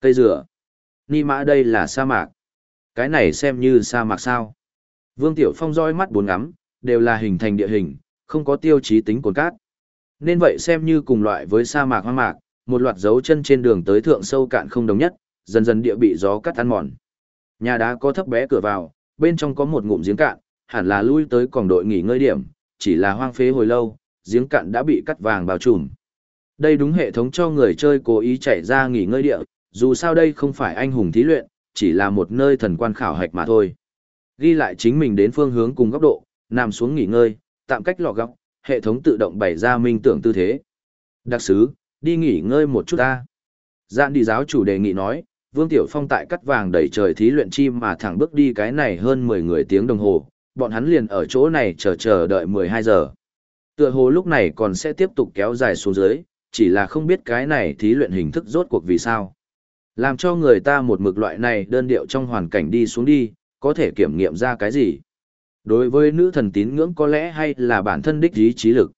Cây dừa. Ni mã đây là sa mạc. Cái này xem như sa mạc sao. Vương Tiểu Phong roi mắt bốn ngắm, đều là hình thành địa hình, không có tiêu chí tính cồn cát. Nên vậy xem như cùng loại với sa mạc hoang mạc, một loạt dấu chân trên đường tới thượng sâu cạn không đồng nhất, dần dần địa bị gió cắt ăn mòn. Nhà đá có thấp bé cửa vào, bên trong có một ngụm giếng cạn, hẳn là lui tới còng đội nghỉ ngơi điểm, chỉ là hoang phế hồi lâu, giếng cạn đã bị cắt vàng bao trùm. Đây đúng hệ thống cho người chơi cố ý chạy ra nghỉ ngơi địa, dù sao đây không phải anh hùng thí luyện, chỉ là một nơi thần quan khảo hạch mà thôi. Ghi lại chính mình đến phương hướng cùng góc độ, nằm xuống nghỉ ngơi, tạm cách lọ góc, hệ thống tự động bày ra minh tưởng tư thế. Đặc sứ, đi nghỉ ngơi một chút ta. Giạn đi giáo chủ đề nghị nói, Vương Tiểu Phong tại cắt vàng đẩy trời thí luyện chim mà thẳng bước đi cái này hơn 10 người tiếng đồng hồ, bọn hắn liền ở chỗ này chờ chờ đợi 12 giờ. Tựa hồ lúc này còn sẽ tiếp tục kéo dài xuống dưới, chỉ là không biết cái này thí luyện hình thức rốt cuộc vì sao. Làm cho người ta một mực loại này đơn điệu trong hoàn cảnh đi xuống đi, có thể kiểm nghiệm ra cái gì. Đối với nữ thần tín ngưỡng có lẽ hay là bản thân đích ý trí lực.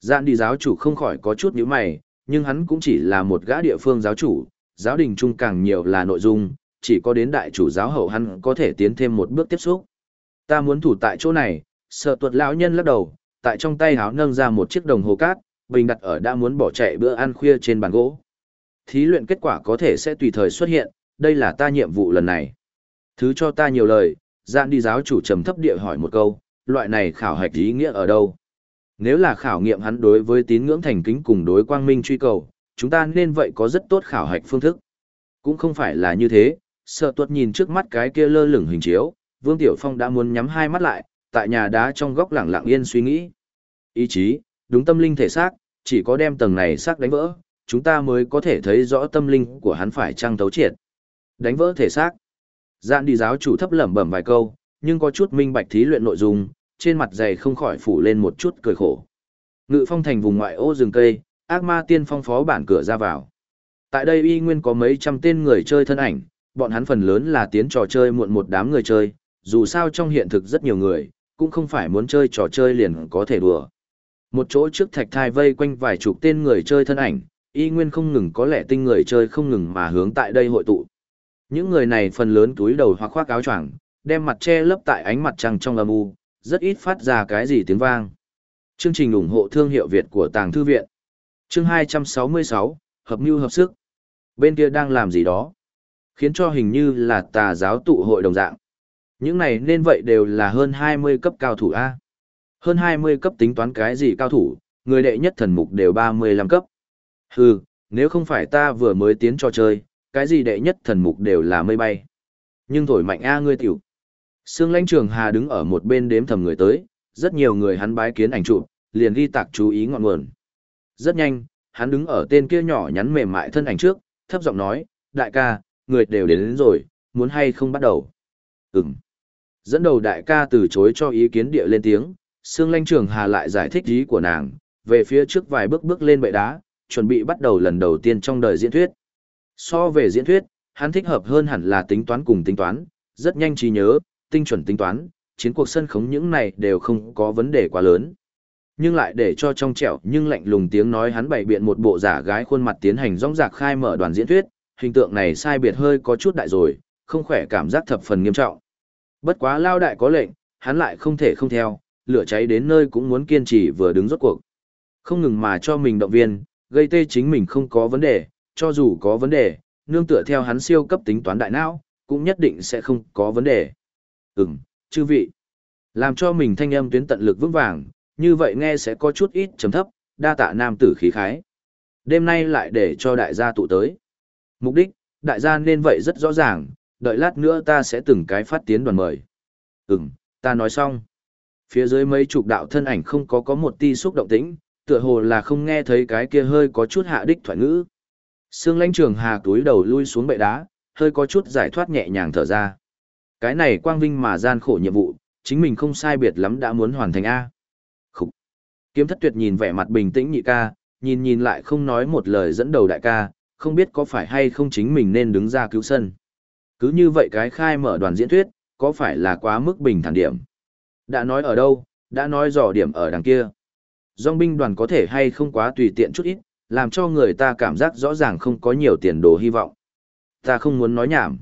Giạn đi giáo chủ không khỏi có chút nhíu mày, nhưng hắn cũng chỉ là một gã địa phương giáo chủ, giáo đình chung càng nhiều là nội dung, chỉ có đến đại chủ giáo hậu hắn có thể tiến thêm một bước tiếp xúc. Ta muốn thủ tại chỗ này, sợ tuột lão nhân lắc đầu, tại trong tay háo nâng ra một chiếc đồng hồ cát, bình đặt ở đã muốn bỏ chạy bữa ăn khuya trên bàn gỗ. Thí luyện kết quả có thể sẽ tùy thời xuất hiện, đây là ta nhiệm vụ lần này. Thứ cho ta nhiều lời, dạn đi giáo chủ trầm thấp địa hỏi một câu, loại này khảo hạch ý nghĩa ở đâu? Nếu là khảo nghiệm hắn đối với tín ngưỡng thành kính cùng đối quang minh truy cầu, chúng ta nên vậy có rất tốt khảo hạch phương thức. Cũng không phải là như thế, sợ tuột nhìn trước mắt cái kia lơ lửng hình chiếu, Vương Tiểu Phong đã muốn nhắm hai mắt lại, tại nhà đá trong góc lặng lặng yên suy nghĩ. Ý chí, đúng tâm linh thể xác, chỉ có đem tầng này xác đánh vỡ, chúng ta mới có thể thấy rõ tâm linh của hắn phải trăng thấu triệt. Đánh vỡ thể xác. Dạn đi giáo chủ thấp lẩm bẩm vài câu, nhưng có chút minh bạch thí luyện nội dung, trên mặt dày không khỏi phủ lên một chút cười khổ. Ngự phong thành vùng ngoại ô rừng cây, ác ma tiên phong phó bản cửa ra vào. Tại đây y nguyên có mấy trăm tên người chơi thân ảnh, bọn hắn phần lớn là tiến trò chơi muộn một đám người chơi, dù sao trong hiện thực rất nhiều người, cũng không phải muốn chơi trò chơi liền có thể đùa. Một chỗ trước thạch thai vây quanh vài chục tên người chơi thân ảnh, y nguyên không ngừng có lẽ tinh người chơi không ngừng mà hướng tại đây hội tụ. Những người này phần lớn túi đầu hoặc khoác áo choàng, đem mặt che lấp tại ánh mặt trăng trong âm u, rất ít phát ra cái gì tiếng vang. Chương trình ủng hộ thương hiệu Việt của Tàng Thư Viện. Chương 266, Hợp Mưu Hợp Sức. Bên kia đang làm gì đó? Khiến cho hình như là tà giáo tụ hội đồng dạng. Những này nên vậy đều là hơn 20 cấp cao thủ A. Hơn 20 cấp tính toán cái gì cao thủ, người đệ nhất thần mục đều 35 cấp. Hừ, nếu không phải ta vừa mới tiến cho chơi, cái gì đệ nhất thần mục đều là mây bay. Nhưng thổi mạnh A ngươi tiểu. Sương lãnh trường hà đứng ở một bên đếm thầm người tới, rất nhiều người hắn bái kiến ảnh chụp, liền ghi tạc chú ý ngọn nguồn. Rất nhanh, hắn đứng ở tên kia nhỏ nhắn mềm mại thân ảnh trước, thấp giọng nói, đại ca, người đều đến, đến rồi, muốn hay không bắt đầu. Ừm. Dẫn đầu đại ca từ chối cho ý kiến địa lên tiếng, Sương Lanh Trường Hà lại giải thích ý của nàng, về phía trước vài bước bước lên bệ đá, chuẩn bị bắt đầu lần đầu tiên trong đời diễn thuyết. So về diễn thuyết, hắn thích hợp hơn hẳn là tính toán cùng tính toán, rất nhanh trí nhớ, tinh chuẩn tính toán, chiến cuộc sân khống những này đều không có vấn đề quá lớn. Nhưng lại để cho trong trẻo nhưng lạnh lùng tiếng nói hắn bày biện một bộ giả gái khuôn mặt tiến hành rong rạc khai mở đoàn diễn thuyết, hình tượng này sai biệt hơi có chút đại rồi, không khỏe cảm giác thập phần nghiêm trọng. Bất quá lao đại có lệnh, hắn lại không thể không theo, lửa cháy đến nơi cũng muốn kiên trì vừa đứng rốt cuộc. Không ngừng mà cho mình động viên, gây tê chính mình không có vấn đề, cho dù có vấn đề, nương tựa theo hắn siêu cấp tính toán đại não, cũng nhất định sẽ không có vấn đề. Ừm, chư vị. Làm cho mình thanh âm tuyến tận lực vững vàng, như vậy nghe sẽ có chút ít chấm thấp, đa tạ nam tử khí khái. Đêm nay lại để cho đại gia tụ tới. Mục đích, đại gia nên vậy rất rõ ràng, đợi lát nữa ta sẽ từng cái phát tiến đoàn mời. Ừm, ta nói xong. Phía dưới mấy chục đạo thân ảnh không có có một ti xúc động tĩnh, tựa hồ là không nghe thấy cái kia hơi có chút hạ đích thoại ngữ. Sương lãnh trường hà túi đầu lui xuống bệ đá, hơi có chút giải thoát nhẹ nhàng thở ra. Cái này quang vinh mà gian khổ nhiệm vụ, chính mình không sai biệt lắm đã muốn hoàn thành A. Khúc. Kiếm thất tuyệt nhìn vẻ mặt bình tĩnh nhị ca, nhìn nhìn lại không nói một lời dẫn đầu đại ca, không biết có phải hay không chính mình nên đứng ra cứu sân. Cứ như vậy cái khai mở đoàn diễn thuyết, có phải là quá mức bình thản điểm. Đã nói ở đâu, đã nói dò điểm ở đằng kia. Dòng binh đoàn có thể hay không quá tùy tiện chút ít, làm cho người ta cảm giác rõ ràng không có nhiều tiền đồ hy vọng. Ta không muốn nói nhảm.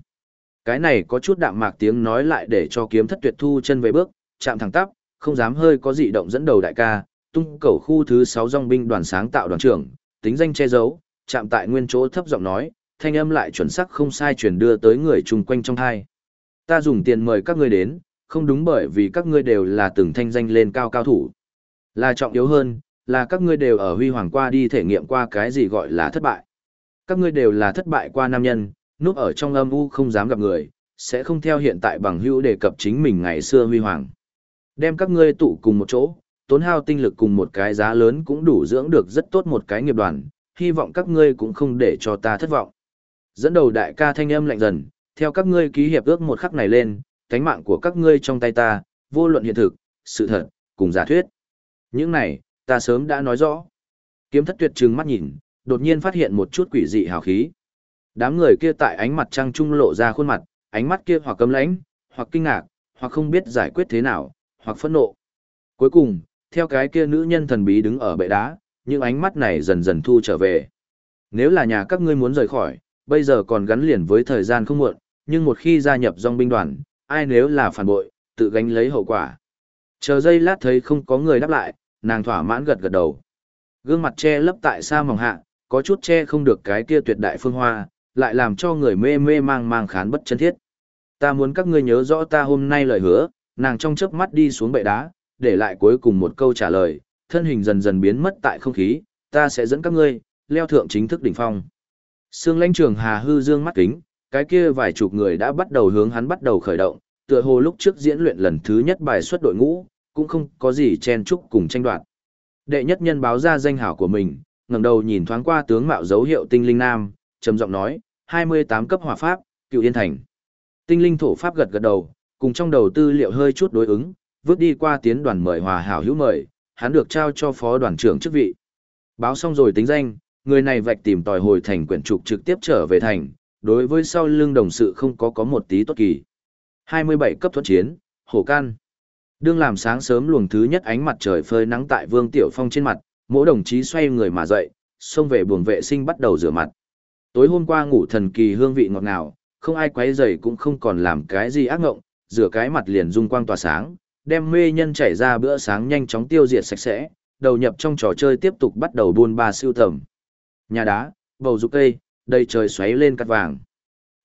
Cái này có chút đạm mạc tiếng nói lại để cho kiếm thất tuyệt thu chân về bước, chạm thẳng tắp, không dám hơi có dị động dẫn đầu đại ca, tung cầu khu thứ 6 dòng binh đoàn sáng tạo đoàn trưởng, tính danh che giấu, chạm tại nguyên chỗ thấp giọng nói, thanh âm lại chuẩn xác không sai truyền đưa tới người chung quanh trong hai. Ta dùng tiền mời các ngươi đến, không đúng bởi vì các ngươi đều là từng thanh danh lên cao cao thủ. Là trọng yếu hơn, là các ngươi đều ở huy hoàng qua đi thể nghiệm qua cái gì gọi là thất bại. Các ngươi đều là thất bại qua nam nhân, núp ở trong âm u không dám gặp người, sẽ không theo hiện tại bằng hữu đề cập chính mình ngày xưa huy hoàng. Đem các ngươi tụ cùng một chỗ, tốn hao tinh lực cùng một cái giá lớn cũng đủ dưỡng được rất tốt một cái nghiệp đoàn, hy vọng các ngươi cũng không để cho ta thất vọng. Dẫn đầu đại ca thanh âm lạnh dần, theo các ngươi ký hiệp ước một khắc này lên, cánh mạng của các ngươi trong tay ta, vô luận hiện thực, sự thật, cùng giả thuyết. Những này, ta sớm đã nói rõ. Kiếm thất tuyệt trừng mắt nhìn, đột nhiên phát hiện một chút quỷ dị hào khí. Đám người kia tại ánh mặt trăng trung lộ ra khuôn mặt, ánh mắt kia hoặc cấm lãnh, hoặc kinh ngạc, hoặc không biết giải quyết thế nào, hoặc phẫn nộ. Cuối cùng, theo cái kia nữ nhân thần bí đứng ở bệ đá, những ánh mắt này dần dần thu trở về. Nếu là nhà các ngươi muốn rời khỏi, bây giờ còn gắn liền với thời gian không muộn, nhưng một khi gia nhập dòng binh đoàn, ai nếu là phản bội, tự gánh lấy hậu quả. Chờ giây lát thấy không có người đáp lại, nàng thỏa mãn gật gật đầu. Gương mặt che lấp tại sa mỏng hạ, có chút che không được cái kia tuyệt đại phương hoa, lại làm cho người mê mê mang mang khán bất chân thiết. Ta muốn các ngươi nhớ rõ ta hôm nay lời hứa, nàng trong chớp mắt đi xuống bệ đá, để lại cuối cùng một câu trả lời, thân hình dần dần biến mất tại không khí, ta sẽ dẫn các ngươi, leo thượng chính thức đỉnh phong. Sương lãnh trường hà hư dương mắt kính, cái kia vài chục người đã bắt đầu hướng hắn bắt đầu khởi động, tựa hồ lúc trước diễn luyện lần thứ nhất bài xuất đội ngũ, cũng không có gì chen chúc cùng tranh đoạt. Đệ nhất nhân báo ra danh hảo của mình, ngẩng đầu nhìn thoáng qua tướng mạo dấu hiệu tinh linh nam, trầm giọng nói, 28 cấp hỏa pháp, cựu yên thành. Tinh linh thổ pháp gật gật đầu, cùng trong đầu tư liệu hơi chút đối ứng, vứt đi qua tiến đoàn mời hòa hảo hữu mời, hắn được trao cho phó đoàn trưởng chức vị. Báo xong rồi tính danh, người này vạch tìm tòi hồi thành quyển trục trực tiếp trở về thành, đối với sau lưng đồng sự không có có một tí tốt kỳ. 27 cấp thuận chiến, hổ can. Đương làm sáng sớm luồng thứ nhất ánh mặt trời phơi nắng tại Vương Tiểu Phong trên mặt, mỗi đồng chí xoay người mà dậy, xông về buồng vệ sinh bắt đầu rửa mặt. Tối hôm qua ngủ thần kỳ hương vị ngọt ngào, không ai quấy rầy cũng không còn làm cái gì ác ngộng, rửa cái mặt liền dung quang tỏa sáng, đem mê nhân chảy ra bữa sáng nhanh chóng tiêu diệt sạch sẽ, đầu nhập trong trò chơi tiếp tục bắt đầu buôn ba siêu tầm. Nhà đá, bầu dục cây, đầy trời xoáy lên cát vàng.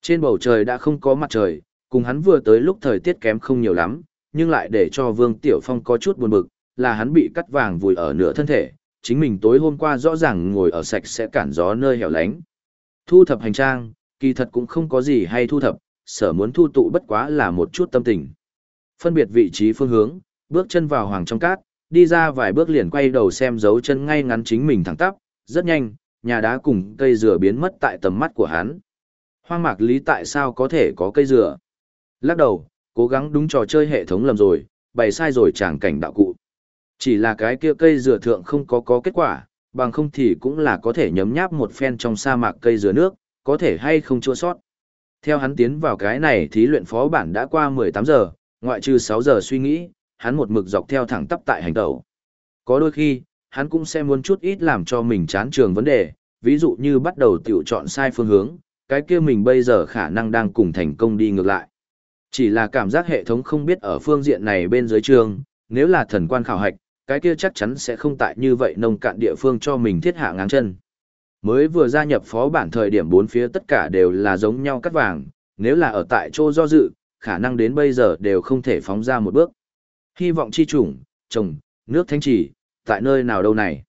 Trên bầu trời đã không có mặt trời, cùng hắn vừa tới lúc thời tiết kém không nhiều lắm, nhưng lại để cho Vương Tiểu Phong có chút buồn bực, là hắn bị cắt vàng vùi ở nửa thân thể, chính mình tối hôm qua rõ ràng ngồi ở sạch sẽ cản gió nơi hẻo lánh. Thu thập hành trang, kỳ thật cũng không có gì hay thu thập, sở muốn thu tụ bất quá là một chút tâm tình. Phân biệt vị trí phương hướng, bước chân vào hoàng trong cát, đi ra vài bước liền quay đầu xem dấu chân ngay ngắn chính mình thẳng tắp, rất nhanh, nhà đá cùng cây dừa biến mất tại tầm mắt của hắn. Hoang mạc lý tại sao có thể có cây dừa? Lắc đầu, cố gắng đúng trò chơi hệ thống lầm rồi, bày sai rồi chẳng cảnh đạo cụ. Chỉ là cái kia cây dừa thượng không có có kết quả, bằng không thì cũng là có thể nhấm nháp một phen trong sa mạc cây dừa nước, có thể hay không chua sót. Theo hắn tiến vào cái này thí luyện phó bản đã qua 18 giờ, ngoại trừ 6 giờ suy nghĩ, hắn một mực dọc theo thẳng tắp tại hành tẩu. Có đôi khi, hắn cũng sẽ muốn chút ít làm cho mình chán trường vấn đề, ví dụ như bắt đầu tiểu chọn sai phương hướng, cái kia mình bây giờ khả năng đang cùng thành công đi ngược lại. Chỉ là cảm giác hệ thống không biết ở phương diện này bên dưới trường, nếu là thần quan khảo hạch, cái kia chắc chắn sẽ không tại như vậy nông cạn địa phương cho mình thiết hạ ngáng chân. Mới vừa gia nhập phó bản thời điểm bốn phía tất cả đều là giống nhau cắt vàng, nếu là ở tại chỗ do dự, khả năng đến bây giờ đều không thể phóng ra một bước. Hy vọng chi chủng, trồng, nước thanh trì, tại nơi nào đâu này.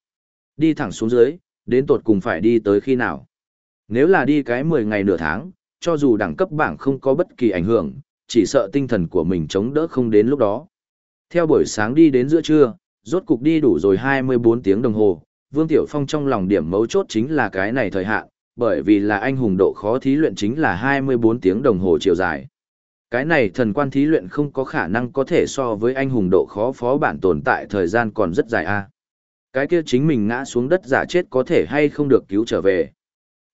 Đi thẳng xuống dưới, đến tột cùng phải đi tới khi nào. Nếu là đi cái 10 ngày nửa tháng, cho dù đẳng cấp bảng không có bất kỳ ảnh hưởng, chỉ sợ tinh thần của mình chống đỡ không đến lúc đó. Theo buổi sáng đi đến giữa trưa, rốt cục đi đủ rồi 24 tiếng đồng hồ, Vương Tiểu Phong trong lòng điểm mấu chốt chính là cái này thời hạn, bởi vì là anh hùng độ khó thí luyện chính là 24 tiếng đồng hồ chiều dài. Cái này thần quan thí luyện không có khả năng có thể so với anh hùng độ khó phó bản tồn tại thời gian còn rất dài a. Cái kia chính mình ngã xuống đất giả chết có thể hay không được cứu trở về.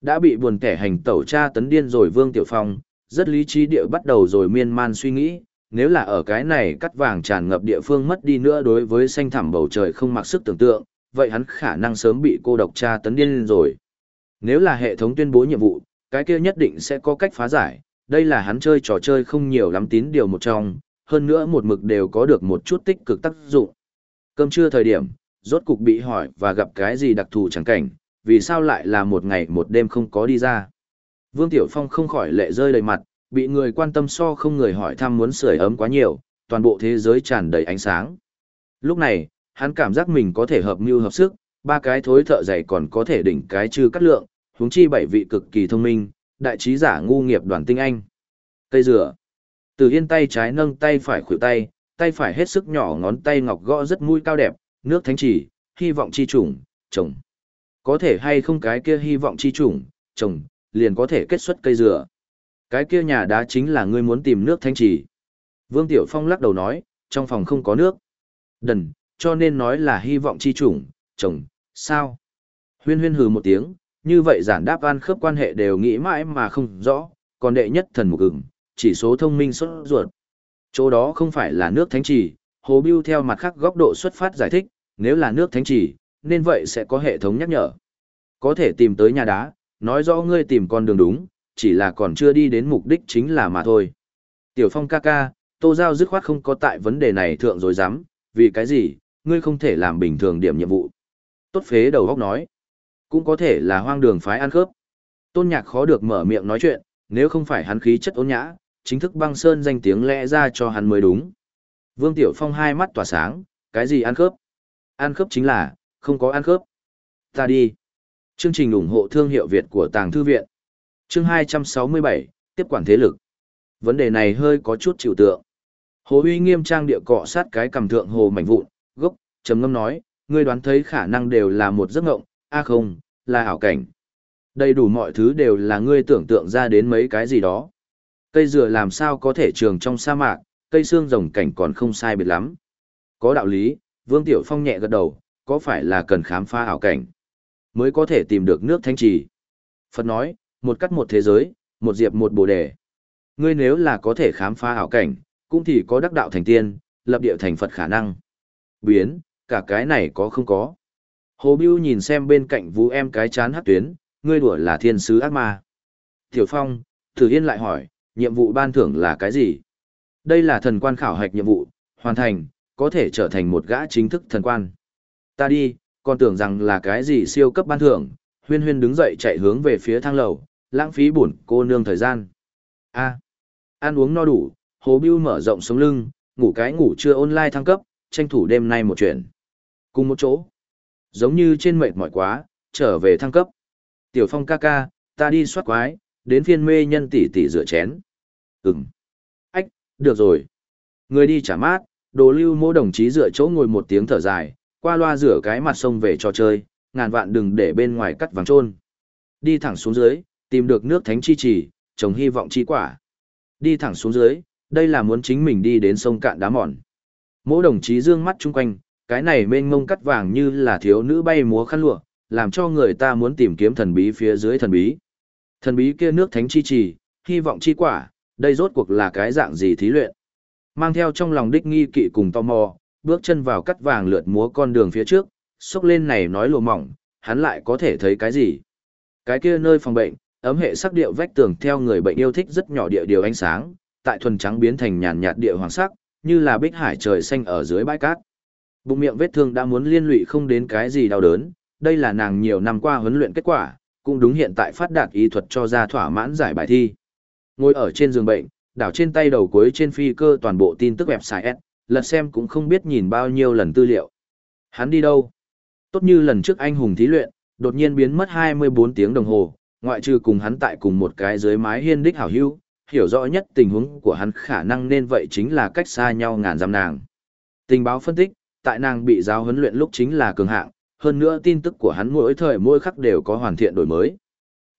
Đã bị buồn kẻ hành tẩu tra tấn điên rồi Vương Tiểu Phong, rất lý trí địa bắt đầu rồi miên man suy nghĩ, nếu là ở cái này cắt vàng tràn ngập địa phương mất đi nữa đối với xanh thẳm bầu trời không mặc sức tưởng tượng, vậy hắn khả năng sớm bị cô độc tra tấn điên rồi. Nếu là hệ thống tuyên bố nhiệm vụ, cái kia nhất định sẽ có cách phá giải, đây là hắn chơi trò chơi không nhiều lắm tín điều một trong, hơn nữa một mực đều có được một chút tích cực tác dụng. Cơm trưa thời điểm, rốt cục bị hỏi và gặp cái gì đặc thù chẳng cảnh, vì sao lại là một ngày một đêm không có đi ra. Vương Tiểu Phong không khỏi lệ rơi đầy mặt, bị người quan tâm so không người hỏi thăm muốn sưởi ấm quá nhiều, toàn bộ thế giới tràn đầy ánh sáng. Lúc này, hắn cảm giác mình có thể hợp mưu hợp sức, ba cái thối thợ dày còn có thể đỉnh cái trừ cắt lượng, huống chi bảy vị cực kỳ thông minh, đại trí giả ngu nghiệp đoàn tinh anh. Cây rửa, Từ Yên tay trái nâng tay phải khuỷu tay, tay phải hết sức nhỏ ngón tay ngọc gõ rất mũi cao đẹp, nước thánh chỉ, hy vọng chi trùng, trồng. Có thể hay không cái kia hy vọng chi trùng, trồng, liền có thể kết xuất cây dừa. Cái kia nhà đá chính là ngươi muốn tìm nước thanh trì Vương Tiểu Phong lắc đầu nói, trong phòng không có nước. Đần, cho nên nói là hy vọng chi trùng, chồng sao? Huyên huyên hừ một tiếng, như vậy giản đáp an khớp quan hệ đều nghĩ mãi mà không rõ, còn đệ nhất thần mục ứng, chỉ số thông minh xuất ruột. Chỗ đó không phải là nước thánh trì, Hồ Biêu theo mặt khác góc độ xuất phát giải thích, nếu là nước thánh trì, nên vậy sẽ có hệ thống nhắc nhở. Có thể tìm tới nhà đá, nói rõ ngươi tìm con đường đúng, chỉ là còn chưa đi đến mục đích chính là mà thôi. Tiểu Phong ca ca, Tô Giao dứt khoát không có tại vấn đề này thượng rồi dám, vì cái gì, ngươi không thể làm bình thường điểm nhiệm vụ. Tốt phế đầu góc nói, cũng có thể là hoang đường phái ăn khớp. Tôn nhạc khó được mở miệng nói chuyện, nếu không phải hắn khí chất ôn nhã, chính thức băng sơn danh tiếng lẽ ra cho hắn mới đúng. Vương Tiểu Phong hai mắt tỏa sáng, cái gì ăn khớp? Ăn khớp chính là, không có ăn khớp. Ta đi. Chương trình ủng hộ thương hiệu Việt của Tàng Thư Viện. Chương 267, tiếp quản thế lực. Vấn đề này hơi có chút chịu tượng. Hồ Uy nghiêm trang địa cọ sát cái cầm thượng hồ mảnh vụn, gốc, trầm ngâm nói, ngươi đoán thấy khả năng đều là một giấc ngộng, a không, là ảo cảnh. Đầy đủ mọi thứ đều là ngươi tưởng tượng ra đến mấy cái gì đó. Cây dừa làm sao có thể trường trong sa mạc, cây xương rồng cảnh còn không sai biệt lắm. Có đạo lý, Vương Tiểu Phong nhẹ gật đầu, có phải là cần khám phá ảo cảnh, mới có thể tìm được nước thanh trì. Phật nói, một cắt một thế giới, một diệp một bồ đề. Ngươi nếu là có thể khám phá ảo cảnh, cũng thì có đắc đạo thành tiên, lập địa thành Phật khả năng. Biến, cả cái này có không có. Hồ Biêu nhìn xem bên cạnh vũ em cái chán hát tuyến, ngươi đùa là thiên sứ ác ma. Tiểu Phong, Thử Yên lại hỏi, nhiệm vụ ban thưởng là cái gì? Đây là thần quan khảo hạch nhiệm vụ, hoàn thành, có thể trở thành một gã chính thức thần quan. Ta đi, còn tưởng rằng là cái gì siêu cấp ban thưởng, huyên huyên đứng dậy chạy hướng về phía thang lầu, lãng phí bổn cô nương thời gian. A, ăn uống no đủ, Hồ biêu mở rộng sống lưng, ngủ cái ngủ chưa online thăng cấp, tranh thủ đêm nay một chuyện. Cùng một chỗ. Giống như trên mệt mỏi quá, trở về thăng cấp. Tiểu Phong ca ca, ta đi soát quái, đến phiên mê nhân tỷ tỷ rửa chén. Ừm. Ách, được rồi. Người đi trả mát, đồ lưu mô đồng chí dựa chỗ ngồi một tiếng thở dài, qua loa rửa cái mặt sông về trò chơi, ngàn vạn đừng để bên ngoài cắt vàng trôn. Đi thẳng xuống dưới, tìm được nước thánh chi trì, trồng hy vọng chi quả. Đi thẳng xuống dưới, đây là muốn chính mình đi đến sông cạn đá mòn. Mỗi đồng chí dương mắt chung quanh, cái này mênh mông cắt vàng như là thiếu nữ bay múa khăn lụa, làm cho người ta muốn tìm kiếm thần bí phía dưới thần bí. Thần bí kia nước thánh chi trì, hy vọng chi quả, đây rốt cuộc là cái dạng gì thí luyện. Mang theo trong lòng đích nghi kỵ cùng tò mò, bước chân vào cắt vàng lượt múa con đường phía trước, xốc lên này nói lùa mỏng, hắn lại có thể thấy cái gì. Cái kia nơi phòng bệnh, ấm hệ sắc điệu vách tường theo người bệnh yêu thích rất nhỏ địa điều ánh sáng, tại thuần trắng biến thành nhàn nhạt địa hoàng sắc, như là bích hải trời xanh ở dưới bãi cát. Bụng miệng vết thương đã muốn liên lụy không đến cái gì đau đớn, đây là nàng nhiều năm qua huấn luyện kết quả, cũng đúng hiện tại phát đạt y thuật cho ra thỏa mãn giải bài thi. Ngồi ở trên giường bệnh, đảo trên tay đầu cuối trên phi cơ toàn bộ tin tức website S, lật xem cũng không biết nhìn bao nhiêu lần tư liệu. Hắn đi đâu? Tốt như lần trước anh hùng thí luyện, đột nhiên biến mất 24 tiếng đồng hồ, ngoại trừ cùng hắn tại cùng một cái dưới mái hiên đích hảo hữu, hiểu rõ nhất tình huống của hắn khả năng nên vậy chính là cách xa nhau ngàn dặm nàng. Tình báo phân tích, tại nàng bị giáo huấn luyện lúc chính là cường hạng, hơn nữa tin tức của hắn mỗi thời mỗi khắc đều có hoàn thiện đổi mới.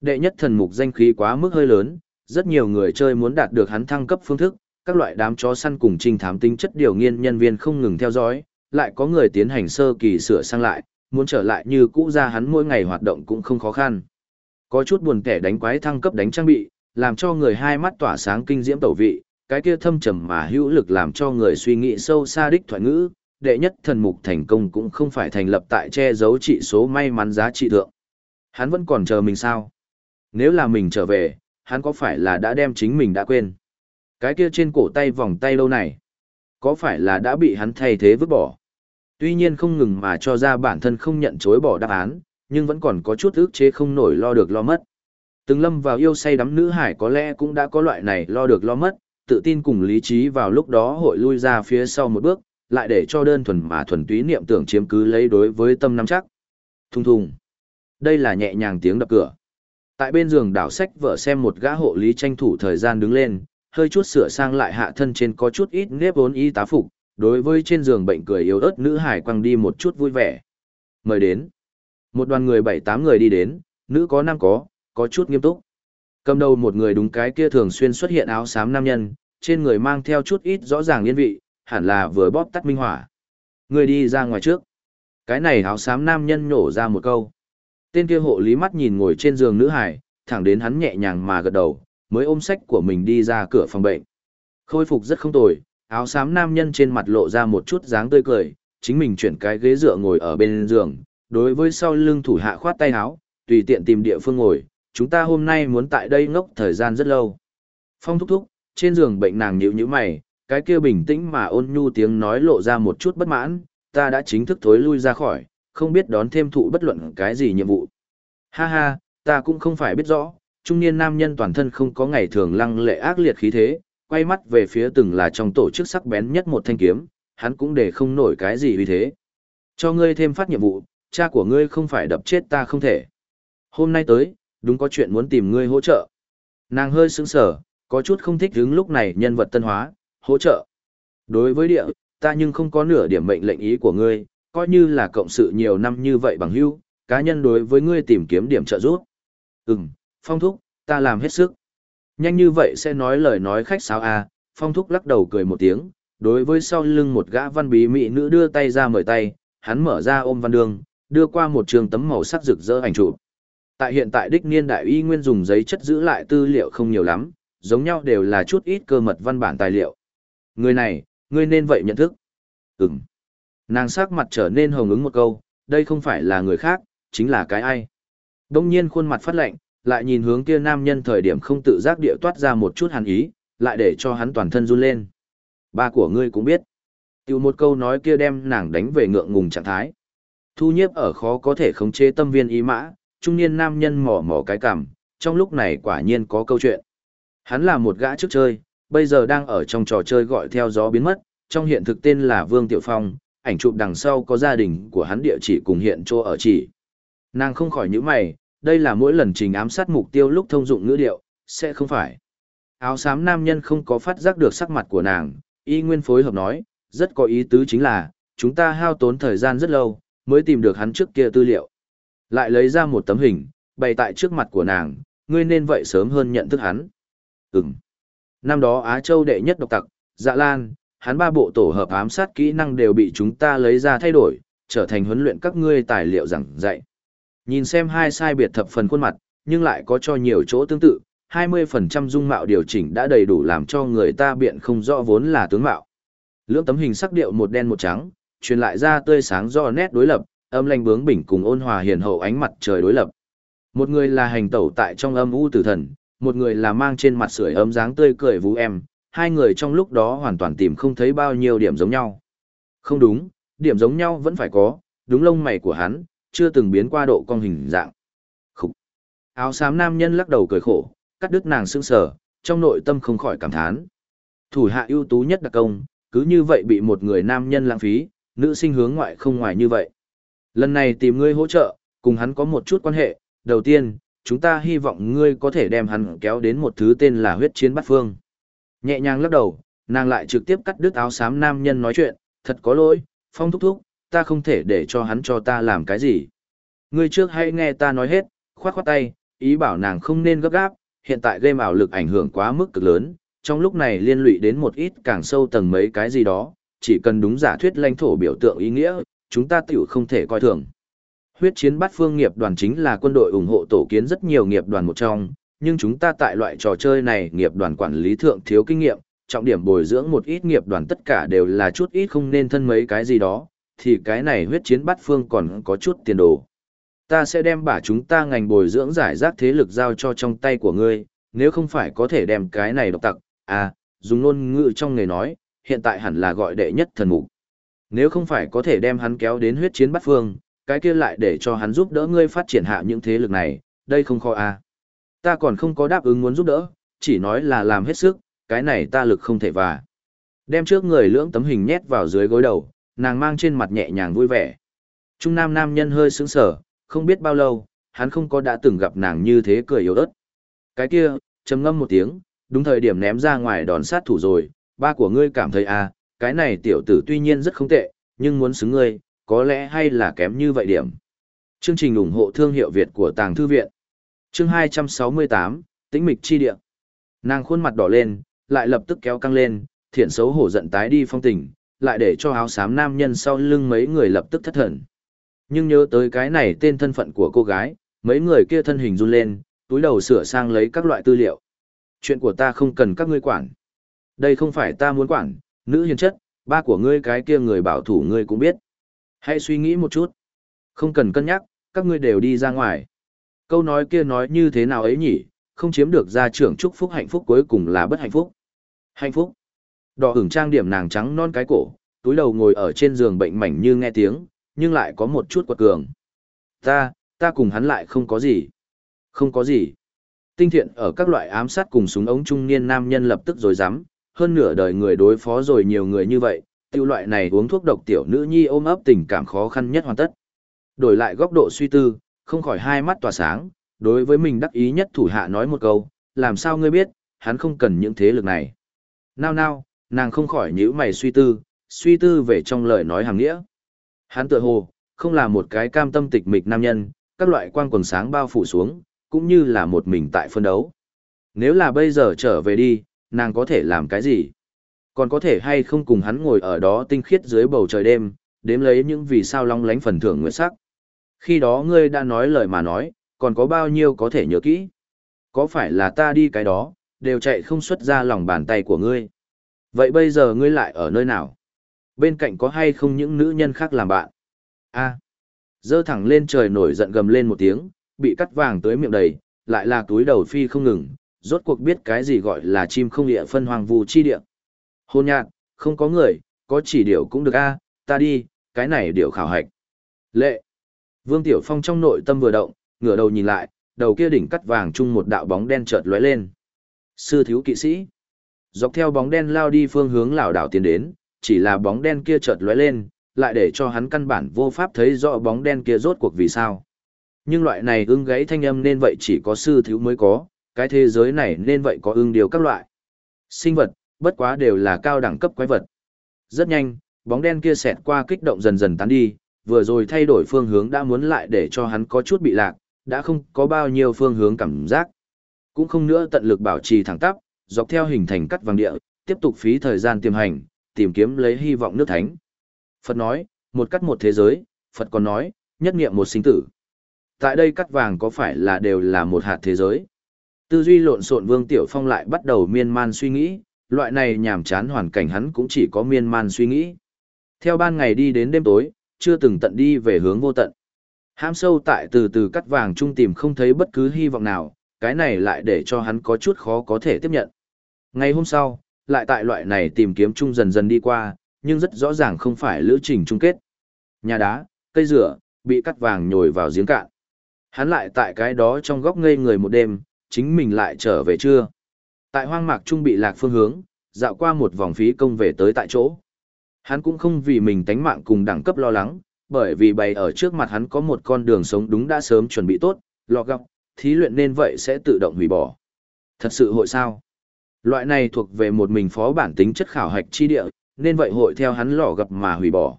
Đệ nhất thần mục danh khí quá mức hơi lớn, rất nhiều người chơi muốn đạt được hắn thăng cấp phương thức, các loại đám chó săn cùng trinh thám tính chất điều nghiên nhân viên không ngừng theo dõi, lại có người tiến hành sơ kỳ sửa sang lại, muốn trở lại như cũ ra hắn mỗi ngày hoạt động cũng không khó khăn. Có chút buồn kẻ đánh quái thăng cấp đánh trang bị, làm cho người hai mắt tỏa sáng kinh diễm tẩu vị, cái kia thâm trầm mà hữu lực làm cho người suy nghĩ sâu xa đích thoại ngữ, đệ nhất thần mục thành công cũng không phải thành lập tại che giấu trị số may mắn giá trị thượng. Hắn vẫn còn chờ mình sao? Nếu là mình trở về, hắn có phải là đã đem chính mình đã quên? Cái kia trên cổ tay vòng tay lâu này, có phải là đã bị hắn thay thế vứt bỏ? Tuy nhiên không ngừng mà cho ra bản thân không nhận chối bỏ đáp án, nhưng vẫn còn có chút ức chế không nổi lo được lo mất. Từng lâm vào yêu say đắm nữ hải có lẽ cũng đã có loại này lo được lo mất, tự tin cùng lý trí vào lúc đó hội lui ra phía sau một bước, lại để cho đơn thuần mà thuần túy niệm tưởng chiếm cứ lấy đối với tâm nắm chắc. Thùng thùng. Đây là nhẹ nhàng tiếng đập cửa. Tại bên giường đảo sách vợ xem một gã hộ lý tranh thủ thời gian đứng lên, hơi chút sửa sang lại hạ thân trên có chút ít nếp vốn y tá phục, đối với trên giường bệnh cười yếu ớt nữ hải quăng đi một chút vui vẻ. Mời đến. Một đoàn người bảy tám người đi đến, nữ có nam có, có chút nghiêm túc. Cầm đầu một người đúng cái kia thường xuyên xuất hiện áo xám nam nhân, trên người mang theo chút ít rõ ràng yên vị, hẳn là vừa bóp tắt minh hỏa. Người đi ra ngoài trước. Cái này áo xám nam nhân nhổ ra một câu. Tên kia hộ lý mắt nhìn ngồi trên giường nữ hải, thẳng đến hắn nhẹ nhàng mà gật đầu, mới ôm sách của mình đi ra cửa phòng bệnh. Khôi phục rất không tồi, áo xám nam nhân trên mặt lộ ra một chút dáng tươi cười, chính mình chuyển cái ghế dựa ngồi ở bên giường, đối với sau lưng thủ hạ khoát tay áo, tùy tiện tìm địa phương ngồi, chúng ta hôm nay muốn tại đây ngốc thời gian rất lâu. Phong thúc thúc, trên giường bệnh nàng nhíu nhíu mày, cái kia bình tĩnh mà ôn nhu tiếng nói lộ ra một chút bất mãn, ta đã chính thức thối lui ra khỏi, không biết đón thêm thụ bất luận cái gì nhiệm vụ. Ha ha, ta cũng không phải biết rõ, trung niên nam nhân toàn thân không có ngày thường lăng lệ ác liệt khí thế, quay mắt về phía từng là trong tổ chức sắc bén nhất một thanh kiếm, hắn cũng để không nổi cái gì vì thế. Cho ngươi thêm phát nhiệm vụ, cha của ngươi không phải đập chết ta không thể. Hôm nay tới, đúng có chuyện muốn tìm ngươi hỗ trợ. Nàng hơi sững sờ, có chút không thích đứng lúc này nhân vật tân hóa, hỗ trợ. Đối với địa, ta nhưng không có nửa điểm mệnh lệnh ý của ngươi, coi như là cộng sự nhiều năm như vậy bằng hữu, cá nhân đối với ngươi tìm kiếm điểm trợ giúp. Ừm, phong thúc, ta làm hết sức. Nhanh như vậy sẽ nói lời nói khách sáo à, phong thúc lắc đầu cười một tiếng, đối với sau lưng một gã văn bí mỹ nữ đưa tay ra mời tay, hắn mở ra ôm văn đường, đưa qua một trường tấm màu sắc rực rỡ ảnh chụp. Tại hiện tại đích niên đại y nguyên dùng giấy chất giữ lại tư liệu không nhiều lắm, giống nhau đều là chút ít cơ mật văn bản tài liệu. Người này, ngươi nên vậy nhận thức. Ừm. Nàng sắc mặt trở nên hồng ứng một câu, đây không phải là người khác, chính là cái ai. Đông nhiên khuôn mặt phát lạnh, lại nhìn hướng kia nam nhân thời điểm không tự giác địa toát ra một chút hàn ý, lại để cho hắn toàn thân run lên. Ba của ngươi cũng biết. Tiểu một câu nói kia đem nàng đánh về ngượng ngùng trạng thái. Thu nhiếp ở khó có thể khống chế tâm viên ý mã, trung niên nam nhân mỏ mỏ cái cảm, trong lúc này quả nhiên có câu chuyện. Hắn là một gã trước chơi, bây giờ đang ở trong trò chơi gọi theo gió biến mất, trong hiện thực tên là Vương Tiểu Phong, ảnh chụp đằng sau có gia đình của hắn địa chỉ cùng hiện chỗ ở chỉ. Nàng không khỏi nhíu mày, đây là mỗi lần trình ám sát mục tiêu lúc thông dụng ngữ điệu, sẽ không phải. Áo xám nam nhân không có phát giác được sắc mặt của nàng, y nguyên phối hợp nói, rất có ý tứ chính là, chúng ta hao tốn thời gian rất lâu, mới tìm được hắn trước kia tư liệu. Lại lấy ra một tấm hình, bày tại trước mặt của nàng, ngươi nên vậy sớm hơn nhận thức hắn. Ừm. Năm đó Á Châu đệ nhất độc tặc, Dạ Lan, hắn ba bộ tổ hợp ám sát kỹ năng đều bị chúng ta lấy ra thay đổi, trở thành huấn luyện các ngươi tài liệu giảng dạy. Nhìn xem hai sai biệt thập phần khuôn mặt, nhưng lại có cho nhiều chỗ tương tự, 20% dung mạo điều chỉnh đã đầy đủ làm cho người ta biện không rõ vốn là tướng mạo. Lưỡng tấm hình sắc điệu một đen một trắng, truyền lại ra tươi sáng do nét đối lập, âm lanh bướng bỉnh cùng ôn hòa hiền hậu ánh mặt trời đối lập. Một người là hành tẩu tại trong âm u tử thần, một người là mang trên mặt sưởi ấm dáng tươi cười vũ em, hai người trong lúc đó hoàn toàn tìm không thấy bao nhiêu điểm giống nhau. Không đúng, điểm giống nhau vẫn phải có, đúng lông mày của hắn, chưa từng biến qua độ cong hình dạng. Khúc. Áo xám nam nhân lắc đầu cười khổ, cắt đứt nàng sương sở, trong nội tâm không khỏi cảm thán. Thủ hạ ưu tú nhất đặc công, cứ như vậy bị một người nam nhân lãng phí, nữ sinh hướng ngoại không ngoài như vậy. Lần này tìm ngươi hỗ trợ, cùng hắn có một chút quan hệ, đầu tiên, chúng ta hy vọng ngươi có thể đem hắn kéo đến một thứ tên là huyết chiến bát phương. Nhẹ nhàng lắc đầu, nàng lại trực tiếp cắt đứt áo xám nam nhân nói chuyện, thật có lỗi, phong thúc thúc, ta không thể để cho hắn cho ta làm cái gì. Ngươi trước hãy nghe ta nói hết, khoát khoát tay, ý bảo nàng không nên gấp gáp, hiện tại game ảo lực ảnh hưởng quá mức cực lớn, trong lúc này liên lụy đến một ít càng sâu tầng mấy cái gì đó, chỉ cần đúng giả thuyết lãnh thổ biểu tượng ý nghĩa, chúng ta tiểu không thể coi thường. Huyết chiến bát phương nghiệp đoàn chính là quân đội ủng hộ tổ kiến rất nhiều nghiệp đoàn một trong, nhưng chúng ta tại loại trò chơi này nghiệp đoàn quản lý thượng thiếu kinh nghiệm, trọng điểm bồi dưỡng một ít nghiệp đoàn tất cả đều là chút ít không nên thân mấy cái gì đó, thì cái này huyết chiến bát phương còn có chút tiền đồ. ta sẽ đem bả chúng ta ngành bồi dưỡng giải rác thế lực giao cho trong tay của ngươi, nếu không phải có thể đem cái này độc tặc, à, dùng ngôn ngữ trong nghề nói, hiện tại hẳn là gọi đệ nhất thần mục. Nếu không phải có thể đem hắn kéo đến huyết chiến bắt phương, cái kia lại để cho hắn giúp đỡ ngươi phát triển hạ những thế lực này, đây không khó à. Ta còn không có đáp ứng muốn giúp đỡ, chỉ nói là làm hết sức, cái này ta lực không thể và. Đem trước người lưỡng tấm hình nhét vào dưới gối đầu, nàng mang trên mặt nhẹ nhàng vui vẻ. Trung nam nam nhân hơi sững sờ, không biết bao lâu, hắn không có đã từng gặp nàng như thế cười yếu ớt. Cái kia, trầm ngâm một tiếng, đúng thời điểm ném ra ngoài đòn sát thủ rồi, ba của ngươi cảm thấy à, cái này tiểu tử tuy nhiên rất không tệ, nhưng muốn xứng ngươi, có lẽ hay là kém như vậy điểm. Chương trình ủng hộ thương hiệu Việt của Tàng Thư Viện Chương 268, Tĩnh mịch chi địa Nàng khuôn mặt đỏ lên, lại lập tức kéo căng lên, thiện xấu hổ giận tái đi phong tình, lại để cho áo xám nam nhân sau lưng mấy người lập tức thất thần. Nhưng nhớ tới cái này tên thân phận của cô gái, mấy người kia thân hình run lên, túi đầu sửa sang lấy các loại tư liệu. Chuyện của ta không cần các ngươi quản. Đây không phải ta muốn quản, nữ hiền chất, ba của ngươi cái kia người bảo thủ ngươi cũng biết. Hãy suy nghĩ một chút. Không cần cân nhắc, các ngươi đều đi ra ngoài. Câu nói kia nói như thế nào ấy nhỉ, không chiếm được gia trưởng chúc phúc hạnh phúc cuối cùng là bất hạnh phúc. Hạnh phúc. Đỏ ửng trang điểm nàng trắng non cái cổ, túi đầu ngồi ở trên giường bệnh mảnh như nghe tiếng, nhưng lại có một chút quật cường. Ta, ta cùng hắn lại không có gì. Không có gì. Tinh thiện ở các loại ám sát cùng súng ống trung niên nam nhân lập tức rồi dám, hơn nửa đời người đối phó rồi nhiều người như vậy, tiêu loại này uống thuốc độc tiểu nữ nhi ôm ấp tình cảm khó khăn nhất hoàn tất. Đổi lại góc độ suy tư, không khỏi hai mắt tỏa sáng, đối với mình đắc ý nhất thủ hạ nói một câu, làm sao ngươi biết, hắn không cần những thế lực này. Nào nào, nàng không khỏi nhữ mày suy tư, suy tư về trong lời nói hàng nghĩa. Hắn tự hồ, không là một cái cam tâm tịch mịch nam nhân, các loại quang quần sáng bao phủ xuống, cũng như là một mình tại phân đấu. Nếu là bây giờ trở về đi, nàng có thể làm cái gì? Còn có thể hay không cùng hắn ngồi ở đó tinh khiết dưới bầu trời đêm, đếm lấy những vì sao long lánh phần thưởng nguyệt sắc. Khi đó ngươi đã nói lời mà nói, còn có bao nhiêu có thể nhớ kỹ? Có phải là ta đi cái đó, đều chạy không xuất ra lòng bàn tay của ngươi? Vậy bây giờ ngươi lại ở nơi nào? Bên cạnh có hay không những nữ nhân khác làm bạn? a à. dơ thẳng lên trời nổi giận gầm lên một tiếng, bị cắt vàng tới miệng đầy, lại là túi đầu phi không ngừng, rốt cuộc biết cái gì gọi là chim không địa phân hoàng vù chi địa. Hôn nhạt, không có người, có chỉ điều cũng được a ta đi, cái này điều khảo hạch. Lệ. Vương Tiểu Phong trong nội tâm vừa động, ngửa đầu nhìn lại, đầu kia đỉnh cắt vàng chung một đạo bóng đen chợt lóe lên. Sư thiếu kỵ sĩ. Dọc theo bóng đen lao đi phương hướng lảo đảo tiến đến, chỉ là bóng đen kia chợt lóe lên, lại để cho hắn căn bản vô pháp thấy rõ bóng đen kia rốt cuộc vì sao. Nhưng loại này ưng gáy thanh âm nên vậy chỉ có sư thiếu mới có, cái thế giới này nên vậy có ưng điều các loại. Sinh vật, bất quá đều là cao đẳng cấp quái vật. Rất nhanh, bóng đen kia xẹt qua kích động dần dần tán đi, vừa rồi thay đổi phương hướng đã muốn lại để cho hắn có chút bị lạc, đã không có bao nhiêu phương hướng cảm giác. Cũng không nữa tận lực bảo trì thẳng tắp, dọc theo hình thành cắt vàng địa, tiếp tục phí thời gian tiềm hành, tìm kiếm lấy hy vọng nước thánh. Phật nói, một cắt một thế giới, Phật còn nói, nhất nghiệm một sinh tử. Tại đây cắt vàng có phải là đều là một hạt thế giới? Tư duy lộn xộn Vương Tiểu Phong lại bắt đầu miên man suy nghĩ, loại này nhàm chán hoàn cảnh hắn cũng chỉ có miên man suy nghĩ. Theo ban ngày đi đến đêm tối, chưa từng tận đi về hướng vô tận. hám sâu tại từ từ cắt vàng trung tìm không thấy bất cứ hy vọng nào, cái này lại để cho hắn có chút khó có thể tiếp nhận. Ngày hôm sau, lại tại loại này tìm kiếm chung dần dần đi qua, nhưng rất rõ ràng không phải lữ trình chung kết. Nhà đá, cây rửa, bị cắt vàng nhồi vào giếng cạn. Hắn lại tại cái đó trong góc ngây người một đêm, chính mình lại trở về chưa. Tại hoang mạc trung bị lạc phương hướng, dạo qua một vòng phí công về tới tại chỗ. Hắn cũng không vì mình tánh mạng cùng đẳng cấp lo lắng, bởi vì bày ở trước mặt hắn có một con đường sống đúng đã sớm chuẩn bị tốt, lọ gọc, thí luyện nên vậy sẽ tự động hủy bỏ. Thật sự hội sao? Loại này thuộc về một mình phó bản tính chất khảo hạch chi địa, nên vậy hội theo hắn lò gặp mà hủy bỏ.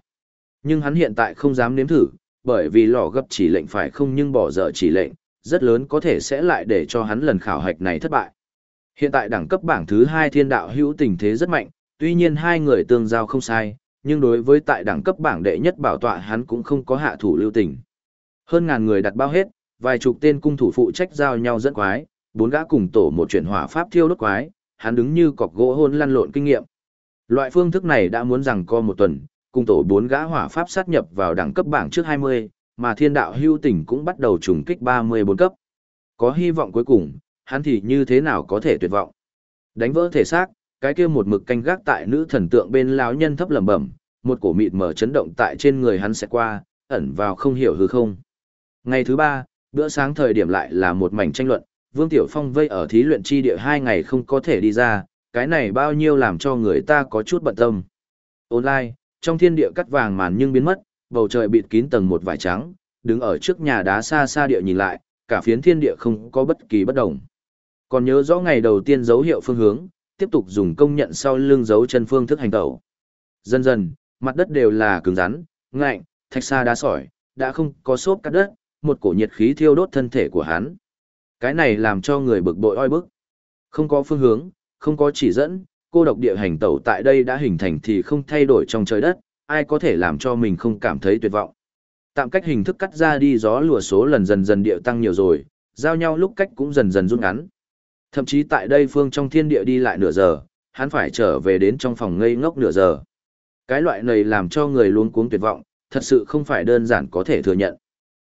Nhưng hắn hiện tại không dám nếm thử, bởi vì lò gặp chỉ lệnh phải không nhưng bỏ dở chỉ lệnh, rất lớn có thể sẽ lại để cho hắn lần khảo hạch này thất bại. Hiện tại đẳng cấp bảng thứ hai thiên đạo hữu tình thế rất mạnh, tuy nhiên hai người tương giao không sai, nhưng đối với tại đẳng cấp bảng đệ nhất bảo tọa hắn cũng không có hạ thủ lưu tình. Hơn ngàn người đặt bao hết, vài chục tên cung thủ phụ trách giao nhau dẫn quái, bốn gã cùng tổ một chuyển hỏa pháp thiêu đốt quái, hắn đứng như cọc gỗ hôn lăn lộn kinh nghiệm. Loại phương thức này đã muốn rằng co một tuần, cùng tổ bốn gã hỏa pháp sát nhập vào đẳng cấp bảng trước 20, mà thiên đạo hưu tỉnh cũng bắt đầu trùng kích 34 cấp. Có hy vọng cuối cùng, hắn thì như thế nào có thể tuyệt vọng. Đánh vỡ thể xác, cái kia một mực canh gác tại nữ thần tượng bên lão nhân thấp lẩm bẩm, một cổ mịt mở chấn động tại trên người hắn sẽ qua, ẩn vào không hiểu hư không. Ngày thứ ba, bữa sáng thời điểm lại là một mảnh tranh luận, Vương Tiểu Phong vây ở thí luyện chi địa hai ngày không có thể đi ra, cái này bao nhiêu làm cho người ta có chút bận tâm. Online, trong thiên địa cắt vàng màn nhưng biến mất, bầu trời bịt kín tầng một vải trắng, đứng ở trước nhà đá xa xa địa nhìn lại, cả phiến thiên địa không có bất kỳ bất động. Còn nhớ rõ ngày đầu tiên dấu hiệu phương hướng, tiếp tục dùng công nhận sau lưng dấu chân phương thức hành tẩu. Dần dần, mặt đất đều là cứng rắn, ngạnh, thạch xa đá sỏi, đã không có xốp cắt đất, một cổ nhiệt khí thiêu đốt thân thể của hắn. Cái này làm cho người bực bội oi bức. Không có phương hướng, không có chỉ dẫn, cô độc địa hành tẩu tại đây đã hình thành thì không thay đổi trong trời đất, ai có thể làm cho mình không cảm thấy tuyệt vọng. Tạm cách hình thức cắt ra đi gió lùa số lần dần dần địa tăng nhiều rồi, giao nhau lúc cách cũng dần dần rút ngắn. Thậm chí tại đây phương trong thiên địa đi lại nửa giờ, hắn phải trở về đến trong phòng ngây ngốc nửa giờ. Cái loại này làm cho người luôn cuống tuyệt vọng, thật sự không phải đơn giản có thể thừa nhận.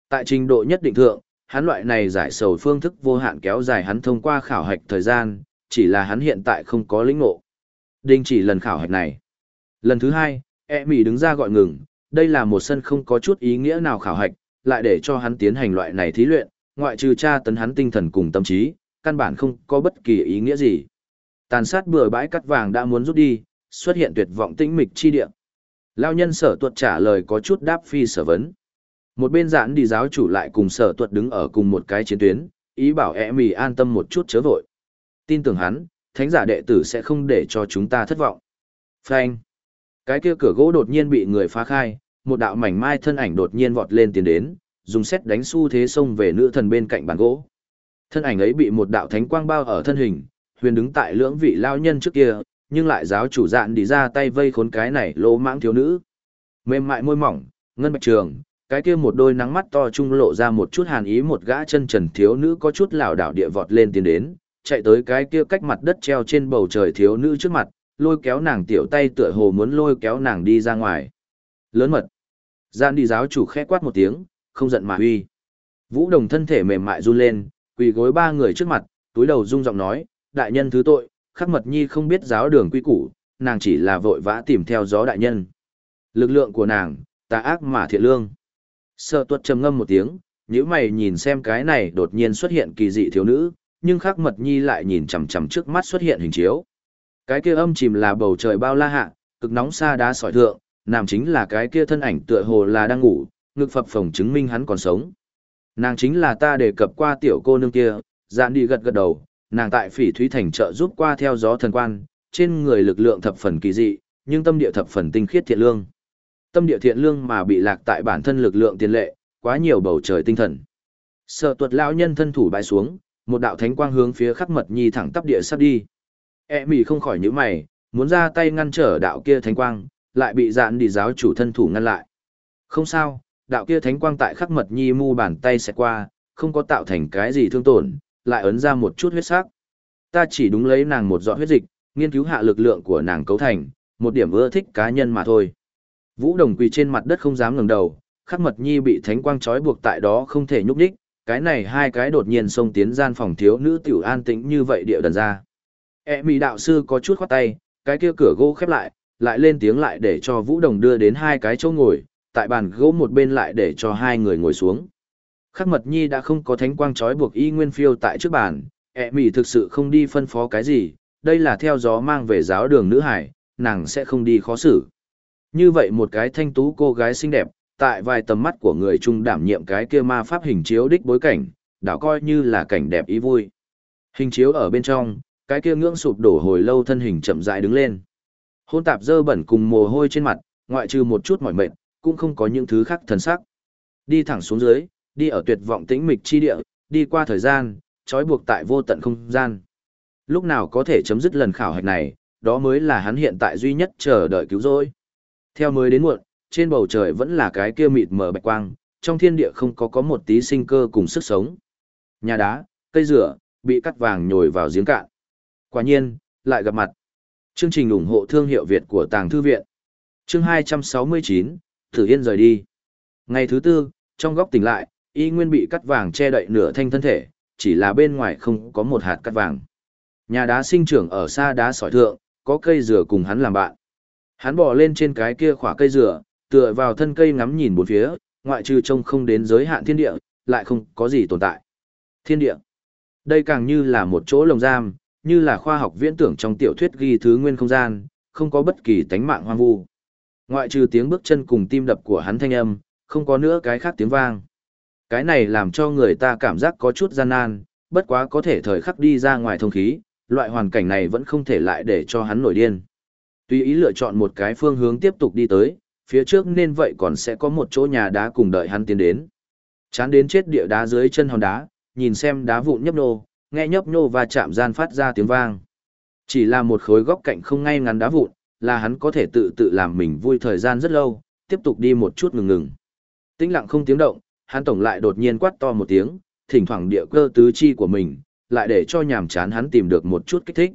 Tại trình độ nhất định thượng, hắn loại này giải sầu phương thức vô hạn kéo dài hắn thông qua khảo hạch thời gian, chỉ là hắn hiện tại không có lĩnh ngộ. Đình chỉ lần khảo hạch này. Lần thứ hai, e mỉ đứng ra gọi ngừng, đây là một sân không có chút ý nghĩa nào khảo hạch, lại để cho hắn tiến hành loại này thí luyện, ngoại trừ tra tấn hắn tinh thần cùng tâm trí, căn bản không có bất kỳ ý nghĩa gì. Tàn sát bừa bãi cắt vàng đã muốn rút đi, xuất hiện tuyệt vọng tĩnh mịch chi địa. Lao nhân sở tuột trả lời có chút đáp phi sở vấn. Một bên giãn đi giáo chủ lại cùng sở tuật đứng ở cùng một cái chiến tuyến, ý bảo e mì an tâm một chút chớ vội. Tin tưởng hắn, thánh giả đệ tử sẽ không để cho chúng ta thất vọng. Phanh. Cái kia cửa gỗ đột nhiên bị người phá khai, một đạo mảnh mai thân ảnh đột nhiên vọt lên tiến đến, dùng xét đánh xu thế xông về nữ thần bên cạnh bàn gỗ. Thân ảnh ấy bị một đạo thánh quang bao ở thân hình, huyền đứng tại lưỡng vị lao nhân trước kia, nhưng lại giáo chủ dạn đi ra tay vây khốn cái này lỗ mãng thiếu nữ. Mềm mại môi mỏng, ngân bạch trường, cái kia một đôi nắng mắt to trung lộ ra một chút hàn ý một gã chân trần thiếu nữ có chút lảo đảo địa vọt lên tiến đến, chạy tới cái kia cách mặt đất treo trên bầu trời thiếu nữ trước mặt, lôi kéo nàng tiểu tay tựa hồ muốn lôi kéo nàng đi ra ngoài. Lớn mật. Gian đi giáo chủ khẽ quát một tiếng, không giận mà huy. Vũ đồng thân thể mềm mại run lên, quỳ gối ba người trước mặt, túi đầu rung giọng nói, đại nhân thứ tội, khắc mật nhi không biết giáo đường quy củ, nàng chỉ là vội vã tìm theo gió đại nhân. Lực lượng của nàng, tà ác mà thiện lương. Sợ tuật trầm ngâm một tiếng, nếu mày nhìn xem cái này đột nhiên xuất hiện kỳ dị thiếu nữ, nhưng khắc mật nhi lại nhìn chằm chằm trước mắt xuất hiện hình chiếu. Cái kia âm chìm là bầu trời bao la hạ, cực nóng xa đá sỏi thượng, nàng chính là cái kia thân ảnh tựa hồ là đang ngủ, ngực phập phồng chứng minh hắn còn sống. Nàng chính là ta đề cập qua tiểu cô nương kia, dạn đi gật gật đầu, nàng tại phỉ thúy thành trợ giúp qua theo gió thần quan, trên người lực lượng thập phần kỳ dị, nhưng tâm địa thập phần tinh khiết thiện lương. Tâm địa thiện lương mà bị lạc tại bản thân lực lượng tiền lệ, quá nhiều bầu trời tinh thần. Sợ tuật lão nhân thân thủ bãi xuống, một đạo thánh quang hướng phía khắc mật nhi thẳng tắp địa sắp đi. E mì không khỏi nhíu mày, muốn ra tay ngăn trở đạo kia thánh quang, lại bị dạn đi giáo chủ thân thủ ngăn lại. Không sao, đạo kia thánh quang tại khắc mật nhi mu bàn tay sẽ qua, không có tạo thành cái gì thương tổn, lại ấn ra một chút huyết sắc. Ta chỉ đúng lấy nàng một giọt huyết dịch, nghiên cứu hạ lực lượng của nàng cấu thành, một điểm ưa thích cá nhân mà thôi. Vũ Đồng quỳ trên mặt đất không dám ngẩng đầu, khắc mật nhi bị thánh quang trói buộc tại đó không thể nhúc nhích, cái này hai cái đột nhiên xông tiến gian phòng thiếu nữ tiểu an tĩnh như vậy địa đần ra. E mỹ đạo sư có chút khoát tay, cái kia cửa gỗ khép lại, lại lên tiếng lại để cho Vũ Đồng đưa đến hai cái chỗ ngồi, tại bàn gỗ một bên lại để cho hai người ngồi xuống. Khắc mật nhi đã không có thánh quang trói buộc y nguyên phiêu tại trước bàn, e ẹ mỉ thực sự không đi phân phó cái gì, đây là theo gió mang về giáo đường nữ hải, nàng sẽ không đi khó xử. Như vậy một cái thanh tú cô gái xinh đẹp, tại vài tầm mắt của người trung đảm nhiệm cái kia ma pháp hình chiếu đích bối cảnh, đảo coi như là cảnh đẹp ý vui. Hình chiếu ở bên trong, cái kia ngưỡng sụp đổ hồi lâu thân hình chậm rãi đứng lên. Hôn tạp dơ bẩn cùng mồ hôi trên mặt, ngoại trừ một chút mỏi mệt, cũng không có những thứ khác thần sắc. Đi thẳng xuống dưới, đi ở tuyệt vọng tĩnh mịch chi địa, đi qua thời gian, trói buộc tại vô tận không gian. Lúc nào có thể chấm dứt lần khảo hạch này, đó mới là hắn hiện tại duy nhất chờ đợi cứu rỗi. Theo mới đến muộn, trên bầu trời vẫn là cái kia mịt mờ bạch quang, trong thiên địa không có có một tí sinh cơ cùng sức sống. Nhà đá, cây rửa, bị cắt vàng nhồi vào giếng cạn. Quả nhiên, lại gặp mặt. Chương trình ủng hộ thương hiệu Việt của Tàng Thư Viện. Chương 269, Thử Yên rời đi. Ngày thứ tư, trong góc tỉnh lại, y nguyên bị cắt vàng che đậy nửa thanh thân thể, chỉ là bên ngoài không có một hạt cắt vàng. Nhà đá sinh trưởng ở xa đá sỏi thượng, có cây dừa cùng hắn làm bạn. Hắn bò lên trên cái kia khỏa cây rửa, tựa vào thân cây ngắm nhìn bốn phía, ngoại trừ trông không đến giới hạn thiên địa, lại không có gì tồn tại. Thiên địa. Đây càng như là một chỗ lồng giam, như là khoa học viễn tưởng trong tiểu thuyết ghi thứ nguyên không gian, không có bất kỳ tánh mạng hoang vu. Ngoại trừ tiếng bước chân cùng tim đập của hắn thanh âm, không có nữa cái khác tiếng vang. Cái này làm cho người ta cảm giác có chút gian nan, bất quá có thể thời khắc đi ra ngoài thông khí, loại hoàn cảnh này vẫn không thể lại để cho hắn nổi điên tùy ý lựa chọn một cái phương hướng tiếp tục đi tới, phía trước nên vậy còn sẽ có một chỗ nhà đá cùng đợi hắn tiến đến. Chán đến chết địa đá dưới chân hòn đá, nhìn xem đá vụn nhấp nô, nghe nhấp nhô và chạm gian phát ra tiếng vang. Chỉ là một khối góc cạnh không ngay ngắn đá vụn, là hắn có thể tự tự làm mình vui thời gian rất lâu, tiếp tục đi một chút ngừng ngừng. Tĩnh lặng không tiếng động, hắn tổng lại đột nhiên quát to một tiếng, thỉnh thoảng địa cơ tứ chi của mình, lại để cho nhàm chán hắn tìm được một chút kích thích.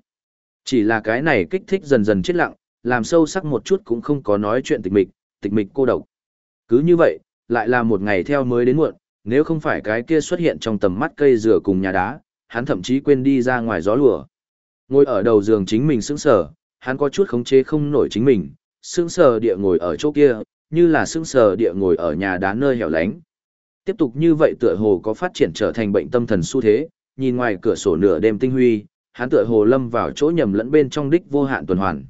Chỉ là cái này kích thích dần dần chết lặng, làm sâu sắc một chút cũng không có nói chuyện tịch mịch, tịch mịch cô độc. Cứ như vậy, lại là một ngày theo mới đến muộn, nếu không phải cái kia xuất hiện trong tầm mắt cây rửa cùng nhà đá, hắn thậm chí quên đi ra ngoài gió lùa. Ngồi ở đầu giường chính mình sững sờ, hắn có chút khống chế không nổi chính mình, sững sờ địa ngồi ở chỗ kia, như là sững sờ địa ngồi ở nhà đá nơi hẻo lánh. Tiếp tục như vậy tựa hồ có phát triển trở thành bệnh tâm thần xu thế, nhìn ngoài cửa sổ nửa đêm tinh huy, hắn tựa hồ lâm vào chỗ nhầm lẫn bên trong đích vô hạn tuần hoàn.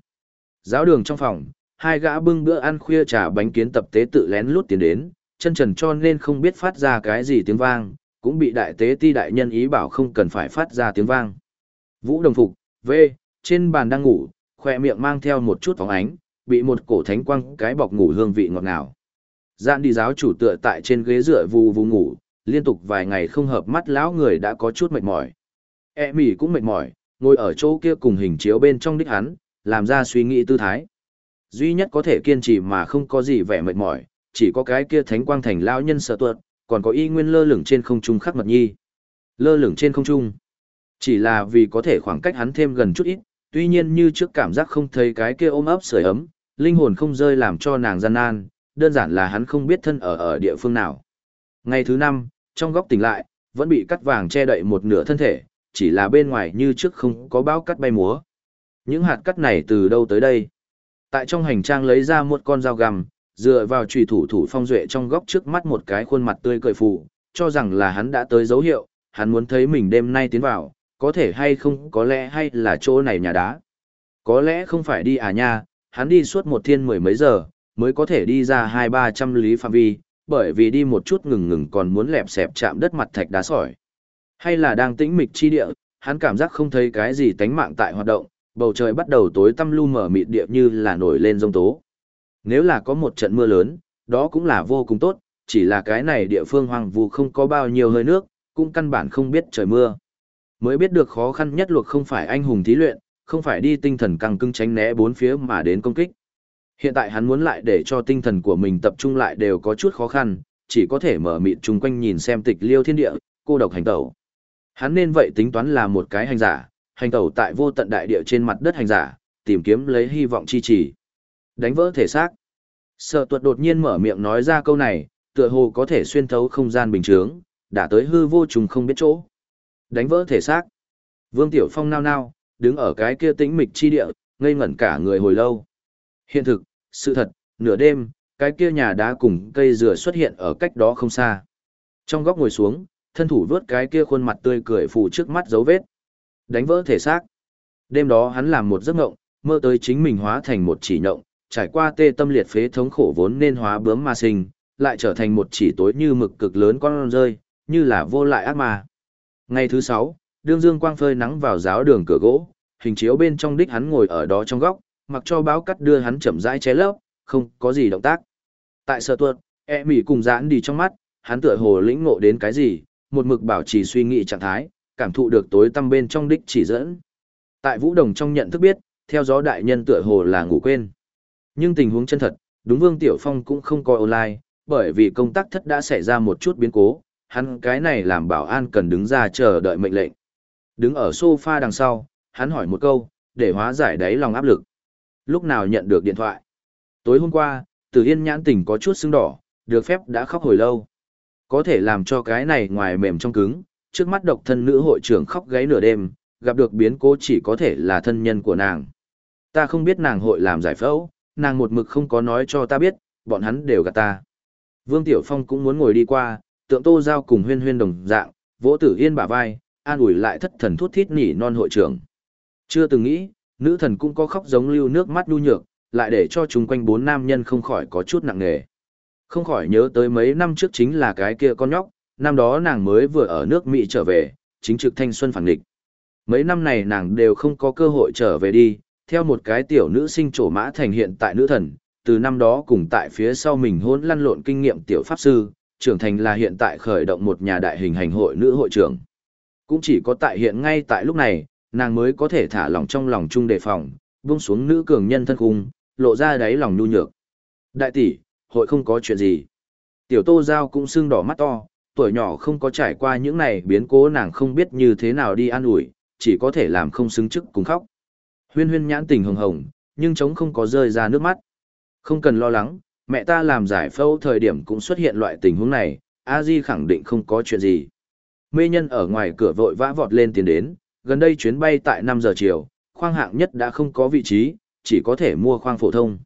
Giáo đường trong phòng, hai gã bưng bữa ăn khuya trà bánh kiến tập tế tự lén lút tiến đến, chân trần cho nên không biết phát ra cái gì tiếng vang, cũng bị đại tế ti đại nhân ý bảo không cần phải phát ra tiếng vang. Vũ đồng phục, V, trên bàn đang ngủ, khoe miệng mang theo một chút phóng ánh, bị một cổ thánh quang cái bọc ngủ hương vị ngọt ngào. Dạn đi giáo chủ tựa tại trên ghế dựa vù vù ngủ, liên tục vài ngày không hợp mắt lão người đã có chút mệt mỏi. E mỉ cũng mệt mỏi, ngồi ở chỗ kia cùng hình chiếu bên trong đích hắn, làm ra suy nghĩ tư thái. Duy nhất có thể kiên trì mà không có gì vẻ mệt mỏi, chỉ có cái kia thánh quang thành lão nhân sợ tuột, còn có y nguyên lơ lửng trên không trung khắc mật nhi. Lơ lửng trên không trung. Chỉ là vì có thể khoảng cách hắn thêm gần chút ít, tuy nhiên như trước cảm giác không thấy cái kia ôm ấp sưởi ấm, linh hồn không rơi làm cho nàng gian nan, đơn giản là hắn không biết thân ở ở địa phương nào. Ngày thứ năm, trong góc tỉnh lại, vẫn bị cắt vàng che đậy một nửa thân thể, chỉ là bên ngoài như trước không có bão cắt bay múa. Những hạt cắt này từ đâu tới đây? Tại trong hành trang lấy ra một con dao găm, dựa vào trùy thủ thủ phong duệ trong góc trước mắt một cái khuôn mặt tươi cười phụ, cho rằng là hắn đã tới dấu hiệu, hắn muốn thấy mình đêm nay tiến vào, có thể hay không có lẽ hay là chỗ này nhà đá. Có lẽ không phải đi à nha, hắn đi suốt một thiên mười mấy giờ, mới có thể đi ra hai ba trăm lý phạm vi, bởi vì đi một chút ngừng ngừng còn muốn lẹp xẹp chạm đất mặt thạch đá sỏi. Hay là đang tĩnh mịch chi địa, hắn cảm giác không thấy cái gì tánh mạng tại hoạt động, bầu trời bắt đầu tối tăm lu mở mịt địa như là nổi lên rông tố. Nếu là có một trận mưa lớn, đó cũng là vô cùng tốt, chỉ là cái này địa phương hoang vu không có bao nhiêu hơi nước, cũng căn bản không biết trời mưa. Mới biết được khó khăn nhất luộc không phải anh hùng thí luyện, không phải đi tinh thần căng cứng tránh né bốn phía mà đến công kích. Hiện tại hắn muốn lại để cho tinh thần của mình tập trung lại đều có chút khó khăn, chỉ có thể mở mịt chung quanh nhìn xem tịch liêu thiên địa, cô độc hành tẩu. Hắn nên vậy tính toán là một cái hành giả, hành tẩu tại vô tận đại địa trên mặt đất hành giả, tìm kiếm lấy hy vọng chi trì. Đánh vỡ thể xác. Sở tuật đột nhiên mở miệng nói ra câu này, tựa hồ có thể xuyên thấu không gian bình thường, đã tới hư vô trùng không biết chỗ. Đánh vỡ thể xác. Vương Tiểu Phong nao nao, đứng ở cái kia tĩnh mịch chi địa, ngây ngẩn cả người hồi lâu. Hiện thực, sự thật, nửa đêm, cái kia nhà đá cùng cây dừa xuất hiện ở cách đó không xa. Trong góc ngồi xuống, thân thủ vớt cái kia khuôn mặt tươi cười phủ trước mắt dấu vết. Đánh vỡ thể xác. Đêm đó hắn làm một giấc ngộng, mơ tới chính mình hóa thành một chỉ nhộng, trải qua tê tâm liệt phế thống khổ vốn nên hóa bướm ma sinh, lại trở thành một chỉ tối như mực cực lớn con rơi, như là vô lại ác ma. Ngày thứ sáu, đương dương quang phơi nắng vào giáo đường cửa gỗ, hình chiếu bên trong đích hắn ngồi ở đó trong góc, mặc cho báo cắt đưa hắn chậm rãi ché lấp, không có gì động tác. Tại sở tuột, e mỉ cùng giãn đi trong mắt, hắn tựa hồ lĩnh ngộ đến cái gì, một mực bảo trì suy nghĩ trạng thái, cảm thụ được tối tăm bên trong đích chỉ dẫn. Tại vũ đồng trong nhận thức biết, theo gió đại nhân tựa hồ là ngủ quên. Nhưng tình huống chân thật, đúng Vương Tiểu Phong cũng không coi online, bởi vì công tác thất đã xảy ra một chút biến cố, hắn cái này làm bảo an cần đứng ra chờ đợi mệnh lệnh. Đứng ở sofa đằng sau, hắn hỏi một câu, để hóa giải đáy lòng áp lực. Lúc nào nhận được điện thoại? Tối hôm qua, Tử Yên nhãn tình có chút sưng đỏ, được phép đã khóc hồi lâu. Có thể làm cho cái này ngoài mềm trong cứng, trước mắt độc thân nữ hội trưởng khóc gáy nửa đêm, gặp được biến cố chỉ có thể là thân nhân của nàng. Ta không biết nàng hội làm giải phẫu, nàng một mực không có nói cho ta biết, bọn hắn đều gạt ta. Vương Tiểu Phong cũng muốn ngồi đi qua, tượng tô giao cùng huyên huyên đồng dạng, vỗ tử yên bả vai, an ủi lại thất thần thút thít nỉ non hội trưởng. Chưa từng nghĩ, nữ thần cũng có khóc giống lưu nước mắt nhu nhược, lại để cho chúng quanh bốn nam nhân không khỏi có chút nặng nề. Không khỏi nhớ tới mấy năm trước chính là cái kia con nhóc, năm đó nàng mới vừa ở nước Mỹ trở về, chính trực thanh xuân phản địch. Mấy năm này nàng đều không có cơ hội trở về đi, theo một cái tiểu nữ sinh trổ mã thành hiện tại nữ thần, từ năm đó cùng tại phía sau mình hôn lăn lộn kinh nghiệm tiểu pháp sư, trưởng thành là hiện tại khởi động một nhà đại hình hành hội nữ hội trưởng. Cũng chỉ có tại hiện ngay tại lúc này, nàng mới có thể thả lòng trong lòng chung đề phòng, buông xuống nữ cường nhân thân cung, lộ ra đáy lòng nhu nhược. Đại tỷ, hội không có chuyện gì. Tiểu Tô Giao cũng sưng đỏ mắt to, tuổi nhỏ không có trải qua những này biến cố nàng không biết như thế nào đi an ủi, chỉ có thể làm không xứng chức cùng khóc. Huyên huyên nhãn tình hồng hồng, nhưng trống không có rơi ra nước mắt. Không cần lo lắng, mẹ ta làm giải phẫu thời điểm cũng xuất hiện loại tình huống này, a di khẳng định không có chuyện gì. Mê nhân ở ngoài cửa vội vã vọt lên tiền đến, gần đây chuyến bay tại 5 giờ chiều, khoang hạng nhất đã không có vị trí, chỉ có thể mua khoang phổ thông.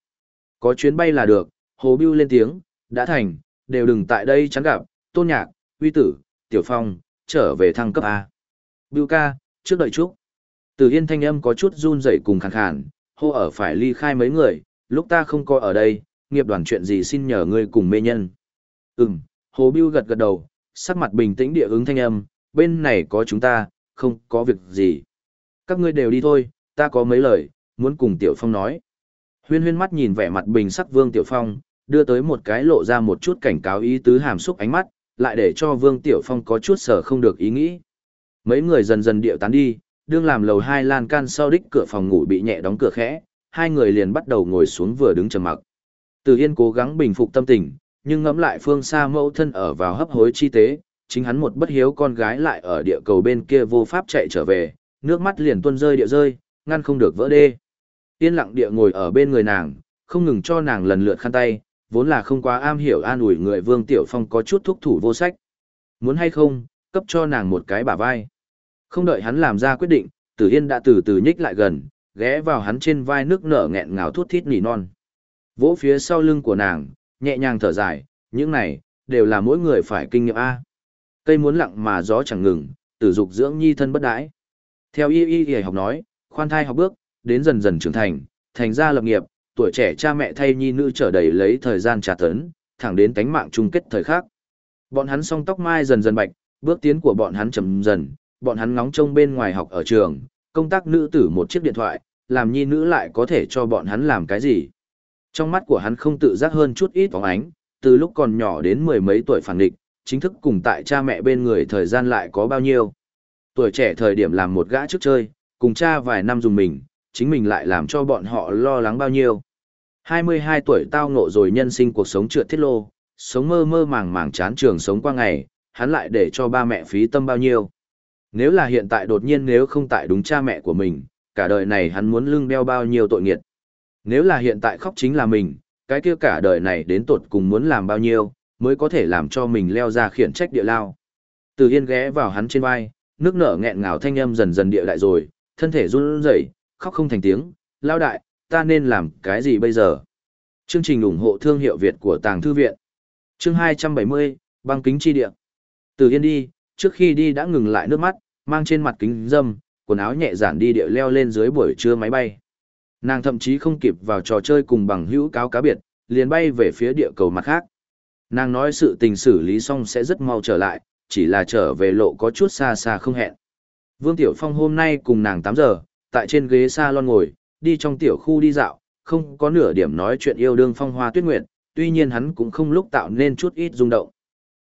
Có chuyến bay là được, Hồ Bưu lên tiếng, đã thành, đều đừng tại đây chắn gặp, tôn nhạc, uy tử, tiểu phong, trở về thăng cấp A. Bưu ca, trước đợi chút. Từ yên thanh âm có chút run rẩy cùng khàn khàn, hô ở phải ly khai mấy người, lúc ta không coi ở đây, nghiệp đoàn chuyện gì xin nhờ ngươi cùng mê nhân. Ừm, Hồ Bưu gật gật đầu, sắc mặt bình tĩnh địa ứng thanh âm, bên này có chúng ta, không có việc gì. Các ngươi đều đi thôi, ta có mấy lời, muốn cùng Tiểu Phong nói. Huyên huyên mắt nhìn vẻ mặt bình sắc Vương Tiểu Phong, đưa tới một cái lộ ra một chút cảnh cáo ý tứ hàm xúc ánh mắt, lại để cho Vương Tiểu Phong có chút sở không được ý nghĩ. Mấy người dần dần điệu tán đi, đương làm lầu hai lan can sau đích cửa phòng ngủ bị nhẹ đóng cửa khẽ, hai người liền bắt đầu ngồi xuống vừa đứng trầm mặc. Từ Yên cố gắng bình phục tâm tình, nhưng ngẫm lại phương xa mẫu thân ở vào hấp hối chi tế, chính hắn một bất hiếu con gái lại ở địa cầu bên kia vô pháp chạy trở về, nước mắt liền tuôn rơi địa rơi, ngăn không được vỡ đê. Yên lặng địa ngồi ở bên người nàng, không ngừng cho nàng lần lượt khăn tay, vốn là không quá am hiểu an ủi người Vương Tiểu Phong có chút thúc thủ vô sách. Muốn hay không, cấp cho nàng một cái bả vai. Không đợi hắn làm ra quyết định, Tử Yên đã từ từ nhích lại gần, ghé vào hắn trên vai nước nở nghẹn ngào thút thít nỉ non. Vỗ phía sau lưng của nàng, nhẹ nhàng thở dài, những này, đều là mỗi người phải kinh nghiệm A. Cây muốn lặng mà gió chẳng ngừng, tử dục dưỡng nhi thân bất đãi. Theo y y y học nói, khoan thai học bước, đến dần dần trưởng thành, thành ra lập nghiệp, tuổi trẻ cha mẹ thay nhi nữ trở đầy lấy thời gian trả tấn, thẳng đến tánh mạng chung kết thời khắc. Bọn hắn song tóc mai dần dần bạch, bước tiến của bọn hắn chậm dần, bọn hắn ngóng trông bên ngoài học ở trường, công tác nữ tử một chiếc điện thoại, làm nhi nữ lại có thể cho bọn hắn làm cái gì. Trong mắt của hắn không tự giác hơn chút ít bóng ánh, từ lúc còn nhỏ đến mười mấy tuổi phản địch, chính thức cùng tại cha mẹ bên người thời gian lại có bao nhiêu. Tuổi trẻ thời điểm làm một gã trước chơi, cùng cha vài năm dùng mình, chính mình lại làm cho bọn họ lo lắng bao nhiêu. 22 tuổi tao ngộ rồi nhân sinh cuộc sống trượt thiết lô, sống mơ mơ màng màng chán trường sống qua ngày, hắn lại để cho ba mẹ phí tâm bao nhiêu. Nếu là hiện tại đột nhiên nếu không tại đúng cha mẹ của mình, cả đời này hắn muốn lưng đeo bao nhiêu tội nghiệt. Nếu là hiện tại khóc chính là mình, cái kia cả đời này đến tột cùng muốn làm bao nhiêu, mới có thể làm cho mình leo ra khiển trách địa lao. Từ Yên ghé vào hắn trên vai, nước nở nghẹn ngào thanh âm dần dần địa đại rồi, thân thể run rẩy, khóc không thành tiếng, lao đại, ta nên làm cái gì bây giờ? Chương trình ủng hộ thương hiệu Việt của Tàng Thư Viện. Chương 270, băng kính chi địa. Từ Yên đi, trước khi đi đã ngừng lại nước mắt, mang trên mặt kính dâm, quần áo nhẹ giản đi địa leo lên dưới buổi trưa máy bay. Nàng thậm chí không kịp vào trò chơi cùng bằng hữu cáo cá biệt, liền bay về phía địa cầu mặt khác. Nàng nói sự tình xử lý xong sẽ rất mau trở lại, chỉ là trở về lộ có chút xa xa không hẹn. Vương Tiểu Phong hôm nay cùng nàng 8 giờ, tại trên ghế salon ngồi, đi trong tiểu khu đi dạo, không có nửa điểm nói chuyện yêu đương phong hoa tuyết nguyệt, tuy nhiên hắn cũng không lúc tạo nên chút ít rung động.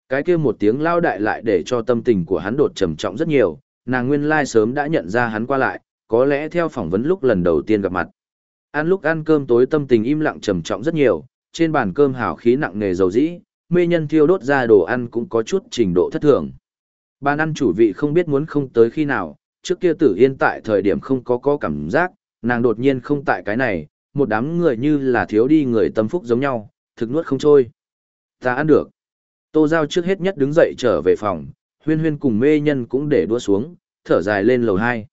Cái kia một tiếng lao đại lại để cho tâm tình của hắn đột trầm trọng rất nhiều, nàng nguyên lai sớm đã nhận ra hắn qua lại, có lẽ theo phỏng vấn lúc lần đầu tiên gặp mặt. Ăn lúc ăn cơm tối tâm tình im lặng trầm trọng rất nhiều, trên bàn cơm hào khí nặng nề dầu dĩ, mê nhân thiêu đốt ra đồ ăn cũng có chút trình độ thất thường. Bàn ăn chủ vị không biết muốn không tới khi nào, trước kia tử yên tại thời điểm không có có cảm giác, nàng đột nhiên không tại cái này, một đám người như là thiếu đi người tâm phúc giống nhau, thực nuốt không trôi. Ta ăn được. Tô Giao trước hết nhất đứng dậy trở về phòng, huyên huyên cùng mê nhân cũng để đua xuống, thở dài lên lầu 2.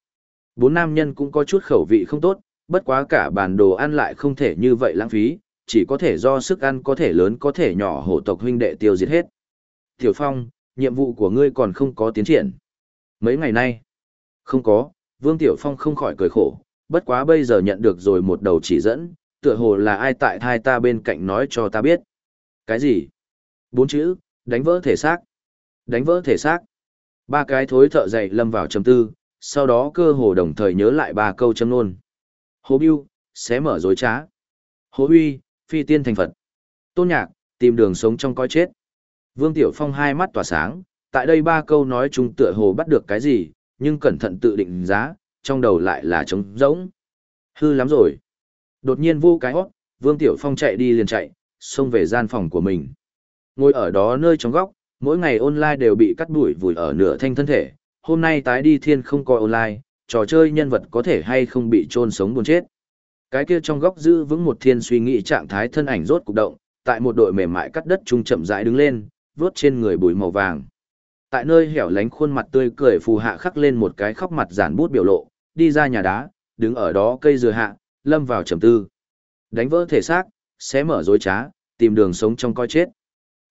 Bốn nam nhân cũng có chút khẩu vị không tốt, bất quá cả bàn đồ ăn lại không thể như vậy lãng phí, chỉ có thể do sức ăn có thể lớn có thể nhỏ hổ tộc huynh đệ tiêu diệt hết. Tiểu Phong, nhiệm vụ của ngươi còn không có tiến triển. Mấy ngày nay, không có, Vương Tiểu Phong không khỏi cười khổ, bất quá bây giờ nhận được rồi một đầu chỉ dẫn, tựa hồ là ai tại thai ta bên cạnh nói cho ta biết. Cái gì? Bốn chữ, đánh vỡ thể xác. Đánh vỡ thể xác. Ba cái thối thợ dậy lâm vào chấm tư, sau đó cơ hồ đồng thời nhớ lại ba câu châm nôn. Hố Biêu, xé mở dối trá. Hố Huy, phi tiên thành Phật. Tôn Nhạc, tìm đường sống trong coi chết. Vương Tiểu Phong hai mắt tỏa sáng, tại đây ba câu nói chung tựa hồ bắt được cái gì, nhưng cẩn thận tự định giá, trong đầu lại là trống rỗng. Hư lắm rồi. Đột nhiên vô cái hót, Vương Tiểu Phong chạy đi liền chạy, xông về gian phòng của mình. Ngồi ở đó nơi trong góc, mỗi ngày online đều bị cắt đuổi vùi ở nửa thanh thân thể. Hôm nay tái đi thiên không coi online, trò chơi nhân vật có thể hay không bị trôn sống buồn chết. Cái kia trong góc giữ vững một thiên suy nghĩ trạng thái thân ảnh rốt cục động, tại một đội mềm mại cắt đất trung chậm rãi đứng lên, vuốt trên người bụi màu vàng. Tại nơi hẻo lánh khuôn mặt tươi cười phù hạ khắc lên một cái khóc mặt giản bút biểu lộ, đi ra nhà đá, đứng ở đó cây dừa hạ, lâm vào trầm tư. Đánh vỡ thể xác, sẽ mở dối trá, tìm đường sống trong coi chết.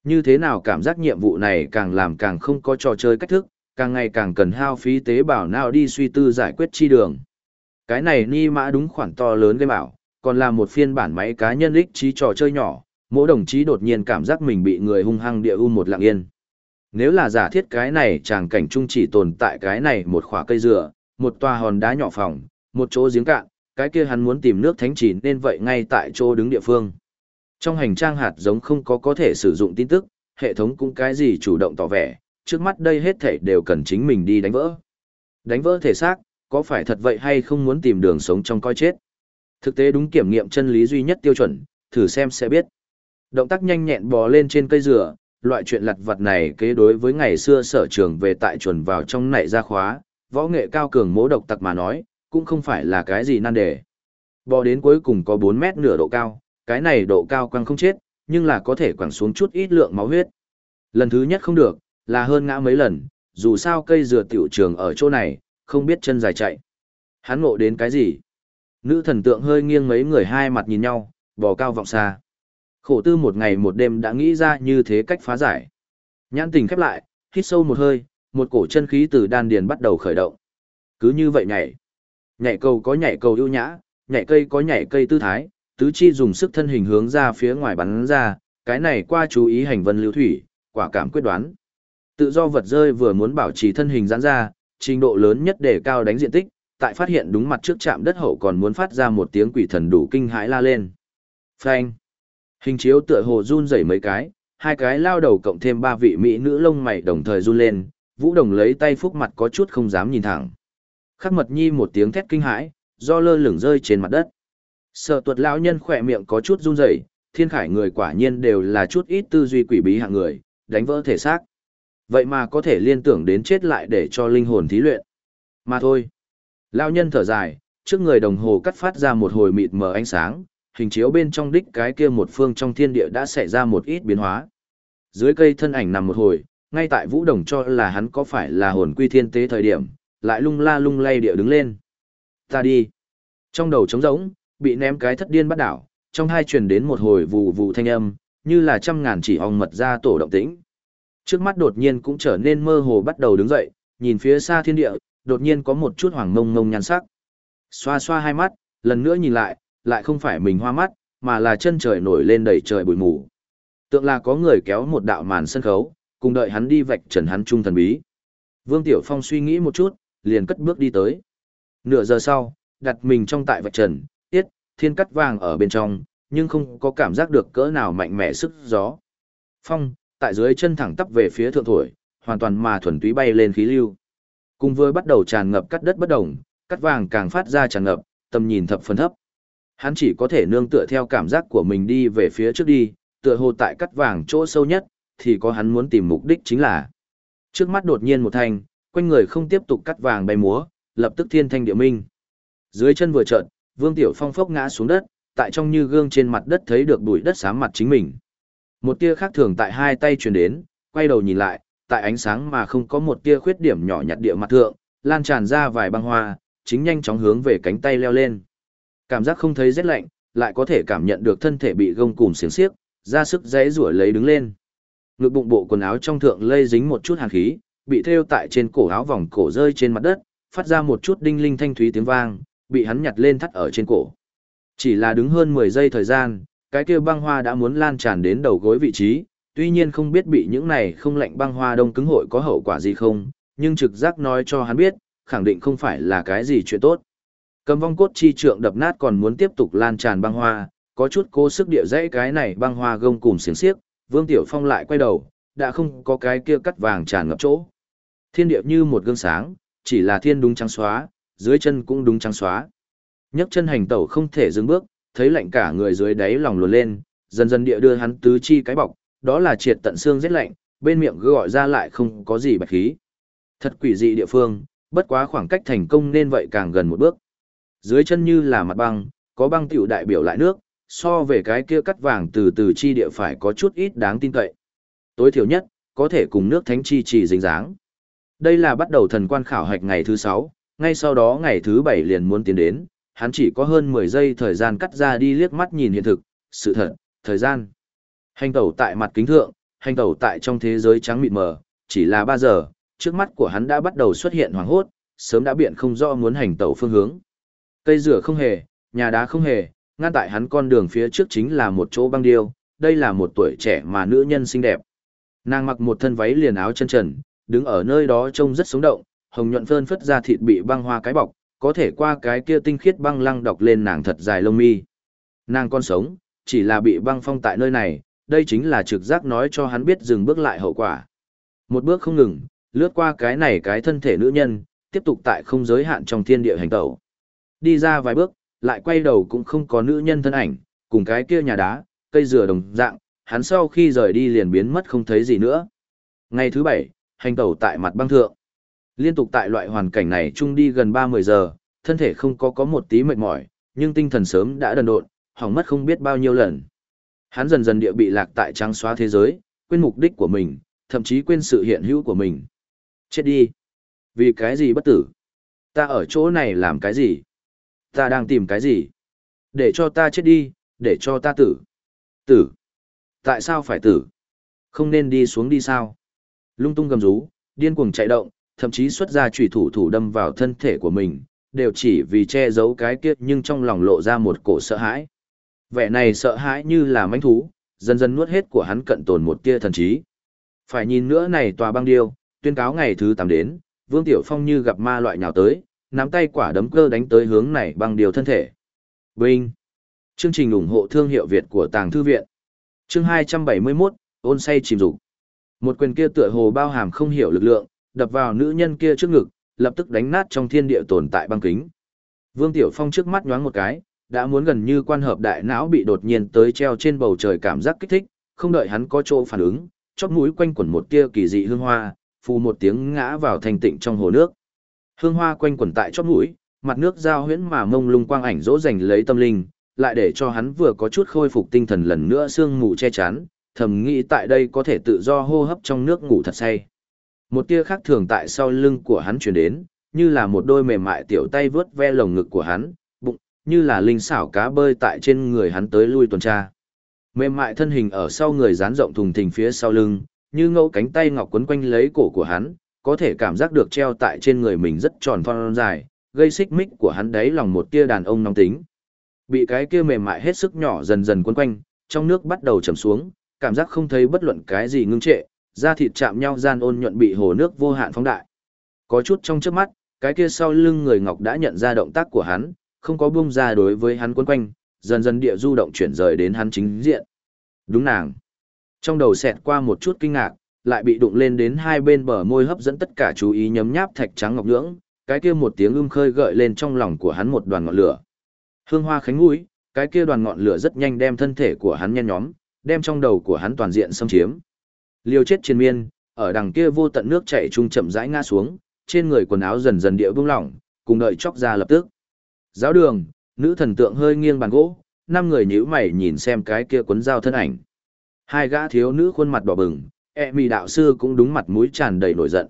Như thế nào cảm giác nhiệm vụ này càng làm càng không có trò chơi cách thức, càng ngày càng cần hao phí tế bào nào đi suy tư giải quyết chi đường. Cái này ni mã đúng khoản to lớn gây bảo, còn là một phiên bản máy cá nhân ích trí trò chơi nhỏ, mỗi đồng chí đột nhiên cảm giác mình bị người hung hăng địa u một lặng yên. Nếu là giả thiết cái này chàng cảnh trung chỉ tồn tại cái này một khỏa cây dừa, một tòa hòn đá nhỏ phòng, một chỗ giếng cạn, cái kia hắn muốn tìm nước thánh chỉ nên vậy ngay tại chỗ đứng địa phương. Trong hành trang hạt giống không có có thể sử dụng tin tức, hệ thống cũng cái gì chủ động tỏ vẻ, trước mắt đây hết thể đều cần chính mình đi đánh vỡ. Đánh vỡ thể xác, có phải thật vậy hay không muốn tìm đường sống trong coi chết? Thực tế đúng kiểm nghiệm chân lý duy nhất tiêu chuẩn, thử xem sẽ biết. Động tác nhanh nhẹn bò lên trên cây dừa, loại chuyện lặt vặt này kế đối với ngày xưa sở trường về tại chuẩn vào trong nảy ra khóa, võ nghệ cao cường mố độc tặc mà nói, cũng không phải là cái gì nan đề. Bò đến cuối cùng có 4 mét nửa độ cao, cái này độ cao quăng không chết, nhưng là có thể quẳng xuống chút ít lượng máu huyết. Lần thứ nhất không được, là hơn ngã mấy lần, dù sao cây dừa tiểu trường ở chỗ này, không biết chân dài chạy. Hắn ngộ đến cái gì? Nữ thần tượng hơi nghiêng mấy người hai mặt nhìn nhau, bò cao vọng xa. Khổ tư một ngày một đêm đã nghĩ ra như thế cách phá giải. Nhãn tình khép lại, hít sâu một hơi, một cổ chân khí từ đan điền bắt đầu khởi động. Cứ như vậy nhảy. Nhảy cầu có nhảy cầu ưu nhã, nhảy cây có nhảy cây tư thái, tứ chi dùng sức thân hình hướng ra phía ngoài bắn ra, cái này qua chú ý hành vân lưu thủy, quả cảm quyết đoán. Tự do vật rơi vừa muốn bảo trì thân hình giãn ra, trình độ lớn nhất để cao đánh diện tích, tại phát hiện đúng mặt trước chạm đất hậu còn muốn phát ra một tiếng quỷ thần đủ kinh hãi la lên. Phanh. Hình chiếu tựa hồ run rẩy mấy cái, hai cái lao đầu cộng thêm ba vị mỹ nữ lông mày đồng thời run lên, Vũ Đồng lấy tay phúc mặt có chút không dám nhìn thẳng. Khắc mật nhi một tiếng thét kinh hãi, do lơ lửng rơi trên mặt đất. Sợ tuột lão nhân khỏe miệng có chút run rẩy, thiên khải người quả nhiên đều là chút ít tư duy quỷ bí hạng người, đánh vỡ thể xác. Vậy mà có thể liên tưởng đến chết lại để cho linh hồn thí luyện. Mà thôi. Lão nhân thở dài, trước người đồng hồ cắt phát ra một hồi mịt mờ ánh sáng, hình chiếu bên trong đích cái kia một phương trong thiên địa đã xảy ra một ít biến hóa. Dưới cây thân ảnh nằm một hồi, ngay tại Vũ Đồng cho là hắn có phải là hồn quy thiên tế thời điểm, lại lung la lung lay địa đứng lên. Ta đi. Trong đầu trống rỗng, bị ném cái thất điên bắt đảo, trong hai truyền đến một hồi vù vù thanh âm, như là trăm ngàn chỉ ong mật ra tổ động tĩnh. Trước mắt đột nhiên cũng trở nên mơ hồ bắt đầu đứng dậy, nhìn phía xa thiên địa, đột nhiên có một chút hoàng ngông ngông nhăn sắc. Xoa xoa hai mắt, lần nữa nhìn lại, lại không phải mình hoa mắt, mà là chân trời nổi lên đầy trời bụi mù. Tượng là có người kéo một đạo màn sân khấu, cùng đợi hắn đi vạch trần hắn trung thần bí. Vương Tiểu Phong suy nghĩ một chút, liền cất bước đi tới. Nửa giờ sau, đặt mình trong tại vạch trần, tiết, thiên cắt vàng ở bên trong, nhưng không có cảm giác được cỡ nào mạnh mẽ sức gió. Phong, tại dưới chân thẳng tắp về phía thượng thổi, hoàn toàn mà thuần túy bay lên khí lưu. Cùng với bắt đầu tràn ngập cắt đất bất động, cắt vàng càng phát ra tràn ngập, tầm nhìn thập phần thấp. Hắn chỉ có thể nương tựa theo cảm giác của mình đi về phía trước đi, tựa hồ tại cắt vàng chỗ sâu nhất, thì có hắn muốn tìm mục đích chính là. Trước mắt đột nhiên một thanh, quanh người không tiếp tục cắt vàng bay múa, lập tức thiên thanh địa minh. Dưới chân vừa chợt, Vương Tiểu Phong phốc ngã xuống đất, tại trong như gương trên mặt đất thấy được bụi đất xám mặt chính mình. Một tia khác thường tại hai tay truyền đến, quay đầu nhìn lại, tại ánh sáng mà không có một tia khuyết điểm nhỏ nhặt địa mặt thượng, lan tràn ra vài băng hoa, chính nhanh chóng hướng về cánh tay leo lên. Cảm giác không thấy rét lạnh, lại có thể cảm nhận được thân thể bị gông cùm xiềng xiếc, ra sức dãy rủa lấy đứng lên. Ngực bụng bộ quần áo trong thượng lây dính một chút hàn khí, bị thêu tại trên cổ áo vòng cổ rơi trên mặt đất, phát ra một chút đinh linh thanh thúy tiếng vang, bị hắn nhặt lên thắt ở trên cổ. Chỉ là đứng hơn 10 giây thời gian, cái kia băng hoa đã muốn lan tràn đến đầu gối vị trí, tuy nhiên không biết bị những này không lạnh băng hoa đông cứng hội có hậu quả gì không, nhưng trực giác nói cho hắn biết, khẳng định không phải là cái gì chuyện tốt. Cầm vong cốt chi trượng đập nát còn muốn tiếp tục lan tràn băng hoa, có chút cố sức địa dãy cái này băng hoa gông cùng xiềng xiếc, Vương Tiểu Phong lại quay đầu, đã không có cái kia cắt vàng tràn ngập chỗ. Thiên địa như một gương sáng, chỉ là thiên đúng trắng xóa, dưới chân cũng đúng trắng xóa. nhấc chân hành tẩu không thể dừng bước, thấy lạnh cả người dưới đáy lòng luồn lên, dần dần địa đưa hắn tứ chi cái bọc, đó là triệt tận xương rét lạnh, bên miệng gọi ra lại không có gì bạch khí. Thật quỷ dị địa phương, bất quá khoảng cách thành công nên vậy càng gần một bước. Dưới chân như là mặt băng, có băng tiểu đại biểu lại nước, so về cái kia cắt vàng từ từ chi địa phải có chút ít đáng tin cậy. Tối thiểu nhất, có thể cùng nước thánh chi chỉ dính dáng. Đây là bắt đầu thần quan khảo hạch ngày thứ 6, ngay sau đó ngày thứ 7 liền muốn tiến đến, hắn chỉ có hơn 10 giây thời gian cắt ra đi liếc mắt nhìn hiện thực, sự thật, thời gian. Hành tẩu tại mặt kính thượng, hành tẩu tại trong thế giới trắng mịt mờ, chỉ là 3 giờ, trước mắt của hắn đã bắt đầu xuất hiện hoàng hốt, sớm đã biện không rõ muốn hành tẩu phương hướng. Cây rửa không hề, nhà đá không hề, ngăn tại hắn con đường phía trước chính là một chỗ băng điêu, đây là một tuổi trẻ mà nữ nhân xinh đẹp. Nàng mặc một thân váy liền áo chân trần, đứng ở nơi đó trông rất sống động, hồng nhuận phơn phất ra thịt bị băng hoa cái bọc, có thể qua cái kia tinh khiết băng lăng đọc lên nàng thật dài lông mi. Nàng con sống, chỉ là bị băng phong tại nơi này, đây chính là trực giác nói cho hắn biết dừng bước lại hậu quả. Một bước không ngừng, lướt qua cái này cái thân thể nữ nhân, tiếp tục tại không giới hạn trong thiên địa hành tẩu. Đi ra vài bước, lại quay đầu cũng không có nữ nhân thân ảnh, cùng cái kia nhà đá, cây dừa đồng dạng, hắn sau khi rời đi liền biến mất không thấy gì nữa. Ngày thứ bảy, hành tẩu tại mặt băng thượng. Liên tục tại loại hoàn cảnh này chung đi gần 30 giờ, thân thể không có có một tí mệt mỏi, nhưng tinh thần sớm đã đần độn, hỏng mất không biết bao nhiêu lần. Hắn dần dần địa bị lạc tại trắng xóa thế giới, quên mục đích của mình, thậm chí quên sự hiện hữu của mình. Chết đi. Vì cái gì bất tử? Ta ở chỗ này làm cái gì? Ta đang tìm cái gì? Để cho ta chết đi, để cho ta tử. Tử. Tại sao phải tử? Không nên đi xuống đi sao? Lung tung gầm rú, điên cuồng chạy động, thậm chí xuất ra chủy thủ thủ đâm vào thân thể của mình, đều chỉ vì che giấu cái kiếp nhưng trong lòng lộ ra một cổ sợ hãi. Vẻ này sợ hãi như là mãnh thú, dần dần nuốt hết của hắn cận tồn một tia thần trí. Phải nhìn nữa này tòa băng điêu, tuyên cáo ngày thứ 8 đến, Vương Tiểu Phong như gặp ma loại nhào tới, nắm tay quả đấm cơ đánh tới hướng này băng điều thân thể. Vinh. Chương trình ủng hộ thương hiệu Việt của Tàng Thư Viện. Chương 271, ôn say chìm dục. Một quyền kia tựa hồ bao hàm không hiểu lực lượng, đập vào nữ nhân kia trước ngực, lập tức đánh nát trong thiên địa tồn tại băng kính. Vương Tiểu Phong trước mắt nhoáng một cái, đã muốn gần như quan hợp đại não bị đột nhiên tới treo trên bầu trời cảm giác kích thích, không đợi hắn có chỗ phản ứng, chóp mũi quanh quẩn một tia kỳ dị hương hoa, phù một tiếng ngã vào thành tịnh trong hồ nước. Hương hoa quanh quẩn tại chóp mũi, mặt nước giao huyễn mà mông lung quang ảnh dỗ dành lấy tâm linh, lại để cho hắn vừa có chút khôi phục tinh thần lần nữa sương mù che chắn, thầm nghĩ tại đây có thể tự do hô hấp trong nước ngủ thật say. Một tia khác thường tại sau lưng của hắn truyền đến, như là một đôi mềm mại tiểu tay vướt ve lồng ngực của hắn, bụng, như là linh xảo cá bơi tại trên người hắn tới lui tuần tra. Mềm mại thân hình ở sau người dán rộng thùng thình phía sau lưng, như ngẫu cánh tay ngọc quấn quanh lấy cổ của hắn, có thể cảm giác được treo tại trên người mình rất tròn thon dài, gây xích mích của hắn đấy lòng một tia đàn ông nóng tính. Bị cái kia mềm mại hết sức nhỏ dần dần quấn quanh, trong nước bắt đầu chầm xuống, cảm giác không thấy bất luận cái gì ngưng trệ, da thịt chạm nhau gian ôn nhuận bị hồ nước vô hạn phóng đại. Có chút trong trước mắt, cái kia sau lưng người ngọc đã nhận ra động tác của hắn, không có buông ra đối với hắn quấn quanh, dần dần địa du động chuyển rời đến hắn chính diện. Đúng nàng. Trong đầu xẹt qua một chút kinh ngạc, lại bị đụng lên đến hai bên bờ môi hấp dẫn tất cả chú ý nhấm nháp thạch trắng ngọc nhưỡng, cái kia một tiếng ưm khơi gợi lên trong lòng của hắn một đoàn ngọn lửa. Hương hoa khánh mũi, cái kia đoàn ngọn lửa rất nhanh đem thân thể của hắn nhen nhóm, đem trong đầu của hắn toàn diện xâm chiếm. Liêu chết triền miên, ở đằng kia vô tận nước chảy trung chậm rãi ngã xuống, trên người quần áo dần dần địa bung lỏng, cùng đợi chóc ra lập tức. Giáo đường, nữ thần tượng hơi nghiêng bàn gỗ, năm người nhíu mày nhìn xem cái kia cuốn dao thân ảnh. Hai gã thiếu nữ khuôn mặt đỏ bừng, E mì đạo sư cũng đúng mặt mũi tràn đầy nổi giận.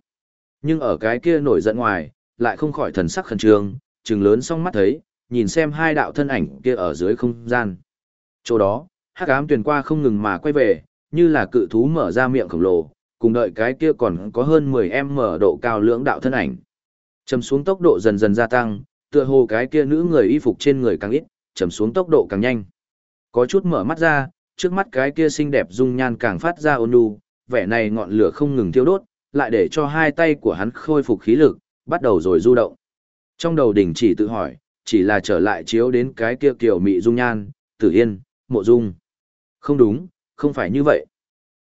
Nhưng ở cái kia nổi giận ngoài, lại không khỏi thần sắc khẩn trương, trừng lớn song mắt thấy, nhìn xem hai đạo thân ảnh kia ở dưới không gian. Chỗ đó, hắc ám tuyển qua không ngừng mà quay về, như là cự thú mở ra miệng khổng lồ, cùng đợi cái kia còn có hơn 10 em mở độ cao lưỡng đạo thân ảnh. Trầm xuống tốc độ dần dần gia tăng, tựa hồ cái kia nữ người y phục trên người càng ít, trầm xuống tốc độ càng nhanh. Có chút mở mắt ra, trước mắt cái kia xinh đẹp dung nhan càng phát ra ôn nhu, vẻ này ngọn lửa không ngừng thiêu đốt, lại để cho hai tay của hắn khôi phục khí lực, bắt đầu rồi du động. Trong đầu đỉnh chỉ tự hỏi, chỉ là trở lại chiếu đến cái kia kiểu mị dung nhan, tử yên, mộ dung. Không đúng, không phải như vậy.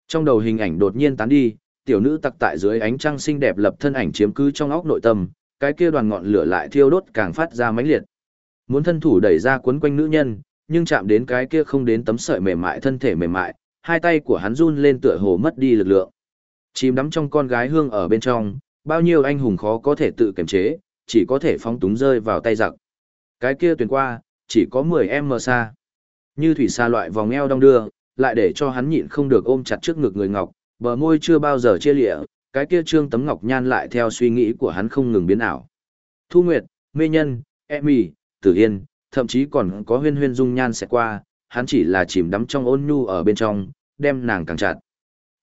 Trong đầu hình ảnh đột nhiên tán đi, tiểu nữ tặc tại dưới ánh trăng xinh đẹp lập thân ảnh chiếm cứ trong óc nội tâm, cái kia đoàn ngọn lửa lại thiêu đốt càng phát ra mãnh liệt. Muốn thân thủ đẩy ra cuốn quanh nữ nhân, nhưng chạm đến cái kia không đến tấm sợi mềm mại thân thể mềm mại, hai tay của hắn run lên tựa hồ mất đi lực lượng. Chìm đắm trong con gái hương ở bên trong, bao nhiêu anh hùng khó có thể tự kiềm chế, chỉ có thể phóng túng rơi vào tay giặc. Cái kia tuyển qua, chỉ có 10m xa. Như thủy xa loại vòng eo đong đưa, lại để cho hắn nhịn không được ôm chặt trước ngực người ngọc, bờ môi chưa bao giờ chia lịa, cái kia trương tấm ngọc nhan lại theo suy nghĩ của hắn không ngừng biến ảo. Thu Nguyệt, Mê Nhân, Emmy, Tử Yên, thậm chí còn có huyên huyên dung nhan sẽ qua, hắn chỉ là chìm đắm trong ôn nhu ở bên trong, đem nàng càng chặt.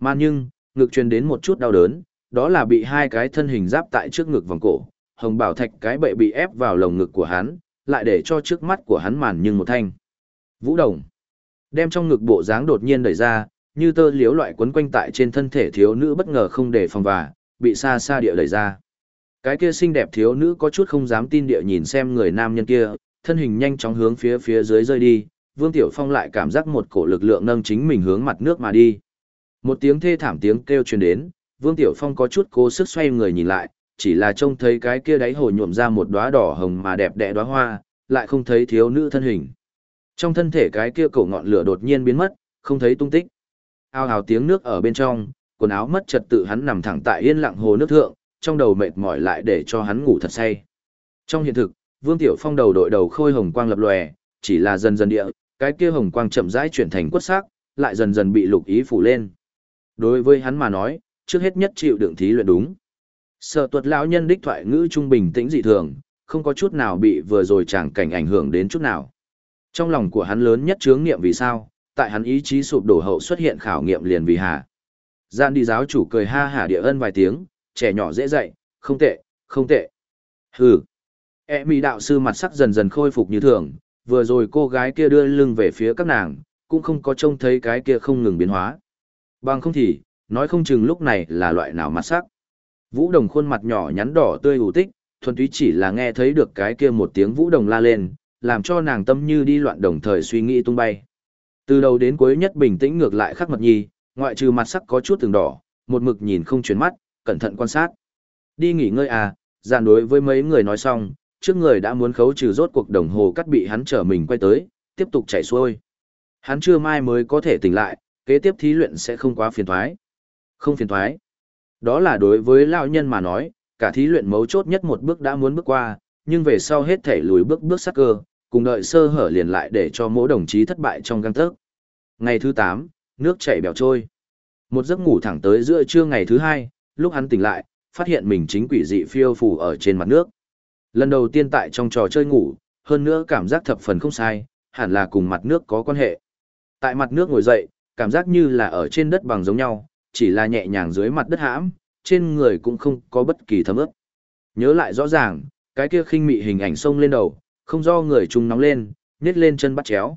Mà nhưng, ngực truyền đến một chút đau đớn, đó là bị hai cái thân hình giáp tại trước ngực vòng cổ, hồng bảo thạch cái bệ bị ép vào lồng ngực của hắn, lại để cho trước mắt của hắn màn nhưng một thanh. Vũ Đồng đem trong ngực bộ dáng đột nhiên đẩy ra, như tơ liếu loại quấn quanh tại trên thân thể thiếu nữ bất ngờ không để phòng và, bị xa xa địa đẩy ra. Cái kia xinh đẹp thiếu nữ có chút không dám tin địa nhìn xem người nam nhân kia, thân hình nhanh chóng hướng phía phía dưới rơi đi, Vương Tiểu Phong lại cảm giác một cổ lực lượng nâng chính mình hướng mặt nước mà đi. Một tiếng thê thảm tiếng kêu truyền đến, Vương Tiểu Phong có chút cố sức xoay người nhìn lại, chỉ là trông thấy cái kia đáy hồ nhuộm ra một đóa đỏ hồng mà đẹp đẽ đóa hoa, lại không thấy thiếu nữ thân hình. Trong thân thể cái kia cổ ngọn lửa đột nhiên biến mất, không thấy tung tích. Ao ào tiếng nước ở bên trong, quần áo mất trật tự hắn nằm thẳng tại yên lặng hồ nước thượng, trong đầu mệt mỏi lại để cho hắn ngủ thật say. Trong hiện thực, Vương Tiểu Phong đầu đội đầu khôi hồng quang lập lòe, chỉ là dần dần địa, cái kia hồng quang chậm rãi chuyển thành quất sắc, lại dần dần bị lục ý phủ lên. Đối với hắn mà nói, trước hết nhất chịu đựng thí luyện đúng. Sở tuật lão nhân đích thoại ngữ trung bình tĩnh dị thường, không có chút nào bị vừa rồi chẳng cảnh ảnh hưởng đến chút nào. Trong lòng của hắn lớn nhất chướng nghiệm vì sao, tại hắn ý chí sụp đổ hậu xuất hiện khảo nghiệm liền vì hà. Gian đi giáo chủ cười ha hả địa ân vài tiếng, trẻ nhỏ dễ dạy, không tệ, không tệ. Hừ. E mỹ đạo sư mặt sắc dần dần khôi phục như thường, vừa rồi cô gái kia đưa lưng về phía các nàng, cũng không có trông thấy cái kia không ngừng biến hóa. Bằng không thì, nói không chừng lúc này là loại nào mặt sắc. Vũ đồng khuôn mặt nhỏ nhắn đỏ tươi ủ tích, thuần túy chỉ là nghe thấy được cái kia một tiếng vũ đồng la lên, làm cho nàng tâm như đi loạn đồng thời suy nghĩ tung bay. Từ đầu đến cuối nhất bình tĩnh ngược lại khắc mật nhi, ngoại trừ mặt sắc có chút từng đỏ, một mực nhìn không chuyển mắt, cẩn thận quan sát. Đi nghỉ ngơi à, giàn đối với mấy người nói xong, trước người đã muốn khấu trừ rốt cuộc đồng hồ cắt bị hắn trở mình quay tới, tiếp tục chạy xuôi. Hắn chưa mai mới có thể tỉnh lại, kế tiếp thí luyện sẽ không quá phiền thoái. Không phiền thoái. Đó là đối với lão nhân mà nói, cả thí luyện mấu chốt nhất một bước đã muốn bước qua, nhưng về sau hết thể lùi bước bước sắc cơ, cùng đợi sơ hở liền lại để cho mỗi đồng chí thất bại trong găng tớc. Ngày thứ 8, nước chảy bèo trôi. Một giấc ngủ thẳng tới giữa trưa ngày thứ hai, lúc hắn tỉnh lại, phát hiện mình chính quỷ dị phiêu phù ở trên mặt nước. Lần đầu tiên tại trong trò chơi ngủ, hơn nữa cảm giác thập phần không sai, hẳn là cùng mặt nước có quan hệ. Tại mặt nước ngồi dậy, cảm giác như là ở trên đất bằng giống nhau, chỉ là nhẹ nhàng dưới mặt đất hãm, trên người cũng không có bất kỳ thấm ướt. Nhớ lại rõ ràng, cái kia khinh mị hình ảnh sông lên đầu, không do người trung nóng lên, nhét lên chân bắt chéo.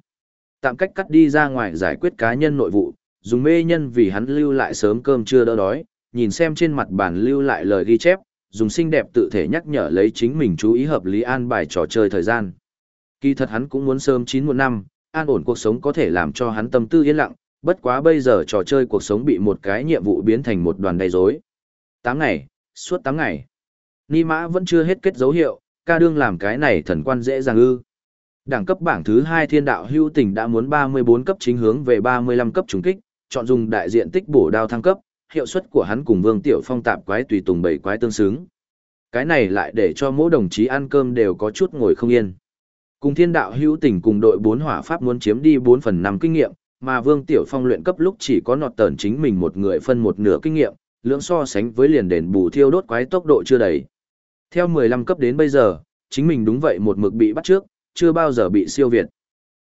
Tạm cách cắt đi ra ngoài giải quyết cá nhân nội vụ, dùng mê nhân vì hắn lưu lại sớm cơm chưa đỡ đói, nhìn xem trên mặt bản lưu lại lời ghi chép, dùng xinh đẹp tự thể nhắc nhở lấy chính mình chú ý hợp lý an bài trò chơi thời gian. Kỳ thật hắn cũng muốn sớm chín một năm, an ổn cuộc sống có thể làm cho hắn tâm tư yên lặng, bất quá bây giờ trò chơi cuộc sống bị một cái nhiệm vụ biến thành một đoàn đầy rối. 8 ngày, suốt 8 ngày. Ni mã vẫn chưa hết kết dấu hiệu, ca đương làm cái này thần quan dễ dàng ư. Đẳng cấp bảng thứ 2 thiên đạo hưu tỉnh đã muốn 34 cấp chính hướng về 35 cấp trùng kích, chọn dùng đại diện tích bổ đao thăng cấp, hiệu suất của hắn cùng Vương Tiểu Phong tạp quái tùy tùng bảy quái tương xứng. Cái này lại để cho mỗi đồng chí ăn cơm đều có chút ngồi không yên. Cùng thiên đạo hữu tỉnh cùng đội 4 hỏa pháp muốn chiếm đi 4 phần 5 kinh nghiệm, mà Vương Tiểu Phong luyện cấp lúc chỉ có nọt tờn chính mình một người phân một nửa kinh nghiệm, lượng so sánh với liền đền bù thiêu đốt quái tốc độ chưa đầy. Theo 15 cấp đến bây giờ, chính mình đúng vậy một mực bị bắt trước, chưa bao giờ bị siêu việt.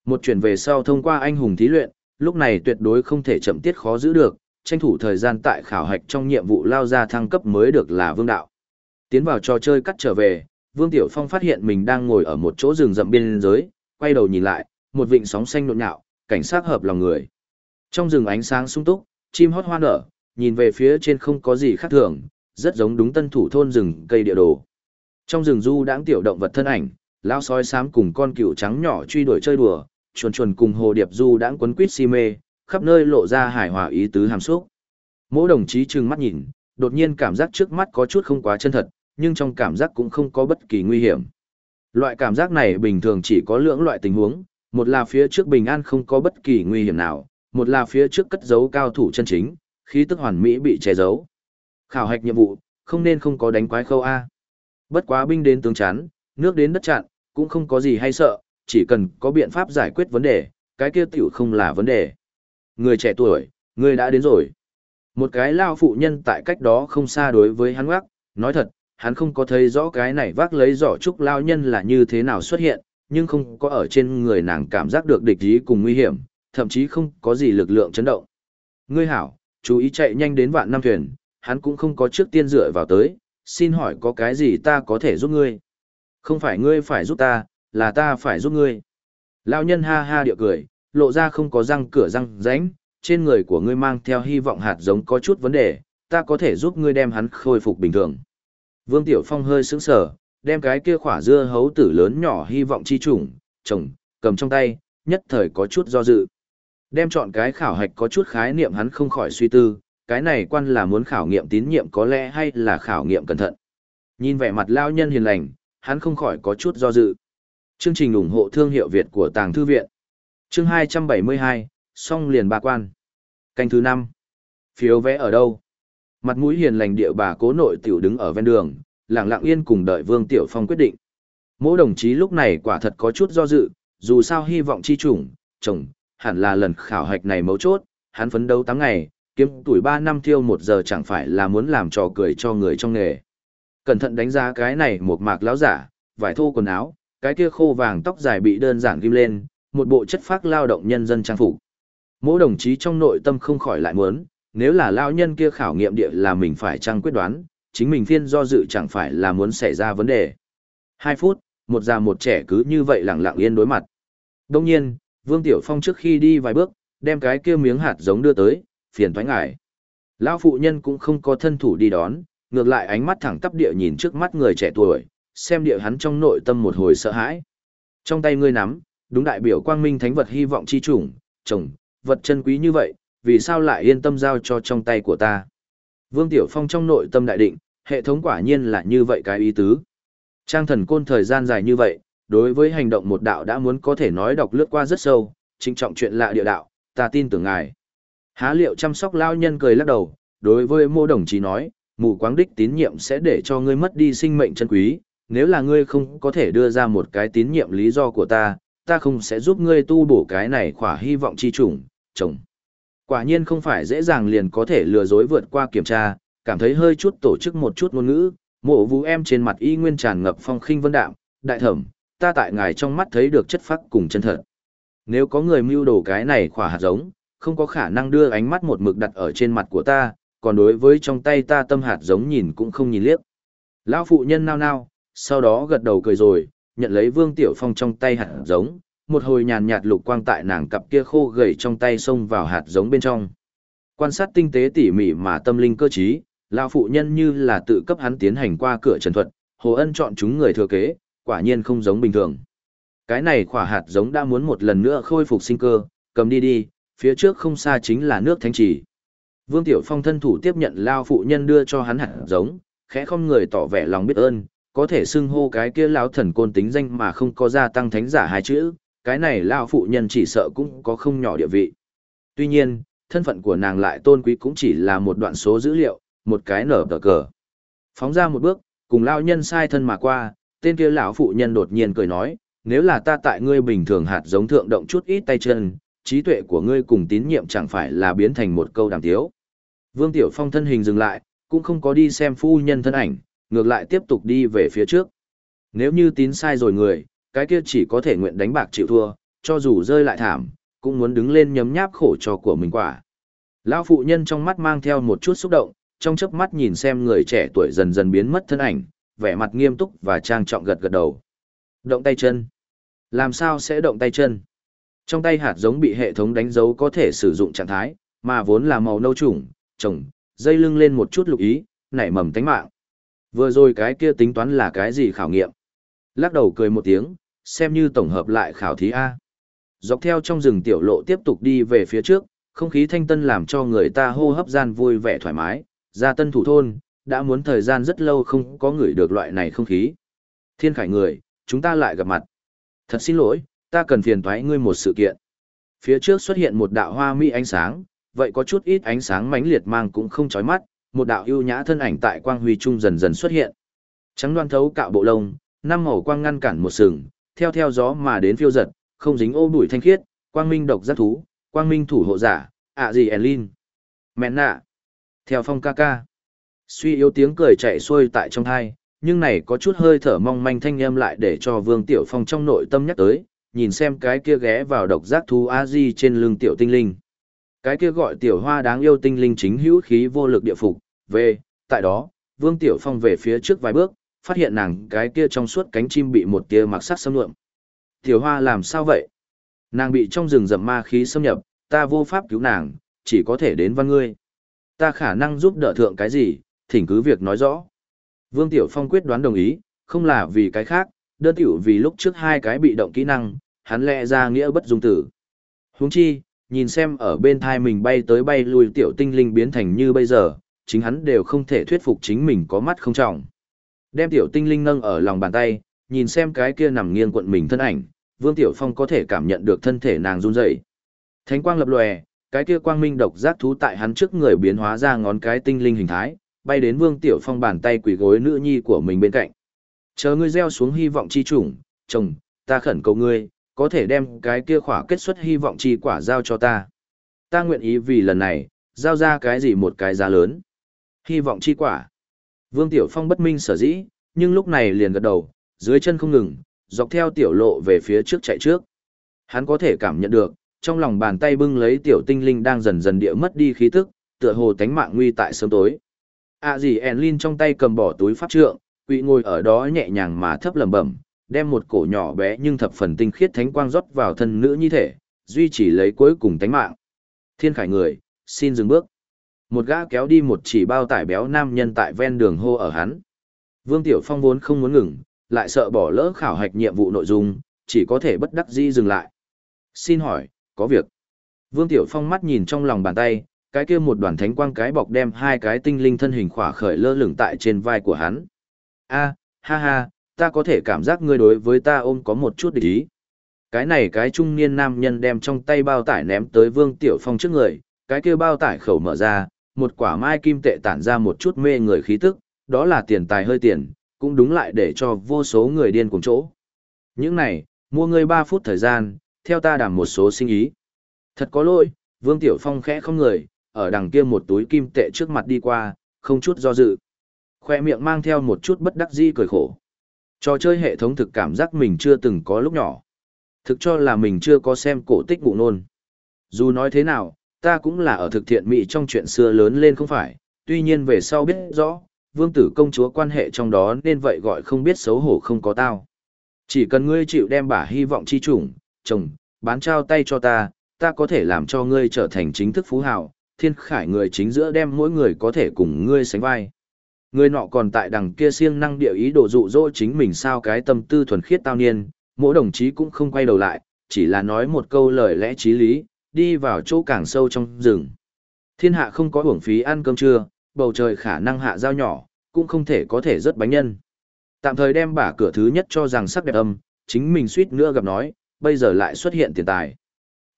Một chuyển về sau thông qua anh hùng thí luyện, lúc này tuyệt đối không thể chậm tiết khó giữ được, tranh thủ thời gian tại khảo hạch trong nhiệm vụ lao ra thăng cấp mới được là vương đạo. Tiến vào trò chơi cắt trở về, Vương Tiểu Phong phát hiện mình đang ngồi ở một chỗ rừng rậm biên giới, quay đầu nhìn lại, một vịnh sóng xanh nhộn nhạo, cảnh sát hợp lòng người. Trong rừng ánh sáng sung túc, chim hót hoa nở, nhìn về phía trên không có gì khác thường, rất giống đúng tân thủ thôn rừng cây địa đồ. Trong rừng du đãng tiểu động vật thân ảnh, lao sói xám cùng con cừu trắng nhỏ truy đuổi chơi đùa, chuồn chuồn cùng hồ điệp du đãng quấn quýt si mê, khắp nơi lộ ra hài hòa ý tứ hàm xúc. Mỗi đồng chí trừng mắt nhìn, đột nhiên cảm giác trước mắt có chút không quá chân thật, nhưng trong cảm giác cũng không có bất kỳ nguy hiểm. Loại cảm giác này bình thường chỉ có lưỡng loại tình huống, một là phía trước bình an không có bất kỳ nguy hiểm nào, một là phía trước cất giấu cao thủ chân chính, khí tức hoàn mỹ bị che giấu. Khảo hạch nhiệm vụ, không nên không có đánh quái khâu A. Bất quá binh đến tướng chán, nước đến đất chặn, cũng không có gì hay sợ, chỉ cần có biện pháp giải quyết vấn đề, cái kia tiểu không là vấn đề. Người trẻ tuổi, người đã đến rồi. Một cái lao phụ nhân tại cách đó không xa đối với hắn ngoắc, nói thật, hắn không có thấy rõ cái này vác lấy giỏ trúc lao nhân là như thế nào xuất hiện, nhưng không có ở trên người nàng cảm giác được địch ý cùng nguy hiểm, thậm chí không có gì lực lượng chấn động. Ngươi hảo, chú ý chạy nhanh đến vạn năm thuyền, hắn cũng không có trước tiên dựa vào tới, xin hỏi có cái gì ta có thể giúp ngươi? Không phải ngươi phải giúp ta, là ta phải giúp ngươi. Lao nhân ha ha điệu cười, lộ ra không có răng cửa răng rãnh, trên người của ngươi mang theo hy vọng hạt giống có chút vấn đề, ta có thể giúp ngươi đem hắn khôi phục bình thường. Vương Tiểu Phong hơi sững sờ, đem cái kia khỏa dưa hấu tử lớn nhỏ hy vọng chi trùng, trồng, cầm trong tay, nhất thời có chút do dự. Đem chọn cái khảo hạch có chút khái niệm hắn không khỏi suy tư, cái này quan là muốn khảo nghiệm tín nhiệm có lẽ hay là khảo nghiệm cẩn thận. Nhìn vẻ mặt lao nhân hiền lành, hắn không khỏi có chút do dự. Chương trình ủng hộ thương hiệu Việt của Tàng Thư Viện. Chương 272, song liền ba quan. Canh thứ 5. Phiếu vẽ ở đâu? Mặt mũi hiền lành địa bà cố nội tiểu đứng ở ven đường, lặng lặng yên cùng đợi Vương Tiểu Phong quyết định. Mỗi đồng chí lúc này quả thật có chút do dự, dù sao hy vọng chi chủng, chồng, hẳn là lần khảo hạch này mấu chốt, hắn phấn đấu 8 ngày, kiếm tuổi 3 năm thiêu 1 giờ chẳng phải là muốn làm trò cười cho người trong nghề. Cẩn thận đánh giá cái này một mạc lão giả, vải thô quần áo, cái kia khô vàng tóc dài bị đơn giản ghim lên, một bộ chất phác lao động nhân dân trang phục. Mỗi đồng chí trong nội tâm không khỏi lại muốn, nếu là lao nhân kia khảo nghiệm địa là mình phải trang quyết đoán, chính mình phiên do dự chẳng phải là muốn xảy ra vấn đề. Hai phút, một già một trẻ cứ như vậy lặng lặng yên đối mặt. Đông nhiên, Vương Tiểu Phong trước khi đi vài bước, đem cái kia miếng hạt giống đưa tới, phiền thoái ngại. Lão phụ nhân cũng không có thân thủ đi đón, ngược lại ánh mắt thẳng tắp địa nhìn trước mắt người trẻ tuổi, xem địa hắn trong nội tâm một hồi sợ hãi. Trong tay ngươi nắm, đúng đại biểu quang minh thánh vật hy vọng chi chủng, chồng, vật chân quý như vậy, vì sao lại yên tâm giao cho trong tay của ta. Vương Tiểu Phong trong nội tâm đại định, hệ thống quả nhiên là như vậy cái ý tứ. Trang thần côn thời gian dài như vậy, đối với hành động một đạo đã muốn có thể nói đọc lướt qua rất sâu, trinh trọng chuyện lạ địa đạo, ta tin tưởng ngài. Há liệu chăm sóc lao nhân cười lắc đầu, đối với mô đồng chí nói, mù quáng đích tín nhiệm sẽ để cho ngươi mất đi sinh mệnh chân quý, nếu là ngươi không có thể đưa ra một cái tín nhiệm lý do của ta, ta không sẽ giúp ngươi tu bổ cái này khỏa hy vọng chi trùng, chồng. Quả nhiên không phải dễ dàng liền có thể lừa dối vượt qua kiểm tra, cảm thấy hơi chút tổ chức một chút ngôn ngữ, mộ vũ em trên mặt y nguyên tràn ngập phong khinh vân đạm, đại thẩm, ta tại ngài trong mắt thấy được chất phác cùng chân thật. Nếu có người mưu đồ cái này khỏa hạt giống, không có khả năng đưa ánh mắt một mực đặt ở trên mặt của ta, còn đối với trong tay ta tâm hạt giống nhìn cũng không nhìn liếc. Lão phụ nhân nao nao, sau đó gật đầu cười rồi, nhận lấy Vương Tiểu Phong trong tay hạt giống, một hồi nhàn nhạt lục quang tại nàng cặp kia khô gầy trong tay xông vào hạt giống bên trong. Quan sát tinh tế tỉ mỉ mà tâm linh cơ trí, lão phụ nhân như là tự cấp hắn tiến hành qua cửa trần thuật, Hồ Ân chọn chúng người thừa kế, quả nhiên không giống bình thường. Cái này khỏa hạt giống đã muốn một lần nữa khôi phục sinh cơ, cầm đi đi, phía trước không xa chính là nước thánh trì. Vương Tiểu Phong thân thủ tiếp nhận lao phụ nhân đưa cho hắn hạt giống, khẽ không người tỏ vẻ lòng biết ơn, có thể xưng hô cái kia lão thần côn tính danh mà không có gia tăng thánh giả hai chữ, cái này lão phụ nhân chỉ sợ cũng có không nhỏ địa vị. Tuy nhiên, thân phận của nàng lại tôn quý cũng chỉ là một đoạn số dữ liệu, một cái nở tờ cờ. Phóng ra một bước, cùng lão nhân sai thân mà qua, tên kia lão phụ nhân đột nhiên cười nói, nếu là ta tại ngươi bình thường hạt giống thượng động chút ít tay chân, trí tuệ của ngươi cùng tín nhiệm chẳng phải là biến thành một câu đàm tiếu. Vương Tiểu Phong thân hình dừng lại, cũng không có đi xem phu nhân thân ảnh, ngược lại tiếp tục đi về phía trước. Nếu như tín sai rồi người, cái kia chỉ có thể nguyện đánh bạc chịu thua, cho dù rơi lại thảm, cũng muốn đứng lên nhấm nháp khổ cho của mình quả. Lão phụ nhân trong mắt mang theo một chút xúc động, trong chớp mắt nhìn xem người trẻ tuổi dần dần biến mất thân ảnh, vẻ mặt nghiêm túc và trang trọng gật gật đầu. Động tay chân. Làm sao sẽ động tay chân? Trong tay hạt giống bị hệ thống đánh dấu có thể sử dụng trạng thái, mà vốn là màu nâu trùng, trồng, dây lưng lên một chút lục ý, nảy mầm tánh mạng. Vừa rồi cái kia tính toán là cái gì khảo nghiệm? Lắc đầu cười một tiếng, xem như tổng hợp lại khảo thí A. Dọc theo trong rừng tiểu lộ tiếp tục đi về phía trước, không khí thanh tân làm cho người ta hô hấp gian vui vẻ thoải mái, ra tân thủ thôn, đã muốn thời gian rất lâu không có người được loại này không khí. Thiên khải người, chúng ta lại gặp mặt. Thật xin lỗi, ta cần phiền thoái ngươi một sự kiện. Phía trước xuất hiện một đạo hoa mỹ ánh sáng, vậy có chút ít ánh sáng mãnh liệt mang cũng không chói mắt, một đạo ưu nhã thân ảnh tại quang huy trung dần dần xuất hiện. Trắng đoan thấu cạo bộ lông, năm màu quang ngăn cản một sừng, theo theo gió mà đến phiêu giật, không dính ô bụi thanh khiết, quang minh độc giác thú, quang minh thủ hộ giả, ạ gì elin Mẹ nạ. Theo phong ca ca. Suy yếu tiếng cười chạy xuôi tại trong thai, nhưng này có chút hơi thở mong manh thanh âm lại để cho Vương Tiểu Phong trong nội tâm nhắc tới, nhìn xem cái kia ghé vào độc giác thú a di trên lưng tiểu tinh linh. Cái kia gọi tiểu hoa đáng yêu tinh linh chính hữu khí vô lực địa phục, về, tại đó, Vương Tiểu Phong về phía trước vài bước, phát hiện nàng cái kia trong suốt cánh chim bị một tia mặc sắc xâm lượm. Tiểu hoa làm sao vậy? Nàng bị trong rừng rậm ma khí xâm nhập, ta vô pháp cứu nàng, chỉ có thể đến văn ngươi. Ta khả năng giúp đỡ thượng cái gì, thỉnh cứ việc nói rõ. Vương Tiểu Phong quyết đoán đồng ý, không là vì cái khác, đơn tiểu vì lúc trước hai cái bị động kỹ năng, hắn lẽ ra nghĩa bất dung tử. Huống chi, nhìn xem ở bên thai mình bay tới bay lui tiểu tinh linh biến thành như bây giờ, chính hắn đều không thể thuyết phục chính mình có mắt không trọng. Đem tiểu tinh linh nâng ở lòng bàn tay, nhìn xem cái kia nằm nghiêng quận mình thân ảnh, Vương Tiểu Phong có thể cảm nhận được thân thể nàng run rẩy. Thánh quang lập lòe, cái kia quang minh độc giác thú tại hắn trước người biến hóa ra ngón cái tinh linh hình thái, bay đến Vương Tiểu Phong bàn tay quỳ gối nữ nhi của mình bên cạnh. Chờ ngươi gieo xuống hy vọng chi chủng, chồng, ta khẩn cầu ngươi, có thể đem cái kia khỏa kết xuất hy vọng chi quả giao cho ta. Ta nguyện ý vì lần này, giao ra cái gì một cái giá lớn. Hy vọng chi quả. Vương Tiểu Phong bất minh sở dĩ, nhưng lúc này liền gật đầu, dưới chân không ngừng, dọc theo tiểu lộ về phía trước chạy trước. Hắn có thể cảm nhận được, trong lòng bàn tay bưng lấy tiểu tinh linh đang dần dần địa mất đi khí tức, tựa hồ tánh mạng nguy tại sớm tối. À gì Enlin trong tay cầm bỏ túi pháp trượng, quỵ ngồi ở đó nhẹ nhàng mà thấp lẩm bẩm, đem một cổ nhỏ bé nhưng thập phần tinh khiết thánh quang rót vào thân nữ nhi thể, duy trì lấy cuối cùng tánh mạng. Thiên khải người, xin dừng bước. Một gã kéo đi một chỉ bao tải béo nam nhân tại ven đường hô ở hắn. Vương Tiểu Phong vốn không muốn ngừng, lại sợ bỏ lỡ khảo hạch nhiệm vụ nội dung, chỉ có thể bất đắc dĩ dừng lại. Xin hỏi, có việc. Vương Tiểu Phong mắt nhìn trong lòng bàn tay, cái kia một đoàn thánh quang cái bọc đem hai cái tinh linh thân hình khỏa khởi lơ lửng tại trên vai của hắn. A, ha ha, ta có thể cảm giác ngươi đối với ta ôm có một chút địch ý. Cái này cái trung niên nam nhân đem trong tay bao tải ném tới Vương Tiểu Phong trước người, cái kia bao tải khẩu mở ra, một quả mai kim tệ tản ra một chút mê người khí tức, đó là tiền tài hơi tiền, cũng đúng lại để cho vô số người điên cùng chỗ. Những này, mua ngươi 3 phút thời gian, theo ta đảm một số sinh ý. Thật có lỗi, Vương Tiểu Phong khẽ không người, ở đằng kia một túi kim tệ trước mặt đi qua, không chút do dự. Khoe miệng mang theo một chút bất đắc dĩ cười khổ. Trò chơi hệ thống thực cảm giác mình chưa từng có lúc nhỏ. Thực cho là mình chưa có xem cổ tích ngụ nôn. Dù nói thế nào, ta cũng là ở thực thiện mỹ trong chuyện xưa lớn lên không phải, tuy nhiên về sau biết rõ, vương tử công chúa quan hệ trong đó nên vậy gọi không biết xấu hổ không có tao. Chỉ cần ngươi chịu đem bả hy vọng chi chủng, chồng, bán trao tay cho ta, ta có thể làm cho ngươi trở thành chính thức phú hào, thiên khải người chính giữa đem mỗi người có thể cùng ngươi sánh vai. Người nọ còn tại đằng kia siêng năng địa ý đồ dụ dỗ chính mình sao cái tâm tư thuần khiết tao niên, mỗi đồng chí cũng không quay đầu lại, chỉ là nói một câu lời lẽ trí lý, đi vào chỗ càng sâu trong rừng. Thiên hạ không có hưởng phí ăn cơm trưa, bầu trời khả năng hạ dao nhỏ, cũng không thể có thể rất bánh nhân. Tạm thời đem bả cửa thứ nhất cho rằng sắc đẹp âm, chính mình suýt nữa gặp nói, bây giờ lại xuất hiện tiền tài.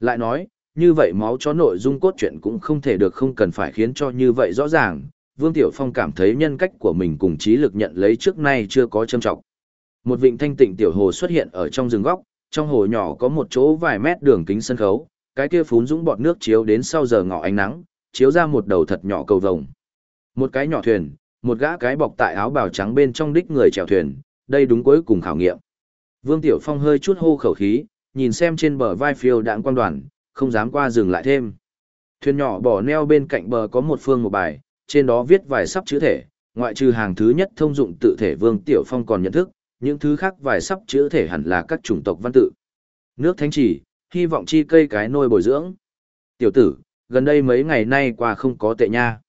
Lại nói, như vậy máu chó nội dung cốt truyện cũng không thể được không cần phải khiến cho như vậy rõ ràng. Vương Tiểu Phong cảm thấy nhân cách của mình cùng trí lực nhận lấy trước nay chưa có châm trọng. Một vịnh thanh tịnh tiểu hồ xuất hiện ở trong rừng góc, trong hồ nhỏ có một chỗ vài mét đường kính sân khấu, cái kia phún dũng bọt nước chiếu đến sau giờ ngọ ánh nắng, chiếu ra một đầu thật nhỏ cầu vồng. Một cái nhỏ thuyền, một gã cái bọc tại áo bào trắng bên trong đích người chèo thuyền, đây đúng cuối cùng khảo nghiệm. Vương Tiểu Phong hơi chút hô khẩu khí, nhìn xem trên bờ vai phiêu đạn quan đoàn, không dám qua dừng lại thêm. Thuyền nhỏ bỏ neo bên cạnh bờ có một phương một bài, trên đó viết vài sắp chữ thể, ngoại trừ hàng thứ nhất thông dụng tự thể Vương Tiểu Phong còn nhận thức, những thứ khác vài sắp chữ thể hẳn là các chủng tộc văn tự. Nước thánh chỉ, hy vọng chi cây cái nôi bồi dưỡng. Tiểu tử, gần đây mấy ngày nay qua không có tệ nha.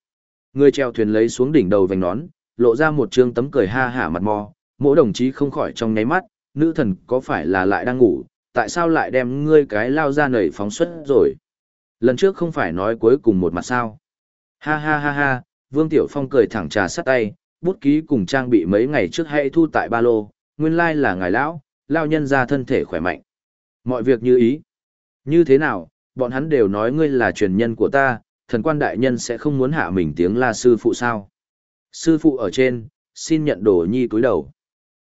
Người treo thuyền lấy xuống đỉnh đầu vành nón, lộ ra một trương tấm cười ha hả mặt mò, mỗi đồng chí không khỏi trong nháy mắt, nữ thần có phải là lại đang ngủ, tại sao lại đem ngươi cái lao ra nảy phóng xuất rồi. Lần trước không phải nói cuối cùng một mặt sao. Ha ha ha ha, Vương Tiểu Phong cười thẳng trà sắt tay, bút ký cùng trang bị mấy ngày trước hãy thu tại ba lô, nguyên lai là ngài lão, lao nhân ra thân thể khỏe mạnh. Mọi việc như ý. Như thế nào, bọn hắn đều nói ngươi là truyền nhân của ta, thần quan đại nhân sẽ không muốn hạ mình tiếng la sư phụ sao. Sư phụ ở trên, xin nhận đồ nhi túi đầu.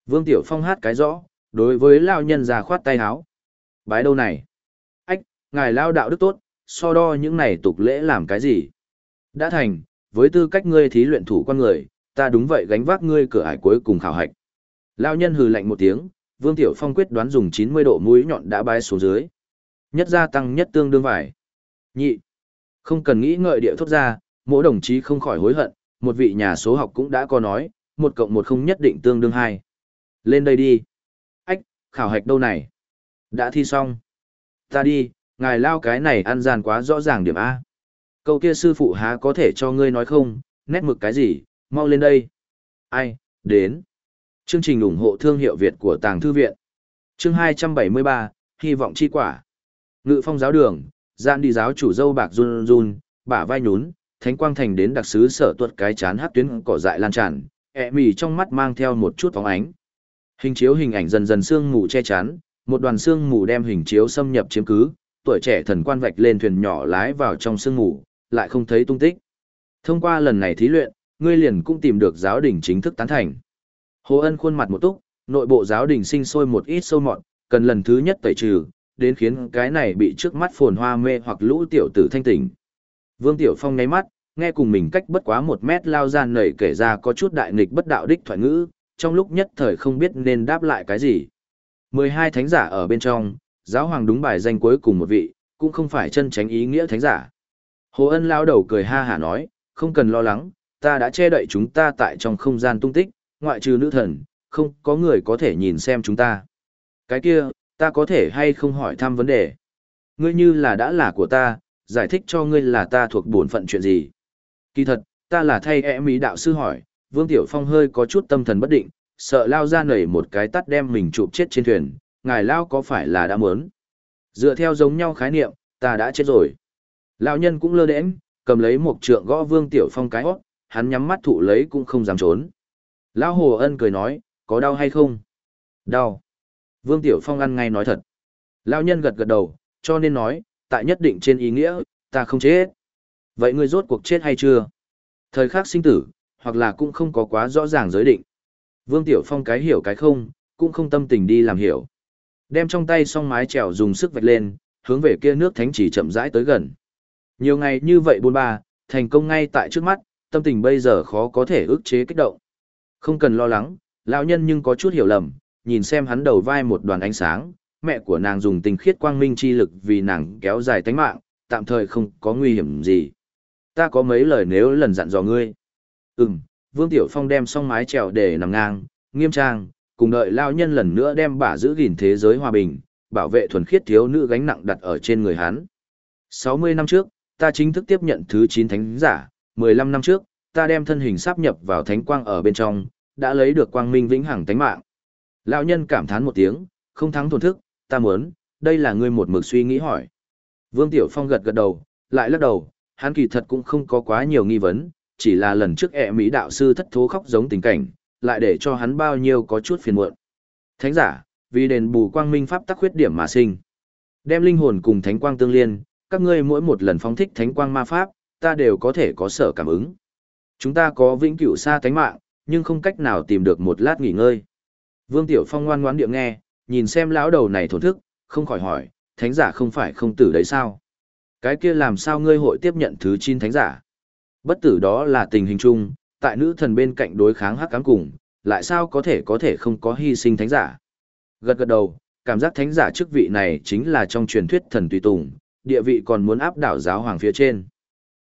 Vương Tiểu Phong hát cái rõ, đối với lao nhân già khoát tay háo. Bái đâu này? Ách, ngài lao đạo đức tốt, so đo những này tục lễ làm cái gì? Đã thành, với tư cách ngươi thí luyện thủ con người, ta đúng vậy gánh vác ngươi cửa ải cuối cùng khảo hạch. Lao nhân hừ lạnh một tiếng, Vương Tiểu Phong quyết đoán dùng 90 độ mũi nhọn đã bái xuống dưới. Nhất gia tăng nhất tương đương vải. Nhị. Không cần nghĩ ngợi địa thốt ra, mỗi đồng chí không khỏi hối hận, một vị nhà số học cũng đã có nói, một cộng một không nhất định tương đương hai. Lên đây đi. Ách, khảo hạch đâu này? Đã thi xong. Ta đi, ngài lao cái này ăn gian quá rõ ràng điểm A. Câu kia sư phụ há có thể cho ngươi nói không, nét mực cái gì, mau lên đây. Ai, đến. Chương trình ủng hộ thương hiệu Việt của Tàng Thư Viện. Chương 273, Hy vọng chi quả. Ngự phong giáo đường, gian đi giáo chủ dâu bạc run run, bả vai nhún, thánh quang thành đến đặc sứ sở tuột cái chán hát tuyến cỏ dại lan tràn, ẹ mì trong mắt mang theo một chút phóng ánh. Hình chiếu hình ảnh dần dần sương mù che chắn, một đoàn sương mù đem hình chiếu xâm nhập chiếm cứ, tuổi trẻ thần quan vạch lên thuyền nhỏ lái vào trong sương mù, lại không thấy tung tích. Thông qua lần này thí luyện, ngươi liền cũng tìm được giáo đình chính thức tán thành. Hồ Ân khuôn mặt một túc, nội bộ giáo đình sinh sôi một ít sâu mọt, cần lần thứ nhất tẩy trừ, đến khiến cái này bị trước mắt phồn hoa mê hoặc lũ tiểu tử thanh tỉnh. Vương Tiểu Phong ngáy mắt, nghe cùng mình cách bất quá một mét lao gian nảy kể ra có chút đại nghịch bất đạo đích thoại ngữ, trong lúc nhất thời không biết nên đáp lại cái gì. 12 thánh giả ở bên trong, giáo hoàng đúng bài danh cuối cùng một vị, cũng không phải chân tránh ý nghĩa thánh giả. Hồ Ân lao đầu cười ha hả nói, không cần lo lắng, ta đã che đậy chúng ta tại trong không gian tung tích, ngoại trừ nữ thần, không có người có thể nhìn xem chúng ta. Cái kia, ta có thể hay không hỏi thăm vấn đề. Ngươi như là đã là của ta, giải thích cho ngươi là ta thuộc bổn phận chuyện gì. Kỳ thật, ta là thay e mỹ đạo sư hỏi, Vương Tiểu Phong hơi có chút tâm thần bất định, sợ lao ra nảy một cái tắt đem mình chụp chết trên thuyền, ngài lao có phải là đã muốn. Dựa theo giống nhau khái niệm, ta đã chết rồi. Lão nhân cũng lơ đễnh, cầm lấy một trượng gõ Vương Tiểu Phong cái hót, hắn nhắm mắt thụ lấy cũng không dám trốn. Lão Hồ Ân cười nói, có đau hay không? Đau. Vương Tiểu Phong ăn ngay nói thật. Lão nhân gật gật đầu, cho nên nói, tại nhất định trên ý nghĩa, ta không chết. Vậy ngươi rốt cuộc chết hay chưa? Thời khắc sinh tử, hoặc là cũng không có quá rõ ràng giới định. Vương Tiểu Phong cái hiểu cái không, cũng không tâm tình đi làm hiểu. Đem trong tay song mái trèo dùng sức vạch lên, hướng về kia nước thánh chỉ chậm rãi tới gần. Nhiều ngày như vậy buôn ba, thành công ngay tại trước mắt, tâm tình bây giờ khó có thể ức chế kích động. Không cần lo lắng, lão nhân nhưng có chút hiểu lầm, nhìn xem hắn đầu vai một đoàn ánh sáng, mẹ của nàng dùng tình khiết quang minh chi lực vì nàng kéo dài tánh mạng, tạm thời không có nguy hiểm gì. Ta có mấy lời nếu lần dặn dò ngươi. Ừm, Vương Tiểu Phong đem xong mái trèo để nằm ngang, nghiêm trang, cùng đợi lao nhân lần nữa đem bả giữ gìn thế giới hòa bình, bảo vệ thuần khiết thiếu nữ gánh nặng đặt ở trên người hắn. 60 năm trước, ta chính thức tiếp nhận thứ 9 thánh giả, 15 năm trước, ta đem thân hình sáp nhập vào thánh quang ở bên trong, đã lấy được quang minh vĩnh hằng tánh mạng. Lão nhân cảm thán một tiếng, không thắng thổn thức, ta muốn, đây là ngươi một mực suy nghĩ hỏi. Vương Tiểu Phong gật gật đầu, lại lắc đầu, hắn kỳ thật cũng không có quá nhiều nghi vấn, chỉ là lần trước ẹ mỹ đạo sư thất thố khóc giống tình cảnh, lại để cho hắn bao nhiêu có chút phiền muộn. Thánh giả, vì đền bù quang minh pháp tắc khuyết điểm mà sinh. Đem linh hồn cùng thánh quang tương liên, các ngươi mỗi một lần phóng thích thánh quang ma pháp, ta đều có thể có sở cảm ứng. Chúng ta có vĩnh cửu xa thánh mạng, nhưng không cách nào tìm được một lát nghỉ ngơi. Vương Tiểu Phong ngoan ngoãn địa nghe, nhìn xem lão đầu này thổn thức, không khỏi hỏi, thánh giả không phải không tử đấy sao? Cái kia làm sao ngươi hội tiếp nhận thứ chín thánh giả? Bất tử đó là tình hình chung, tại nữ thần bên cạnh đối kháng hắc cám cùng, lại sao có thể có thể không có hy sinh thánh giả? Gật gật đầu, cảm giác thánh giả chức vị này chính là trong truyền thuyết thần tùy tùng, địa vị còn muốn áp đảo giáo hoàng phía trên.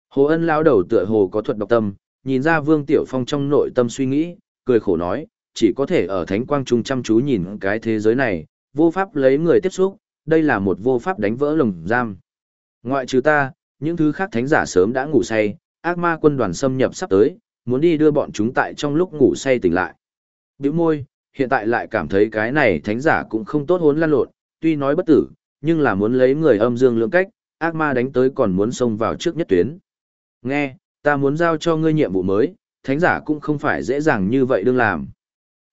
Hồ Ân lão đầu tựa hồ có thuật độc tâm, nhìn ra Vương Tiểu Phong trong nội tâm suy nghĩ, cười khổ nói, chỉ có thể ở thánh quang trung chăm chú nhìn cái thế giới này, vô pháp lấy người tiếp xúc, đây là một vô pháp đánh vỡ lồng giam. Ngoại trừ ta, những thứ khác thánh giả sớm đã ngủ say, ác ma quân đoàn xâm nhập sắp tới, muốn đi đưa bọn chúng tại trong lúc ngủ say tỉnh lại. Biểu môi, hiện tại lại cảm thấy cái này thánh giả cũng không tốt hốn lan lộn, tuy nói bất tử, nhưng là muốn lấy người âm dương lượng cách, ác ma đánh tới còn muốn xông vào trước nhất tuyến. Nghe, ta muốn giao cho ngươi nhiệm vụ mới, thánh giả cũng không phải dễ dàng như vậy đương làm.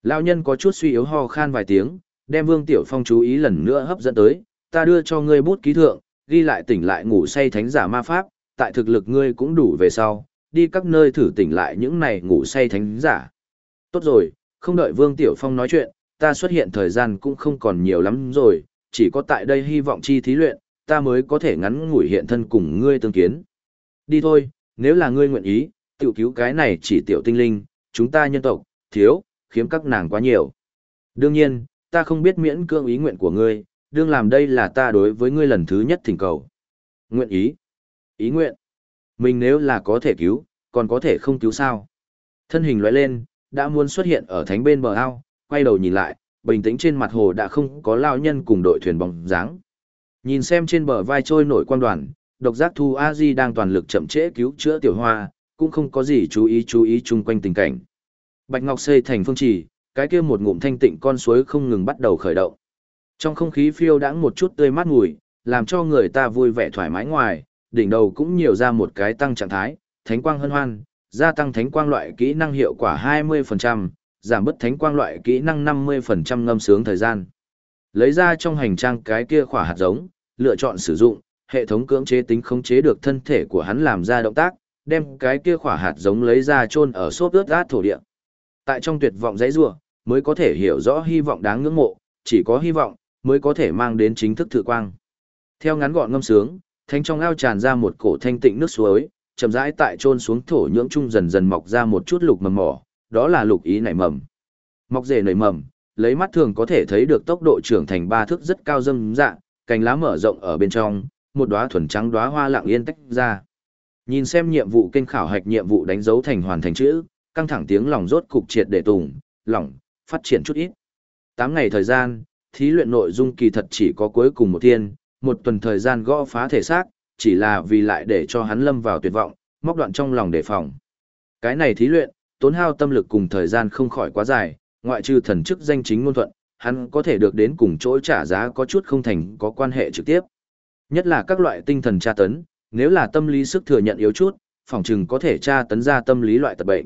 Lão nhân có chút suy yếu ho khan vài tiếng, đem Vương Tiểu Phong chú ý lần nữa hấp dẫn tới, ta đưa cho ngươi bút ký thượng, ghi lại tỉnh lại ngủ say thánh giả ma pháp, tại thực lực ngươi cũng đủ về sau, đi các nơi thử tỉnh lại những này ngủ say thánh giả. Tốt rồi, không đợi Vương Tiểu Phong nói chuyện, ta xuất hiện thời gian cũng không còn nhiều lắm rồi, chỉ có tại đây hy vọng chi thí luyện, ta mới có thể ngắn ngủi hiện thân cùng ngươi tương kiến. Đi thôi, nếu là ngươi nguyện ý, tiểu cứu cái này chỉ tiểu tinh linh, chúng ta nhân tộc, thiếu, khiếm các nàng quá nhiều. Đương nhiên, ta không biết miễn cưỡng ý nguyện của ngươi, đương làm đây là ta đối với ngươi lần thứ nhất thỉnh cầu. Nguyện ý. Ý nguyện. Mình nếu là có thể cứu, còn có thể không cứu sao. Thân hình loại lên, đã muốn xuất hiện ở thánh bên bờ ao, quay đầu nhìn lại, bình tĩnh trên mặt hồ đã không có lao nhân cùng đội thuyền bóng dáng. Nhìn xem trên bờ vai trôi nổi quan đoàn, độc giác thu a di đang toàn lực chậm trễ cứu chữa tiểu hoa, cũng không có gì chú ý chú ý chung quanh tình cảnh. Bạch Ngọc xây thành phương trì, cái kia một ngụm thanh tịnh con suối không ngừng bắt đầu khởi động. Trong không khí phiêu đãng một chút tươi mát mùi, làm cho người ta vui vẻ thoải mái ngoài, đỉnh đầu cũng nhiều ra một cái tăng trạng thái, thánh quang hân hoan, gia tăng thánh quang loại kỹ năng hiệu quả 20%, giảm bớt thánh quang loại kỹ năng 50% ngâm sướng thời gian. Lấy ra trong hành trang cái kia khỏa hạt giống, lựa chọn sử dụng, hệ thống cưỡng chế tính khống chế được thân thể của hắn làm ra động tác, đem cái kia khỏa hạt giống lấy ra chôn ở xốp ướt át thổ địa. Tại trong tuyệt vọng dãy rủa, mới có thể hiểu rõ hy vọng đáng ngưỡng mộ, chỉ có hy vọng mới có thể mang đến chính thức thử quang. Theo ngắn gọn ngâm sướng, thanh trong ao tràn ra một cổ thanh tịnh nước suối, chậm rãi tại trôn xuống thổ nhưỡng trung dần dần mọc ra một chút lục mầm mỏ, đó là lục ý nảy mầm. Mọc rễ nảy mầm, lấy mắt thường có thể thấy được tốc độ trưởng thành ba thước rất cao dâm dạng, cành lá mở rộng ở bên trong, một đóa thuần trắng đóa hoa lặng yên tách ra. Nhìn xem nhiệm vụ kênh khảo hạch nhiệm vụ đánh dấu thành hoàn thành chữ, căng thẳng tiếng lòng rốt cục triệt để tùng, lỏng, phát triển chút ít. 8 ngày thời gian, thí luyện nội dung kỳ thật chỉ có cuối cùng một thiên, một tuần thời gian gõ phá thể xác, chỉ là vì lại để cho hắn lâm vào tuyệt vọng, móc đoạn trong lòng đề phòng. Cái này thí luyện, tốn hao tâm lực cùng thời gian không khỏi quá dài, ngoại trừ thần chức danh chính ngôn thuận, hắn có thể được đến cùng chỗ trả giá có chút không thành có quan hệ trực tiếp. Nhất là các loại tinh thần tra tấn, nếu là tâm lý sức thừa nhận yếu chút, phòng chừng có thể tra tấn ra tâm lý loại tật bệnh.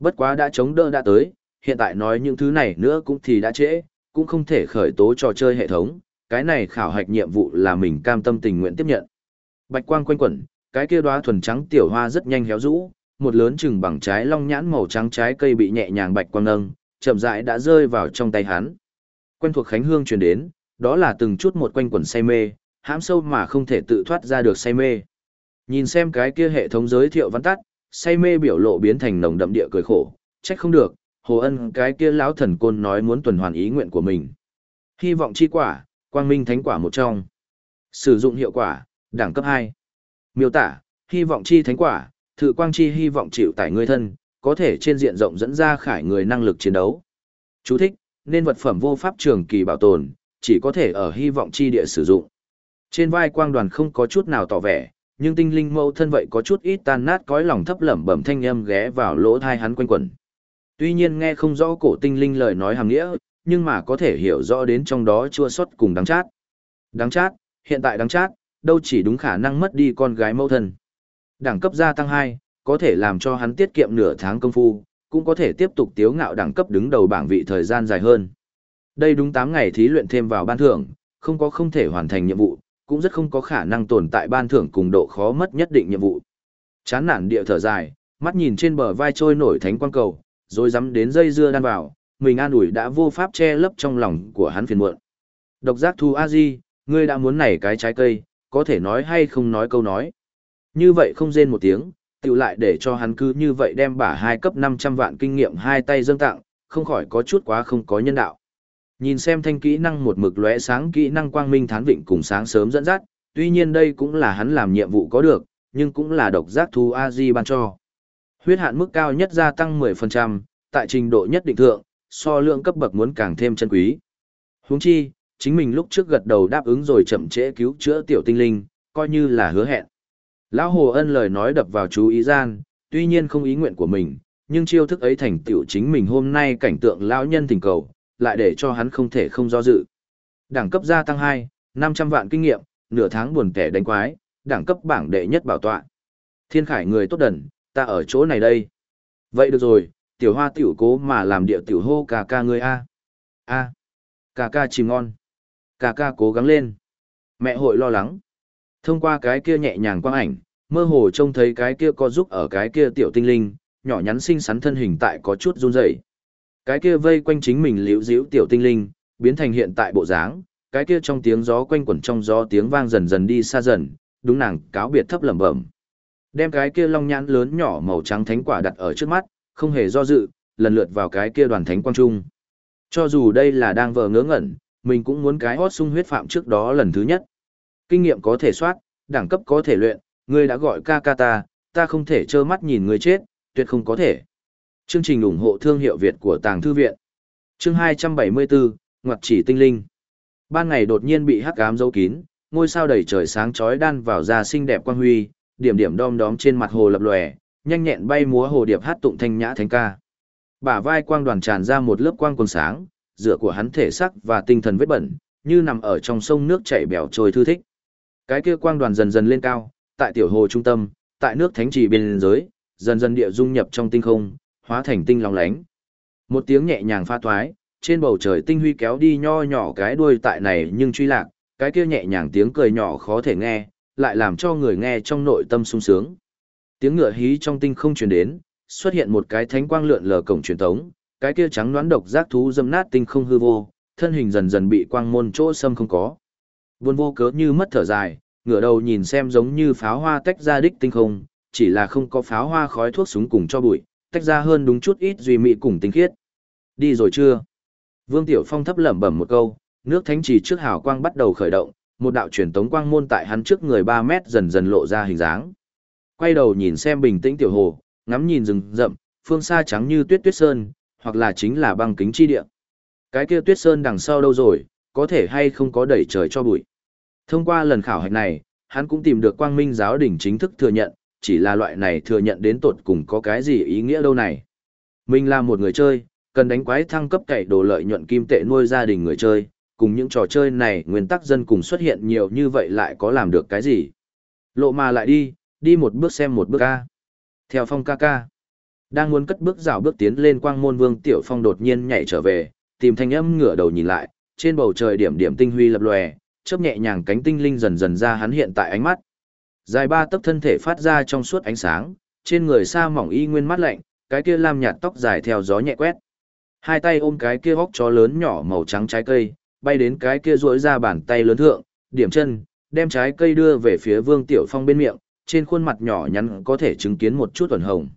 Bất quá đã chống đỡ đã tới, hiện tại nói những thứ này nữa cũng thì đã trễ, cũng không thể khởi tố trò chơi hệ thống, cái này khảo hạch nhiệm vụ là mình cam tâm tình nguyện tiếp nhận. Bạch quang quanh quẩn, cái kia đóa thuần trắng tiểu hoa rất nhanh héo rũ, một lớn chừng bằng trái long nhãn màu trắng trái cây bị nhẹ nhàng bạch quang nâng, chậm rãi đã rơi vào trong tay hắn. Quen thuộc khánh hương truyền đến, đó là từng chút một quanh quẩn say mê, hãm sâu mà không thể tự thoát ra được say mê. Nhìn xem cái kia hệ thống giới thiệu văn tắt, say mê biểu lộ biến thành nồng đậm địa cười khổ, trách không được, Hồ Ân cái kia lão thần côn nói muốn tuần hoàn ý nguyện của mình. Hy vọng chi quả, quang minh thánh quả một trong. Sử dụng hiệu quả, đẳng cấp 2. Miêu tả, hy vọng chi thánh quả, thử quang chi hy vọng chịu tải người thân, có thể trên diện rộng dẫn ra khải người năng lực chiến đấu. Chú thích, nên vật phẩm vô pháp trường kỳ bảo tồn, chỉ có thể ở hy vọng chi địa sử dụng. Trên vai quang đoàn không có chút nào tỏ vẻ, nhưng tinh linh mâu thân vậy có chút ít tan nát cõi lòng thấp lẩm bẩm thanh âm ghé vào lỗ thai hắn quanh quẩn. Tuy nhiên nghe không rõ cổ tinh linh lời nói hàm nghĩa, nhưng mà có thể hiểu rõ đến trong đó chua xót cùng đắng chát. Đắng chát, hiện tại đắng chát, đâu chỉ đúng khả năng mất đi con gái mâu thân. Đẳng cấp gia tăng 2, có thể làm cho hắn tiết kiệm nửa tháng công phu, cũng có thể tiếp tục tiếu ngạo đẳng cấp đứng đầu bảng vị thời gian dài hơn. Đây đúng 8 ngày thí luyện thêm vào ban thưởng, không có không thể hoàn thành nhiệm vụ, cũng rất không có khả năng tồn tại ban thưởng cùng độ khó mất nhất định nhiệm vụ. Chán nản địa thở dài, mắt nhìn trên bờ vai trôi nổi thánh quang cầu, rồi dám đến dây dưa đan vào, mình an ủi đã vô pháp che lấp trong lòng của hắn phiền muộn. Độc giác thu a di, ngươi đã muốn nảy cái trái cây, có thể nói hay không nói câu nói. Như vậy không rên một tiếng, tự lại để cho hắn cứ như vậy đem bả hai cấp 500 vạn kinh nghiệm hai tay dâng tặng, không khỏi có chút quá không có nhân đạo. Nhìn xem thanh kỹ năng một mực lóe sáng kỹ năng quang minh thán vịnh cùng sáng sớm dẫn dắt, tuy nhiên đây cũng là hắn làm nhiệm vụ có được, nhưng cũng là độc giác thu A-Z ban cho. Huyết hạn mức cao nhất gia tăng 10%, tại trình độ nhất định thượng, so lượng cấp bậc muốn càng thêm chân quý. Huống chi, chính mình lúc trước gật đầu đáp ứng rồi chậm trễ cứu chữa tiểu tinh linh, coi như là hứa hẹn. Lão Hồ Ân lời nói đập vào chú ý gian, tuy nhiên không ý nguyện của mình, nhưng chiêu thức ấy thành tựu chính mình hôm nay cảnh tượng lão nhân tình cầu, lại để cho hắn không thể không do dự. Đẳng cấp gia tăng 2, 500 vạn kinh nghiệm, nửa tháng buồn kẻ đánh quái, đẳng cấp bảng đệ nhất bảo tọa. Thiên khải người tốt đần, ta ở chỗ này đây. Vậy được rồi, tiểu hoa tiểu cố mà làm địa tiểu hô ca ca ngươi a. A. Ca ca chìm ngon. Ca ca cố gắng lên. Mẹ hội lo lắng. Thông qua cái kia nhẹ nhàng quang ảnh, mơ hồ trông thấy cái kia có giúp ở cái kia tiểu tinh linh, nhỏ nhắn xinh xắn thân hình tại có chút run rẩy. Cái kia vây quanh chính mình liễu diễu tiểu tinh linh, biến thành hiện tại bộ dáng, cái kia trong tiếng gió quanh quẩn trong gió tiếng vang dần dần đi xa dần, đúng nàng cáo biệt thấp lẩm bẩm. Đem cái kia long nhãn lớn nhỏ màu trắng thánh quả đặt ở trước mắt, không hề do dự, lần lượt vào cái kia đoàn thánh quang trung. Cho dù đây là đang vờ ngớ ngẩn, mình cũng muốn cái hót sung huyết phạm trước đó lần thứ nhất. Kinh nghiệm có thể soát, đẳng cấp có thể luyện, ngươi đã gọi ca ca ta, ta không thể trơ mắt nhìn ngươi chết, tuyệt không có thể. Chương trình ủng hộ thương hiệu Việt của Tàng Thư Viện. Chương 274, Ngoặt chỉ tinh linh. Ban ngày đột nhiên bị hắc ám giấu kín, ngôi sao đầy trời sáng chói đan vào da xinh đẹp quang huy, điểm điểm đom đóm trên mặt hồ lập lòe, nhanh nhẹn bay múa hồ điệp hát tụng thanh nhã thánh ca. Bả vai quang đoàn tràn ra một lớp quang quần sáng, dựa của hắn thể sắc và tinh thần vết bẩn, như nằm ở trong sông nước chảy bèo trôi thư thích. Cái kia quang đoàn dần dần lên cao, tại tiểu hồ trung tâm, tại nước thánh trì biên giới, dần dần địa dung nhập trong tinh không, hóa thành tinh long lánh. Một tiếng nhẹ nhàng pha thoái, trên bầu trời tinh huy kéo đi nho nhỏ cái đuôi tại này nhưng truy lạc, cái kia nhẹ nhàng tiếng cười nhỏ khó thể nghe, lại làm cho người nghe trong nội tâm sung sướng. Tiếng ngựa hí trong tinh không truyền đến, xuất hiện một cái thánh quang lượn lờ cổng truyền tống, cái kia trắng đoán độc giác thú dâm nát tinh không hư vô, thân hình dần dần bị quang môn chỗ xâm không có. Buồn vô cớ như mất thở dài, ngửa đầu nhìn xem giống như pháo hoa tách ra đích tinh không, chỉ là không có pháo hoa khói thuốc súng cùng cho bụi, tách ra hơn đúng chút ít duy mỹ cùng tinh khiết. Đi rồi chưa? Vương Tiểu Phong thấp lẩm bẩm một câu, nước thánh trì trước hào quang bắt đầu khởi động, một đạo truyền tống quang môn tại hắn trước người 3 mét dần dần lộ ra hình dáng. Quay đầu nhìn xem bình tĩnh tiểu hồ, ngắm nhìn rừng rậm, phương xa trắng như tuyết tuyết sơn, hoặc là chính là băng kính chi địa. Cái kia tuyết sơn đằng sau đâu rồi, có thể hay không có đẩy trời cho bụi. Thông qua lần khảo hạch này, hắn cũng tìm được quang minh giáo đỉnh chính thức thừa nhận, chỉ là loại này thừa nhận đến tột cùng có cái gì ý nghĩa đâu này. Mình là một người chơi, cần đánh quái thăng cấp cậy đồ lợi nhuận kim tệ nuôi gia đình người chơi, cùng những trò chơi này nguyên tắc dân cùng xuất hiện nhiều như vậy lại có làm được cái gì. Lộ mà lại đi, đi một bước xem một bước ca. Theo phong ca ca, đang muốn cất bước rào bước tiến lên quang môn vương tiểu phong đột nhiên nhảy trở về, tìm thanh âm ngửa đầu nhìn lại, trên bầu trời điểm điểm tinh huy lập lòe, chớp nhẹ nhàng cánh tinh linh dần dần ra hắn hiện tại ánh mắt. Dài ba tấc thân thể phát ra trong suốt ánh sáng, trên người sa mỏng y nguyên mắt lạnh, cái kia lam nhạt tóc dài theo gió nhẹ quét. Hai tay ôm cái kia hốc chó lớn nhỏ màu trắng trái cây, bay đến cái kia duỗi ra bàn tay lớn thượng, điểm chân, đem trái cây đưa về phía Vương Tiểu Phong bên miệng, trên khuôn mặt nhỏ nhắn có thể chứng kiến một chút ẩn hồng.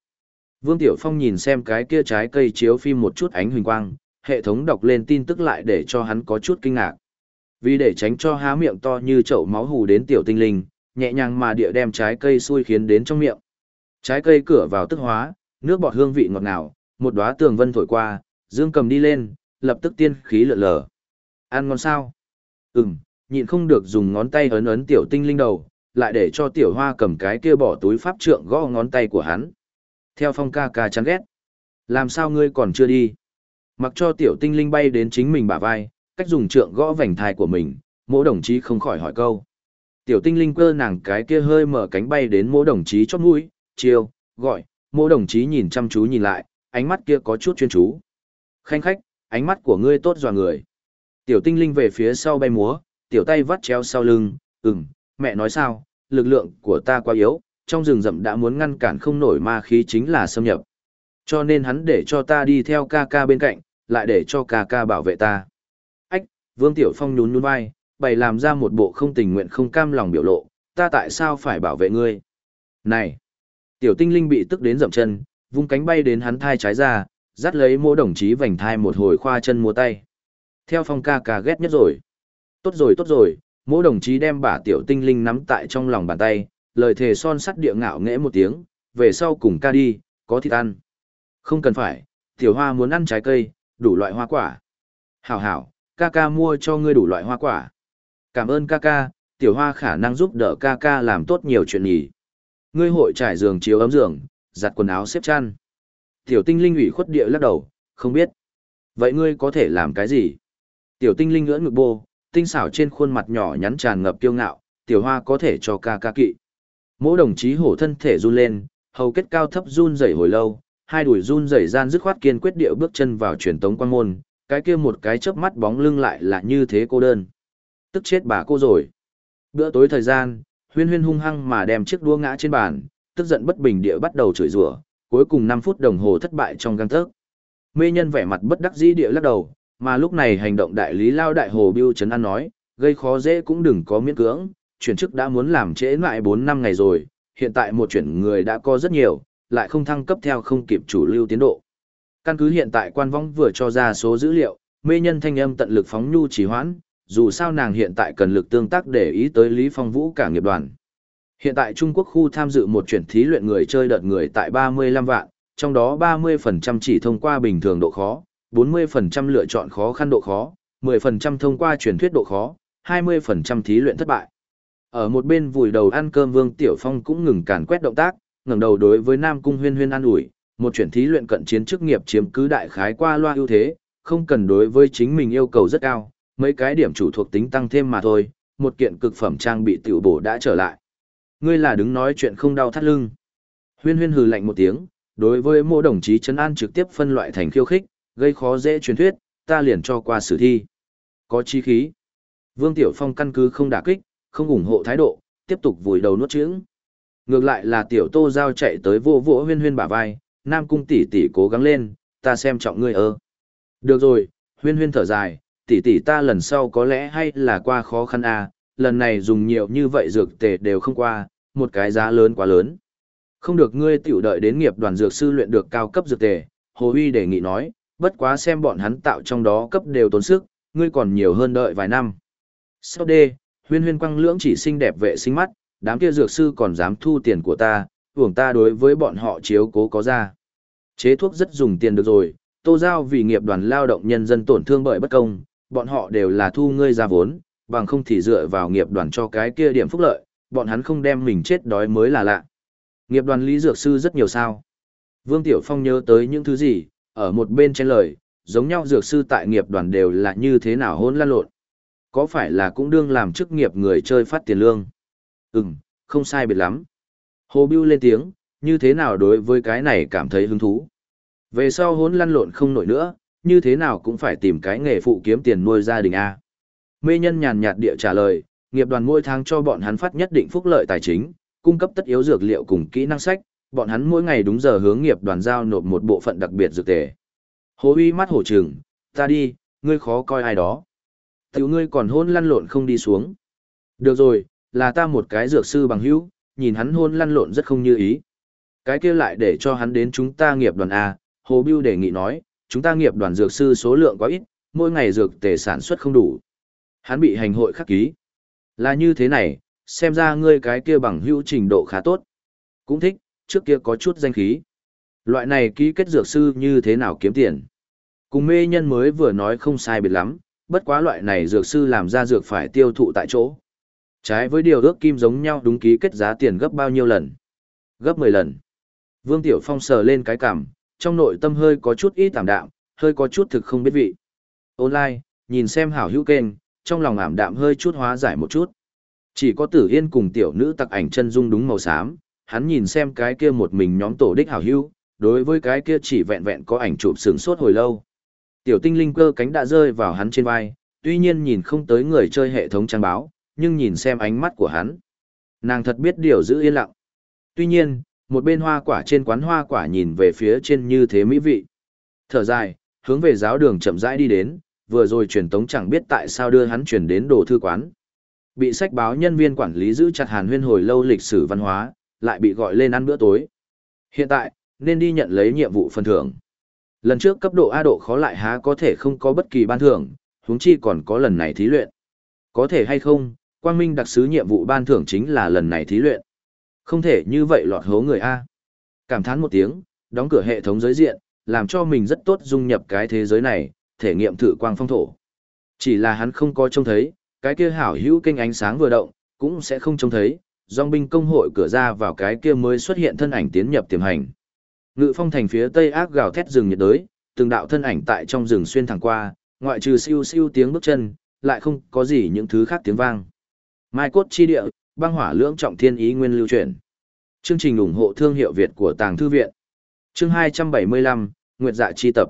Vương Tiểu Phong nhìn xem cái kia trái cây chiếu phim một chút ánh huỳnh quang, hệ thống đọc lên tin tức lại để cho hắn có chút kinh ngạc. Vì để tránh cho há miệng to như chậu máu hù đến tiểu tinh linh, nhẹ nhàng mà địa đem trái cây xui khiến đến trong miệng. Trái cây cửa vào tức hóa, nước bọt hương vị ngọt ngào, một đóa tường vân thổi qua, dương cầm đi lên, lập tức tiên khí lượn lờ. Ăn ngon sao? Ừm, nhịn không được dùng ngón tay ấn ấn tiểu tinh linh đầu, lại để cho tiểu hoa cầm cái kia bỏ túi pháp trượng gõ ngón tay của hắn. Theo phong ca ca chán ghét. Làm sao ngươi còn chưa đi? Mặc cho tiểu tinh linh bay đến chính mình bả vai, cách dùng trượng gõ vành thai của mình, mỗi đồng chí không khỏi hỏi câu. Tiểu tinh linh cơ nàng cái kia hơi mở cánh bay đến mỗi đồng chí chót mũi, chiều, gọi, mỗi đồng chí nhìn chăm chú nhìn lại, ánh mắt kia có chút chuyên chú. Khanh khách, ánh mắt của ngươi tốt dò người. Tiểu tinh linh về phía sau bay múa, tiểu tay vắt treo sau lưng, ừm, mẹ nói sao, lực lượng của ta quá yếu, trong rừng rậm đã muốn ngăn cản không nổi ma khí chính là xâm nhập. Cho nên hắn để cho ta đi theo ca ca bên cạnh, lại để cho ca ca bảo vệ ta. Ách, Vương Tiểu Phong nhún nhún vai, bày làm ra một bộ không tình nguyện không cam lòng biểu lộ, ta tại sao phải bảo vệ ngươi? Này! Tiểu tinh linh bị tức đến dậm chân, vung cánh bay đến hắn thai trái ra, dắt lấy mỗi đồng chí vành thai một hồi khoa chân múa tay. Theo phong ca ca ghét nhất rồi. Tốt rồi tốt rồi, mỗi đồng chí đem bả tiểu tinh linh nắm tại trong lòng bàn tay, lời thề son sắt địa ngạo nghễ một tiếng, về sau cùng ca đi, có thịt ăn. Không cần phải, tiểu hoa muốn ăn trái cây, đủ loại hoa quả. Hảo hảo, ca ca mua cho ngươi đủ loại hoa quả. Cảm ơn ca ca, tiểu hoa khả năng giúp đỡ ca ca làm tốt nhiều chuyện nhỉ. Ngươi hội trải giường chiếu ấm giường, giặt quần áo xếp chăn. Tiểu tinh linh ủy khuất địa lắc đầu, không biết. Vậy ngươi có thể làm cái gì? Tiểu tinh linh ngưỡng ngực bô, tinh xảo trên khuôn mặt nhỏ nhắn tràn ngập kiêu ngạo, tiểu hoa có thể cho ca ca kỵ. Mỗi đồng chí hổ thân thể run lên, hầu kết cao thấp run rẩy hồi lâu, hai đùi run rẩy gian dứt khoát kiên quyết điệu bước chân vào truyền tống quan môn, cái kia một cái chớp mắt bóng lưng lại là như thế cô đơn. Tức chết bà cô rồi. Bữa tối thời gian, huyên huyên hung hăng mà đem chiếc đua ngã trên bàn, tức giận bất bình địa bắt đầu chửi rủa, cuối cùng 5 phút đồng hồ thất bại trong găng tớc. Mê nhân vẻ mặt bất đắc dĩ địa lắc đầu, mà lúc này hành động đại lý lao đại hồ biêu chấn an nói, gây khó dễ cũng đừng có miễn cưỡng, chuyển chức đã muốn làm trễ lại 4 năm ngày rồi, hiện tại một chuyển người đã có rất nhiều, lại không thăng cấp theo không kịp chủ lưu tiến độ. Căn cứ hiện tại quan vong vừa cho ra số dữ liệu, mê nhân thanh âm tận lực phóng nhu chỉ hoãn, dù sao nàng hiện tại cần lực tương tác để ý tới Lý Phong Vũ cả nghiệp đoàn. Hiện tại Trung Quốc khu tham dự một chuyển thí luyện người chơi đợt người tại 35 vạn, trong đó 30% chỉ thông qua bình thường độ khó, 40% lựa chọn khó khăn độ khó, 10% thông qua truyền thuyết độ khó, 20% thí luyện thất bại. Ở một bên vùi đầu ăn cơm Vương Tiểu Phong cũng ngừng càn quét động tác, ngẩng đầu đối với Nam Cung Huyên Huyên an ủi, một chuyển thí luyện cận chiến chức nghiệp chiếm cứ đại khái qua loa ưu thế, không cần đối với chính mình yêu cầu rất cao, mấy cái điểm chủ thuộc tính tăng thêm mà thôi, một kiện cực phẩm trang bị tiểu bổ đã trở lại. Ngươi là đứng nói chuyện không đau thắt lưng. Huyên huyên hừ lạnh một tiếng, đối với mô đồng chí Trấn An trực tiếp phân loại thành khiêu khích, gây khó dễ truyền thuyết, ta liền cho qua xử thi. Có chi khí. Vương Tiểu Phong căn cứ không đả kích, không ủng hộ thái độ, tiếp tục vùi đầu nuốt chửng. Ngược lại là Tiểu Tô Giao chạy tới vô vỗ huyên huyên bả vai, Nam Cung tỷ tỷ cố gắng lên, ta xem trọng ngươi ơ. Được rồi, huyên huyên thở dài, tỷ tỷ ta lần sau có lẽ hay là qua khó khăn à, lần này dùng nhiều như vậy dược tề đều không qua, một cái giá lớn quá lớn. Không được ngươi tiểu đợi đến nghiệp đoàn dược sư luyện được cao cấp dược tề, Hồ Huy đề nghị nói, bất quá xem bọn hắn tạo trong đó cấp đều tốn sức, ngươi còn nhiều hơn đợi vài năm. Sau đê, huyên huyên quăng lưỡng chỉ xinh đẹp vệ sinh mắt, đám kia dược sư còn dám thu tiền của ta, hưởng ta đối với bọn họ chiếu cố có ra. Chế thuốc rất dùng tiền được rồi, tô giao vì nghiệp đoàn lao động nhân dân tổn thương bởi bất công, bọn họ đều là thu ngươi ra vốn, bằng không thì dựa vào nghiệp đoàn cho cái kia điểm phúc lợi, bọn hắn không đem mình chết đói mới là lạ. Nghiệp đoàn lý dược sư rất nhiều sao. Vương Tiểu Phong nhớ tới những thứ gì, ở một bên trên lời, giống nhau dược sư tại nghiệp đoàn đều là như thế nào hôn lan lộn. Có phải là cũng đương làm chức nghiệp người chơi phát tiền lương? Ừm, không sai biệt lắm. Hồ Bưu lên tiếng, như thế nào đối với cái này cảm thấy hứng thú. Về sau hốn lăn lộn không nổi nữa, như thế nào cũng phải tìm cái nghề phụ kiếm tiền nuôi gia đình A. Mê nhân nhàn nhạt địa trả lời, nghiệp đoàn mỗi tháng cho bọn hắn phát nhất định phúc lợi tài chính, cung cấp tất yếu dược liệu cùng kỹ năng sách, bọn hắn mỗi ngày đúng giờ hướng nghiệp đoàn giao nộp một bộ phận đặc biệt dược tề. Hồ uy mắt hổ trừng, ta đi, ngươi khó coi ai đó. Tiểu ngươi còn hôn lăn lộn không đi xuống. Được rồi, là ta một cái dược sư bằng hữu, nhìn hắn hôn lăn lộn rất không như ý. Cái kia lại để cho hắn đến chúng ta nghiệp đoàn A, Hồ Biêu đề nghị nói, chúng ta nghiệp đoàn dược sư số lượng quá ít, mỗi ngày dược tề sản xuất không đủ. Hắn bị hành hội khắc ký. Là như thế này, xem ra ngươi cái kia bằng hữu trình độ khá tốt. Cũng thích, trước kia có chút danh khí. Loại này ký kết dược sư như thế nào kiếm tiền. Cùng mê nhân mới vừa nói không sai biệt lắm, bất quá loại này dược sư làm ra dược phải tiêu thụ tại chỗ. Trái với điều ước kim giống nhau đúng ký kết giá tiền gấp bao nhiêu lần? Gấp 10 lần. Vương Tiểu Phong sờ lên cái cằm, trong nội tâm hơi có chút ít tạm đạm, hơi có chút thực không biết vị. Online, nhìn xem hảo hữu kênh, trong lòng ảm đạm hơi chút hóa giải một chút. Chỉ có tử yên cùng tiểu nữ tặc ảnh chân dung đúng màu xám, hắn nhìn xem cái kia một mình nhóm tổ đích hảo hữu, đối với cái kia chỉ vẹn vẹn có ảnh chụp sướng sốt hồi lâu. Tiểu tinh linh cơ cánh đã rơi vào hắn trên vai, tuy nhiên nhìn không tới người chơi hệ thống trang báo, nhưng nhìn xem ánh mắt của hắn. Nàng thật biết điều giữ yên lặng. Tuy nhiên, một bên hoa quả trên quán hoa quả nhìn về phía trên như thế mỹ vị. Thở dài, hướng về giáo đường chậm rãi đi đến, vừa rồi truyền tống chẳng biết tại sao đưa hắn chuyển đến đồ thư quán. Bị sách báo nhân viên quản lý giữ chặt Hàn Huyên hồi lâu lịch sử văn hóa, lại bị gọi lên ăn bữa tối. Hiện tại, nên đi nhận lấy nhiệm vụ phần thưởng. Lần trước cấp độ A độ khó lại há có thể không có bất kỳ ban thưởng, huống chi còn có lần này thí luyện. Có thể hay không, Quang Minh đặc sứ nhiệm vụ ban thưởng chính là lần này thí luyện. Không thể như vậy lọt hố người A. Cảm thán một tiếng, đóng cửa hệ thống giới diện, làm cho mình rất tốt dung nhập cái thế giới này, thể nghiệm thử quang phong thổ. Chỉ là hắn không có trông thấy, cái kia hảo hữu kênh ánh sáng vừa động, cũng sẽ không trông thấy, dòng binh công hội cửa ra vào cái kia mới xuất hiện thân ảnh tiến nhập tiềm hành. Ngự phong thành phía tây ác gào thét rừng nhiệt đới, từng đạo thân ảnh tại trong rừng xuyên thẳng qua, ngoại trừ siêu siêu tiếng bước chân, lại không có gì những thứ khác tiếng vang. Mai cốt chi địa, băng hỏa lưỡng trọng thiên ý nguyên lưu truyền. Chương trình ủng hộ thương hiệu Việt của Tàng Thư Viện. Chương 275, Nguyệt dạ chi tập.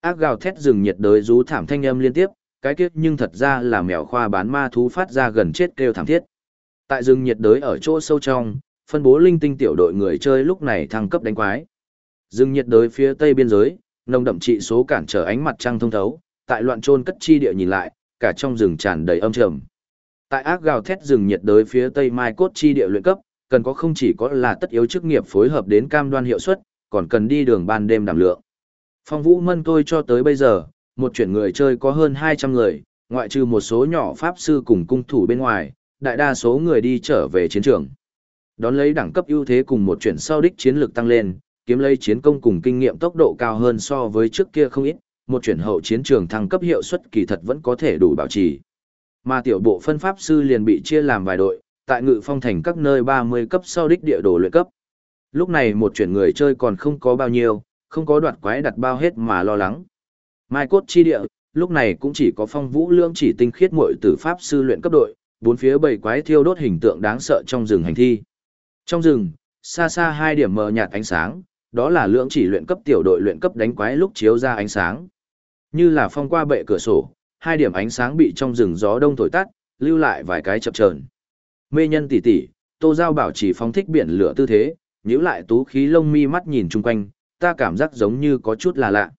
Ác gào thét rừng nhiệt đới rú thảm thanh âm liên tiếp, cái kiếp nhưng thật ra là mèo khoa bán ma thú phát ra gần chết kêu thảm thiết. Tại rừng nhiệt đới ở chỗ sâu trong, phân bố linh tinh tiểu đội người chơi lúc này thăng cấp đánh quái. Rừng nhiệt đới phía tây biên giới, nồng đậm trị số cản trở ánh mặt trăng thông thấu, tại loạn trôn cất chi địa nhìn lại, cả trong rừng tràn đầy âm trầm. Tại ác gào thét rừng nhiệt đới phía tây mai cốt chi địa luyện cấp, cần có không chỉ có là tất yếu chức nghiệp phối hợp đến cam đoan hiệu suất, còn cần đi đường ban đêm đảm lượng. Phong Vũ Mân tôi cho tới bây giờ, một chuyển người chơi có hơn 200 người, ngoại trừ một số nhỏ pháp sư cùng cung thủ bên ngoài, đại đa số người đi trở về chiến trường. Đón lấy đẳng cấp ưu thế cùng một chuyển sau đích chiến lược tăng lên, kiếm lấy chiến công cùng kinh nghiệm tốc độ cao hơn so với trước kia không ít, một chuyển hậu chiến trường thăng cấp hiệu suất kỳ thật vẫn có thể đủ bảo trì. Mà tiểu bộ phân pháp sư liền bị chia làm vài đội, tại ngự phong thành các nơi 30 cấp sau đích địa đồ luyện cấp. Lúc này một chuyển người chơi còn không có bao nhiêu, không có đoạt quái đặt bao hết mà lo lắng. Mai cốt chi địa, lúc này cũng chỉ có phong vũ lương chỉ tinh khiết muội tử pháp sư luyện cấp đội, bốn phía bầy quái thiêu đốt hình tượng đáng sợ trong rừng hành thi. Trong rừng, xa xa hai điểm mờ nhạt ánh sáng, đó là lưỡng chỉ luyện cấp tiểu đội luyện cấp đánh quái lúc chiếu ra ánh sáng. Như là phong qua bệ cửa sổ, hai điểm ánh sáng bị trong rừng gió đông thổi tắt, lưu lại vài cái chập chờn. Mê nhân tỷ tỷ, Tô Giao bảo chỉ phóng thích biển lửa tư thế, nhíu lại tú khí lông mi mắt nhìn chung quanh, ta cảm giác giống như có chút là lạ.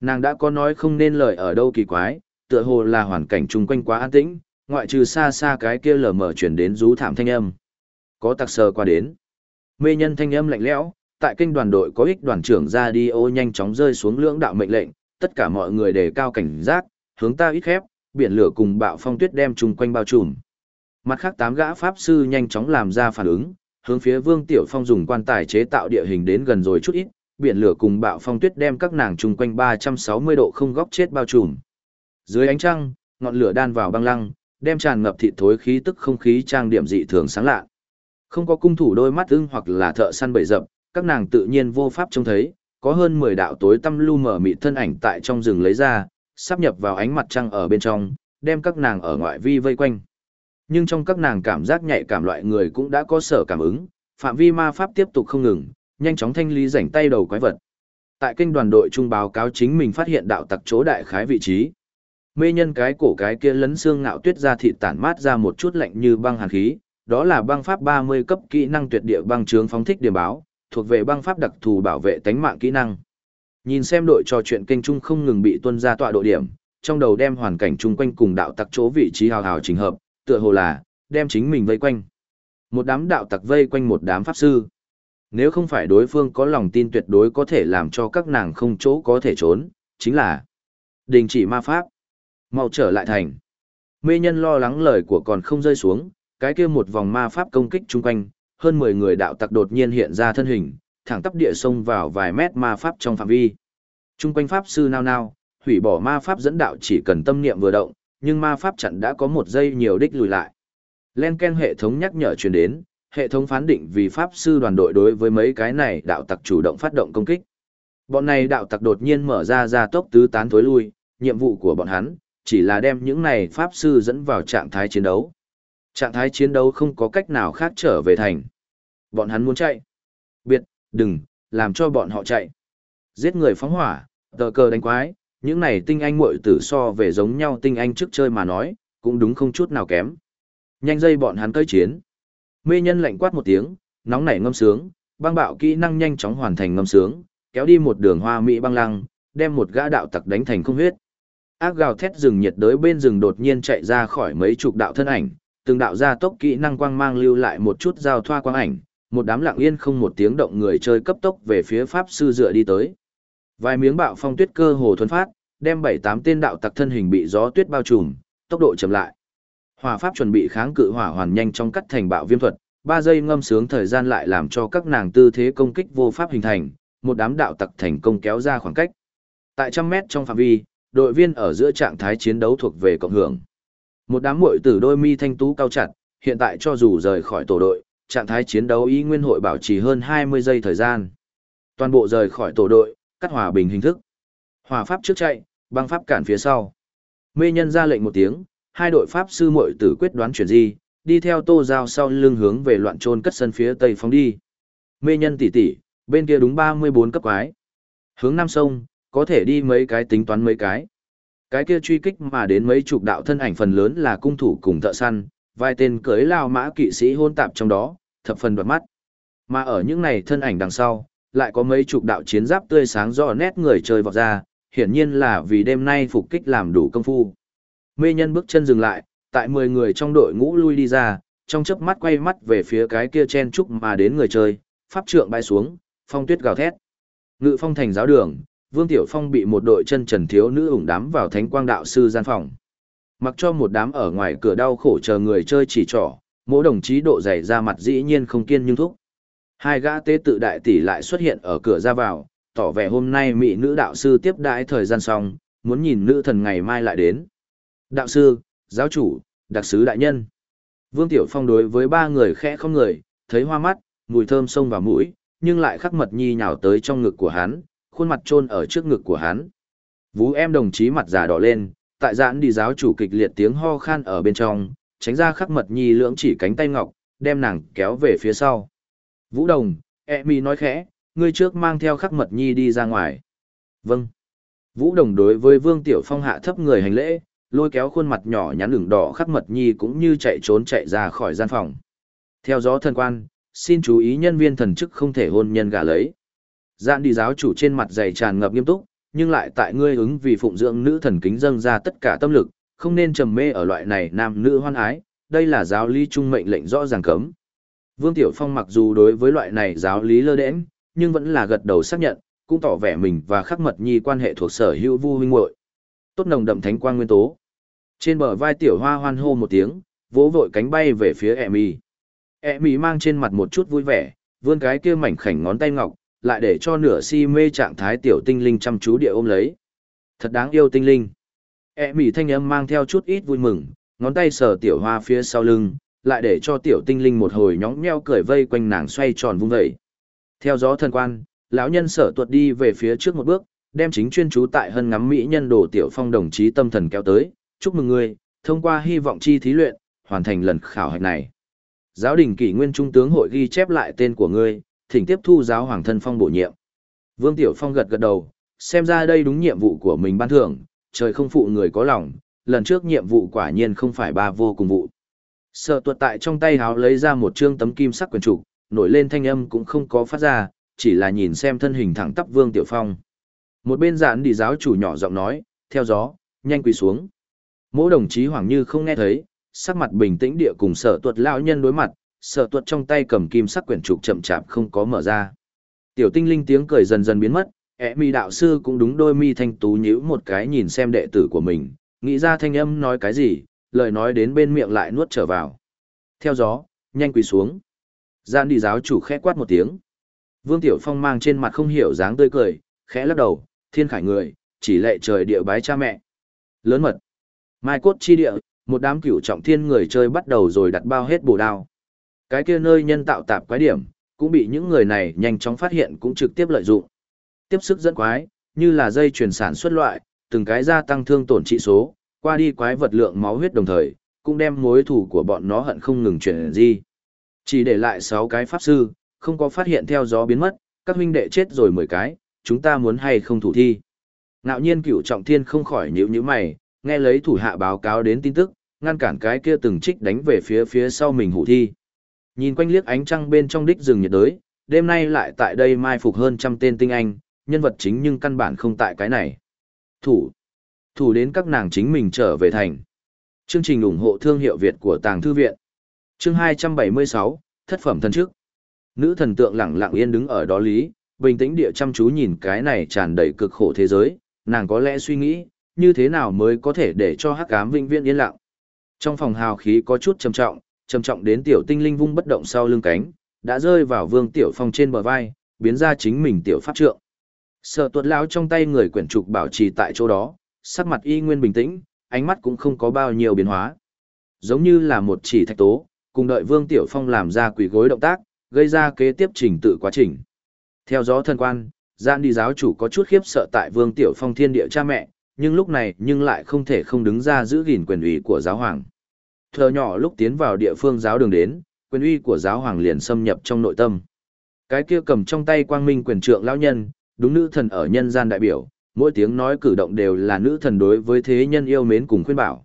Nàng đã có nói không nên lời ở đâu kỳ quái, tựa hồ là hoàn cảnh chung quanh quá an tĩnh, ngoại trừ xa xa cái kia lờ mờ chuyển đến rú thảm thanh âm. Có tặc sờ qua đến. Mê nhân thanh âm lạnh lẽo, tại kênh đoàn đội có ích đoàn trưởng ra đi ô nhanh chóng rơi xuống lưỡng đạo mệnh lệnh, tất cả mọi người đề cao cảnh giác, hướng ta ít khép, biển lửa cùng bạo phong tuyết đem chung quanh bao trùm. Mặt khác tám gã pháp sư nhanh chóng làm ra phản ứng, hướng phía Vương Tiểu Phong dùng quan tài chế tạo địa hình đến gần rồi chút ít, biển lửa cùng bạo phong tuyết đem các nàng chung quanh 360 độ không góc chết bao trùm. Dưới ánh trăng, ngọn lửa đan vào băng lăng, đem tràn ngập thịt thối khí tức không khí trang điểm dị thường sáng lạ. Không có cung thủ đôi mắt ưng hoặc là thợ săn bầy rậm, các nàng tự nhiên vô pháp trông thấy, có hơn 10 đạo tối tăm lu mở mịt thân ảnh tại trong rừng lấy ra, sắp nhập vào ánh mặt trăng ở bên trong, đem các nàng ở ngoại vi vây quanh. Nhưng trong các nàng cảm giác nhạy cảm loại người cũng đã có sở cảm ứng, phạm vi ma pháp tiếp tục không ngừng, nhanh chóng thanh lý rảnh tay đầu quái vật. Tại kênh đoàn đội trung báo cáo chính mình phát hiện đạo tặc chỗ đại khái vị trí. Mê nhân cái cổ cái kia lấn xương ngạo tuyết ra thịt tản mát ra một chút lạnh như băng hàn khí, đó là băng pháp 30 cấp kỹ năng tuyệt địa băng trướng phóng thích điểm báo, thuộc về băng pháp đặc thù bảo vệ tánh mạng kỹ năng. Nhìn xem đội trò chuyện kênh trung không ngừng bị tuân ra tọa độ điểm, trong đầu đem hoàn cảnh chung quanh cùng đạo tặc chỗ vị trí hào hào trình hợp, tựa hồ là đem chính mình vây quanh. Một đám đạo tặc vây quanh một đám pháp sư. Nếu không phải đối phương có lòng tin tuyệt đối có thể làm cho các nàng không chỗ có thể trốn, chính là đình chỉ ma pháp. Mau trở lại thành. Mê nhân lo lắng lời của còn không rơi xuống, cái kia một vòng ma pháp công kích chung quanh, hơn 10 người đạo tặc đột nhiên hiện ra thân hình, thẳng tắp địa sông vào vài mét ma pháp trong phạm vi. Trung quanh pháp sư nao nao, hủy bỏ ma pháp dẫn đạo chỉ cần tâm niệm vừa động, nhưng ma pháp chặn đã có một giây nhiều đích lùi lại. Len Ken hệ thống nhắc nhở truyền đến, hệ thống phán định vì pháp sư đoàn đội đối với mấy cái này đạo tặc chủ động phát động công kích. Bọn này đạo tặc đột nhiên mở ra ra tốc tứ tán thối lui, nhiệm vụ của bọn hắn chỉ là đem những này pháp sư dẫn vào trạng thái chiến đấu. Trạng thái chiến đấu không có cách nào khác trở về thành. Bọn hắn muốn chạy. Đừng, làm cho bọn họ chạy. Giết người phóng hỏa, tờ cờ đánh quái, những này tinh anh muội tử so về giống nhau tinh anh trước chơi mà nói, cũng đúng không chút nào kém. Nhanh dây bọn hắn tới chiến. Mê nhân lạnh quát một tiếng, nóng nảy ngâm sướng, băng bạo kỹ năng nhanh chóng hoàn thành ngâm sướng, kéo đi một đường hoa mỹ băng lăng, đem một gã đạo tặc đánh thành không huyết. Ác gào thét rừng nhiệt đới bên rừng đột nhiên chạy ra khỏi mấy chục đạo thân ảnh, từng đạo gia tốc kỹ năng quang mang lưu lại một chút giao thoa quang ảnh, một đám lặng yên không một tiếng động người chơi cấp tốc về phía pháp sư dựa đi tới. Vài miếng bạo phong tuyết cơ hồ thuần phát, đem bảy tám tên đạo tặc thân hình bị gió tuyết bao trùm, tốc độ chậm lại. Hỏa pháp chuẩn bị kháng cự hỏa hoàn nhanh trong cắt thành bạo viêm thuật, ba giây ngâm sướng thời gian lại làm cho các nàng tư thế công kích vô pháp hình thành, một đám đạo tặc thành công kéo ra khoảng cách. Tại trăm mét trong phạm vi, đội viên ở giữa trạng thái chiến đấu thuộc về cộng hưởng. Một đám muội tử đôi mi thanh tú cao chặt, hiện tại cho dù rời khỏi tổ đội, trạng thái chiến đấu ý nguyên hội bảo trì hơn 20 giây thời gian. Toàn bộ rời khỏi tổ đội, cắt hòa bình hình thức. Hòa pháp trước chạy, băng pháp cản phía sau. Mê nhân ra lệnh một tiếng, hai đội pháp sư muội tử quyết đoán chuyển di, đi theo tô giao sau lưng hướng về loạn trôn cất sân phía tây phóng đi. Mê nhân tỷ tỷ, bên kia đúng 34 cấp quái. Hướng nam sông, có thể đi mấy cái tính toán mấy cái. Cái kia truy kích mà đến mấy chục đạo thân ảnh phần lớn là cung thủ cùng thợ săn, vài tên cưới lao mã kỵ sĩ hôn tạp trong đó, thập phần đoạt mắt. Mà ở những này thân ảnh đằng sau, lại có mấy chục đạo chiến giáp tươi sáng rõ nét người chơi vọt ra, hiển nhiên là vì đêm nay phục kích làm đủ công phu. Mê nhân bước chân dừng lại, tại 10 người trong đội ngũ lui đi ra, trong chớp mắt quay mắt về phía cái kia chen chúc mà đến người chơi, pháp trượng bay xuống, phong tuyết gào thét. Ngự phong thành giáo đường, Vương Tiểu Phong bị một đội chân trần thiếu nữ ủng đám vào thánh quang đạo sư gian phòng. Mặc cho một đám ở ngoài cửa đau khổ chờ người chơi chỉ trỏ, mỗi đồng chí độ dày ra mặt dĩ nhiên không kiên nhưng thúc. Hai gã tế tự đại tỷ lại xuất hiện ở cửa ra vào, tỏ vẻ hôm nay mỹ nữ đạo sư tiếp đãi thời gian xong, muốn nhìn nữ thần ngày mai lại đến. Đạo sư, giáo chủ, đặc sứ đại nhân. Vương Tiểu Phong đối với ba người khẽ không người, thấy hoa mắt, mùi thơm sông vào mũi, nhưng lại khắc mật nhi nhào tới trong ngực của hắn, khuôn mặt chôn ở trước ngực của hắn. Vú em đồng chí mặt già đỏ lên, tại giãn đi giáo chủ kịch liệt tiếng ho khan ở bên trong, tránh ra khắc mật nhi lưỡng chỉ cánh tay ngọc, đem nàng kéo về phía sau. Vũ đồng, e mi nói khẽ, ngươi trước mang theo khắc mật nhi đi ra ngoài. Vâng. Vũ đồng đối với Vương Tiểu Phong hạ thấp người hành lễ, lôi kéo khuôn mặt nhỏ nhắn đường đỏ khắc mật nhi cũng như chạy trốn chạy ra khỏi gian phòng. Theo gió thần quan, xin chú ý nhân viên thần chức không thể hôn nhân gả lấy. Dạn đi giáo chủ trên mặt dày tràn ngập nghiêm túc, nhưng lại tại ngươi ứng vì phụng dưỡng nữ thần kính dâng ra tất cả tâm lực, không nên trầm mê ở loại này nam nữ hoan ái, đây là giáo lý trung mệnh lệnh rõ ràng cấm. Vương Tiểu Phong mặc dù đối với loại này giáo lý lơ đễnh, nhưng vẫn là gật đầu xác nhận, cũng tỏ vẻ mình và khắc mật nhi quan hệ thuộc sở hữu vu huynh muội. Tốt nồng đậm thánh quang nguyên tố. Trên bờ vai Tiểu Hoa hoan hô một tiếng, vỗ vội cánh bay về phía emi emi mang trên mặt một chút vui vẻ, vươn cái kia mảnh khảnh ngón tay ngọc, lại để cho nửa si mê trạng thái tiểu tinh linh chăm chú địa ôm lấy. Thật đáng yêu tinh linh. E mỉ thanh âm mang theo chút ít vui mừng, ngón tay sờ tiểu hoa phía sau lưng, lại để cho tiểu tinh linh một hồi nhóng nheo cười vây quanh nàng xoay tròn vung vẩy. Theo gió thần quan, lão nhân sở tuột đi về phía trước một bước, đem chính chuyên chú tại hân ngắm mỹ nhân đồ tiểu phong đồng chí tâm thần kéo tới, chúc mừng ngươi, thông qua hy vọng chi thí luyện, hoàn thành lần khảo hạch này. Giáo đình kỷ nguyên trung tướng hội ghi chép lại tên của ngươi, thỉnh tiếp thu giáo hoàng thân phong bổ nhiệm. Vương Tiểu Phong gật gật đầu, xem ra đây đúng nhiệm vụ của mình ban thưởng, trời không phụ người có lòng, lần trước nhiệm vụ quả nhiên không phải ba vô cùng vụ. Sở tuật tại trong tay háo lấy ra một trương tấm kim sắc quyền trục, nổi lên thanh âm cũng không có phát ra, chỉ là nhìn xem thân hình thẳng tắp Vương Tiểu Phong. Một bên giản đi giáo chủ nhỏ giọng nói, theo gió, nhanh quỳ xuống. Mỗi đồng chí hoàng như không nghe thấy, sắc mặt bình tĩnh địa cùng sở tuật lão nhân đối mặt, sở tuật trong tay cầm kim sắc quyển trục chậm chạp không có mở ra. Tiểu tinh linh tiếng cười dần dần biến mất, ẹ mi đạo sư cũng đúng đôi mi thanh tú nhíu một cái nhìn xem đệ tử của mình, nghĩ ra thanh âm nói cái gì, lời nói đến bên miệng lại nuốt trở vào. Theo gió, nhanh quỳ xuống. Gian đi giáo chủ khẽ quát một tiếng. Vương Tiểu Phong mang trên mặt không hiểu dáng tươi cười, khẽ lắc đầu, thiên khải người, chỉ lệ trời địa bái cha mẹ. Lớn mật. Mai cốt chi địa, một đám cửu trọng thiên người chơi bắt đầu rồi đặt bao hết bổ đao. Cái kia nơi nhân tạo tạp quái điểm, cũng bị những người này nhanh chóng phát hiện cũng trực tiếp lợi dụng. Tiếp sức dẫn quái, như là dây chuyển sản xuất loại, từng cái gia tăng thương tổn trị số, qua đi quái vật lượng máu huyết đồng thời, cũng đem mối thủ của bọn nó hận không ngừng chuyển di. Chỉ để lại 6 cái pháp sư, không có phát hiện theo gió biến mất, các huynh đệ chết rồi 10 cái, chúng ta muốn hay không thủ thi. Ngạo nhiên cửu trọng thiên không khỏi nhíu nhíu mày, nghe lấy thủ hạ báo cáo đến tin tức, ngăn cản cái kia từng trích đánh về phía phía sau mình hủ thi. Nhìn quanh liếc ánh trăng bên trong đích rừng nhiệt đới, đêm nay lại tại đây mai phục hơn trăm tên tinh anh, nhân vật chính nhưng căn bản không tại cái này. Thủ. Thủ đến các nàng chính mình trở về thành. Chương trình ủng hộ thương hiệu Việt của Tàng Thư Viện. Chương 276, Thất phẩm thần trước. Nữ thần tượng lặng lặng yên đứng ở đó lý, bình tĩnh địa chăm chú nhìn cái này tràn đầy cực khổ thế giới, nàng có lẽ suy nghĩ, như thế nào mới có thể để cho hắc ám vĩnh viễn yên lặng. Trong phòng hào khí có chút trầm trọng, trầm trọng đến tiểu tinh linh vung bất động sau lưng cánh, đã rơi vào Vương Tiểu Phong trên bờ vai, biến ra chính mình tiểu pháp trượng. Sở tuột lão trong tay người quyển trục bảo trì tại chỗ đó, sắc mặt y nguyên bình tĩnh, ánh mắt cũng không có bao nhiêu biến hóa. Giống như là một chỉ thạch tố, cùng đợi Vương Tiểu Phong làm ra quỷ gối động tác, gây ra kế tiếp trình tự quá trình. Theo gió thân quan, gian đi giáo chủ có chút khiếp sợ tại Vương Tiểu Phong thiên địa cha mẹ, nhưng lúc này nhưng lại không thể không đứng ra giữ gìn quyền uy của giáo hoàng. Thờ nhỏ lúc tiến vào địa phương giáo đường đến, quyền uy của giáo hoàng liền xâm nhập trong nội tâm. Cái kia cầm trong tay quang minh quyền trượng lão nhân, đúng nữ thần ở nhân gian đại biểu, mỗi tiếng nói cử động đều là nữ thần đối với thế nhân yêu mến cùng khuyên bảo.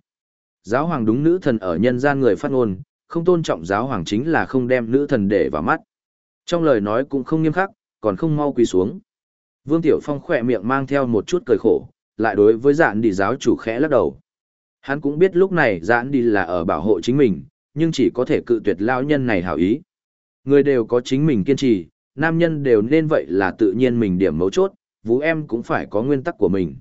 Giáo hoàng đúng nữ thần ở nhân gian người phát ngôn, không tôn trọng giáo hoàng chính là không đem nữ thần để vào mắt. Trong lời nói cũng không nghiêm khắc, còn không mau quỳ xuống. Vương Tiểu Phong khỏe miệng mang theo một chút cười khổ, lại đối với dạn đi giáo chủ khẽ lắc đầu. Hắn cũng biết lúc này dạn đi là ở bảo hộ chính mình, nhưng chỉ có thể cự tuyệt lão nhân này hảo ý. Người đều có chính mình kiên trì, nam nhân đều nên vậy là tự nhiên mình điểm mấu chốt, vũ em cũng phải có nguyên tắc của mình.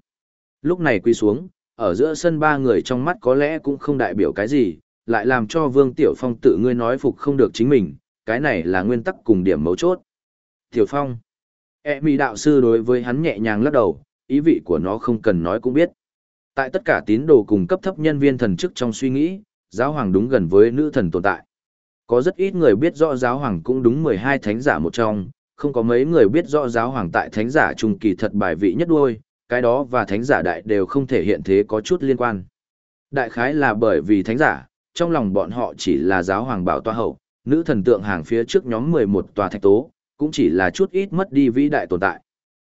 Lúc này quy xuống, ở giữa sân ba người trong mắt có lẽ cũng không đại biểu cái gì, lại làm cho Vương Tiểu Phong tự ngươi nói phục không được chính mình, cái này là nguyên tắc cùng điểm mấu chốt. Tiểu Phong, e mỹ đạo sư đối với hắn nhẹ nhàng lắc đầu, ý vị của nó không cần nói cũng biết. Tại tất cả tín đồ cùng cấp thấp nhân viên thần chức trong suy nghĩ, giáo hoàng đúng gần với nữ thần tồn tại. Có rất ít người biết rõ giáo hoàng cũng đúng 12 thánh giả một trong, không có mấy người biết rõ giáo hoàng tại thánh giả trung kỳ thật bài vị nhất đuôi, cái đó và thánh giả đại đều không thể hiện thế có chút liên quan. Đại khái là bởi vì thánh giả, trong lòng bọn họ chỉ là giáo hoàng bảo toa hậu, nữ thần tượng hàng phía trước nhóm 11 tòa thạch tố, cũng chỉ là chút ít mất đi vĩ đại tồn tại.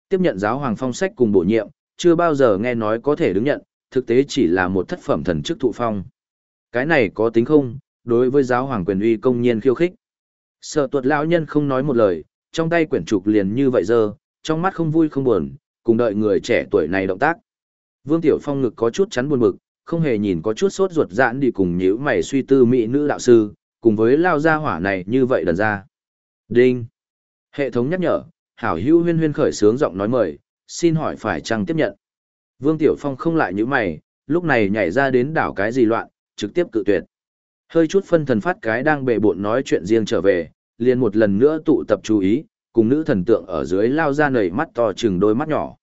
Tiếp nhận giáo hoàng phong sách cùng bổ nhiệm, chưa bao giờ nghe nói có thể đứng nhận, thực tế chỉ là một thất phẩm thần chức thụ phong. Cái này có tính không, đối với giáo hoàng quyền uy công nhiên khiêu khích. sở tuột lão nhân không nói một lời, trong tay quyển trục liền như vậy giờ, trong mắt không vui không buồn, cùng đợi người trẻ tuổi này động tác. Vương Tiểu Phong ngực có chút chắn buồn bực, không hề nhìn có chút sốt ruột giãn đi cùng nhíu mày suy tư mỹ nữ đạo sư, cùng với lao gia hỏa này như vậy đần ra. Đinh. Hệ thống nhắc nhở, hảo hữu huyên huyên khởi sướng giọng nói mời, xin hỏi phải chăng tiếp nhận. Vương Tiểu Phong không lại nhíu mày, lúc này nhảy ra đến đảo cái gì loạn, trực tiếp cự tuyệt. Hơi chút phân thần phát cái đang bệ bộn nói chuyện riêng trở về, liền một lần nữa tụ tập chú ý, cùng nữ thần tượng ở dưới lao ra nảy mắt to chừng đôi mắt nhỏ.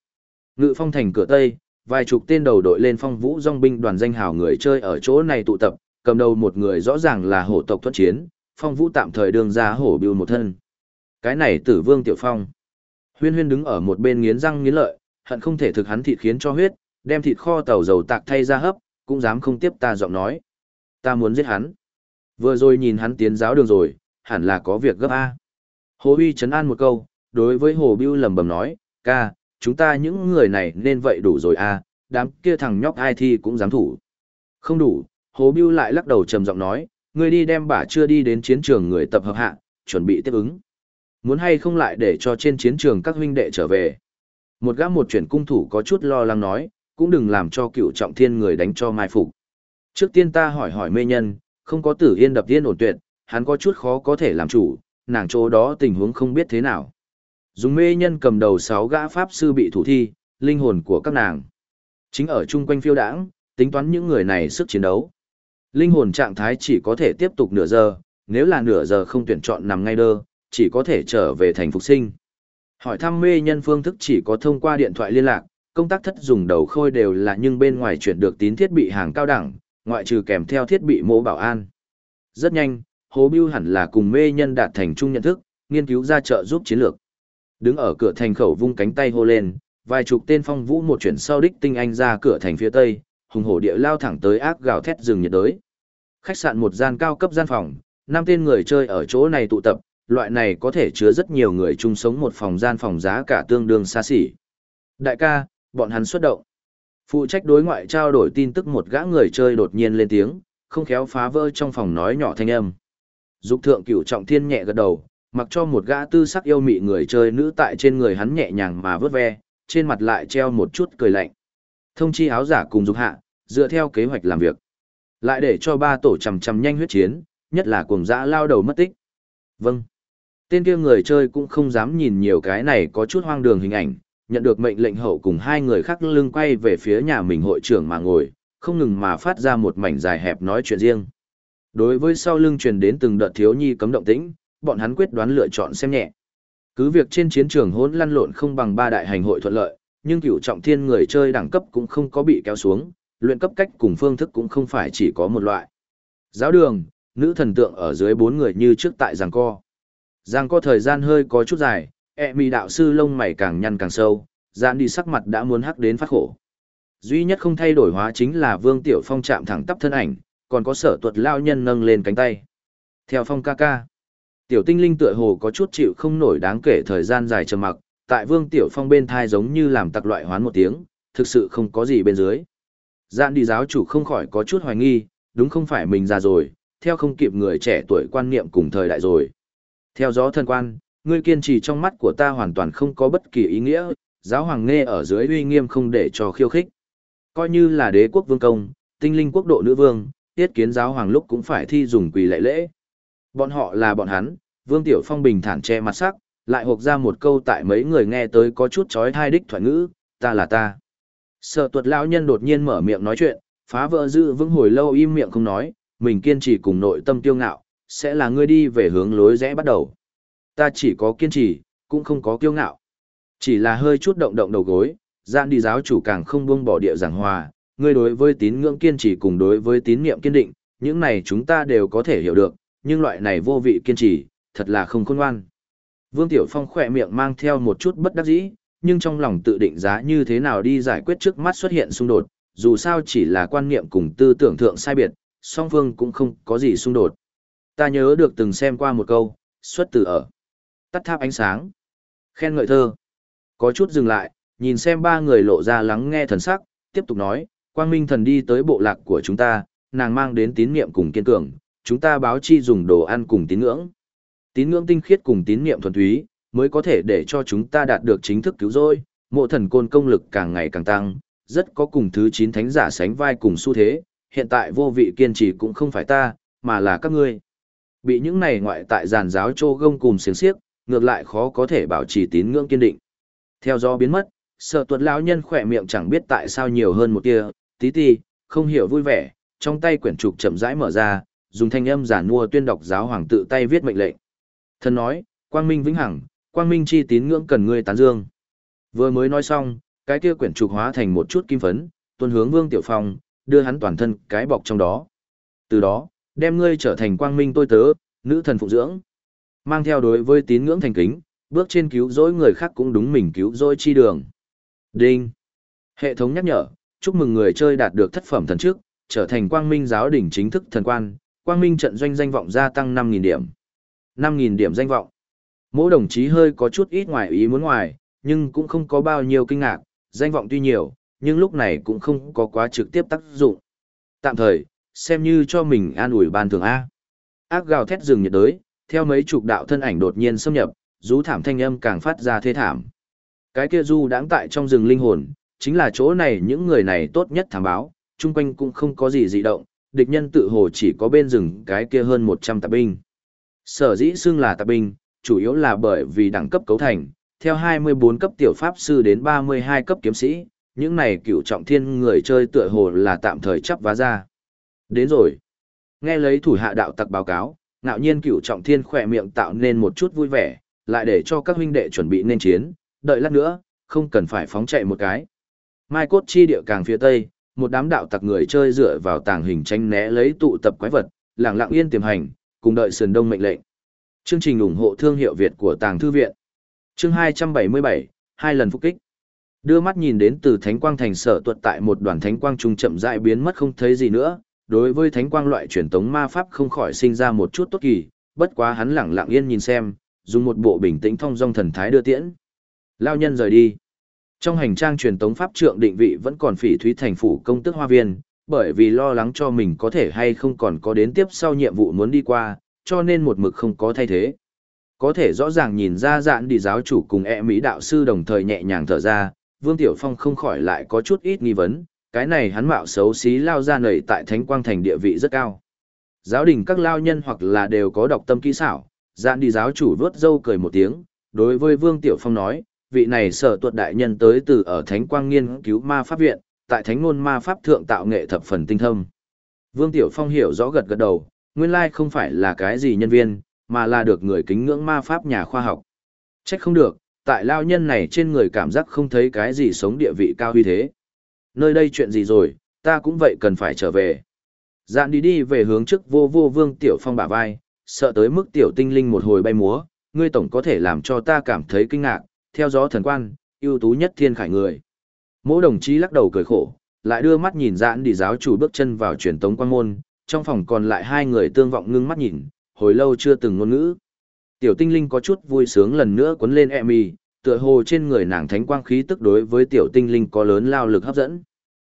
Ngự phong thành cửa Tây, vài chục tên đầu đội lên phong vũ dòng binh đoàn danh hào người chơi ở chỗ này tụ tập, cầm đầu một người rõ ràng là hổ tộc thuận chiến, phong vũ tạm thời đường ra hổ biêu một thân. Cái này tử vương tiểu phong. Huyên huyên đứng ở một bên nghiến răng nghiến lợi, hận không thể thực hắn thịt khiến cho huyết, đem thịt kho tàu dầu tạc thay ra hấp, cũng dám không tiếp ta giọng nói. Ta muốn giết hắn. Vừa rồi nhìn hắn tiến giáo đường rồi, hẳn là có việc gấp A. Hồ Huy chấn an một câu, đối với Hồ Biêu lầm bầm nói, ca, chúng ta những người này nên vậy đủ rồi A, đám kia thằng nhóc ai thi cũng dám thủ. Không đủ, Hồ Biêu lại lắc đầu trầm giọng nói, người đi đem bà chưa đi đến chiến trường người tập hợp hạ, chuẩn bị tiếp ứng. Muốn hay không lại để cho trên chiến trường các huynh đệ trở về. Một gã một chuyển cung thủ có chút lo lắng nói, cũng đừng làm cho cựu trọng thiên người đánh cho mai phục. Trước tiên ta hỏi hỏi mê nhân, không có tử yên đập yên ổn tuyệt, hắn có chút khó có thể làm chủ, nàng chỗ đó tình huống không biết thế nào. Dùng mê nhân cầm đầu sáu gã pháp sư bị thủ thi, linh hồn của các nàng. Chính ở chung quanh phiêu đãng, tính toán những người này sức chiến đấu. Linh hồn trạng thái chỉ có thể tiếp tục nửa giờ, nếu là nửa giờ không tuyển chọn nằm ngay đơ, chỉ có thể trở về thành phục sinh. Hỏi thăm mê nhân phương thức chỉ có thông qua điện thoại liên lạc, công tác thất dùng đầu khôi đều là nhưng bên ngoài chuyển được tín thiết bị hàng cao đẳng, ngoại trừ kèm theo thiết bị mô bảo an. Rất nhanh, Hồ Bưu hẳn là cùng mê nhân đạt thành chung nhận thức, nghiên cứu ra trợ giúp chiến lược. Đứng ở cửa thành khẩu vung cánh tay hô lên, vài chục tên phong vũ một chuyển sau đích tinh anh ra cửa thành phía tây, hùng hổ địa lao thẳng tới ác gào thét rừng nhiệt đới. Khách sạn một gian cao cấp gian phòng, năm tên người chơi ở chỗ này tụ tập, loại này có thể chứa rất nhiều người chung sống một phòng gian phòng giá cả tương đương xa xỉ. Đại ca, bọn hắn xuất động. Phụ trách đối ngoại trao đổi tin tức một gã người chơi đột nhiên lên tiếng, không khéo phá vỡ trong phòng nói nhỏ thanh âm. Dục thượng cửu trọng thiên nhẹ gật đầu, mặc cho một gã tư sắc yêu mị người chơi nữ tại trên người hắn nhẹ nhàng mà vớt ve, trên mặt lại treo một chút cười lạnh. Thông chi áo giả cùng dục hạ, dựa theo kế hoạch làm việc. Lại để cho ba tổ chầm chầm nhanh huyết chiến, nhất là cuồng dã lao đầu mất tích. Vâng. Tên kia người chơi cũng không dám nhìn nhiều cái này có chút hoang đường hình ảnh, nhận được mệnh lệnh hậu cùng hai người khác lưng quay về phía nhà mình hội trưởng mà ngồi, không ngừng mà phát ra một mảnh dài hẹp nói chuyện riêng. Đối với sau lưng truyền đến từng đợt thiếu nhi cấm động tĩnh, bọn hắn quyết đoán lựa chọn xem nhẹ. Cứ việc trên chiến trường hỗn lăn lộn không bằng ba đại hành hội thuận lợi, nhưng cửu trọng thiên người chơi đẳng cấp cũng không có bị kéo xuống, luyện cấp cách cùng phương thức cũng không phải chỉ có một loại. Giáo đường, nữ thần tượng ở dưới bốn người như trước tại giang co. Giang co thời gian hơi có chút dài, E ẹ mì đạo sư lông mày càng nhăn càng sâu, dạn đi sắc mặt đã muốn hắc đến phát khổ. Duy nhất không thay đổi hóa chính là Vương Tiểu Phong chạm thẳng tắp thân ảnh, còn có sở tuật lao nhân nâng lên cánh tay. Theo Phong ca ca, Tiểu tinh linh tựa hồ có chút chịu không nổi đáng kể thời gian dài trầm mặc, tại Vương Tiểu Phong bên thai giống như làm tặc loại hoán một tiếng, thực sự không có gì bên dưới. Dạn đi giáo chủ không khỏi có chút hoài nghi, đúng không phải mình già rồi, theo không kịp người trẻ tuổi quan niệm cùng thời đại rồi. Theo gió thân quan, ngươi kiên trì trong mắt của ta hoàn toàn không có bất kỳ ý nghĩa, giáo hoàng nghe ở dưới uy nghiêm không để cho khiêu khích. Coi như là đế quốc vương công, tinh linh quốc độ nữ vương, tiết kiến giáo hoàng lúc cũng phải thi dùng quỳ lệ lễ. Bọn họ là bọn hắn, vương tiểu phong bình thản che mặt sắc, lại hộp ra một câu tại mấy người nghe tới có chút chói thai đích thoại ngữ, ta là ta. Sở tuật lão nhân đột nhiên mở miệng nói chuyện, phá vỡ dự vững hồi lâu im miệng không nói, mình kiên trì cùng nội tâm tiêu ngạo, sẽ là ngươi đi về hướng lối rẽ bắt đầu. Ta chỉ có kiên trì, cũng không có kiêu ngạo. Chỉ là hơi chút động động đầu gối, gian đi giáo chủ càng không buông bỏ địa giảng hòa, ngươi đối với tín ngưỡng kiên trì cùng đối với tín niệm kiên định, những này chúng ta đều có thể hiểu được, nhưng loại này vô vị kiên trì, thật là không khôn ngoan. Vương Tiểu Phong khỏe miệng mang theo một chút bất đắc dĩ, nhưng trong lòng tự định giá như thế nào đi giải quyết trước mắt xuất hiện xung đột, dù sao chỉ là quan niệm cùng tư tưởng thượng sai biệt, song phương cũng không có gì xung đột. Ta nhớ được từng xem qua một câu, xuất từ ở. Tắt tháp ánh sáng. Khen ngợi thơ. Có chút dừng lại, nhìn xem ba người lộ ra lắng nghe thần sắc, tiếp tục nói, quang minh thần đi tới bộ lạc của chúng ta, nàng mang đến tín niệm cùng kiên cường, chúng ta báo chi dùng đồ ăn cùng tín ngưỡng. Tín ngưỡng tinh khiết cùng tín niệm thuần túy, mới có thể để cho chúng ta đạt được chính thức cứu rỗi, mộ thần côn công lực càng ngày càng tăng, rất có cùng thứ 9 thánh giả sánh vai cùng xu thế, hiện tại vô vị kiên trì cũng không phải ta, mà là các ngươi. Bị những này ngoại tại giàn giáo trô gông cùng xiềng xiếc, ngược lại khó có thể bảo trì tín ngưỡng kiên định. Theo gió biến mất, sợ tuật lão nhân khỏe miệng chẳng biết tại sao nhiều hơn một tia, tí ti, không hiểu vui vẻ, trong tay quyển trục chậm rãi mở ra, dùng thanh âm giả mua tuyên đọc giáo hoàng tự tay viết mệnh lệnh. Thần nói, quang minh vĩnh hằng, quang minh chi tín ngưỡng cần ngươi tán dương. Vừa mới nói xong, cái kia quyển trục hóa thành một chút kim phấn, tuôn hướng Vương Tiểu Phong, đưa hắn toàn thân cái bọc trong đó. Từ đó, đem ngươi trở thành quang minh tôi tớ, nữ thần phụ dưỡng. Mang theo đối với tín ngưỡng thành kính, bước trên cứu rỗi người khác cũng đúng mình cứu rỗi chi đường. Đinh. Hệ thống nhắc nhở, chúc mừng người chơi đạt được thất phẩm thần trước, trở thành quang minh giáo đỉnh chính thức thần quan, quang minh trận doanh danh vọng gia tăng 5.000 điểm. 5.000 điểm danh vọng. Mỗi đồng chí hơi có chút ít ngoài ý muốn ngoài, nhưng cũng không có bao nhiêu kinh ngạc, danh vọng tuy nhiều, nhưng lúc này cũng không có quá trực tiếp tác dụng. Tạm thời, xem như cho mình an ủi ban thường A. Ác gào thét rừng nhiệt đới, theo mấy chục đạo thân ảnh đột nhiên xâm nhập, rú thảm thanh âm càng phát ra thế thảm. Cái kia du đãng tại trong rừng linh hồn, chính là chỗ này những người này tốt nhất thảm báo, chung quanh cũng không có gì dị động, địch nhân tự hồ chỉ có bên rừng cái kia hơn 100 tạp binh. Sở dĩ xưng là tạp binh, chủ yếu là bởi vì đẳng cấp cấu thành, theo 24 cấp tiểu pháp sư đến 32 cấp kiếm sĩ, những này cựu trọng thiên người chơi tựa hồ là tạm thời chấp vá ra. Đến rồi. Nghe lấy thủ hạ đạo tặc báo cáo, ngạo nhiên cựu trọng thiên khỏe miệng tạo nên một chút vui vẻ, lại để cho các huynh đệ chuẩn bị nên chiến, đợi lát nữa, không cần phải phóng chạy một cái. Mai cốt chi địa càng phía tây, một đám đạo tặc người chơi dựa vào tàng hình tranh né lấy tụ tập quái vật, lặng lặng yên tiềm hành, cùng đợi sườn đông mệnh lệnh. Chương trình ủng hộ thương hiệu Việt của Tàng Thư Viện. Chương 277, hai lần phục kích. Đưa mắt nhìn đến từ Thánh Quang thành sở tuật tại một đoàn Thánh Quang trung chậm rãi biến mất không thấy gì nữa, đối với Thánh Quang loại truyền tống ma pháp không khỏi sinh ra một chút tốt kỳ, bất quá hắn lặng lặng yên nhìn xem, dùng một bộ bình tĩnh thông dong thần thái đưa tiễn. Lao nhân rời đi. Trong hành trang truyền tống pháp trượng định vị vẫn còn phỉ thúy thành phủ công tức hoa viên, bởi vì lo lắng cho mình có thể hay không còn có đến tiếp sau nhiệm vụ muốn đi qua, cho nên một mực không có thay thế. Có thể rõ ràng nhìn ra dạn đi giáo chủ cùng e mỹ đạo sư đồng thời nhẹ nhàng thở ra, Vương Tiểu Phong không khỏi lại có chút ít nghi vấn, cái này hắn mạo xấu xí lao ra nầy tại thánh quang thành địa vị rất cao. Giáo đình các lao nhân hoặc là đều có đọc tâm kỹ xảo, dạn đi giáo chủ vớt dâu cười một tiếng, đối với Vương Tiểu Phong nói, vị này sở tuật đại nhân tới từ ở Thánh Quang nghiên cứu ma pháp viện, tại Thánh ngôn ma pháp thượng tạo nghệ thập phần tinh thâm. Vương Tiểu Phong hiểu rõ gật gật đầu, nguyên lai không phải là cái gì nhân viên, mà là được người kính ngưỡng ma pháp nhà khoa học. Trách không được, tại lao nhân này trên người cảm giác không thấy cái gì sống địa vị cao như thế. Nơi đây chuyện gì rồi, ta cũng vậy cần phải trở về. Dạn đi đi về hướng trước vô vô vương tiểu phong bả vai, sợ tới mức tiểu tinh linh một hồi bay múa, ngươi tổng có thể làm cho ta cảm thấy kinh ngạc, theo gió thần quan, ưu tú nhất thiên khải người. Mỗi đồng chí lắc đầu cười khổ, lại đưa mắt nhìn dạn đi giáo chủ bước chân vào truyền tống quan môn, trong phòng còn lại hai người tương vọng ngưng mắt nhìn, hồi lâu chưa từng ngôn ngữ. Tiểu tinh linh có chút vui sướng lần nữa cuốn lên e mì tựa hồ trên người nàng thánh quang khí tức đối với tiểu tinh linh có lớn lao lực hấp dẫn.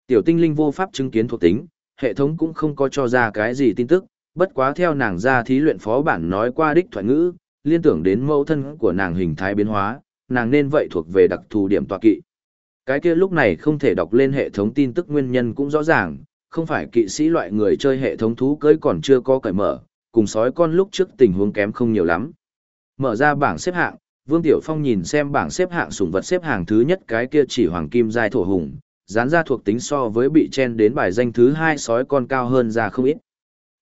Tiểu tinh linh vô pháp chứng kiến thuộc tính, hệ thống cũng không có cho ra cái gì tin tức, bất quá theo nàng ra thí luyện phó bản nói qua đích thoại ngữ, liên tưởng đến mẫu thân của nàng hình thái biến hóa, nàng nên vậy thuộc về đặc thù điểm tọa kỵ. Cái kia lúc này không thể đọc lên hệ thống tin tức nguyên nhân cũng rõ ràng, không phải kỵ sĩ loại người chơi hệ thống thú cưới còn chưa có cởi mở, cùng sói con lúc trước tình huống kém không nhiều lắm. Mở ra bảng xếp hạng, Vương Tiểu Phong nhìn xem bảng xếp hạng sủng vật xếp hạng thứ nhất cái kia chỉ hoàng kim giai thổ hùng, dán ra thuộc tính so với bị chen đến bài danh thứ hai sói con cao hơn ra không ít.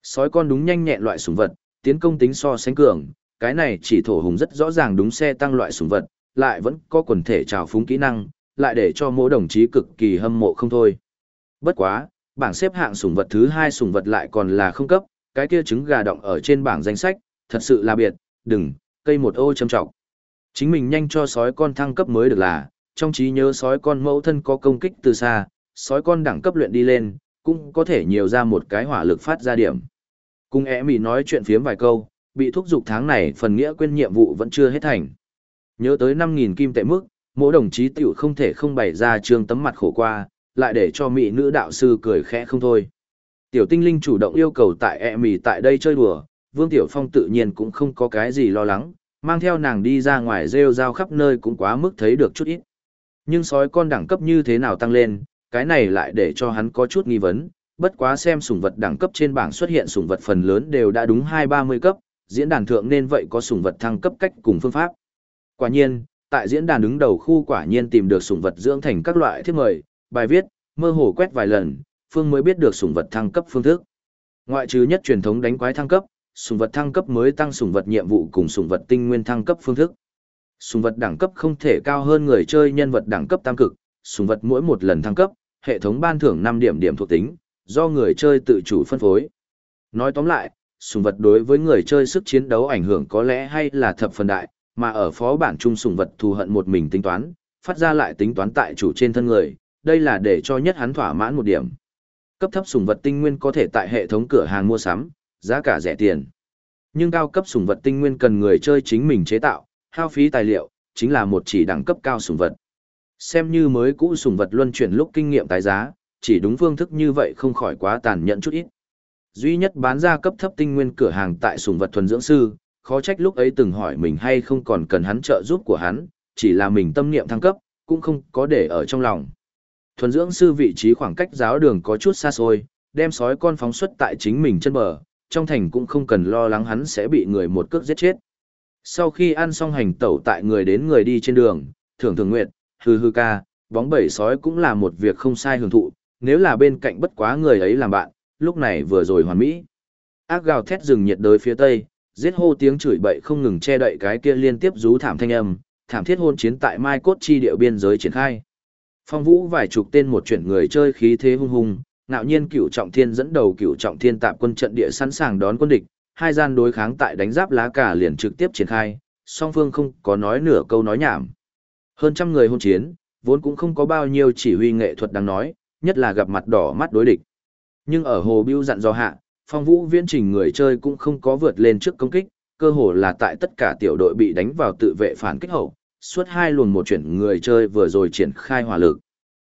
Sói con đúng nhanh nhẹn loại sủng vật, tiến công tính so sánh cường, cái này chỉ thổ hùng rất rõ ràng đúng xe tăng loại sủng vật, lại vẫn có quần thể trào phúng kỹ năng, lại để cho mỗi đồng chí cực kỳ hâm mộ không thôi. Bất quá, bảng xếp hạng sủng vật thứ hai sủng vật lại còn là không cấp, cái kia trứng gà động ở trên bảng danh sách, thật sự là biệt, đừng, cây một ô châm trọng. Chính mình nhanh cho sói con thăng cấp mới được là, trong trí nhớ sói con mẫu thân có công kích từ xa, sói con đẳng cấp luyện đi lên, cũng có thể nhiều ra một cái hỏa lực phát ra điểm. Cùng ẻ mì nói chuyện phiếm vài câu, bị thúc giục tháng này phần nghĩa quên nhiệm vụ vẫn chưa hết thành. Nhớ tới 5.000 kim tệ mức, mỗi đồng chí tiểu không thể không bày ra trương tấm mặt khổ qua, lại để cho mỹ nữ đạo sư cười khẽ không thôi. Tiểu tinh linh chủ động yêu cầu tại ẹ mì tại đây chơi đùa, Vương Tiểu Phong tự nhiên cũng không có cái gì lo lắng, mang theo nàng đi ra ngoài rêu rao khắp nơi cũng quá mức thấy được chút ít. Nhưng sói con đẳng cấp như thế nào tăng lên, cái này lại để cho hắn có chút nghi vấn, bất quá xem sủng vật đẳng cấp trên bảng xuất hiện sủng vật phần lớn đều đã đúng hai ba mươi cấp, diễn đàn thượng nên vậy có sủng vật thăng cấp cách cùng phương pháp. Quả nhiên, tại diễn đàn đứng đầu khu quả nhiên tìm được sủng vật dưỡng thành các loại thiết mời, bài viết, mơ hồ quét vài lần, phương mới biết được sủng vật thăng cấp phương thức. Ngoại trừ nhất truyền thống đánh quái thăng cấp, Sùng vật thăng cấp mới tăng sùng vật nhiệm vụ cùng sùng vật tinh nguyên thăng cấp phương thức. Sùng vật đẳng cấp không thể cao hơn người chơi nhân vật đẳng cấp tam cực, Sùng vật mỗi một lần thăng cấp, hệ thống ban thưởng năm điểm điểm thuộc tính, do người chơi tự chủ phân phối. Nói tóm lại, sùng vật đối với người chơi sức chiến đấu ảnh hưởng có lẽ hay là thập phần đại, mà ở phó bản chung sùng vật thù hận một mình tính toán, phát ra lại tính toán tại chủ trên thân người, đây là để cho nhất hắn thỏa mãn một điểm. Cấp thấp sùng vật tinh nguyên có thể tại hệ thống cửa hàng mua sắm, giá cả rẻ tiền. Nhưng cao cấp sủng vật tinh nguyên cần người chơi chính mình chế tạo, hao phí tài liệu, chính là một chỉ đẳng cấp cao sủng vật. Xem như mới cũ sủng vật luân chuyển lúc kinh nghiệm tái giá, chỉ đúng phương thức như vậy không khỏi quá tàn nhẫn chút ít. Duy nhất bán ra cấp thấp tinh nguyên cửa hàng tại sủng vật thuần dưỡng sư, khó trách lúc ấy từng hỏi mình hay không còn cần hắn trợ giúp của hắn, chỉ là mình tâm niệm thăng cấp, cũng không có để ở trong lòng. Thuần dưỡng sư vị trí khoảng cách giáo đường có chút xa xôi, đem sói con phóng xuất tại chính mình chân bờ, trong thành cũng không cần lo lắng hắn sẽ bị người một cước giết chết. Sau khi ăn xong hành tẩu tại người đến người đi trên đường, thưởng thường nguyện, hư hư ca, bóng bẩy sói cũng là một việc không sai hưởng thụ, nếu là bên cạnh bất quá người ấy làm bạn, lúc này vừa rồi hoàn mỹ. Ác gào thét rừng nhiệt đới phía tây, giết hô tiếng chửi bậy không ngừng che đậy cái kia liên tiếp rú thảm thanh âm, thảm thiết hôn chiến tại Mai Cốt chi địa biên giới triển khai. Phong Vũ vài chục tên một chuyển người chơi khí thế hung hùng, ngạo nhiên cửu trọng thiên dẫn đầu cửu trọng thiên tạm quân trận địa sẵn sàng đón quân địch, hai gian đối kháng tại đánh giáp lá cả liền trực tiếp triển khai, song phương không có nói nửa câu nói nhảm. Hơn trăm người hôn chiến, vốn cũng không có bao nhiêu chỉ huy nghệ thuật đáng nói, nhất là gặp mặt đỏ mắt đối địch. Nhưng ở hồ biêu dặn do hạ, phong vũ viễn trình người chơi cũng không có vượt lên trước công kích, cơ hồ là tại tất cả tiểu đội bị đánh vào tự vệ phản kích hậu, suốt hai luồng một chuyển người chơi vừa rồi triển khai hỏa lực.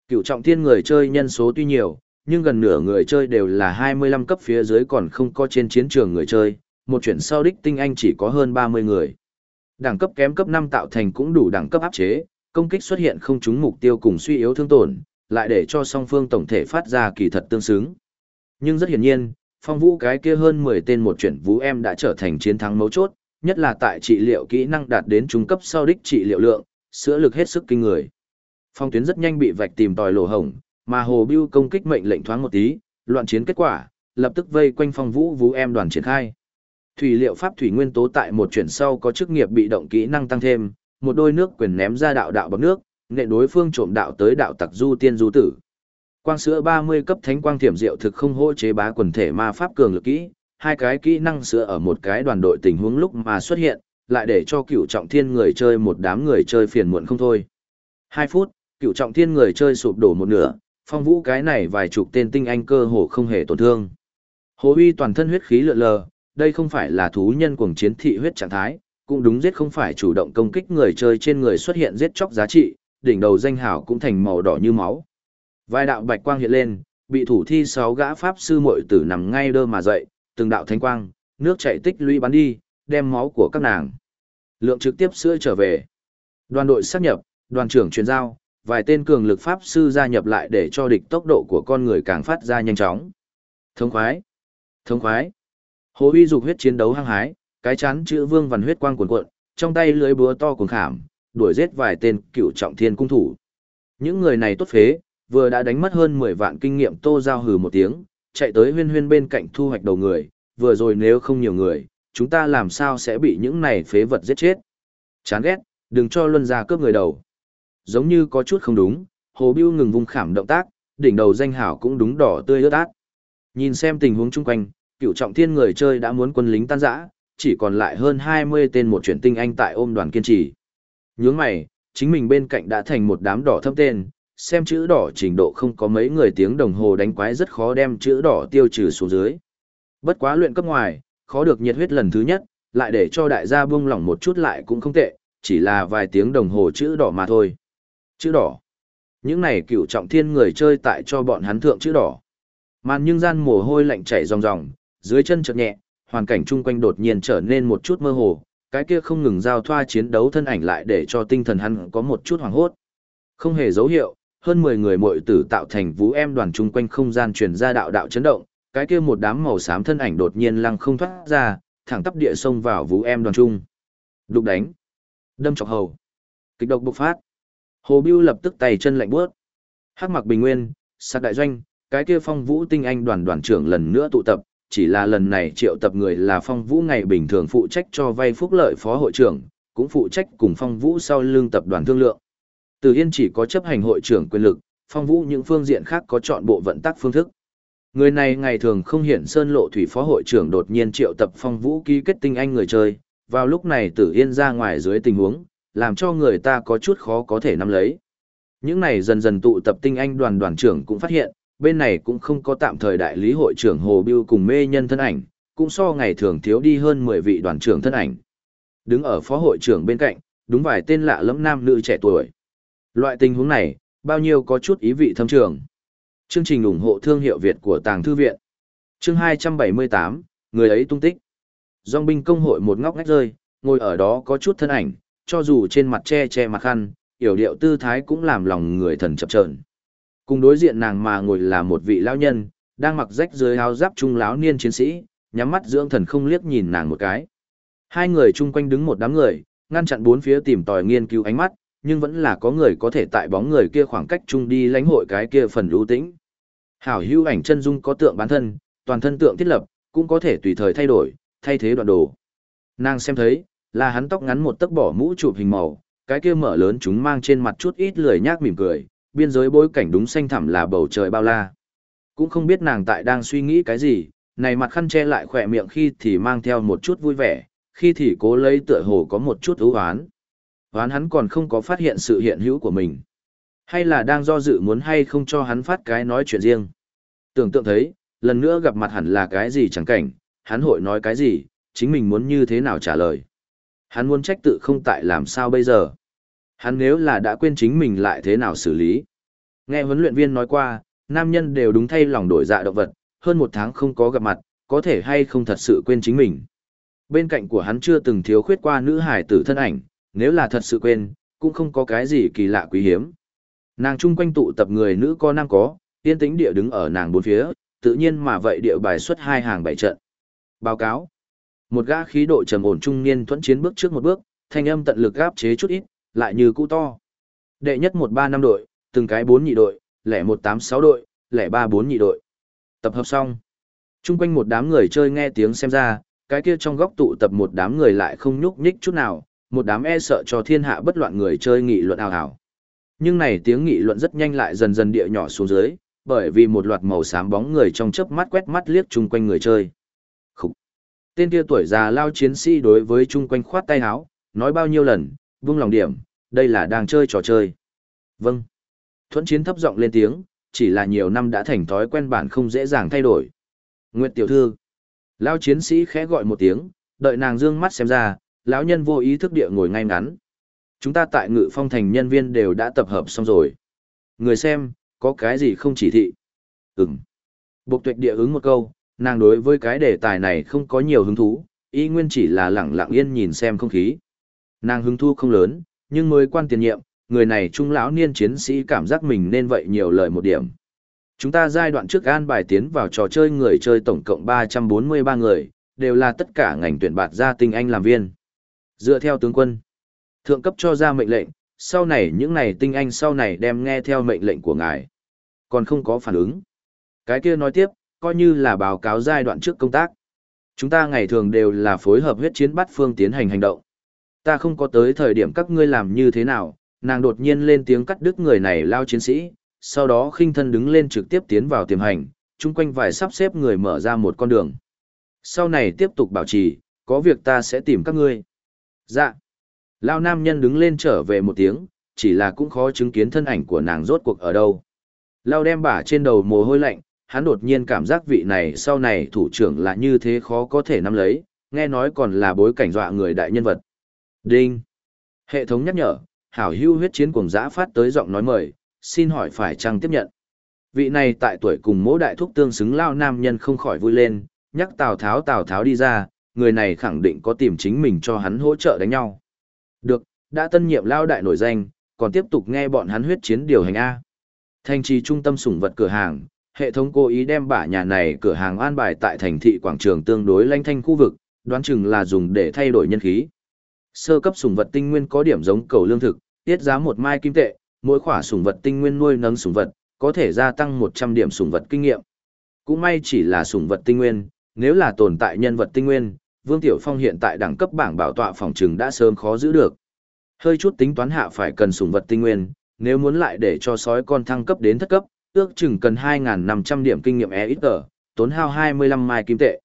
Cựu trọng thiên người chơi nhân số tuy nhiều, nhưng gần nửa người chơi đều là 25 cấp phía dưới còn không có trên chiến trường người chơi, một chuyển sau đích tinh anh chỉ có hơn 30 người. Đẳng cấp kém cấp 5 tạo thành cũng đủ đẳng cấp áp chế, công kích xuất hiện không trúng mục tiêu cùng suy yếu thương tổn, lại để cho song phương tổng thể phát ra kỳ thật tương xứng. Nhưng rất hiển nhiên, phong vũ cái kia hơn 10 tên một chuyển vũ em đã trở thành chiến thắng mấu chốt, nhất là tại trị liệu kỹ năng đạt đến trung cấp sau đích trị liệu lượng, sữa lực hết sức kinh người. Phong tuyến rất nhanh bị vạch tìm tòi lỗ hổng, mà Hồ Bưu công kích mệnh lệnh thoáng một tí, loạn chiến kết quả, lập tức vây quanh phong vũ vũ em đoàn triển khai. Thủy liệu pháp thủy nguyên tố tại một chuyển sau có chức nghiệp bị động kỹ năng tăng thêm, một đôi nước quyền ném ra đạo đạo bằng nước, nệ đối phương trộm đạo tới đạo tặc du tiên du tử. Quang sữa 30 cấp thánh quang thiểm diệu thực không hỗ chế bá quần thể ma pháp cường lực kỹ, hai cái kỹ năng sữa ở một cái đoàn đội tình huống lúc mà xuất hiện, lại để cho cựu trọng thiên người chơi một đám người chơi phiền muộn không thôi. 2 phút, cựu trọng thiên người chơi sụp đổ một nửa, phong vũ cái này vài chục tên tinh anh cơ hồ không hề tổn thương. Hồ uy toàn thân huyết khí lượn lờ, đây không phải là thú nhân cuồng chiến thị huyết trạng thái, cũng đúng giết không phải chủ động công kích người chơi trên người xuất hiện giết chóc giá trị, đỉnh đầu danh hảo cũng thành màu đỏ như máu. Vài đạo bạch quang hiện lên, bị thủ thi sáu gã pháp sư muội tử nằm ngay đơ mà dậy, từng đạo thanh quang, nước chảy tích lũy bắn đi, đem máu của các nàng. Lượng trực tiếp sữa trở về. Đoàn đội sắp nhập, đoàn trưởng truyền giao, vài tên cường lực pháp sư gia nhập lại để cho địch tốc độ của con người càng phát ra nhanh chóng. Thông khoái, thông khoái. Hồ uy dục huyết chiến đấu hăng hái, cái chán chữ vương văn huyết quang cuồn cuộn, trong tay lưới búa to cuồng khảm, đuổi giết vài tên cựu trọng thiên cung thủ. Những người này tốt phế, vừa đã đánh mất hơn 10 vạn kinh nghiệm tô giao hừ một tiếng, chạy tới huyên huyên bên cạnh thu hoạch đầu người, vừa rồi nếu không nhiều người, chúng ta làm sao sẽ bị những này phế vật giết chết. Chán ghét, đừng cho luân ra cướp người đầu. Giống như có chút không đúng, hồ biêu ngừng vung khảm động tác, đỉnh đầu danh hảo cũng đúng đỏ tươi ướt át. Nhìn xem tình huống chung quanh, cựu trọng thiên người chơi đã muốn quân lính tan rã, chỉ còn lại hơn 20 tên một chuyển tinh anh tại ôm đoàn kiên trì. Nhướng mày, chính mình bên cạnh đã thành một đám đỏ thâm tên, xem chữ đỏ trình độ không có mấy người tiếng đồng hồ đánh quái rất khó đem chữ đỏ tiêu trừ xuống dưới. Bất quá luyện cấp ngoài, khó được nhiệt huyết lần thứ nhất, lại để cho đại gia buông lỏng một chút lại cũng không tệ, chỉ là vài tiếng đồng hồ chữ đỏ mà thôi. Chữ đỏ. Những này cựu trọng thiên người chơi tại cho bọn hắn thượng chữ đỏ. Màn nhưng gian mồ hôi lạnh chảy ròng ròng, dưới chân chợt nhẹ, hoàn cảnh chung quanh đột nhiên trở nên một chút mơ hồ, cái kia không ngừng giao thoa chiến đấu thân ảnh lại để cho tinh thần hắn có một chút hoảng hốt. Không hề dấu hiệu, hơn 10 người muội tử tạo thành vũ em đoàn chung quanh không gian truyền ra đạo đạo chấn động, cái kia một đám màu xám thân ảnh đột nhiên lăng không thoát ra, thẳng tắp địa xông vào vũ em đoàn trung. Đục đánh, đâm chọc hầu, kịch độc bộc phát. Hồ Bưu lập tức tay chân lạnh bước. Hắc mặc bình nguyên, sát đại doanh, cái kia phong vũ tinh anh đoàn đoàn trưởng lần nữa tụ tập, chỉ là lần này triệu tập người là phong vũ ngày bình thường phụ trách cho vay phúc lợi phó hội trưởng, cũng phụ trách cùng phong vũ sau lương tập đoàn thương lượng. Từ Yên chỉ có chấp hành hội trưởng quyền lực, phong vũ những phương diện khác có chọn bộ vận tắc phương thức. Người này ngày thường không hiển sơn lộ thủy phó hội trưởng đột nhiên triệu tập phong vũ ký kết tinh anh người chơi, vào lúc này tử yên ra ngoài dưới tình huống, làm cho người ta có chút khó có thể nắm lấy. Những này dần dần tụ tập tinh anh đoàn đoàn trưởng cũng phát hiện, bên này cũng không có tạm thời đại lý hội trưởng Hồ Biêu cùng mê nhân thân ảnh, cũng so ngày thường thiếu đi hơn 10 vị đoàn trưởng thân ảnh. Đứng ở phó hội trưởng bên cạnh, đúng vài tên lạ lẫm nam nữ trẻ tuổi. Loại tình huống này, bao nhiêu có chút ý vị thâm trường. Chương trình ủng hộ thương hiệu Việt của Tàng Thư Viện. Chương 278, người ấy tung tích. Dòng binh công hội một ngóc ngách rơi, ngồi ở đó có chút thân ảnh, cho dù trên mặt che che mặt khăn, yểu điệu tư thái cũng làm lòng người thần chập chờn. Cùng đối diện nàng mà ngồi là một vị lão nhân, đang mặc rách dưới áo giáp trung lão niên chiến sĩ, nhắm mắt dưỡng thần không liếc nhìn nàng một cái. Hai người chung quanh đứng một đám người, ngăn chặn bốn phía tìm tòi nghiên cứu ánh mắt, nhưng vẫn là có người có thể tại bóng người kia khoảng cách chung đi lãnh hội cái kia phần lưu tĩnh. Hảo hữu ảnh chân dung có tượng bán thân, toàn thân tượng thiết lập, cũng có thể tùy thời thay đổi, thay thế đoạn đồ. Nàng xem thấy, là hắn tóc ngắn một tấc bỏ mũ chụp hình màu, cái kia mở lớn chúng mang trên mặt chút ít lười nhác mỉm cười, biên giới bối cảnh đúng xanh thẳm là bầu trời bao la. Cũng không biết nàng tại đang suy nghĩ cái gì, này mặt khăn che lại khỏe miệng khi thì mang theo một chút vui vẻ, khi thì cố lấy tựa hồ có một chút ưu hoán. Hoán hắn còn không có phát hiện sự hiện hữu của mình. Hay là đang do dự muốn hay không cho hắn phát cái nói chuyện riêng. Tưởng tượng thấy, lần nữa gặp mặt hẳn là cái gì chẳng cảnh, hắn hội nói cái gì, chính mình muốn như thế nào trả lời. Hắn muốn trách tự không tại làm sao bây giờ. Hắn nếu là đã quên chính mình lại thế nào xử lý. Nghe huấn luyện viên nói qua, nam nhân đều đúng thay lòng đổi dạ động vật, hơn một tháng không có gặp mặt, có thể hay không thật sự quên chính mình. Bên cạnh của hắn chưa từng thiếu khuyết qua nữ hải tử thân ảnh, nếu là thật sự quên, cũng không có cái gì kỳ lạ quý hiếm. Nàng chung quanh tụ tập người nữ có nam có, yên tĩnh địa đứng ở nàng bốn phía, tự nhiên mà vậy địa bài xuất hai hàng bảy trận. Báo cáo. Một gã khí độ trầm ổn trung niên thuẫn chiến bước trước một bước, thanh âm tận lực áp chế chút ít, lại như cũ to. Đệ nhất một ba năm đội, từng cái bốn nhị đội, lẻ một tám sáu đội, lẻ ba bốn nhị đội. Tập hợp xong. Trung quanh một đám người chơi nghe tiếng xem ra, cái kia trong góc tụ tập một đám người lại không nhúc nhích chút nào, một đám e sợ cho thiên hạ bất loạn người chơi nghị luận ào ào. Nhưng này tiếng nghị luận rất nhanh lại dần dần địa nhỏ xuống dưới, bởi vì một loạt màu xám bóng người trong chớp mắt quét mắt liếc chung quanh người chơi. Tên kia tuổi già lao chiến sĩ đối với chung quanh khoát tay áo, nói bao nhiêu lần, vung lòng điểm, đây là đang chơi trò chơi. Vâng. Thuẫn chiến thấp giọng lên tiếng, chỉ là nhiều năm đã thành thói quen bản không dễ dàng thay đổi. Nguyệt tiểu thư. Lao chiến sĩ khẽ gọi một tiếng, đợi nàng dương mắt xem ra, lão nhân vô ý thức địa ngồi ngay ngắn. Chúng ta tại ngự phong thành nhân viên đều đã tập hợp xong rồi. Người xem, có cái gì không chỉ thị? Ừm. Bộc tuyệt địa ứng một câu, nàng đối với cái đề tài này không có nhiều hứng thú, y nguyên chỉ là lẳng lặng yên nhìn xem không khí. Nàng hứng thú không lớn, nhưng mới quan tiền nhiệm, người này trung lão niên chiến sĩ cảm giác mình nên vậy nhiều lời một điểm. Chúng ta giai đoạn trước an bài tiến vào trò chơi người chơi tổng cộng 343 người, đều là tất cả ngành tuyển bạt gia tinh anh làm viên. Dựa theo tướng quân, thượng cấp cho ra mệnh lệnh, sau này những này tinh anh sau này đem nghe theo mệnh lệnh của ngài. Còn không có phản ứng. Cái kia nói tiếp, coi như là báo cáo giai đoạn trước công tác. Chúng ta ngày thường đều là phối hợp huyết chiến bắt phương tiến hành hành động. Ta không có tới thời điểm các ngươi làm như thế nào, nàng đột nhiên lên tiếng cắt đứt người này lao chiến sĩ, sau đó khinh thân đứng lên trực tiếp tiến vào tiềm hành, chung quanh vài sắp xếp người mở ra một con đường. Sau này tiếp tục bảo trì, có việc ta sẽ tìm các ngươi. Dạ. Lao nam nhân đứng lên trở về một tiếng, chỉ là cũng khó chứng kiến thân ảnh của nàng rốt cuộc ở đâu. Lao đem bả trên đầu mồ hôi lạnh, hắn đột nhiên cảm giác vị này sau này thủ trưởng là như thế khó có thể nắm lấy, nghe nói còn là bối cảnh dọa người đại nhân vật. Đinh. Hệ thống nhắc nhở, hảo hưu huyết chiến cùng giã phát tới giọng nói mời, xin hỏi phải chăng tiếp nhận. Vị này tại tuổi cùng mỗ đại thúc tương xứng lao nam nhân không khỏi vui lên, nhắc Tào Tháo Tào Tháo đi ra, người này khẳng định có tìm chính mình cho hắn hỗ trợ đánh nhau. Được, đã tân nhiệm lao đại nổi danh, còn tiếp tục nghe bọn hắn huyết chiến điều hành A. Thành trì trung tâm sủng vật cửa hàng, hệ thống cố ý đem bả nhà này cửa hàng an bài tại thành thị quảng trường tương đối lanh thanh khu vực, đoán chừng là dùng để thay đổi nhân khí. Sơ cấp sủng vật tinh nguyên có điểm giống cầu lương thực, tiết giá một mai kim tệ, mỗi khỏa sủng vật tinh nguyên nuôi nấng sủng vật, có thể gia tăng 100 điểm sủng vật kinh nghiệm. Cũng may chỉ là sủng vật tinh nguyên, nếu là tồn tại nhân vật tinh nguyên, Vương Tiểu Phong hiện tại đẳng cấp bảng bảo tọa phòng trừng đã sớm khó giữ được. Hơi chút tính toán hạ phải cần sủng vật tinh nguyên, nếu muốn lại để cho sói con thăng cấp đến thất cấp, ước chừng cần 2.500 điểm kinh nghiệm EXP, tốn hao 25 mai kim tệ.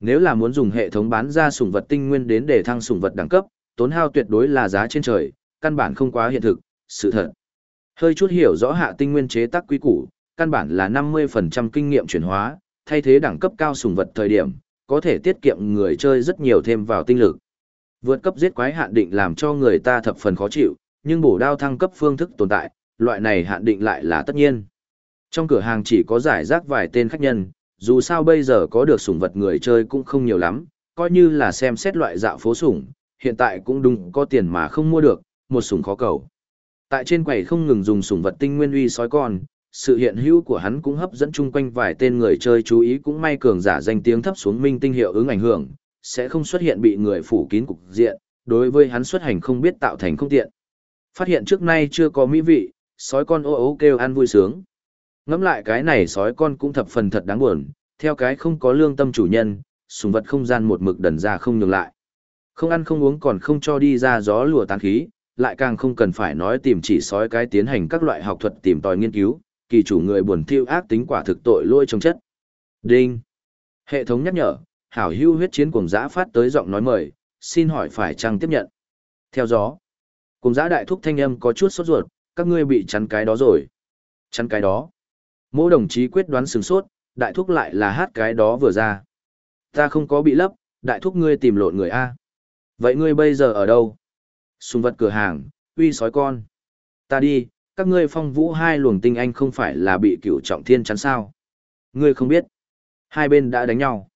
Nếu là muốn dùng hệ thống bán ra sủng vật tinh nguyên đến để thăng sủng vật đẳng cấp, tốn hao tuyệt đối là giá trên trời, căn bản không quá hiện thực, sự thật. Hơi chút hiểu rõ hạ tinh nguyên chế tác quý củ, căn bản là 50% kinh nghiệm chuyển hóa, thay thế đẳng cấp cao sủng vật thời điểm, có thể tiết kiệm người chơi rất nhiều thêm vào tinh lực. Vượt cấp giết quái hạn định làm cho người ta thập phần khó chịu, nhưng bổ đao thăng cấp phương thức tồn tại, loại này hạn định lại là tất nhiên. Trong cửa hàng chỉ có giải rác vài tên khách nhân, dù sao bây giờ có được sủng vật người chơi cũng không nhiều lắm, coi như là xem xét loại dạo phố sủng, hiện tại cũng đúng có tiền mà không mua được, một sủng khó cầu. Tại trên quầy không ngừng dùng sủng vật tinh nguyên uy sói con, sự hiện hữu của hắn cũng hấp dẫn chung quanh vài tên người chơi chú ý cũng may cường giả danh tiếng thấp xuống minh tinh hiệu ứng ảnh hưởng, sẽ không xuất hiện bị người phủ kín cục diện, đối với hắn xuất hành không biết tạo thành không tiện. Phát hiện trước nay chưa có mỹ vị, sói con ô ô kêu ăn vui sướng. Ngắm lại cái này sói con cũng thập phần thật đáng buồn, theo cái không có lương tâm chủ nhân, sùng vật không gian một mực đần ra không nhường lại. Không ăn không uống còn không cho đi ra gió lùa tán khí, lại càng không cần phải nói tìm chỉ sói cái tiến hành các loại học thuật tìm tòi nghiên cứu, kỳ chủ người buồn thiêu ác tính quả thực tội lôi trong chất. Đinh. Hệ thống nhắc nhở, hảo hưu huyết chiến cùng giã phát tới giọng nói mời, xin hỏi phải chăng tiếp nhận. Theo gió. Cùng giã đại thúc thanh âm có chút sốt ruột, các ngươi bị chắn cái đó rồi. Chắn cái đó. Mỗi đồng chí quyết đoán sừng sốt, đại thúc lại là hát cái đó vừa ra. Ta không có bị lấp, đại thúc ngươi tìm lộn người A. Vậy ngươi bây giờ ở đâu? Xung vật cửa hàng, uy sói con. Ta đi, các ngươi phong vũ hai luồng tinh anh không phải là bị cửu trọng thiên chắn sao. Ngươi không biết. Hai bên đã đánh nhau.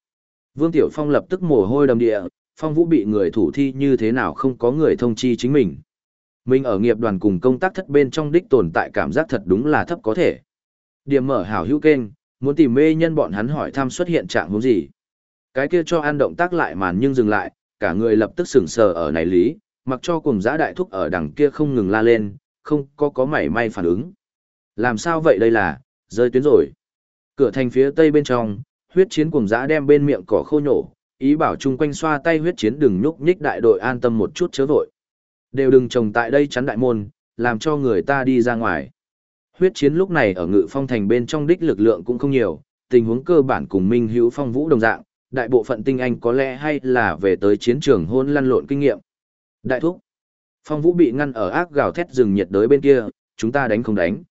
Vương Tiểu Phong lập tức mồ hôi đầm địa, phong vũ bị người thủ thi như thế nào không có người thông chi chính mình. Mình ở nghiệp đoàn cùng công tác thất bên trong đích tồn tại cảm giác thật đúng là thấp có thể. Điểm mở hảo hữu kênh, muốn tìm mê nhân bọn hắn hỏi thăm xuất hiện trạng huống gì. Cái kia cho ăn động tác lại màn nhưng dừng lại, cả người lập tức sững sờ ở này lý, mặc cho cùng giã đại thúc ở đằng kia không ngừng la lên, không có có mảy may phản ứng. Làm sao vậy đây là, rơi tuyến rồi. Cửa thành phía tây bên trong, huyết chiến cùng giã đem bên miệng cỏ khô nhổ, ý bảo chung quanh xoa tay huyết chiến đừng nhúc nhích đại đội an tâm một chút chớ vội. Đều đừng trồng tại đây chắn đại môn, làm cho người ta đi ra ngoài. Huyết chiến lúc này ở ngự phong thành bên trong đích lực lượng cũng không nhiều, tình huống cơ bản cùng Minh Hữu Phong Vũ đồng dạng, đại bộ phận tinh anh có lẽ hay là về tới chiến trường hôn lăn lộn kinh nghiệm. Đại thúc, Phong Vũ bị ngăn ở ác gào thét rừng nhiệt đới bên kia, chúng ta đánh không đánh.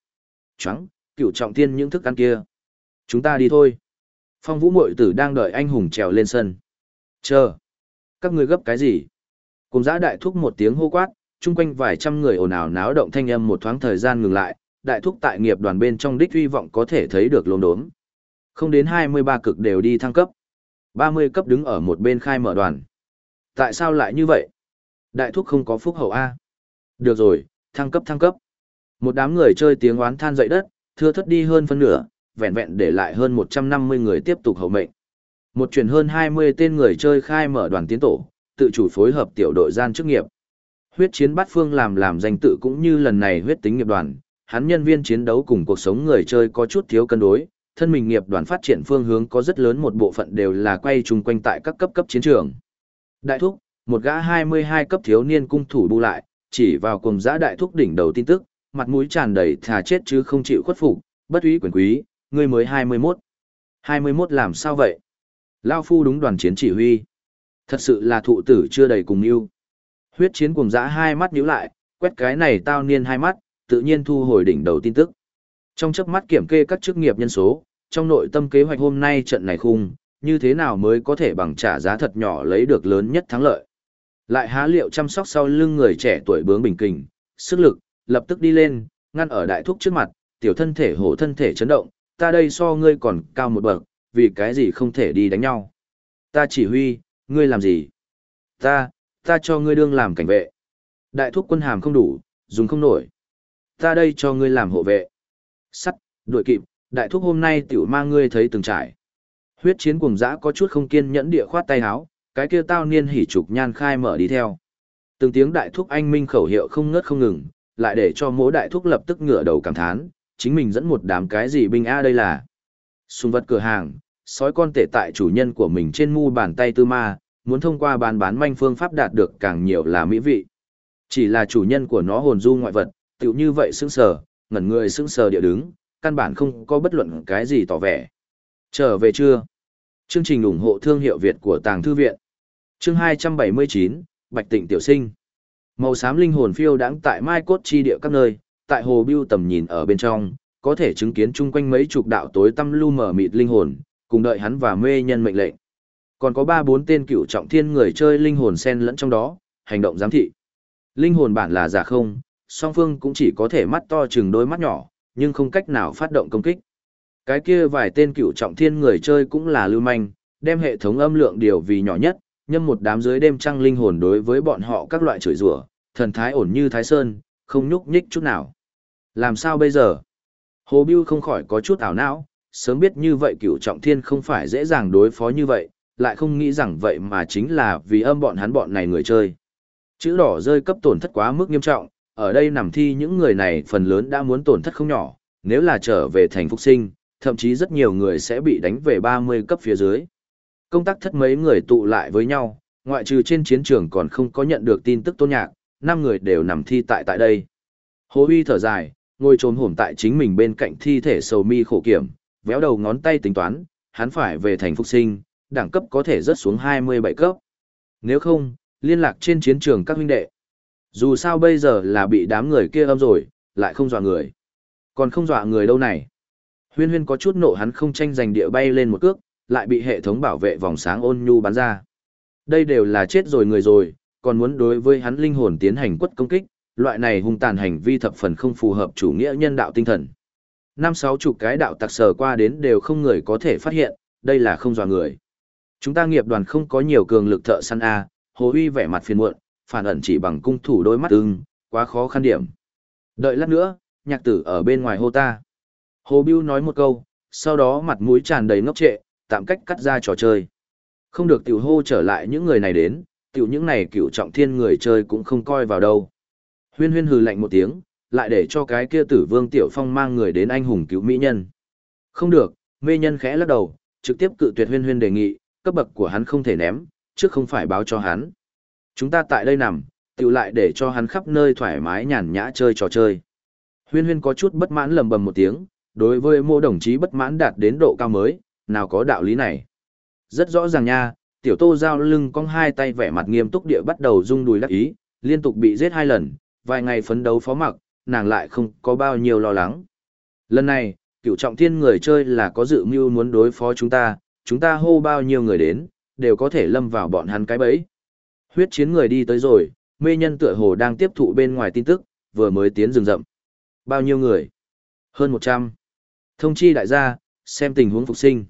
Choáng, cựu trọng tiên những thức ăn kia. Chúng ta đi thôi. Phong Vũ muội tử đang đợi anh hùng trèo lên sân. Chờ. Các ngươi gấp cái gì? Cùng giã đại thúc một tiếng hô quát, chung quanh vài trăm người ồn ào náo động thanh âm một thoáng thời gian ngừng lại, đại thúc tại nghiệp đoàn bên trong đích hy vọng có thể thấy được lốm đốm. Không đến 23 cực đều đi thăng cấp. 30 cấp đứng ở một bên khai mở đoàn. Tại sao lại như vậy? Đại thúc không có phúc hậu A. Được rồi, thăng cấp thăng cấp. Một đám người chơi tiếng oán than dậy đất, thưa thất đi hơn phân nửa, vẹn vẹn để lại hơn 150 người tiếp tục hậu mệnh. Một chuyển hơn 20 tên người chơi khai mở đoàn tiến tổ, tự chủ phối hợp tiểu đội gian chức nghiệp. Huyết chiến bát phương làm làm danh tự cũng như lần này huyết tính nghiệp đoàn, hắn nhân viên chiến đấu cùng cuộc sống người chơi có chút thiếu cân đối, thân mình nghiệp đoàn phát triển phương hướng có rất lớn một bộ phận đều là quay chung quanh tại các cấp cấp chiến trường. Đại thúc, một gã 22 cấp thiếu niên cung thủ bu lại, chỉ vào cùng giã đại thúc đỉnh đầu tin tức, mặt mũi tràn đầy thà chết chứ không chịu khuất phục, bất úy quyền quý, ngươi mới 21. 21 làm sao vậy? Lao phu đúng đoàn chiến chỉ huy. Thật sự là thụ tử chưa đầy cùng yêu. Huyết chiến cùng giã hai mắt nhíu lại, quét cái này tao niên hai mắt, tự nhiên thu hồi đỉnh đầu tin tức. Trong chớp mắt kiểm kê các chức nghiệp nhân số, trong nội tâm kế hoạch hôm nay trận này khung, như thế nào mới có thể bằng trả giá thật nhỏ lấy được lớn nhất thắng lợi. Lại há liệu chăm sóc sau lưng người trẻ tuổi bướng bình kình, sức lực, lập tức đi lên, ngăn ở đại thúc trước mặt, tiểu thân thể hổ thân thể chấn động, ta đây so ngươi còn cao một bậc, vì cái gì không thể đi đánh nhau. Ta chỉ huy, ngươi làm gì? Ta, ta cho ngươi đương làm cảnh vệ. Đại thúc quân hàm không đủ, dùng không nổi. Ta đây cho ngươi làm hộ vệ. Sắt, đuổi kịp, đại thúc hôm nay tiểu ma ngươi thấy từng trải. Huyết chiến cùng dã có chút không kiên nhẫn địa khoát tay áo, cái kia tao niên hỉ trục nhan khai mở đi theo. Từng tiếng đại thúc anh minh khẩu hiệu không ngớt không ngừng, lại để cho mỗi đại thúc lập tức ngửa đầu cảm thán, chính mình dẫn một đám cái gì binh a đây là. Xung vật cửa hàng, sói con tể tại chủ nhân của mình trên mu bàn tay tư ma, muốn thông qua bán bán manh phương pháp đạt được càng nhiều là mỹ vị. Chỉ là chủ nhân của nó hồn du ngoại vật, tựu như vậy sững sờ, ngẩn người sững sờ địa đứng, căn bản không có bất luận cái gì tỏ vẻ. Trở về chưa? Chương trình ủng hộ thương hiệu Việt của Tàng Thư Viện. Chương 279, Bạch Tịnh Tiểu Sinh. Màu xám linh hồn phiêu đáng tại mai cốt chi địa các nơi, tại hồ biêu tầm nhìn ở bên trong, có thể chứng kiến chung quanh mấy chục đạo tối tăm lu mở mịt linh hồn, cùng đợi hắn và mê nhân mệnh lệnh. Còn có ba bốn tên cựu trọng thiên người chơi linh hồn xen lẫn trong đó, hành động giám thị. Linh hồn bản là giả không, song phương cũng chỉ có thể mắt to chừng đôi mắt nhỏ, nhưng không cách nào phát động công kích. Cái kia vài tên cựu trọng thiên người chơi cũng là lưu manh, đem hệ thống âm lượng điều vì nhỏ nhất, nhâm một đám dưới đêm trăng linh hồn đối với bọn họ các loại chửi rủa, thần thái ổn như thái sơn, không nhúc nhích chút nào. Làm sao bây giờ? Hồ Biêu không khỏi có chút ảo não, sớm biết như vậy cựu trọng thiên không phải dễ dàng đối phó như vậy, lại không nghĩ rằng vậy mà chính là vì âm bọn hắn bọn này người chơi. Chữ đỏ rơi cấp tổn thất quá mức nghiêm trọng, ở đây nằm thi những người này phần lớn đã muốn tổn thất không nhỏ, nếu là trở về thành phục sinh, thậm chí rất nhiều người sẽ bị đánh về 30 cấp phía dưới. Công tác thất mấy người tụ lại với nhau, ngoại trừ trên chiến trường còn không có nhận được tin tức tôn nhạc, năm người đều nằm thi tại tại đây. Hồ Huy thở dài, ngồi trốn hổm tại chính mình bên cạnh thi thể sầu mi khổ kiểm, véo đầu ngón tay tính toán, hắn phải về thành phục sinh, đẳng cấp có thể rớt xuống 27 cấp. Nếu không, liên lạc trên chiến trường các huynh đệ. Dù sao bây giờ là bị đám người kia âm rồi, lại không dọa người. Còn không dọa người đâu này. Huyên huyên có chút nộ hắn không tranh giành địa bay lên một cước, lại bị hệ thống bảo vệ vòng sáng ôn nhu bắn ra. Đây đều là chết rồi người rồi, còn muốn đối với hắn linh hồn tiến hành quất công kích, loại này hung tàn hành vi thập phần không phù hợp chủ nghĩa nhân đạo tinh thần. Năm sáu chục cái đạo tặc sờ qua đến đều không người có thể phát hiện, đây là không dọa người. Chúng ta nghiệp đoàn không có nhiều cường lực thợ săn A, Hồ Huy vẻ mặt phiền muộn, phản ẩn chỉ bằng cung thủ đôi mắt ưng, quá khó khăn điểm. Đợi lát nữa, nhạc tử ở bên ngoài hô ta. Hồ Biêu nói một câu, sau đó mặt mũi tràn đầy ngốc trệ, tạm cách cắt ra trò chơi. Không được tiểu hô trở lại những người này đến, tiểu những này cựu trọng thiên người chơi cũng không coi vào đâu. Huyên huyên hừ lạnh một tiếng, lại để cho cái kia tử vương tiểu phong mang người đến anh hùng cứu mỹ nhân. Không được, mê nhân khẽ lắc đầu, trực tiếp cự tuyệt huyên huyên đề nghị, cấp bậc của hắn không thể ném, trước không phải báo cho hắn. Chúng ta tại đây nằm, tiểu lại để cho hắn khắp nơi thoải mái nhàn nhã chơi trò chơi. Huyên huyên có chút bất mãn lầm bầm một tiếng, đối với mô đồng chí bất mãn đạt đến độ cao mới, nào có đạo lý này. Rất rõ ràng nha, tiểu tô giao lưng cong hai tay vẻ mặt nghiêm túc địa bắt đầu rung đùi đắc ý, liên tục bị giết hai lần, vài ngày phấn đấu phó mặc, nàng lại không có bao nhiêu lo lắng. Lần này, cựu trọng thiên người chơi là có dự mưu muốn đối phó chúng ta, chúng ta hô bao nhiêu người đến, đều có thể lâm vào bọn hắn cái bẫy. Huyết chiến người đi tới rồi, mê nhân tựa hồ đang tiếp thụ bên ngoài tin tức, vừa mới tiến rừng rậm. Bao nhiêu người? Hơn 100. Thông chi đại gia, xem tình huống phục sinh.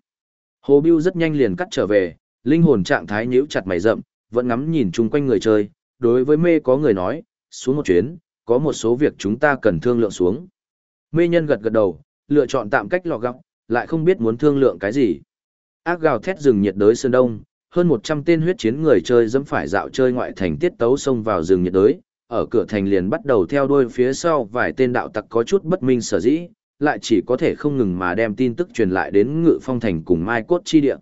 Hồ Biêu rất nhanh liền cắt trở về, linh hồn trạng thái nhíu chặt mày rậm, vẫn ngắm nhìn chung quanh người chơi, đối với mê có người nói, xuống một chuyến, có một số việc chúng ta cần thương lượng xuống. Mê nhân gật gật đầu, lựa chọn tạm cách lò gọng, lại không biết muốn thương lượng cái gì. Ác gào thét rừng nhiệt đới sơn đông, hơn 100 tên huyết chiến người chơi dẫm phải dạo chơi ngoại thành tiết tấu xông vào rừng nhiệt đới, ở cửa thành liền bắt đầu theo đuôi phía sau vài tên đạo tặc có chút bất minh sở dĩ, lại chỉ có thể không ngừng mà đem tin tức truyền lại đến ngự phong thành cùng mai cốt chi địa.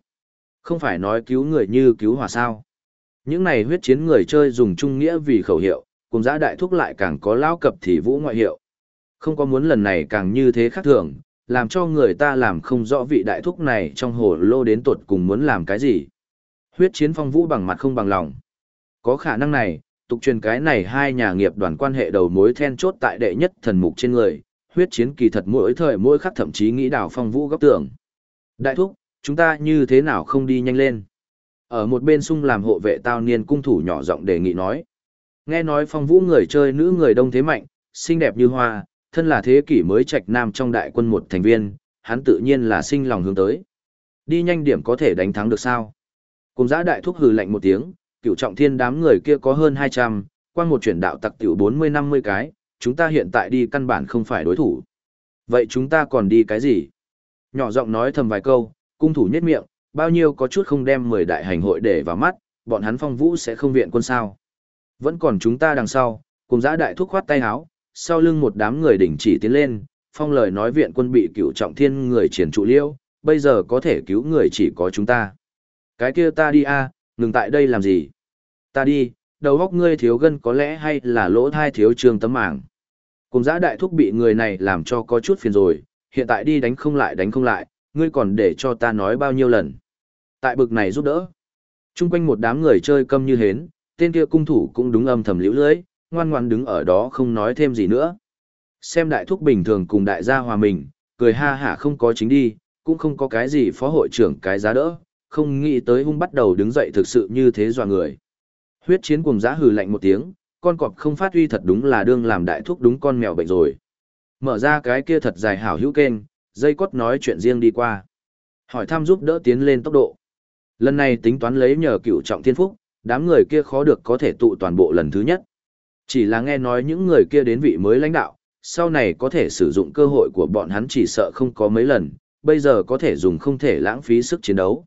Không phải nói cứu người như cứu hỏa sao. Những này huyết chiến người chơi dùng trung nghĩa vì khẩu hiệu, cùng giã đại thúc lại càng có lao cập thì vũ ngoại hiệu. Không có muốn lần này càng như thế khác thường, làm cho người ta làm không rõ vị đại thúc này trong hồ lô đến tuột cùng muốn làm cái gì. Huyết chiến phong vũ bằng mặt không bằng lòng. Có khả năng này, tục truyền cái này hai nhà nghiệp đoàn quan hệ đầu mối then chốt tại đệ nhất thần mục trên người, huyết chiến kỳ thật mỗi thời mỗi khắc thậm chí nghĩ đảo phong vũ góc tưởng. Đại thúc, chúng ta như thế nào không đi nhanh lên? Ở một bên sung làm hộ vệ tao niên cung thủ nhỏ giọng đề nghị nói. Nghe nói phong vũ người chơi nữ người đông thế mạnh, xinh đẹp như hoa, thân là thế kỷ mới trạch nam trong đại quân một thành viên, hắn tự nhiên là sinh lòng hướng tới. Đi nhanh điểm có thể đánh thắng được sao? Cùng giã đại thúc hừ lạnh một tiếng, cựu trọng thiên đám người kia có hơn 200, quan một chuyển đạo tặc tiểu 40-50 cái, chúng ta hiện tại đi căn bản không phải đối thủ. Vậy chúng ta còn đi cái gì? Nhỏ giọng nói thầm vài câu, cung thủ nhất miệng, bao nhiêu có chút không đem 10 đại hành hội để vào mắt, bọn hắn phong vũ sẽ không viện quân sao. Vẫn còn chúng ta đằng sau, cùng giã đại thúc khoát tay áo, sau lưng một đám người đỉnh chỉ tiến lên, phong lời nói viện quân bị cựu trọng thiên người triển trụ liêu, bây giờ có thể cứu người chỉ có chúng ta. Cái kia ta đi a, ngừng tại đây làm gì? Ta đi, đầu góc ngươi thiếu gân có lẽ hay là lỗ thai thiếu trường tấm mảng. Cùng giã đại thúc bị người này làm cho có chút phiền rồi, hiện tại đi đánh không lại đánh không lại, ngươi còn để cho ta nói bao nhiêu lần. Tại bực này giúp đỡ. Trung quanh một đám người chơi câm như hến, tên kia cung thủ cũng đúng âm thầm liễu lưới, ngoan ngoan đứng ở đó không nói thêm gì nữa. Xem đại thúc bình thường cùng đại gia hòa mình, cười ha hả không có chính đi, cũng không có cái gì phó hội trưởng cái giá đỡ, không nghĩ tới hung bắt đầu đứng dậy thực sự như thế dọa người. Huyết chiến cùng giá hừ lạnh một tiếng, con cọp không phát huy thật đúng là đương làm đại thúc đúng con mèo bệnh rồi. Mở ra cái kia thật dài hảo hữu kênh, dây cốt nói chuyện riêng đi qua. Hỏi thăm giúp đỡ tiến lên tốc độ. Lần này tính toán lấy nhờ cựu trọng thiên phúc, đám người kia khó được có thể tụ toàn bộ lần thứ nhất. Chỉ là nghe nói những người kia đến vị mới lãnh đạo, sau này có thể sử dụng cơ hội của bọn hắn chỉ sợ không có mấy lần, bây giờ có thể dùng không thể lãng phí sức chiến đấu.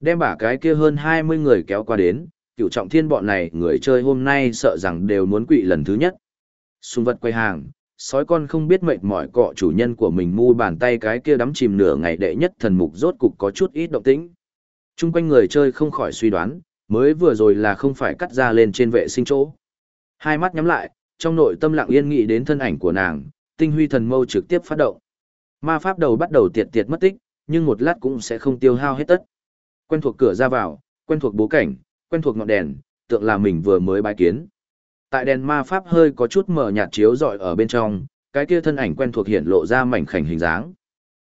Đem bả cái kia hơn 20 người kéo qua đến, cựu trọng thiên bọn này người chơi hôm nay sợ rằng đều muốn quỵ lần thứ nhất. Xung vật quay hàng, sói con không biết mệt mỏi cọ chủ nhân của mình mu bàn tay cái kia đắm chìm nửa ngày đệ nhất thần mục rốt cục có chút ít động tĩnh. Trung quanh người chơi không khỏi suy đoán, mới vừa rồi là không phải cắt ra lên trên vệ sinh chỗ. Hai mắt nhắm lại, trong nội tâm lặng yên nghĩ đến thân ảnh của nàng, tinh huy thần mâu trực tiếp phát động. Ma pháp đầu bắt đầu tiệt tiệt mất tích, nhưng một lát cũng sẽ không tiêu hao hết tất. Quen thuộc cửa ra vào, quen thuộc bố cảnh, quen thuộc ngọn đèn, tượng là mình vừa mới bái kiến. Tại đèn ma pháp hơi có chút mở nhạt chiếu rọi ở bên trong, cái kia thân ảnh quen thuộc hiện lộ ra mảnh khảnh hình dáng.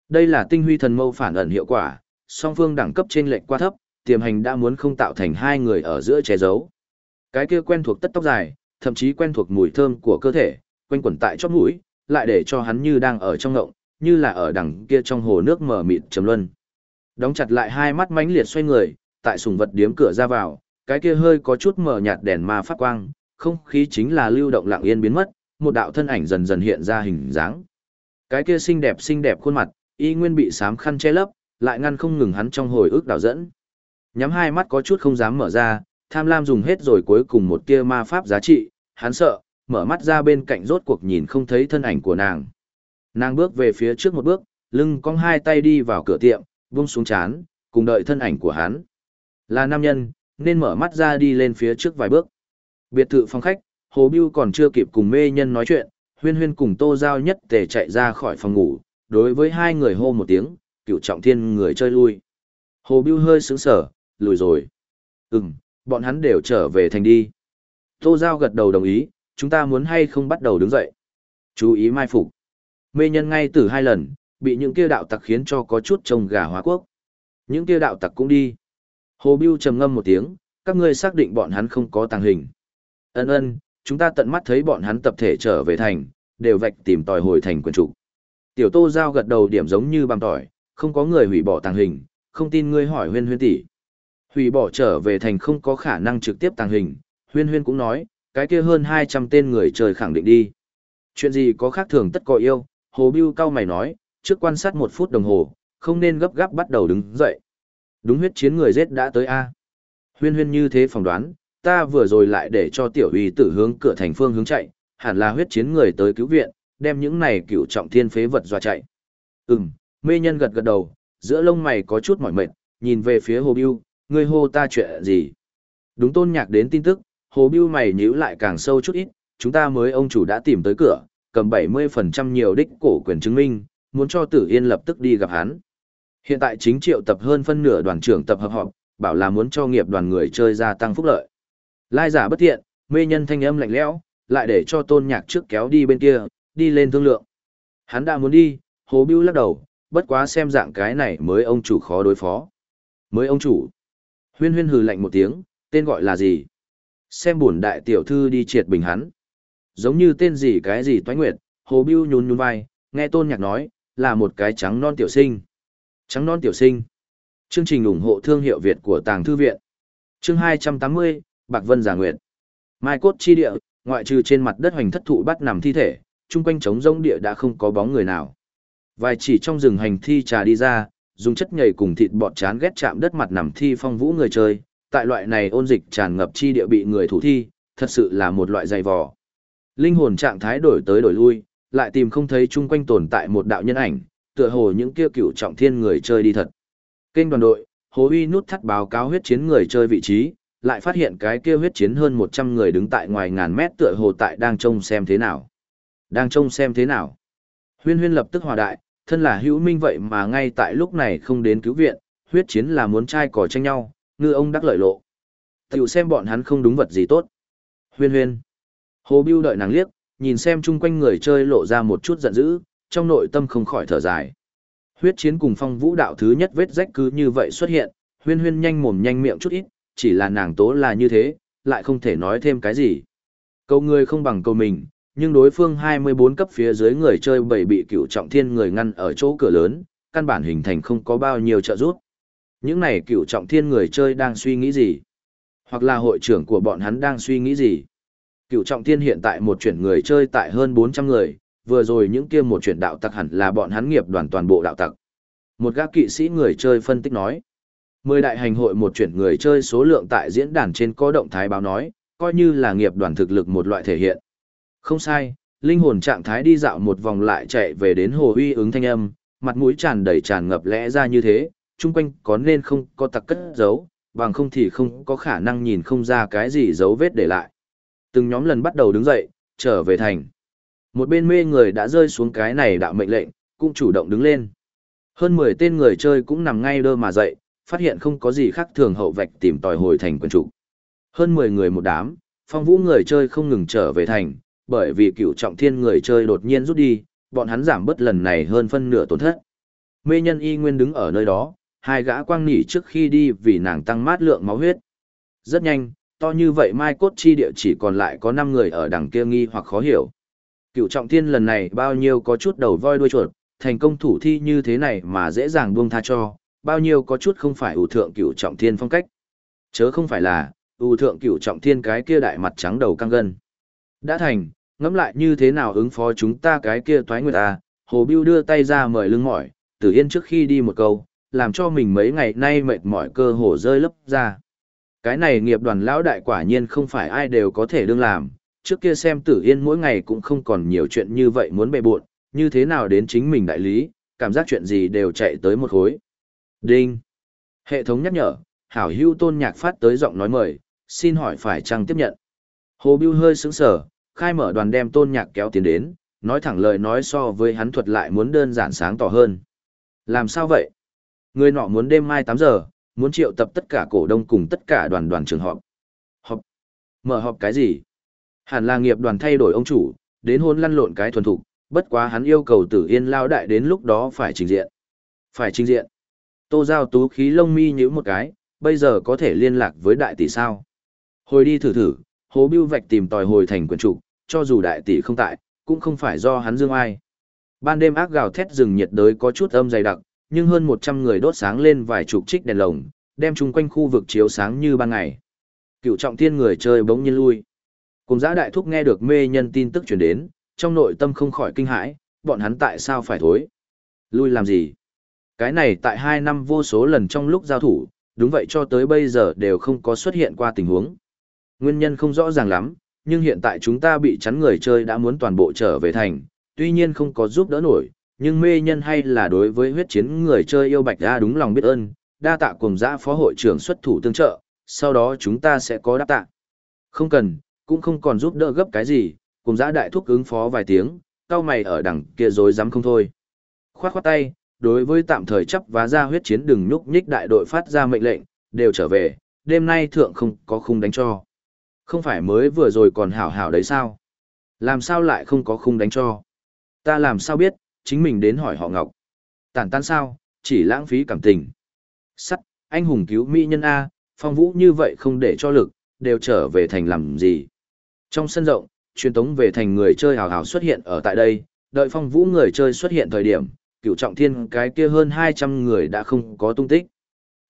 Đây là tinh huy thần mâu phản ẩn hiệu quả, song phương đẳng cấp trên lệch quá thấp, tiềm hành đã muốn không tạo thành hai người ở giữa che giấu. Cái kia quen thuộc tất tóc dài, thậm chí quen thuộc mùi thơm của cơ thể, quanh quẩn tại chóp mũi, lại để cho hắn như đang ở trong ngộng, như là ở đằng kia trong hồ nước mở mịt trầm luân. Đóng chặt lại hai mắt mãnh liệt xoay người, tại sùng vật điếm cửa ra vào, cái kia hơi có chút mở nhạt đèn ma phát quang, không khí chính là lưu động lặng yên biến mất, một đạo thân ảnh dần dần hiện ra hình dáng. Cái kia xinh đẹp xinh đẹp khuôn mặt, y nguyên bị sám khăn che lấp, lại ngăn không ngừng hắn trong hồi ức đảo dẫn. Nhắm hai mắt có chút không dám mở ra, tham lam dùng hết rồi cuối cùng một tia ma pháp giá trị, hắn sợ, mở mắt ra bên cạnh rốt cuộc nhìn không thấy thân ảnh của nàng. Nàng bước về phía trước một bước, lưng cong hai tay đi vào cửa tiệm, buông xuống chán, cùng đợi thân ảnh của hắn. Là nam nhân, nên mở mắt ra đi lên phía trước vài bước. Biệt thự phòng khách, Hồ Biêu còn chưa kịp cùng mê nhân nói chuyện, huyên huyên cùng Tô Giao nhất tề chạy ra khỏi phòng ngủ, đối với hai người hô một tiếng, cựu trọng thiên người chơi lui. Hồ Biêu hơi sững sở, lùi rồi. Ừm, bọn hắn đều trở về thành đi. Tô Giao gật đầu đồng ý, chúng ta muốn hay không bắt đầu đứng dậy. Chú ý mai phục. Mê nhân ngay từ hai lần, bị những kia đạo tặc khiến cho có chút trông gà hóa quốc. Những kia đạo tặc cũng đi. Hồ Biêu trầm ngâm một tiếng, các ngươi xác định bọn hắn không có tàng hình. Ân ân, chúng ta tận mắt thấy bọn hắn tập thể trở về thành, đều vạch tìm tòi hồi thành quyền trụ. Tiểu Tô Giao gật đầu điểm giống như bằng tỏi, không có người hủy bỏ tàng hình, không tin ngươi hỏi huyên huyên tỷ. Hủy bỏ trở về thành không có khả năng trực tiếp tàng hình, huyên huyên cũng nói, cái kia hơn 200 tên người trời khẳng định đi. Chuyện gì có khác thường tất có yêu, Hồ Biêu cao mày nói, trước quan sát một phút đồng hồ, không nên gấp gáp bắt đầu đứng dậy. Đúng huyết chiến người giết đã tới A. Huyên huyên như thế phỏng đoán, ta vừa rồi lại để cho tiểu uy tử hướng cửa thành phương hướng chạy, hẳn là huyết chiến người tới cứu viện, đem những này cựu trọng thiên phế vật dọa chạy. Ừm, mê nhân gật gật đầu, giữa lông mày có chút mỏi mệt, nhìn về phía hồ biêu, ngươi hô ta chuyện gì? Đúng tôn nhạc đến tin tức, hồ biêu mày nhíu lại càng sâu chút ít, chúng ta mới ông chủ đã tìm tới cửa, cầm 70% nhiều đích cổ quyền chứng minh, muốn cho tử yên lập tức đi gặp hắn. Hiện tại chính triệu tập hơn phân nửa đoàn trưởng tập hợp họp, bảo là muốn cho nghiệp đoàn người chơi gia tăng phúc lợi. Lai giả bất thiện, mê nhân thanh âm lạnh lẽo, lại để cho tôn nhạc trước kéo đi bên kia, đi lên thương lượng. Hắn đã muốn đi, hồ bưu lắc đầu, bất quá xem dạng cái này mới ông chủ khó đối phó. Mới ông chủ. Huyên huyên hừ lạnh một tiếng, tên gọi là gì? Xem buồn đại tiểu thư đi triệt bình hắn. Giống như tên gì cái gì toái nguyệt, hồ bưu nhún nhún vai, nghe tôn nhạc nói, là một cái trắng non tiểu sinh. Trắng non tiểu sinh. Chương trình ủng hộ thương hiệu Việt của Tàng Thư Viện. Chương 280, Bạc Vân Giả Nguyệt. Mai cốt chi địa, ngoại trừ trên mặt đất hoành thất thụ bắt nằm thi thể, chung quanh trống rông địa đã không có bóng người nào. Vài chỉ trong rừng hành thi trà đi ra, dùng chất nhầy cùng thịt bọt chán ghét chạm đất mặt nằm thi phong vũ người chơi, tại loại này ôn dịch tràn ngập chi địa bị người thủ thi, thật sự là một loại dày vò. Linh hồn trạng thái đổi tới đổi lui, lại tìm không thấy chung quanh tồn tại một đạo nhân ảnh, tựa hồ những kia cựu trọng thiên người chơi đi thật. Kênh đoàn đội, Hồ Uy nút thắt báo cáo huyết chiến người chơi vị trí, lại phát hiện cái kia huyết chiến hơn 100 người đứng tại ngoài ngàn mét tựa hồ tại đang trông xem thế nào. Đang trông xem thế nào. Huyên huyên lập tức hòa đại, thân là hữu minh vậy mà ngay tại lúc này không đến cứu viện, huyết chiến là muốn trai cỏ tranh nhau, ngư ông đắc lợi lộ. Tiểu xem bọn hắn không đúng vật gì tốt. Huyên huyên. Hồ Bưu đợi nàng liếc, nhìn xem chung quanh người chơi lộ ra một chút giận dữ, trong nội tâm không khỏi thở dài. Huyết chiến cùng phong vũ đạo thứ nhất vết rách cứ như vậy xuất hiện, huyên huyên nhanh mồm nhanh miệng chút ít, chỉ là nàng tố là như thế, lại không thể nói thêm cái gì. Câu người không bằng câu mình, nhưng đối phương 24 cấp phía dưới người chơi bảy bị cựu trọng thiên người ngăn ở chỗ cửa lớn, căn bản hình thành không có bao nhiêu trợ giúp. Những này cựu trọng thiên người chơi đang suy nghĩ gì? Hoặc là hội trưởng của bọn hắn đang suy nghĩ gì? Cựu trọng thiên hiện tại một chuyển người chơi tại hơn 400 người, vừa rồi những kia một chuyển đạo tặc hẳn là bọn hắn nghiệp đoàn toàn bộ đạo tặc. Một gác kỵ sĩ người chơi phân tích nói. Mười đại hành hội một chuyển người chơi số lượng tại diễn đàn trên có động thái báo nói, coi như là nghiệp đoàn thực lực một loại thể hiện. Không sai, linh hồn trạng thái đi dạo một vòng lại chạy về đến hồ uy ứng thanh âm, mặt mũi tràn đầy tràn ngập lẽ ra như thế, chung quanh có nên không có tặc cất giấu, bằng không thì không có khả năng nhìn không ra cái gì dấu vết để lại. Từng nhóm lần bắt đầu đứng dậy, trở về thành. Một bên mê người đã rơi xuống cái này đạo mệnh lệnh, cũng chủ động đứng lên. Hơn 10 tên người chơi cũng nằm ngay đơ mà dậy, phát hiện không có gì khác thường hậu vạch tìm tòi hồi thành quân chủ. Hơn 10 người một đám, phong vũ người chơi không ngừng trở về thành, bởi vì cựu trọng thiên người chơi đột nhiên rút đi, bọn hắn giảm bớt lần này hơn phân nửa tổn thất. Mê nhân y nguyên đứng ở nơi đó, hai gã quang nỉ trước khi đi vì nàng tăng mát lượng máu huyết. Rất nhanh, to như vậy mai cốt chi địa chỉ còn lại có 5 người ở đằng kia nghi hoặc khó hiểu. Cựu trọng thiên lần này bao nhiêu có chút đầu voi đuôi chuột, thành công thủ thi như thế này mà dễ dàng buông tha cho, bao nhiêu có chút không phải ủ thượng cựu trọng thiên phong cách. Chớ không phải là, ủ thượng cựu trọng thiên cái kia đại mặt trắng đầu căng gân. Đã thành, ngẫm lại như thế nào ứng phó chúng ta cái kia toái nguyệt ta Hồ Biêu đưa tay ra mời lưng mỏi, Tử Yên trước khi đi một câu, làm cho mình mấy ngày nay mệt mỏi cơ hồ rơi lấp ra. Cái này nghiệp đoàn lão đại quả nhiên không phải ai đều có thể đương làm, trước kia xem Tử Yên mỗi ngày cũng không còn nhiều chuyện như vậy muốn bề bộn, như thế nào đến chính mình đại lý, cảm giác chuyện gì đều chạy tới một khối. Đinh. Hệ thống nhắc nhở, hảo hưu tôn nhạc phát tới giọng nói mời, xin hỏi phải chăng tiếp nhận. Hồ Biêu hơi sững sờ, khai mở đoàn đem tôn nhạc kéo tiến đến, nói thẳng lời nói so với hắn thuật lại muốn đơn giản sáng tỏ hơn. Làm sao vậy? Người nọ muốn đêm mai 8 giờ, muốn triệu tập tất cả cổ đông cùng tất cả đoàn đoàn trường họp. Họp? Mở họp cái gì? Hẳn là nghiệp đoàn thay đổi ông chủ, đến hôn lăn lộn cái thuần thục, bất quá hắn yêu cầu tử yên lao đại đến lúc đó phải trình diện. Phải trình diện. Tô Giao tú khí lông mi nhíu một cái, bây giờ có thể liên lạc với đại tỷ sao. Hồi đi thử thử, hố bưu vạch tìm tòi hồi thành quyền trục, cho dù đại tỷ không tại, cũng không phải do hắn dương ai. Ban đêm ác gào thét rừng nhiệt đới có chút âm dày đặc, nhưng hơn 100 người đốt sáng lên vài chục trích đèn lồng, đem chung quanh khu vực chiếu sáng như ban ngày. Cựu trọng thiên người chơi bỗng nhiên lui. Cùng giã đại thúc nghe được mê nhân tin tức chuyển đến, trong nội tâm không khỏi kinh hãi, bọn hắn tại sao phải thối? Lui làm gì? Cái này tại hai năm vô số lần trong lúc giao thủ, đúng vậy cho tới bây giờ đều không có xuất hiện qua tình huống. Nguyên nhân không rõ ràng lắm, nhưng hiện tại chúng ta bị chắn người chơi đã muốn toàn bộ trở về thành, tuy nhiên không có giúp đỡ nổi, nhưng mê nhân hay là đối với huyết chiến người chơi yêu bạch đa đúng lòng biết ơn, đa tạ cùng giã phó hội trưởng xuất thủ tương trợ, sau đó chúng ta sẽ có đáp tạ. Không cần, cũng không còn giúp đỡ gấp cái gì, cùng giã đại thúc ứng phó vài tiếng, cao mày ở đằng kia rồi dám không thôi. Khoát khoát tay, đối với tạm thời chấp và ra huyết chiến đừng nhúc nhích đại đội phát ra mệnh lệnh, đều trở về, đêm nay thượng không có khung đánh cho. Không phải mới vừa rồi còn hảo hảo đấy sao? Làm sao lại không có khung đánh cho? Ta làm sao biết, chính mình đến hỏi họ Ngọc. Tản tan sao, chỉ lãng phí cảm tình. Sắt, anh hùng cứu mỹ nhân A, phong vũ như vậy không để cho lực, đều trở về thành làm gì. Trong sân rộng, truyền tống về thành người chơi hào hào xuất hiện ở tại đây, đợi phong vũ người chơi xuất hiện thời điểm, cựu trọng thiên cái kia hơn 200 người đã không có tung tích.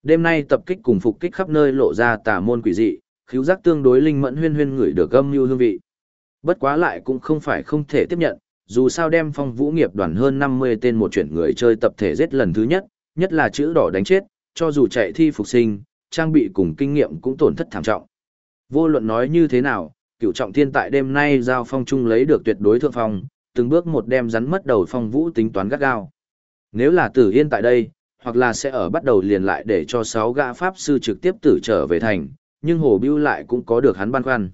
Đêm nay tập kích cùng phục kích khắp nơi lộ ra tà môn quỷ dị, khiếu giác tương đối linh mẫn huyên huyên người được âm như hương vị. Bất quá lại cũng không phải không thể tiếp nhận, dù sao đem phong vũ nghiệp đoàn hơn 50 tên một chuyển người chơi tập thể giết lần thứ nhất, nhất là chữ đỏ đánh chết, cho dù chạy thi phục sinh, trang bị cùng kinh nghiệm cũng tổn thất thảm trọng. Vô luận nói như thế nào, cựu trọng thiên tại đêm nay giao phong chung lấy được tuyệt đối thượng phong, từng bước một đem rắn mất đầu phong vũ tính toán gắt gao. Nếu là tử yên tại đây, hoặc là sẽ ở bắt đầu liền lại để cho sáu gã pháp sư trực tiếp tử trở về thành, nhưng hồ bưu lại cũng có được hắn băn khoăn.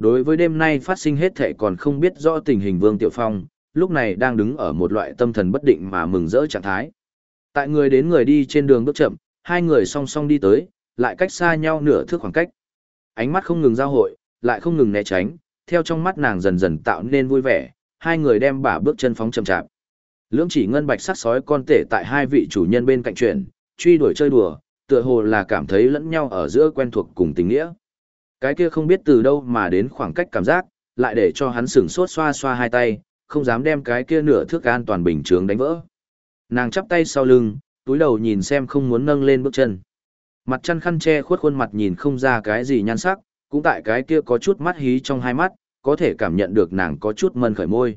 Đối với đêm nay phát sinh hết thệ còn không biết rõ tình hình Vương Tiểu Phong, lúc này đang đứng ở một loại tâm thần bất định mà mừng rỡ trạng thái. Tại người đến người đi trên đường bước chậm, hai người song song đi tới, lại cách xa nhau nửa thước khoảng cách. Ánh mắt không ngừng giao hội, lại không ngừng né tránh, theo trong mắt nàng dần dần tạo nên vui vẻ, hai người đem bả bước chân phóng chậm chạp. Lưỡng chỉ ngân bạch sắc sói con tể tại hai vị chủ nhân bên cạnh chuyển, truy đuổi chơi đùa, tựa hồ là cảm thấy lẫn nhau ở giữa quen thuộc cùng tình nghĩa. Cái kia không biết từ đâu mà đến khoảng cách cảm giác, lại để cho hắn sửng sốt xoa xoa hai tay, không dám đem cái kia nửa thước an toàn bình chướng đánh vỡ. Nàng chắp tay sau lưng, túi đầu nhìn xem không muốn nâng lên bước chân. Mặt chăn khăn che khuất khuôn mặt nhìn không ra cái gì nhan sắc, cũng tại cái kia có chút mắt hí trong hai mắt, có thể cảm nhận được nàng có chút mân khởi môi.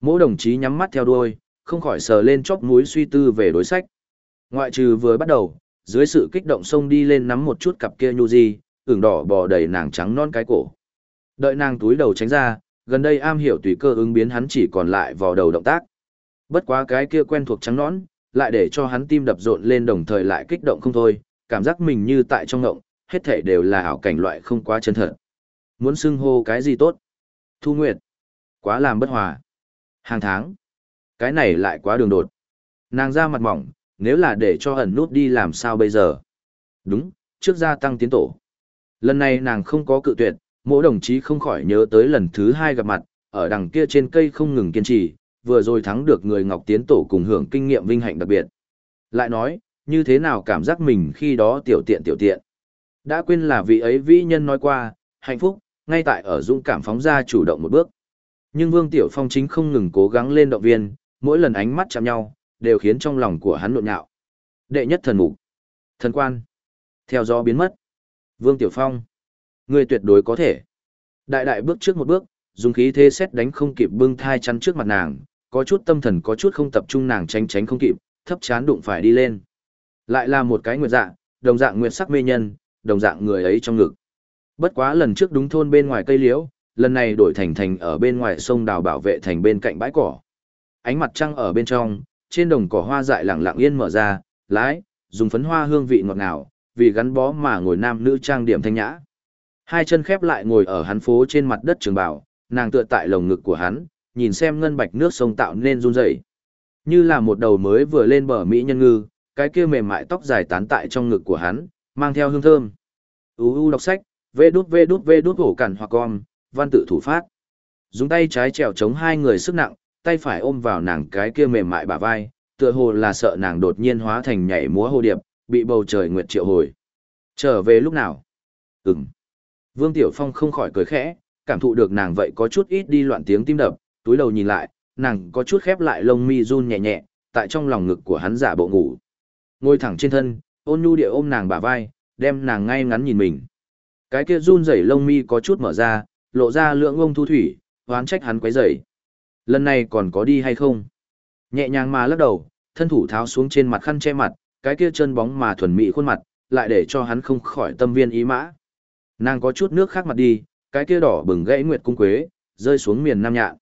Mỗi đồng chí nhắm mắt theo đuôi, không khỏi sờ lên chóp mũi suy tư về đối sách. Ngoại trừ vừa bắt đầu, dưới sự kích động xông đi lên nắm một chút cặp kia nhu di, ửng đỏ bò đầy nàng trắng non cái cổ. Đợi nàng túi đầu tránh ra, gần đây am hiểu tùy cơ ứng biến hắn chỉ còn lại vào đầu động tác. Bất quá cái kia quen thuộc trắng nón, lại để cho hắn tim đập rộn lên đồng thời lại kích động không thôi, cảm giác mình như tại trong ngộng, hết thể đều là ảo cảnh loại không quá chân thật. Muốn xưng hô cái gì tốt? Thu Nguyệt. Quá làm bất hòa. Hàng tháng. Cái này lại quá đường đột. Nàng ra mặt mỏng, nếu là để cho ẩn nút đi làm sao bây giờ? Đúng, trước gia tăng tiến tổ. Lần này nàng không có cự tuyệt, mỗi đồng chí không khỏi nhớ tới lần thứ hai gặp mặt, ở đằng kia trên cây không ngừng kiên trì, vừa rồi thắng được người Ngọc Tiến Tổ cùng hưởng kinh nghiệm vinh hạnh đặc biệt. Lại nói, như thế nào cảm giác mình khi đó tiểu tiện tiểu tiện. Đã quên là vị ấy vĩ nhân nói qua, hạnh phúc, ngay tại ở dũng cảm phóng ra chủ động một bước. Nhưng Vương Tiểu Phong chính không ngừng cố gắng lên động viên, mỗi lần ánh mắt chạm nhau, đều khiến trong lòng của hắn nộn nhạo. Đệ nhất thần mục, thần quan, theo gió biến mất. Vương Tiểu Phong. Ngươi tuyệt đối có thể. Đại đại bước trước một bước, dùng khí thế xét đánh không kịp bưng thai chắn trước mặt nàng, có chút tâm thần có chút không tập trung nàng tránh tránh không kịp, thấp chán đụng phải đi lên. Lại là một cái nguyệt dạ, đồng dạng nguyệt sắc mê nhân, đồng dạng người ấy trong ngực. Bất quá lần trước đúng thôn bên ngoài cây liễu, lần này đổi thành thành ở bên ngoài sông đào bảo vệ thành bên cạnh bãi cỏ. Ánh mặt trăng ở bên trong, trên đồng cỏ hoa dại lặng lặng yên mở ra, lái, dùng phấn hoa hương vị ngọt ngào, vì gắn bó mà ngồi nam nữ trang điểm thanh nhã. Hai chân khép lại ngồi ở hắn phố trên mặt đất trường bảo, nàng tựa tại lồng ngực của hắn, nhìn xem ngân bạch nước sông tạo nên run rẩy. Như là một đầu mới vừa lên bờ mỹ nhân ngư, cái kia mềm mại tóc dài tán tại trong ngực của hắn, mang theo hương thơm. UU đọc sách, vê đút vê đút vê đút hổ cản hoặc con, văn tự thủ phát. Dùng tay trái trèo chống hai người sức nặng, tay phải ôm vào nàng cái kia mềm mại bả vai, tựa hồ là sợ nàng đột nhiên hóa thành nhảy múa hồ điệp, bị bầu trời nguyệt triệu hồi. Trở về lúc nào? Ừm. Vương Tiểu Phong không khỏi cười khẽ, cảm thụ được nàng vậy có chút ít đi loạn tiếng tim đập, túi đầu nhìn lại, nàng có chút khép lại lông mi run nhẹ nhẹ, tại trong lòng ngực của hắn giả bộ ngủ. Ngồi thẳng trên thân, ôn nhu địa ôm nàng bả vai, đem nàng ngay ngắn nhìn mình. Cái kia run rẩy lông mi có chút mở ra, lộ ra lượng ông thu thủy, hoán trách hắn quấy rầy. Lần này còn có đi hay không? Nhẹ nhàng mà lắc đầu, thân thủ tháo xuống trên mặt khăn che mặt, cái kia chân bóng mà thuần mỹ khuôn mặt, lại để cho hắn không khỏi tâm viên ý mã. Nàng có chút nước khác mặt đi, cái kia đỏ bừng gãy nguyệt cung quế, rơi xuống miền Nam Nhạn.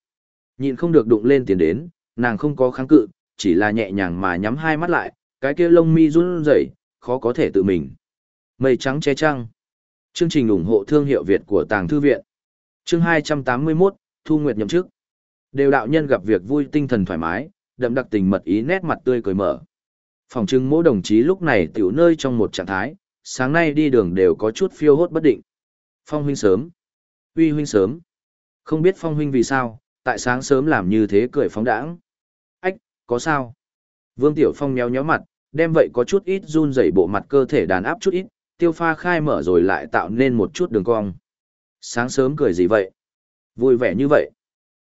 Nhìn không được đụng lên tiền đến, nàng không có kháng cự, chỉ là nhẹ nhàng mà nhắm hai mắt lại, cái kia lông mi run rẩy, khó có thể tự mình. Mây trắng che trăng. Chương trình ủng hộ thương hiệu Việt của Tàng Thư Viện. Chương 281, Thu Nguyệt nhậm chức. Đều đạo nhân gặp việc vui tinh thần thoải mái, đậm đặc tình mật ý nét mặt tươi cười mở. Phòng trưng mỗi đồng chí lúc này tiểu nơi trong một trạng thái, sáng nay đi đường đều có chút phiêu hốt bất định. Phong huynh sớm. Uy huynh sớm. Không biết phong huynh vì sao, tại sáng sớm làm như thế cười phóng đãng. Ách, có sao? Vương Tiểu Phong méo nhéo mặt, đem vậy có chút ít run rẩy bộ mặt cơ thể đàn áp chút ít, tiêu pha khai mở rồi lại tạo nên một chút đường cong. Sáng sớm cười gì vậy? Vui vẻ như vậy.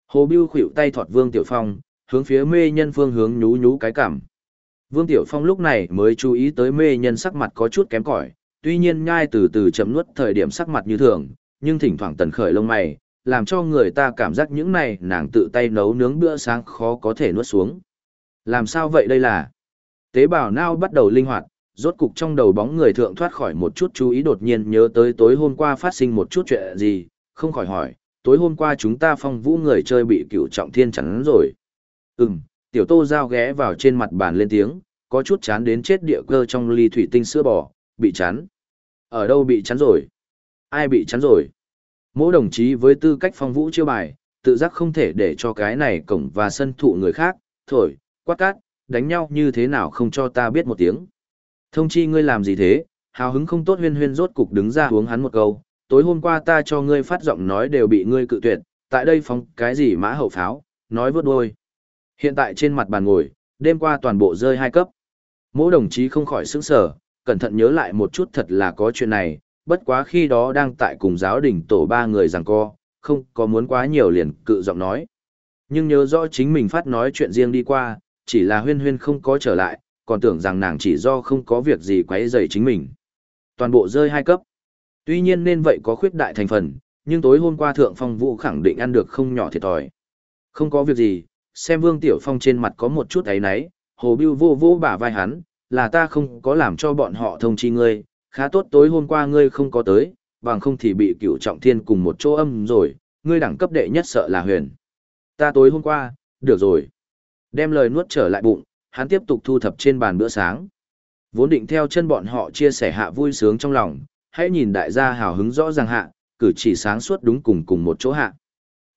Hồ Biêu khuỷu tay thọt Vương Tiểu Phong, hướng phía mê nhân phương hướng nhú nhú cái cảm. Vương Tiểu Phong lúc này mới chú ý tới mê nhân sắc mặt có chút kém cỏi, tuy nhiên nhai từ từ chấm nuốt thời điểm sắc mặt như thường, nhưng thỉnh thoảng tần khởi lông mày, làm cho người ta cảm giác những này nàng tự tay nấu nướng bữa sáng khó có thể nuốt xuống. Làm sao vậy đây là? Tế bào não bắt đầu linh hoạt, rốt cục trong đầu bóng người thượng thoát khỏi một chút chú ý đột nhiên nhớ tới tối hôm qua phát sinh một chút chuyện gì, không khỏi hỏi, tối hôm qua chúng ta phong vũ người chơi bị cựu trọng thiên chắn rồi. Ừm, tiểu tô giao ghé vào trên mặt bàn lên tiếng, có chút chán đến chết địa cơ trong ly thủy tinh sữa bò, bị chắn. Ở đâu bị chắn rồi? Ai bị chắn rồi? Mỗi đồng chí với tư cách phong vũ chiêu bài, tự giác không thể để cho cái này cổng và sân thụ người khác, thổi, quát cát, đánh nhau như thế nào không cho ta biết một tiếng. Thông chi ngươi làm gì thế, hào hứng không tốt huyên huyên rốt cục đứng ra uống hắn một câu, tối hôm qua ta cho ngươi phát giọng nói đều bị ngươi cự tuyệt, tại đây phóng cái gì mã hậu pháo, nói vớt đôi. Hiện tại trên mặt bàn ngồi, đêm qua toàn bộ rơi hai cấp. Mỗi đồng chí không khỏi sững sở, cẩn thận nhớ lại một chút thật là có chuyện này, bất quá khi đó đang tại cùng giáo đình tổ ba người rằng co, không có muốn quá nhiều liền cự giọng nói. Nhưng nhớ rõ chính mình phát nói chuyện riêng đi qua, chỉ là huyên huyên không có trở lại, còn tưởng rằng nàng chỉ do không có việc gì quấy rầy chính mình. Toàn bộ rơi hai cấp. Tuy nhiên nên vậy có khuyết đại thành phần, nhưng tối hôm qua thượng phong vũ khẳng định ăn được không nhỏ thiệt thòi. Không có việc gì, xem Vương Tiểu Phong trên mặt có một chút ấy náy, Hồ Bưu vô vô bả vai hắn, là ta không có làm cho bọn họ thông chi ngươi, khá tốt tối hôm qua ngươi không có tới, bằng không thì bị cựu trọng thiên cùng một chỗ âm rồi, ngươi đẳng cấp đệ nhất sợ là huyền. Ta tối hôm qua, được rồi. Đem lời nuốt trở lại bụng, hắn tiếp tục thu thập trên bàn bữa sáng. Vốn định theo chân bọn họ chia sẻ hạ vui sướng trong lòng, hãy nhìn đại gia hào hứng rõ ràng hạ, cử chỉ sáng suốt đúng cùng cùng một chỗ hạ.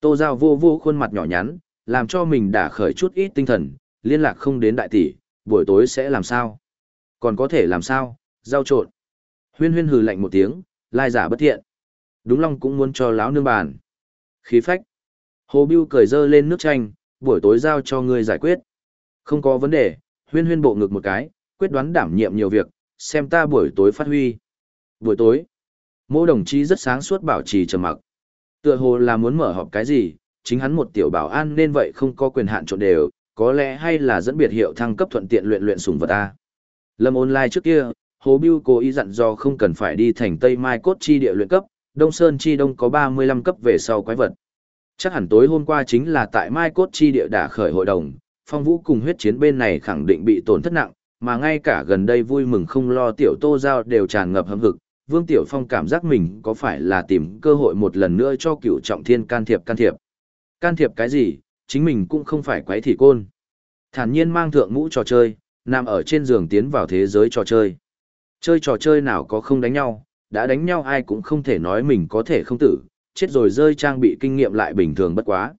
Tô Giao vô vô khuôn mặt nhỏ nhắn, làm cho mình đã khởi chút ít tinh thần, liên lạc không đến đại tỷ, buổi tối sẽ làm sao? Còn có thể làm sao? Giao trộn. Huyên huyên hừ lạnh một tiếng, lai giả bất thiện. Đúng long cũng muốn cho lão nương bàn. Khí phách. Hồ Biêu cười dơ lên nước chanh, buổi tối giao cho ngươi giải quyết. Không có vấn đề, huyên huyên bộ ngực một cái, quyết đoán đảm nhiệm nhiều việc, xem ta buổi tối phát huy. Buổi tối, mô đồng chí rất sáng suốt bảo trì trầm mặc. Tựa hồ là muốn mở họp cái gì, chính hắn một tiểu bảo an nên vậy không có quyền hạn trộn đều, có lẽ hay là dẫn biệt hiệu thăng cấp thuận tiện luyện luyện sùng vật ta. Lâm online trước kia, Hồ Bưu cố ý dặn do không cần phải đi thành Tây Mai cốt chi địa luyện cấp, Đông Sơn Chi Đông có 35 cấp về sau quái vật. Chắc hẳn tối hôm qua chính là tại Mai Cốt Chi địa đã khởi hội đồng, phong vũ cùng huyết chiến bên này khẳng định bị tổn thất nặng, mà ngay cả gần đây vui mừng không lo tiểu tô giao đều tràn ngập hâm hực. Vương Tiểu Phong cảm giác mình có phải là tìm cơ hội một lần nữa cho cựu trọng thiên can thiệp can thiệp. Can thiệp cái gì, chính mình cũng không phải quái thị côn. Thản nhiên mang thượng mũ trò chơi, nằm ở trên giường tiến vào thế giới trò chơi. Chơi trò chơi nào có không đánh nhau, đã đánh nhau ai cũng không thể nói mình có thể không tử, chết rồi rơi trang bị kinh nghiệm lại bình thường bất quá.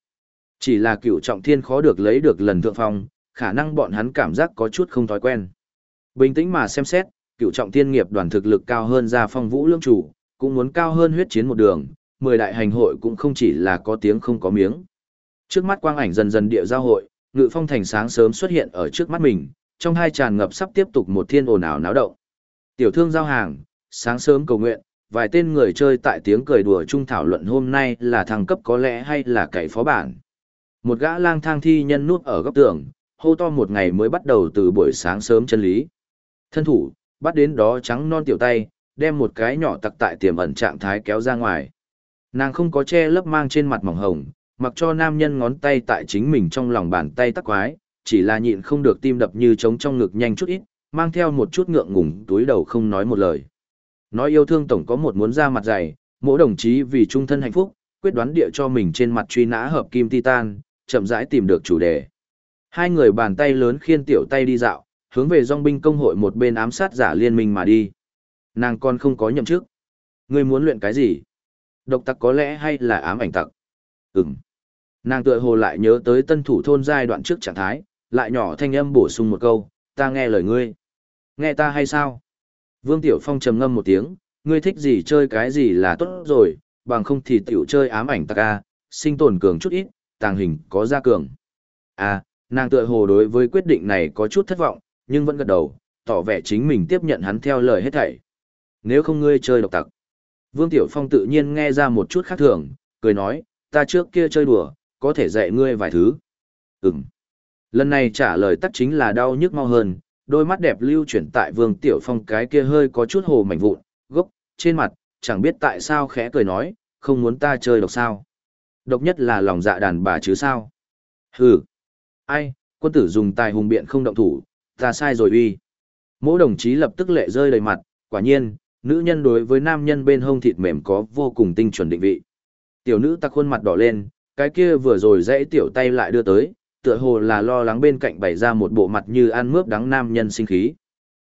Chỉ là cựu trọng thiên khó được lấy được lần thượng phong, khả năng bọn hắn cảm giác có chút không thói quen. Bình tĩnh mà xem xét, cựu trọng thiên nghiệp đoàn thực lực cao hơn gia phong vũ lương chủ, cũng muốn cao hơn huyết chiến một đường, mười đại hành hội cũng không chỉ là có tiếng không có miếng. Trước mắt quang ảnh dần dần địa giao hội, ngự phong thành sáng sớm xuất hiện ở trước mắt mình, trong hai tràn ngập sắp tiếp tục một thiên ồn ào náo động. Tiểu thương giao hàng, sáng sớm cầu nguyện, vài tên người chơi tại tiếng cười đùa chung thảo luận hôm nay là thăng cấp có lẽ hay là cậy phó bản. Một gã lang thang thi nhân nuốt ở góc tường, hô to một ngày mới bắt đầu từ buổi sáng sớm chân lý. Thân thủ, bắt đến đó trắng non tiểu tay, đem một cái nhỏ tặc tại tiềm ẩn trạng thái kéo ra ngoài. Nàng không có che lấp mang trên mặt mỏng hồng, mặc cho nam nhân ngón tay tại chính mình trong lòng bàn tay tắc quái, chỉ là nhịn không được tim đập như trống trong ngực nhanh chút ít, mang theo một chút ngượng ngùng túi đầu không nói một lời. Nói yêu thương tổng có một muốn ra mặt dày, mỗi đồng chí vì trung thân hạnh phúc, quyết đoán địa cho mình trên mặt truy nã hợp kim titan, chậm rãi tìm được chủ đề. Hai người bàn tay lớn khiên tiểu tay đi dạo, hướng về dòng binh công hội một bên ám sát giả liên minh mà đi. Nàng con không có nhậm chức. Ngươi muốn luyện cái gì? Độc tặc có lẽ hay là ám ảnh tặc? Ừm. Nàng tựa hồ lại nhớ tới tân thủ thôn giai đoạn trước trạng thái, lại nhỏ thanh âm bổ sung một câu, ta nghe lời ngươi. Nghe ta hay sao? Vương Tiểu Phong trầm ngâm một tiếng, ngươi thích gì chơi cái gì là tốt rồi, bằng không thì tiểu chơi ám ảnh tặc a, sinh tồn cường chút ít, tàng hình có ra cường. À, nàng tựa hồ đối với quyết định này có chút thất vọng, nhưng vẫn gật đầu, tỏ vẻ chính mình tiếp nhận hắn theo lời hết thảy. Nếu không ngươi chơi độc tặc. Vương Tiểu Phong tự nhiên nghe ra một chút khác thường, cười nói, ta trước kia chơi đùa, có thể dạy ngươi vài thứ. Ừm. Lần này trả lời tắt chính là đau nhức mau hơn, đôi mắt đẹp lưu chuyển tại Vương Tiểu Phong cái kia hơi có chút hồ mảnh vụn, gốc, trên mặt, chẳng biết tại sao khẽ cười nói, không muốn ta chơi độc sao. Độc nhất là lòng dạ đàn bà chứ sao. Hừ. Ai, quân tử dùng tài hùng biện không động thủ, ta sai rồi uy. Mỗi đồng chí lập tức lệ rơi đầy mặt, quả nhiên, nữ nhân đối với nam nhân bên hông thịt mềm có vô cùng tinh chuẩn định vị. Tiểu nữ ta khuôn mặt đỏ lên, cái kia vừa rồi dãy tiểu tay lại đưa tới, tựa hồ là lo lắng bên cạnh bày ra một bộ mặt như ăn mướp đắng nam nhân sinh khí.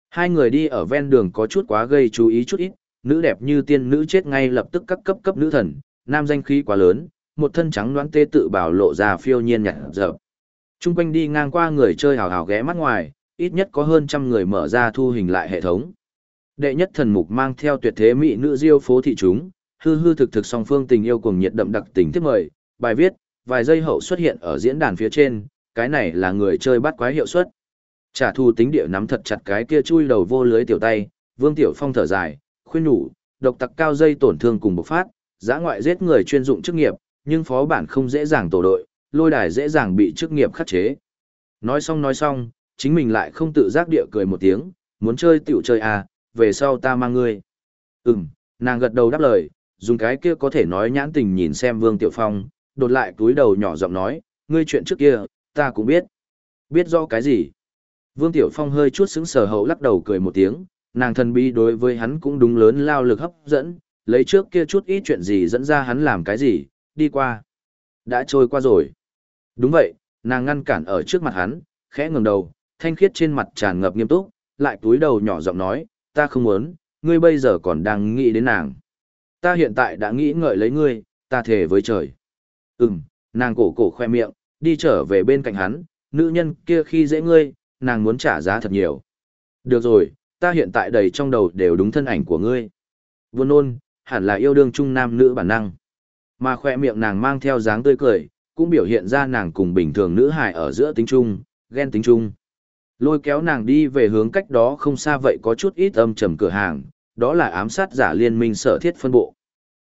Hai người đi ở ven đường có chút quá gây chú ý chút ít, nữ đẹp như tiên nữ chết ngay lập tức cấp cấp cấp nữ thần, nam danh khí quá lớn, một thân trắng đoán tê tự bảo lộ ra phiêu nhiên nhặt dập. Trung quanh đi ngang qua người chơi hào hào ghé mắt ngoài, ít nhất có hơn trăm người mở ra thu hình lại hệ thống. Đệ nhất thần mục mang theo tuyệt thế mỹ nữ diêu phố thị chúng, hư hư thực thực song phương tình yêu cùng nhiệt đậm đặc tình tiếp mời, bài viết, vài giây hậu xuất hiện ở diễn đàn phía trên, cái này là người chơi bắt quái hiệu suất. Trả thù tính địa nắm thật chặt cái kia chui đầu vô lưới tiểu tay, Vương Tiểu Phong thở dài, khuyên nhủ, độc tặc cao dây tổn thương cùng bộc phát, giã ngoại giết người chuyên dụng chức nghiệp, nhưng phó bản không dễ dàng tổ đội, lôi đài dễ dàng bị chức nghiệp khắc chế. Nói xong nói xong, chính mình lại không tự giác địa cười một tiếng, muốn chơi tiểu chơi à, về sau ta mang ngươi. Ừm, nàng gật đầu đáp lời, dùng cái kia có thể nói nhãn tình nhìn xem Vương Tiểu Phong, đột lại túi đầu nhỏ giọng nói, ngươi chuyện trước kia, ta cũng biết. Biết do cái gì? Vương Tiểu Phong hơi chút sững sờ hậu lắc đầu cười một tiếng, nàng thần bí đối với hắn cũng đúng lớn lao lực hấp dẫn, lấy trước kia chút ít chuyện gì dẫn ra hắn làm cái gì, đi qua. Đã trôi qua rồi. Đúng vậy, nàng ngăn cản ở trước mặt hắn, khẽ ngẩng đầu, thanh khiết trên mặt tràn ngập nghiêm túc, lại túi đầu nhỏ giọng nói, ta không muốn, ngươi bây giờ còn đang nghĩ đến nàng. Ta hiện tại đã nghĩ ngợi lấy ngươi, ta thề với trời. Ừm, nàng cổ cổ khoe miệng, đi trở về bên cạnh hắn, nữ nhân kia khi dễ ngươi, nàng muốn trả giá thật nhiều. Được rồi, ta hiện tại đầy trong đầu đều đúng thân ảnh của ngươi. Buồn ôn, hẳn là yêu đương trung nam nữ bản năng. Mà khoe miệng nàng mang theo dáng tươi cười, cũng biểu hiện ra nàng cùng bình thường nữ hài ở giữa tính chung, ghen tính chung. Lôi kéo nàng đi về hướng cách đó không xa vậy có chút ít âm trầm cửa hàng, đó là ám sát giả liên minh sở thiết phân bộ.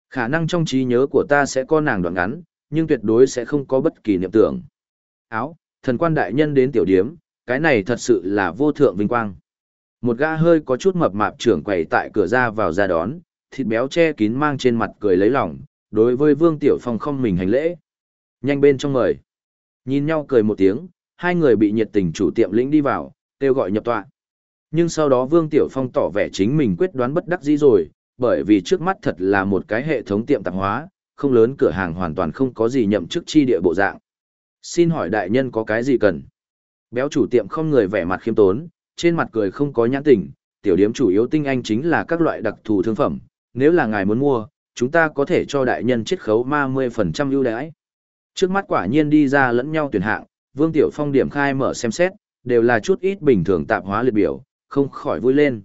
Khả năng trong trí nhớ của ta sẽ có nàng đoạn ngắn, nhưng tuyệt đối sẽ không có bất kỳ niệm tưởng. Áo, thần quan đại nhân đến tiểu điếm, cái này thật sự là vô thượng vinh quang. Một gã hơi có chút mập mạp trưởng quầy tại cửa ra vào ra đón, thịt béo che kín mang trên mặt cười lấy lòng, đối với Vương Tiểu Phong không mình hành lễ. Nhanh bên trong mời. Nhìn nhau cười một tiếng, hai người bị nhiệt tình chủ tiệm lĩnh đi vào, kêu gọi nhập tọa. Nhưng sau đó Vương Tiểu Phong tỏ vẻ chính mình quyết đoán bất đắc dĩ rồi, bởi vì trước mắt thật là một cái hệ thống tiệm tạp hóa, không lớn cửa hàng hoàn toàn không có gì nhậm chức chi địa bộ dạng. Xin hỏi đại nhân có cái gì cần? Béo chủ tiệm không người vẻ mặt khiêm tốn, trên mặt cười không có nhãn tình, tiểu điếm chủ yếu tinh anh chính là các loại đặc thù thương phẩm, nếu là ngài muốn mua, chúng ta có thể cho đại nhân chiết khấu 30% ưu đãi. Trước mắt quả nhiên đi ra lẫn nhau tuyển hạng, Vương Tiểu Phong điểm khai mở xem xét, đều là chút ít bình thường tạp hóa liệt biểu, không khỏi vui lên.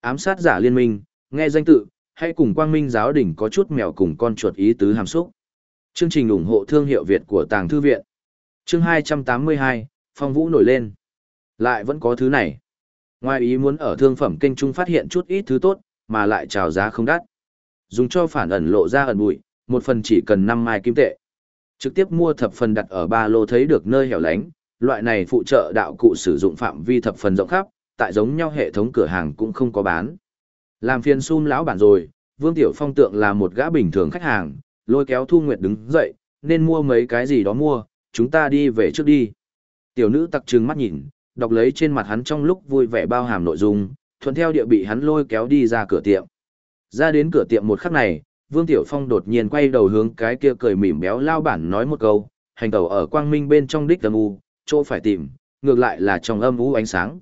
Ám sát giả liên minh, nghe danh tự, Hãy cùng quang minh giáo đỉnh có chút mèo cùng con chuột ý tứ hàm xúc. Chương trình ủng hộ thương hiệu Việt của Tàng Thư Viện. Chương 282, Phong Vũ nổi lên. Lại vẫn có thứ này. Ngoài ý muốn ở thương phẩm kênh trung phát hiện chút ít thứ tốt, mà lại trào giá không đắt. Dùng cho phản ẩn lộ ra ẩn bụi, một phần chỉ cần 5 mai kim tệ. Trực tiếp mua thập phần đặt ở ba lô thấy được nơi hẻo lánh, loại này phụ trợ đạo cụ sử dụng phạm vi thập phần rộng khắp, tại giống nhau hệ thống cửa hàng cũng không có bán. Làm phiền xun lão bản rồi, Vương Tiểu Phong tượng là một gã bình thường khách hàng, lôi kéo Thu Nguyệt đứng dậy, nên mua mấy cái gì đó mua, chúng ta đi về trước đi. Tiểu nữ tặc trừng mắt nhìn, đọc lấy trên mặt hắn trong lúc vui vẻ bao hàm nội dung, thuận theo địa bị hắn lôi kéo đi ra cửa tiệm. Ra đến cửa tiệm một khắc này, Vương Tiểu Phong đột nhiên quay đầu hướng cái kia cười mỉm béo lao bản nói một câu, hành tẩu ở quang minh bên trong đích âm u, chỗ phải tìm, ngược lại là trong âm u ánh sáng.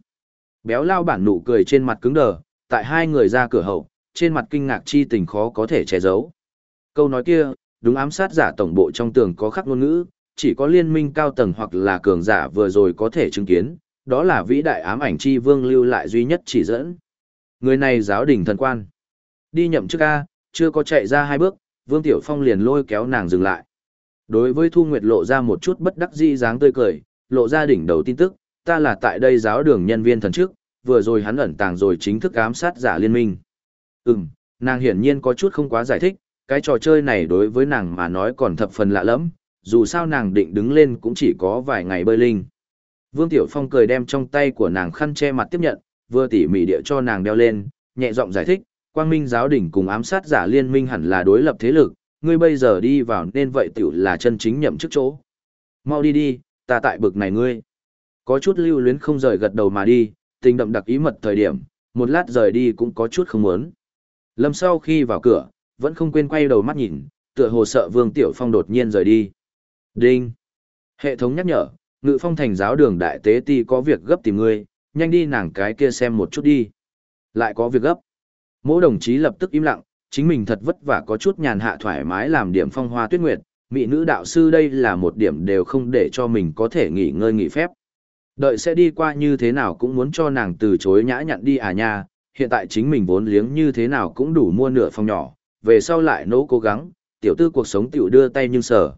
Béo lao bản nụ cười trên mặt cứng đờ, tại hai người ra cửa hậu, trên mặt kinh ngạc chi tình khó có thể che giấu. Câu nói kia, đúng ám sát giả tổng bộ trong tường có khắc ngôn ngữ, chỉ có liên minh cao tầng hoặc là cường giả vừa rồi có thể chứng kiến, đó là vĩ đại ám ảnh chi vương lưu lại duy nhất chỉ dẫn. Người này giáo đình thần quan. Đi nhậm chức A, chưa có chạy ra hai bước, Vương Tiểu Phong liền lôi kéo nàng dừng lại. Đối với Thu Nguyệt lộ ra một chút bất đắc dĩ dáng tươi cười, lộ ra đỉnh đầu tin tức, ta là tại đây giáo đường nhân viên thần trước, vừa rồi hắn ẩn tàng rồi chính thức ám sát giả liên minh. Ừm, nàng hiển nhiên có chút không quá giải thích, cái trò chơi này đối với nàng mà nói còn thập phần lạ lẫm, dù sao nàng định đứng lên cũng chỉ có vài ngày bơi linh. Vương Tiểu Phong cười đem trong tay của nàng khăn che mặt tiếp nhận, vừa tỉ mỉ địa cho nàng đeo lên, nhẹ giọng giải thích, quang minh giáo đỉnh cùng ám sát giả liên minh hẳn là đối lập thế lực, ngươi bây giờ đi vào nên vậy tiểu là chân chính nhậm chức chỗ. Mau đi đi, ta tại bực này ngươi. Có chút lưu luyến không rời gật đầu mà đi, tình đậm đặc ý mật thời điểm, một lát rời đi cũng có chút không muốn. Lâm sau khi vào cửa, vẫn không quên quay đầu mắt nhìn, tựa hồ sợ Vương Tiểu Phong đột nhiên rời đi. Đinh! Hệ thống nhắc nhở, ngự phong thành giáo đường đại tế ti có việc gấp tìm ngươi, nhanh đi nàng cái kia xem một chút đi. Lại có việc gấp. Mỗi đồng chí lập tức im lặng, chính mình thật vất vả có chút nhàn hạ thoải mái làm điểm phong hoa tuyết nguyệt, mỹ nữ đạo sư đây là một điểm đều không để cho mình có thể nghỉ ngơi nghỉ phép. Đợi sẽ đi qua như thế nào cũng muốn cho nàng từ chối nhã nhặn đi à nha, hiện tại chính mình vốn liếng như thế nào cũng đủ mua nửa phòng nhỏ, về sau lại nỗ cố gắng, tiểu tư cuộc sống tiểu đưa tay nhưng sở.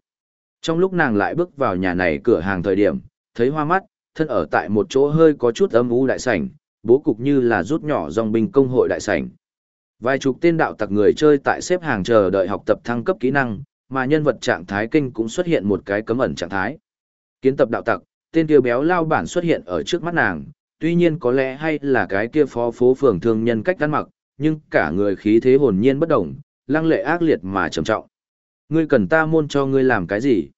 Trong lúc nàng lại bước vào nhà này cửa hàng thời điểm, thấy hoa mắt, thân ở tại một chỗ hơi có chút âm u đại sảnh, bố cục như là rút nhỏ dòng binh công hội đại sảnh. Vài chục tên đạo tặc người chơi tại xếp hàng chờ đợi học tập thăng cấp kỹ năng, mà nhân vật trạng thái kinh cũng xuất hiện một cái cấm ẩn trạng thái. Kiến tập đạo tặc, tên kia béo lao bản xuất hiện ở trước mắt nàng, tuy nhiên có lẽ hay là cái kia phó phố phường thương nhân cách ăn mặc, nhưng cả người khí thế hồn nhiên bất động, lăng lệ ác liệt mà trầm trọng. Ngươi cần ta môn cho ngươi làm cái gì?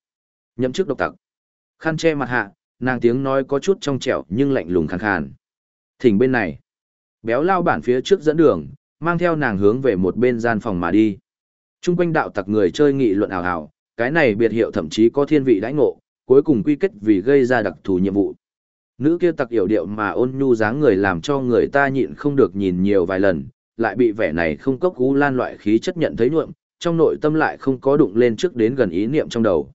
Nhậm chức độc tặc. Khăn che mặt hạ, nàng tiếng nói có chút trong trẻo nhưng lạnh lùng khàn khàn. Thỉnh bên này. Béo lao bản phía trước dẫn đường, mang theo nàng hướng về một bên gian phòng mà đi. Trung quanh đạo tặc người chơi nghị luận ảo ảo, cái này biệt hiệu thậm chí có thiên vị đãi ngộ, cuối cùng quy kết vì gây ra đặc thù nhiệm vụ. Nữ kia tặc hiểu điệu mà ôn nhu dáng người làm cho người ta nhịn không được nhìn nhiều vài lần, lại bị vẻ này không cốc cú lan loại khí chất nhận thấy nhuộm, trong nội tâm lại không có đụng lên trước đến gần ý niệm trong đầu.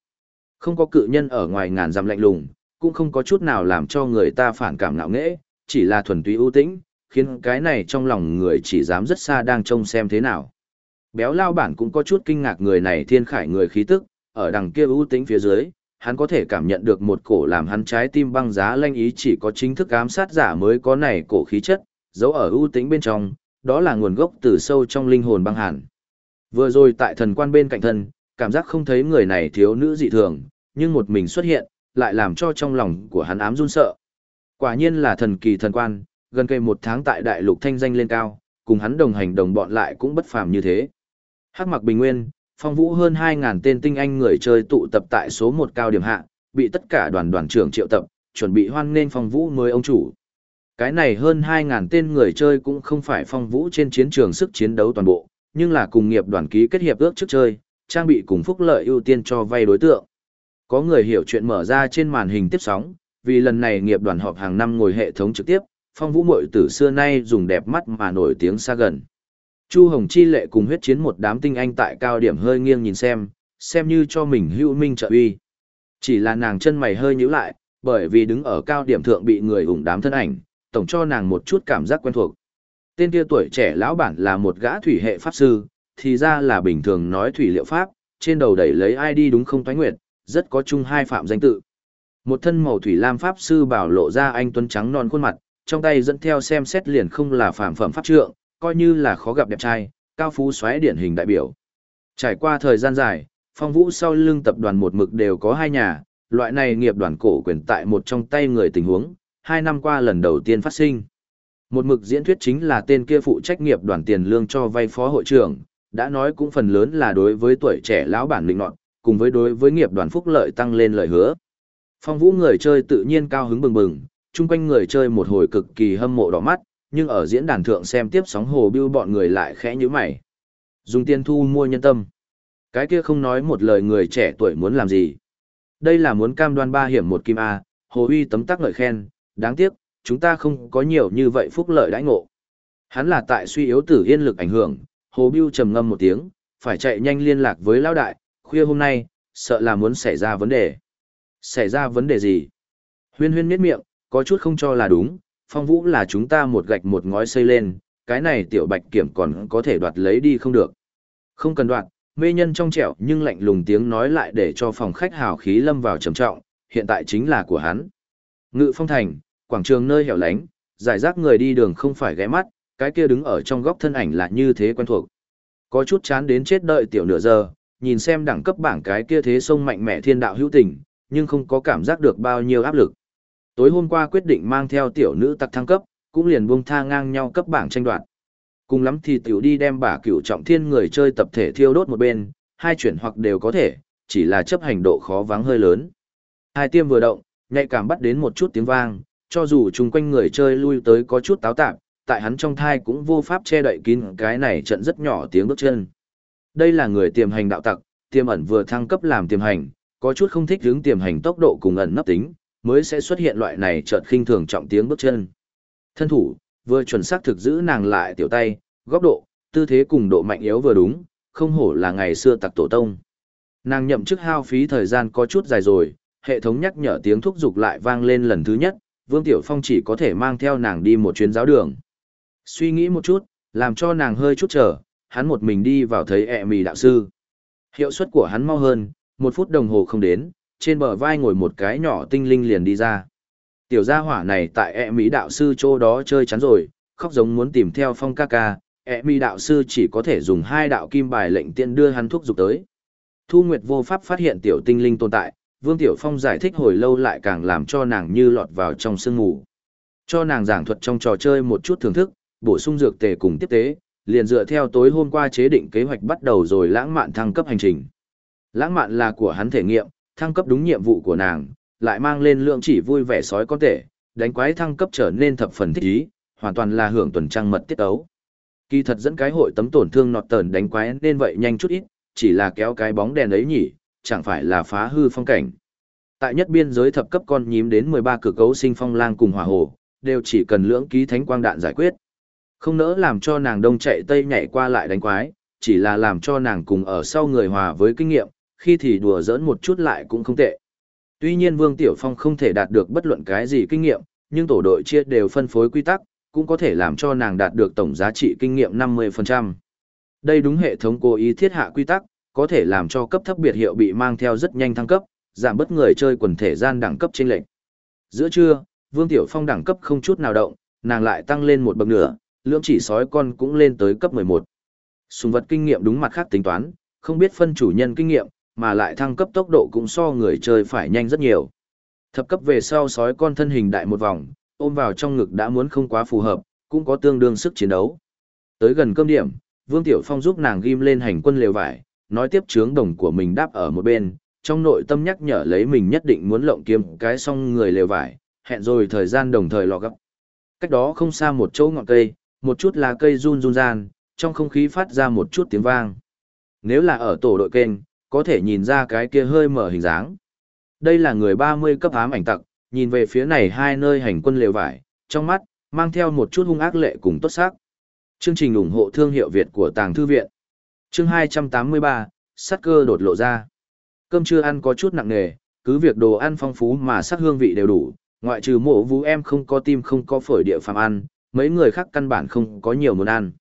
Không có cự nhân ở ngoài ngàn dặm lạnh lùng, cũng không có chút nào làm cho người ta phản cảm ngạo nghễ, chỉ là thuần túy ưu tĩnh, khiến cái này trong lòng người chỉ dám rất xa đang trông xem thế nào. Béo lao bản cũng có chút kinh ngạc người này thiên khải người khí tức, ở đằng kia ưu tĩnh phía dưới, hắn có thể cảm nhận được một cổ làm hắn trái tim băng giá lanh ý chỉ có chính thức ám sát giả mới có này cổ khí chất, giấu ở ưu tĩnh bên trong, đó là nguồn gốc từ sâu trong linh hồn băng hàn. Vừa rồi tại thần quan bên cạnh thân, cảm giác không thấy người này thiếu nữ dị thường, nhưng một mình xuất hiện, lại làm cho trong lòng của hắn ám run sợ. Quả nhiên là thần kỳ thần quan, gần cây một tháng tại đại lục thanh danh lên cao, cùng hắn đồng hành đồng bọn lại cũng bất phàm như thế. Hắc mặc bình nguyên, phong vũ hơn 2.000 tên tinh anh người chơi tụ tập tại số một cao điểm hạ, bị tất cả đoàn đoàn trưởng triệu tập, chuẩn bị hoan nghênh phong vũ mới ông chủ. Cái này hơn 2.000 tên người chơi cũng không phải phong vũ trên chiến trường sức chiến đấu toàn bộ, nhưng là cùng nghiệp đoàn ký kết hiệp ước trước chơi, trang bị cùng phúc lợi ưu tiên cho vay đối tượng. Có người hiểu chuyện mở ra trên màn hình tiếp sóng, vì lần này nghiệp đoàn họp hàng năm ngồi hệ thống trực tiếp, phong vũ mội từ xưa nay dùng đẹp mắt mà nổi tiếng xa gần. Chu Hồng Chi lệ cùng huyết chiến một đám tinh anh tại cao điểm hơi nghiêng nhìn xem, xem như cho mình hữu minh trợ uy. Chỉ là nàng chân mày hơi nhíu lại, bởi vì đứng ở cao điểm thượng bị người ủng đám thân ảnh, tổng cho nàng một chút cảm giác quen thuộc. Tên kia tuổi trẻ lão bản là một gã thủy hệ pháp sư, thì ra là bình thường nói thủy liệu pháp, trên đầu đẩy lấy ID đúng không toái nguyệt, rất có chung hai phạm danh tự. Một thân màu thủy lam pháp sư bảo lộ ra anh tuấn trắng non khuôn mặt, trong tay dẫn theo xem xét liền không là phàm phẩm pháp trượng, coi như là khó gặp đẹp trai, cao phú xoáy điển hình đại biểu. Trải qua thời gian dài, phong vũ sau lưng tập đoàn một mực đều có hai nhà, loại này nghiệp đoàn cổ quyền tại một trong tay người tình huống, hai năm qua lần đầu tiên phát sinh. Một mực diễn thuyết chính là tên kia phụ trách nghiệp đoàn tiền lương cho vay phó hội trưởng, đã nói cũng phần lớn là đối với tuổi trẻ lão bản định nọt, cùng với đối với nghiệp đoàn phúc lợi tăng lên lời hứa. Phong vũ người chơi tự nhiên cao hứng bừng bừng, chung quanh người chơi một hồi cực kỳ hâm mộ đỏ mắt, nhưng ở diễn đàn thượng xem tiếp sóng hồ bưu bọn người lại khẽ nhíu mày. Dùng tiền thu mua nhân tâm. Cái kia không nói một lời người trẻ tuổi muốn làm gì. Đây là muốn cam đoan ba hiểm một kim A, hồ uy tấm tắc lợi khen, đáng tiếc, chúng ta không có nhiều như vậy phúc lợi đãi ngộ. Hắn là tại suy yếu tử yên lực ảnh hưởng, hồ bưu trầm ngâm một tiếng, phải chạy nhanh liên lạc với lão đại, khuya hôm nay, sợ là muốn xảy ra vấn đề. Xảy ra vấn đề gì? Huyên huyên miết miệng, có chút không cho là đúng, phong vũ là chúng ta một gạch một ngói xây lên, cái này tiểu bạch kiểm còn có thể đoạt lấy đi không được. Không cần đoạt, mê nhân trong trẻo nhưng lạnh lùng tiếng nói lại để cho phòng khách hào khí lâm vào trầm trọng, hiện tại chính là của hắn. Ngự phong thành, quảng trường nơi hẻo lánh, giải rác người đi đường không phải ghé mắt, cái kia đứng ở trong góc thân ảnh là như thế quen thuộc. Có chút chán đến chết đợi tiểu nửa giờ, nhìn xem đẳng cấp bảng cái kia thế sông mạnh mẽ thiên đạo hữu tình, nhưng không có cảm giác được bao nhiêu áp lực. Tối hôm qua quyết định mang theo tiểu nữ tặc thăng cấp, cũng liền buông tha ngang nhau cấp bảng tranh đoạt. Cùng lắm thì tiểu đi đem bả cửu trọng thiên người chơi tập thể thiêu đốt một bên, hai chuyển hoặc đều có thể, chỉ là chấp hành độ khó vắng hơi lớn. Hai tiêm vừa động, nhạy cảm bắt đến một chút tiếng vang, cho dù chung quanh người chơi lui tới có chút táo tạp, tại hắn trong thai cũng vô pháp che đậy kín cái này trận rất nhỏ tiếng bước chân. Đây là người tiềm hành đạo tặc, tiềm ẩn vừa thăng cấp làm tiềm hành, có chút không thích hướng tiềm hành tốc độ cùng ẩn nấp tính, mới sẽ xuất hiện loại này chợt khinh thường trọng tiếng bước chân. Thân thủ, vừa chuẩn xác thực giữ nàng lại tiểu tay, góc độ, tư thế cùng độ mạnh yếu vừa đúng, không hổ là ngày xưa tặc tổ tông. Nàng nhậm chức hao phí thời gian có chút dài rồi, hệ thống nhắc nhở tiếng thúc giục lại vang lên lần thứ nhất, Vương Tiểu Phong chỉ có thể mang theo nàng đi một chuyến giáo đường. Suy nghĩ một chút, làm cho nàng hơi chút chờ, hắn một mình đi vào thấy ẹ mì đạo sư. Hiệu suất của hắn mau hơn, một phút đồng hồ không đến, trên bờ vai ngồi một cái nhỏ tinh linh liền đi ra. Tiểu gia hỏa này tại ẹ mỹ đạo sư chỗ đó chơi chắn rồi, khóc giống muốn tìm theo phong ca ca, ẹ mỹ đạo sư chỉ có thể dùng hai đạo kim bài lệnh tiện đưa hắn thuốc dục tới. Thu Nguyệt vô pháp phát hiện tiểu tinh linh tồn tại, Vương Tiểu Phong giải thích hồi lâu lại càng làm cho nàng như lọt vào trong sương ngủ. Cho nàng giảng thuật trong trò chơi một chút thưởng thức, bổ sung dược tề cùng tiếp tế, liền dựa theo tối hôm qua chế định kế hoạch bắt đầu rồi lãng mạn thăng cấp hành trình. Lãng mạn là của hắn thể nghiệm, thăng cấp đúng nhiệm vụ của nàng, lại mang lên lượng chỉ vui vẻ sói con tể, đánh quái thăng cấp trở nên thập phần thích ý, hoàn toàn là hưởng tuần trăng mật tiết ấu. Kỳ thật dẫn cái hội tấm tổn thương nọt tờn đánh quái nên vậy nhanh chút ít, chỉ là kéo cái bóng đèn ấy nhỉ, chẳng phải là phá hư phong cảnh. Tại nhất biên giới thập cấp con nhím đến 13 cửa cấu sinh phong lang cùng hỏa hồ, đều chỉ cần lưỡng ký thánh quang đạn giải quyết. Không nỡ làm cho nàng đông chạy tây nhảy qua lại đánh quái, chỉ là làm cho nàng cùng ở sau người hòa với kinh nghiệm, khi thì đùa giỡn một chút lại cũng không tệ. Tuy nhiên Vương Tiểu Phong không thể đạt được bất luận cái gì kinh nghiệm, nhưng tổ đội chia đều phân phối quy tắc, cũng có thể làm cho nàng đạt được tổng giá trị kinh nghiệm 50%. Đây đúng hệ thống cố ý thiết hạ quy tắc, có thể làm cho cấp thấp biệt hiệu bị mang theo rất nhanh thăng cấp, giảm bất người chơi quần thể gian đẳng cấp trên lệnh. Giữa trưa, Vương Tiểu Phong đẳng cấp không chút nào động, nàng lại tăng lên một bậc nữa, lưỡng chỉ sói con cũng lên tới cấp 11. Sùng vật kinh nghiệm đúng mặt khác tính toán, không biết phân chủ nhân kinh nghiệm, mà lại thăng cấp tốc độ cũng so người chơi phải nhanh rất nhiều. Thập cấp về sau sói con thân hình đại một vòng, ôm vào trong ngực đã muốn không quá phù hợp, cũng có tương đương sức chiến đấu. Tới gần cơm điểm, Vương Tiểu Phong giúp nàng ghim lên hành quân lều vải, nói tiếp trướng đồng của mình đáp ở một bên, trong nội tâm nhắc nhở lấy mình nhất định muốn lộng kiếm cái xong người lều vải, hẹn rồi thời gian đồng thời lò gấp. Cách đó không xa một chỗ ngọn cây, một chút lá cây run run gian, trong không khí phát ra một chút tiếng vang. Nếu là ở tổ đội kênh, có thể nhìn ra cái kia hơi mở hình dáng. Đây là người 30 cấp ám ảnh tặc, nhìn về phía này hai nơi hành quân lều vải, trong mắt, mang theo một chút hung ác lệ cùng tốt sắc. Chương trình ủng hộ thương hiệu Việt của Tàng Thư Viện. Chương 283, sắt cơ đột lộ ra. Cơm chưa ăn có chút nặng nề, cứ việc đồ ăn phong phú mà sắc hương vị đều đủ, ngoại trừ mộ vũ em không có tim không có phổi địa phàm ăn, mấy người khác căn bản không có nhiều muốn ăn.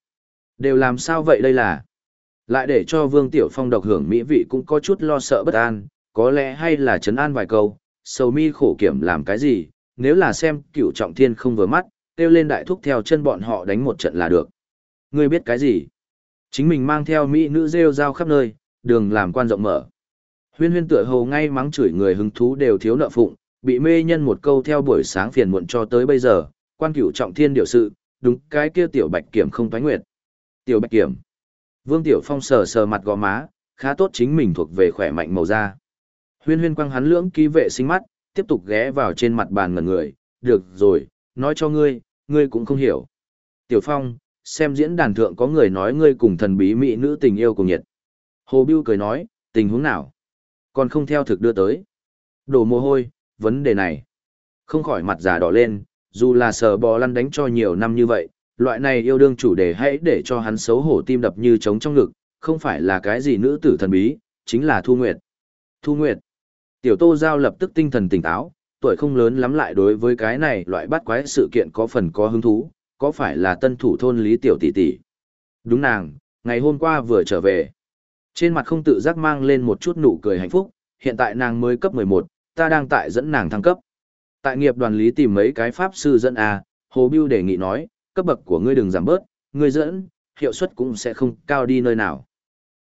Đều làm sao vậy đây là? Lại để cho Vương Tiểu Phong độc hưởng mỹ vị cũng có chút lo sợ bất an, có lẽ hay là chấn an vài câu, sầu mi khổ kiểm làm cái gì, nếu là xem cựu trọng thiên không vừa mắt, kêu lên đại thúc theo chân bọn họ đánh một trận là được. Ngươi biết cái gì? Chính mình mang theo mỹ nữ rêu rao khắp nơi, đường làm quan rộng mở. Huyên huyên tựa hồ ngay mắng chửi người hứng thú đều thiếu nợ phụng, bị mê nhân một câu theo buổi sáng phiền muộn cho tới bây giờ, quan cửu trọng thiên điều sự, đúng cái kia tiểu bạch kiểm không thoái nguyệt. Tiểu bạch kiểm. Vương Tiểu Phong sờ sờ mặt gò má, khá tốt chính mình thuộc về khỏe mạnh màu da. Huyên huyên quăng hắn lưỡng ký vệ sinh mắt, tiếp tục ghé vào trên mặt bàn ngẩn người, được rồi, nói cho ngươi, ngươi cũng không hiểu. Tiểu Phong, xem diễn đàn thượng có người nói ngươi cùng thần bí mỹ nữ tình yêu cùng nhiệt. Hồ Biêu cười nói, tình huống nào? Còn không theo thực đưa tới. Đổ mồ hôi, vấn đề này. Không khỏi mặt già đỏ lên, dù là sờ bò lăn đánh cho nhiều năm như vậy, loại này yêu đương chủ đề hãy để cho hắn xấu hổ tim đập như trống trong ngực, không phải là cái gì nữ tử thần bí, chính là Thu Nguyệt. Thu Nguyệt. Tiểu Tô Giao lập tức tinh thần tỉnh táo, tuổi không lớn lắm lại đối với cái này loại bắt quái sự kiện có phần có hứng thú, có phải là tân thủ thôn Lý Tiểu Tỷ Tỷ. Đúng nàng, ngày hôm qua vừa trở về. Trên mặt không tự giác mang lên một chút nụ cười hạnh phúc, hiện tại nàng mới cấp 11, ta đang tại dẫn nàng thăng cấp. Tại nghiệp đoàn lý tìm mấy cái pháp sư dẫn A, Hồ Biêu đề nghị nói, cấp bậc của ngươi đừng giảm bớt, ngươi dẫn, hiệu suất cũng sẽ không cao đi nơi nào.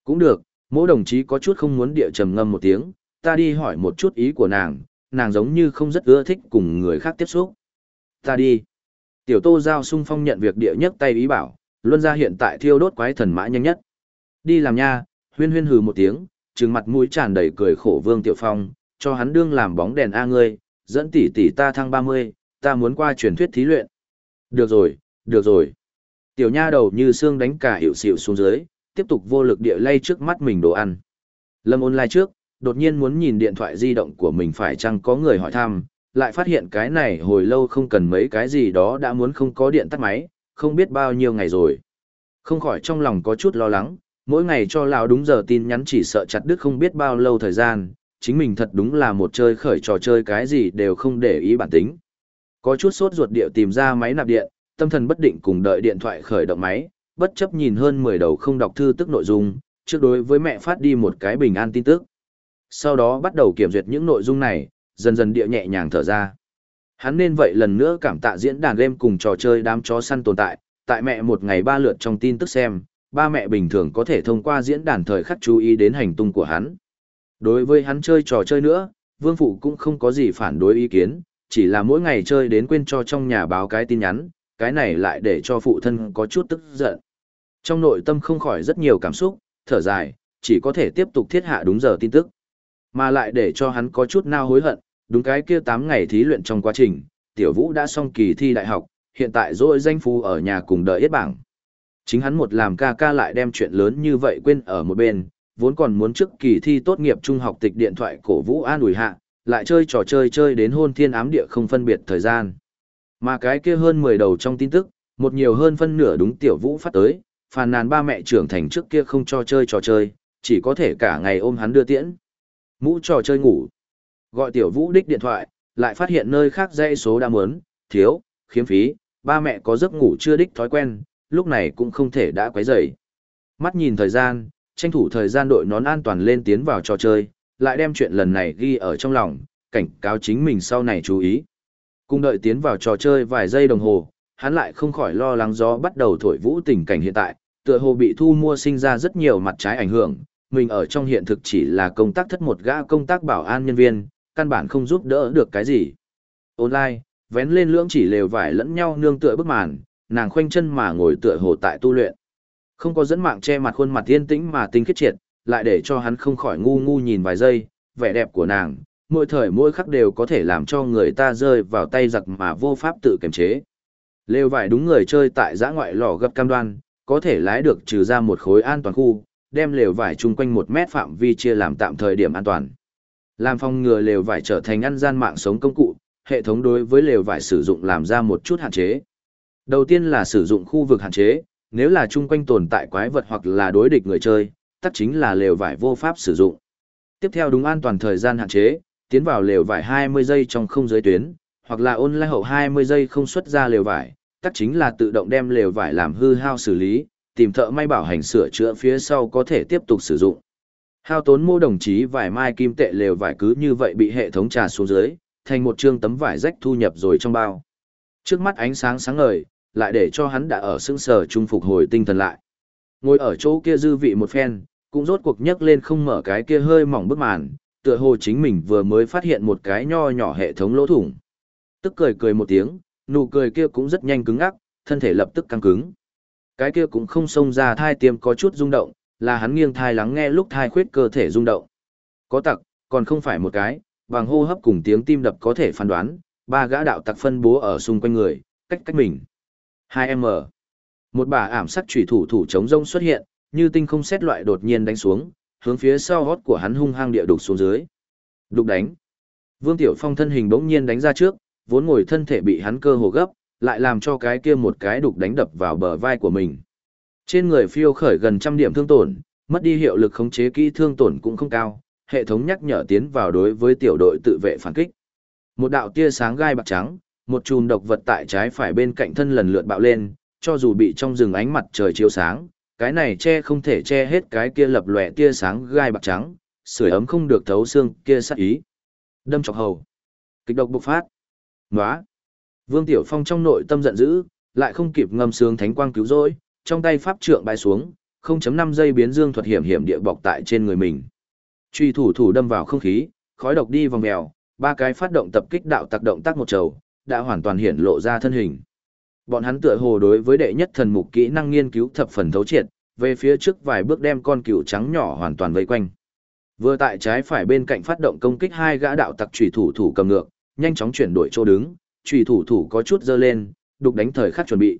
Cũng được, mỗi đồng chí có chút không muốn địa trầm ngâm một tiếng, ta đi hỏi một chút ý của nàng, nàng giống như không rất ưa thích cùng người khác tiếp xúc. Ta đi. Tiểu Tô Giao sung phong nhận việc địa nhất tay ý bảo, luân ra hiện tại thiêu đốt quái thần mã nhanh nhất. Đi làm nha, huyên huyên hừ một tiếng, trừng mặt mũi tràn đầy cười khổ Vương Tiểu Phong, cho hắn đương làm bóng đèn A ngươi, dẫn tỷ tỷ ta thăng 30, ta muốn qua truyền thuyết thí luyện. Được rồi, được rồi. Tiểu nha đầu như xương đánh cả hiệu xịu xuống dưới, tiếp tục vô lực địa lay trước mắt mình đồ ăn. Lâm ôn lai trước, đột nhiên muốn nhìn điện thoại di động của mình phải chăng có người hỏi thăm, lại phát hiện cái này hồi lâu không cần mấy cái gì đó đã muốn không có điện tắt máy, không biết bao nhiêu ngày rồi. Không khỏi trong lòng có chút lo lắng, mỗi ngày cho lão đúng giờ tin nhắn chỉ sợ chặt đứt không biết bao lâu thời gian, chính mình thật đúng là một chơi khởi trò chơi cái gì đều không để ý bản tính. Có chút sốt ruột điệu tìm ra máy nạp điện, tâm thần bất định cùng đợi điện thoại khởi động máy, bất chấp nhìn hơn 10 đầu không đọc thư tức nội dung, trước đối với mẹ phát đi một cái bình an tin tức. Sau đó bắt đầu kiểm duyệt những nội dung này, dần dần địa nhẹ nhàng thở ra. Hắn nên vậy lần nữa cảm tạ diễn đàn game cùng trò chơi đám chó săn tồn tại, tại mẹ một ngày ba lượt trong tin tức xem, ba mẹ bình thường có thể thông qua diễn đàn thời khắc chú ý đến hành tung của hắn. Đối với hắn chơi trò chơi nữa, vương phụ cũng không có gì phản đối ý kiến, chỉ là mỗi ngày chơi đến quên cho trong nhà báo cái tin nhắn, cái này lại để cho phụ thân có chút tức giận. Trong nội tâm không khỏi rất nhiều cảm xúc, thở dài, chỉ có thể tiếp tục thiết hạ đúng giờ tin tức. Mà lại để cho hắn có chút nao hối hận, đúng cái kia 8 ngày thí luyện trong quá trình, tiểu vũ đã xong kỳ thi đại học, hiện tại rồi danh phu ở nhà cùng đợi yết bảng. Chính hắn một làm ca ca lại đem chuyện lớn như vậy quên ở một bên, vốn còn muốn trước kỳ thi tốt nghiệp trung học tịch điện thoại cổ vũ an ủi hạ, lại chơi trò chơi chơi đến hôn thiên ám địa không phân biệt thời gian. Mà cái kia hơn 10 đầu trong tin tức, một nhiều hơn phân nửa đúng tiểu vũ phát tới, phàn nàn ba mẹ trưởng thành trước kia không cho chơi trò chơi, chỉ có thể cả ngày ôm hắn đưa tiễn. Mũ trò chơi ngủ. Gọi tiểu vũ đích điện thoại, lại phát hiện nơi khác dãy số đã muốn, thiếu, khiếm phí, ba mẹ có giấc ngủ chưa đích thói quen, lúc này cũng không thể đã quấy rầy. Mắt nhìn thời gian, tranh thủ thời gian đội nón an toàn lên tiến vào trò chơi, lại đem chuyện lần này ghi ở trong lòng, cảnh cáo chính mình sau này chú ý. Cùng đợi tiến vào trò chơi vài giây đồng hồ, hắn lại không khỏi lo lắng gió bắt đầu thổi vũ tình cảnh hiện tại, tựa hồ bị thu mua sinh ra rất nhiều mặt trái ảnh hưởng, mình ở trong hiện thực chỉ là công tác thất một gã công tác bảo an nhân viên, căn bản không giúp đỡ được cái gì. Online, vén lên lưỡng chỉ lều vải lẫn nhau nương tựa bức màn, nàng khoanh chân mà ngồi tựa hồ tại tu luyện. Không có dẫn mạng che mặt khuôn mặt yên tĩnh mà tinh khiết triệt, lại để cho hắn không khỏi ngu ngu nhìn vài giây, vẻ đẹp của nàng, mỗi thời mỗi khắc đều có thể làm cho người ta rơi vào tay giặc mà vô pháp tự kiềm chế. Lều vải đúng người chơi tại giã ngoại lò gấp cam đoan, có thể lái được trừ ra một khối an toàn khu, đem lều vải chung quanh một mét phạm vi chia làm tạm thời điểm an toàn. Làm phòng ngừa lều vải trở thành ăn gian mạng sống công cụ, hệ thống đối với lều vải sử dụng làm ra một chút hạn chế. Đầu tiên là sử dụng khu vực hạn chế, nếu là chung quanh tồn tại quái vật hoặc là đối địch người chơi, tất chính là lều vải vô pháp sử dụng. Tiếp theo đúng an toàn thời gian hạn chế, tiến vào lều vải 20 giây trong không giới tuyến, hoặc là ôn lai hậu 20 giây không xuất ra lều vải, tất chính là tự động đem lều vải làm hư hao xử lý, tìm thợ may bảo hành sửa chữa phía sau có thể tiếp tục sử dụng. Hao tốn mô đồng chí vải mai kim tệ lều vải cứ như vậy bị hệ thống trà xuống dưới, thành một trương tấm vải rách thu nhập rồi trong bao. Trước mắt ánh sáng sáng ngời, lại để cho hắn đã ở sững sờ trung phục hồi tinh thần lại. Ngồi ở chỗ kia dư vị một phen, cũng rốt cuộc nhấc lên không mở cái kia hơi mỏng bức màn, tựa hồ chính mình vừa mới phát hiện một cái nho nhỏ hệ thống lỗ thủng. Tức cười cười một tiếng, nụ cười kia cũng rất nhanh cứng ngắc, thân thể lập tức căng cứng. Cái kia cũng không xông ra thai tiêm có chút rung động, là hắn nghiêng thai lắng nghe lúc thai khuyết cơ thể rung động. Có tặc, còn không phải một cái, bằng hô hấp cùng tiếng tim đập có thể phán đoán, ba gã đạo tặc phân bố ở xung quanh người, cách cách mình. 2M. Một bà ảm sắc chủy thủ thủ chống rông xuất hiện, như tinh không xét loại đột nhiên đánh xuống, hướng phía sau hót của hắn hung hăng địa đục xuống dưới. Đục đánh. Vương Tiểu Phong thân hình bỗng nhiên đánh ra trước, vốn ngồi thân thể bị hắn cơ hồ gấp, lại làm cho cái kia một cái đục đánh đập vào bờ vai của mình. Trên người phiêu khởi gần trăm điểm thương tổn, mất đi hiệu lực khống chế kỹ thương tổn cũng không cao, hệ thống nhắc nhở tiến vào đối với tiểu đội tự vệ phản kích. Một đạo tia sáng gai bạc trắng, một chùm độc vật tại trái phải bên cạnh thân lần lượt bạo lên, cho dù bị trong rừng ánh mặt trời chiếu sáng, cái này che không thể che hết cái kia lập lòe tia sáng gai bạc trắng, sưởi ấm không được thấu xương kia sát ý. Đâm chọc hầu. Kịch độc bộc phát. Nóa. Vương Tiểu Phong trong nội tâm giận dữ, lại không kịp ngâm sướng thánh quang cứu rỗi, trong tay pháp trượng bay xuống, 0.5 giây biến dương thuật hiểm hiểm địa bọc tại trên người mình. Truy thủ thủ đâm vào không khí, khói độc đi vòng mèo, ba cái phát động tập kích đạo tác động tác một trầu, đã hoàn toàn hiển lộ ra thân hình. Bọn hắn tựa hồ đối với đệ nhất thần mục kỹ năng nghiên cứu thập phần thấu triệt, về phía trước vài bước đem con cựu trắng nhỏ hoàn toàn vây quanh. Vừa tại trái phải bên cạnh phát động công kích hai gã đạo tặc chủy thủ thủ cầm ngược, nhanh chóng chuyển đổi chỗ đứng, chủy thủ thủ có chút dơ lên, đục đánh thời khắc chuẩn bị.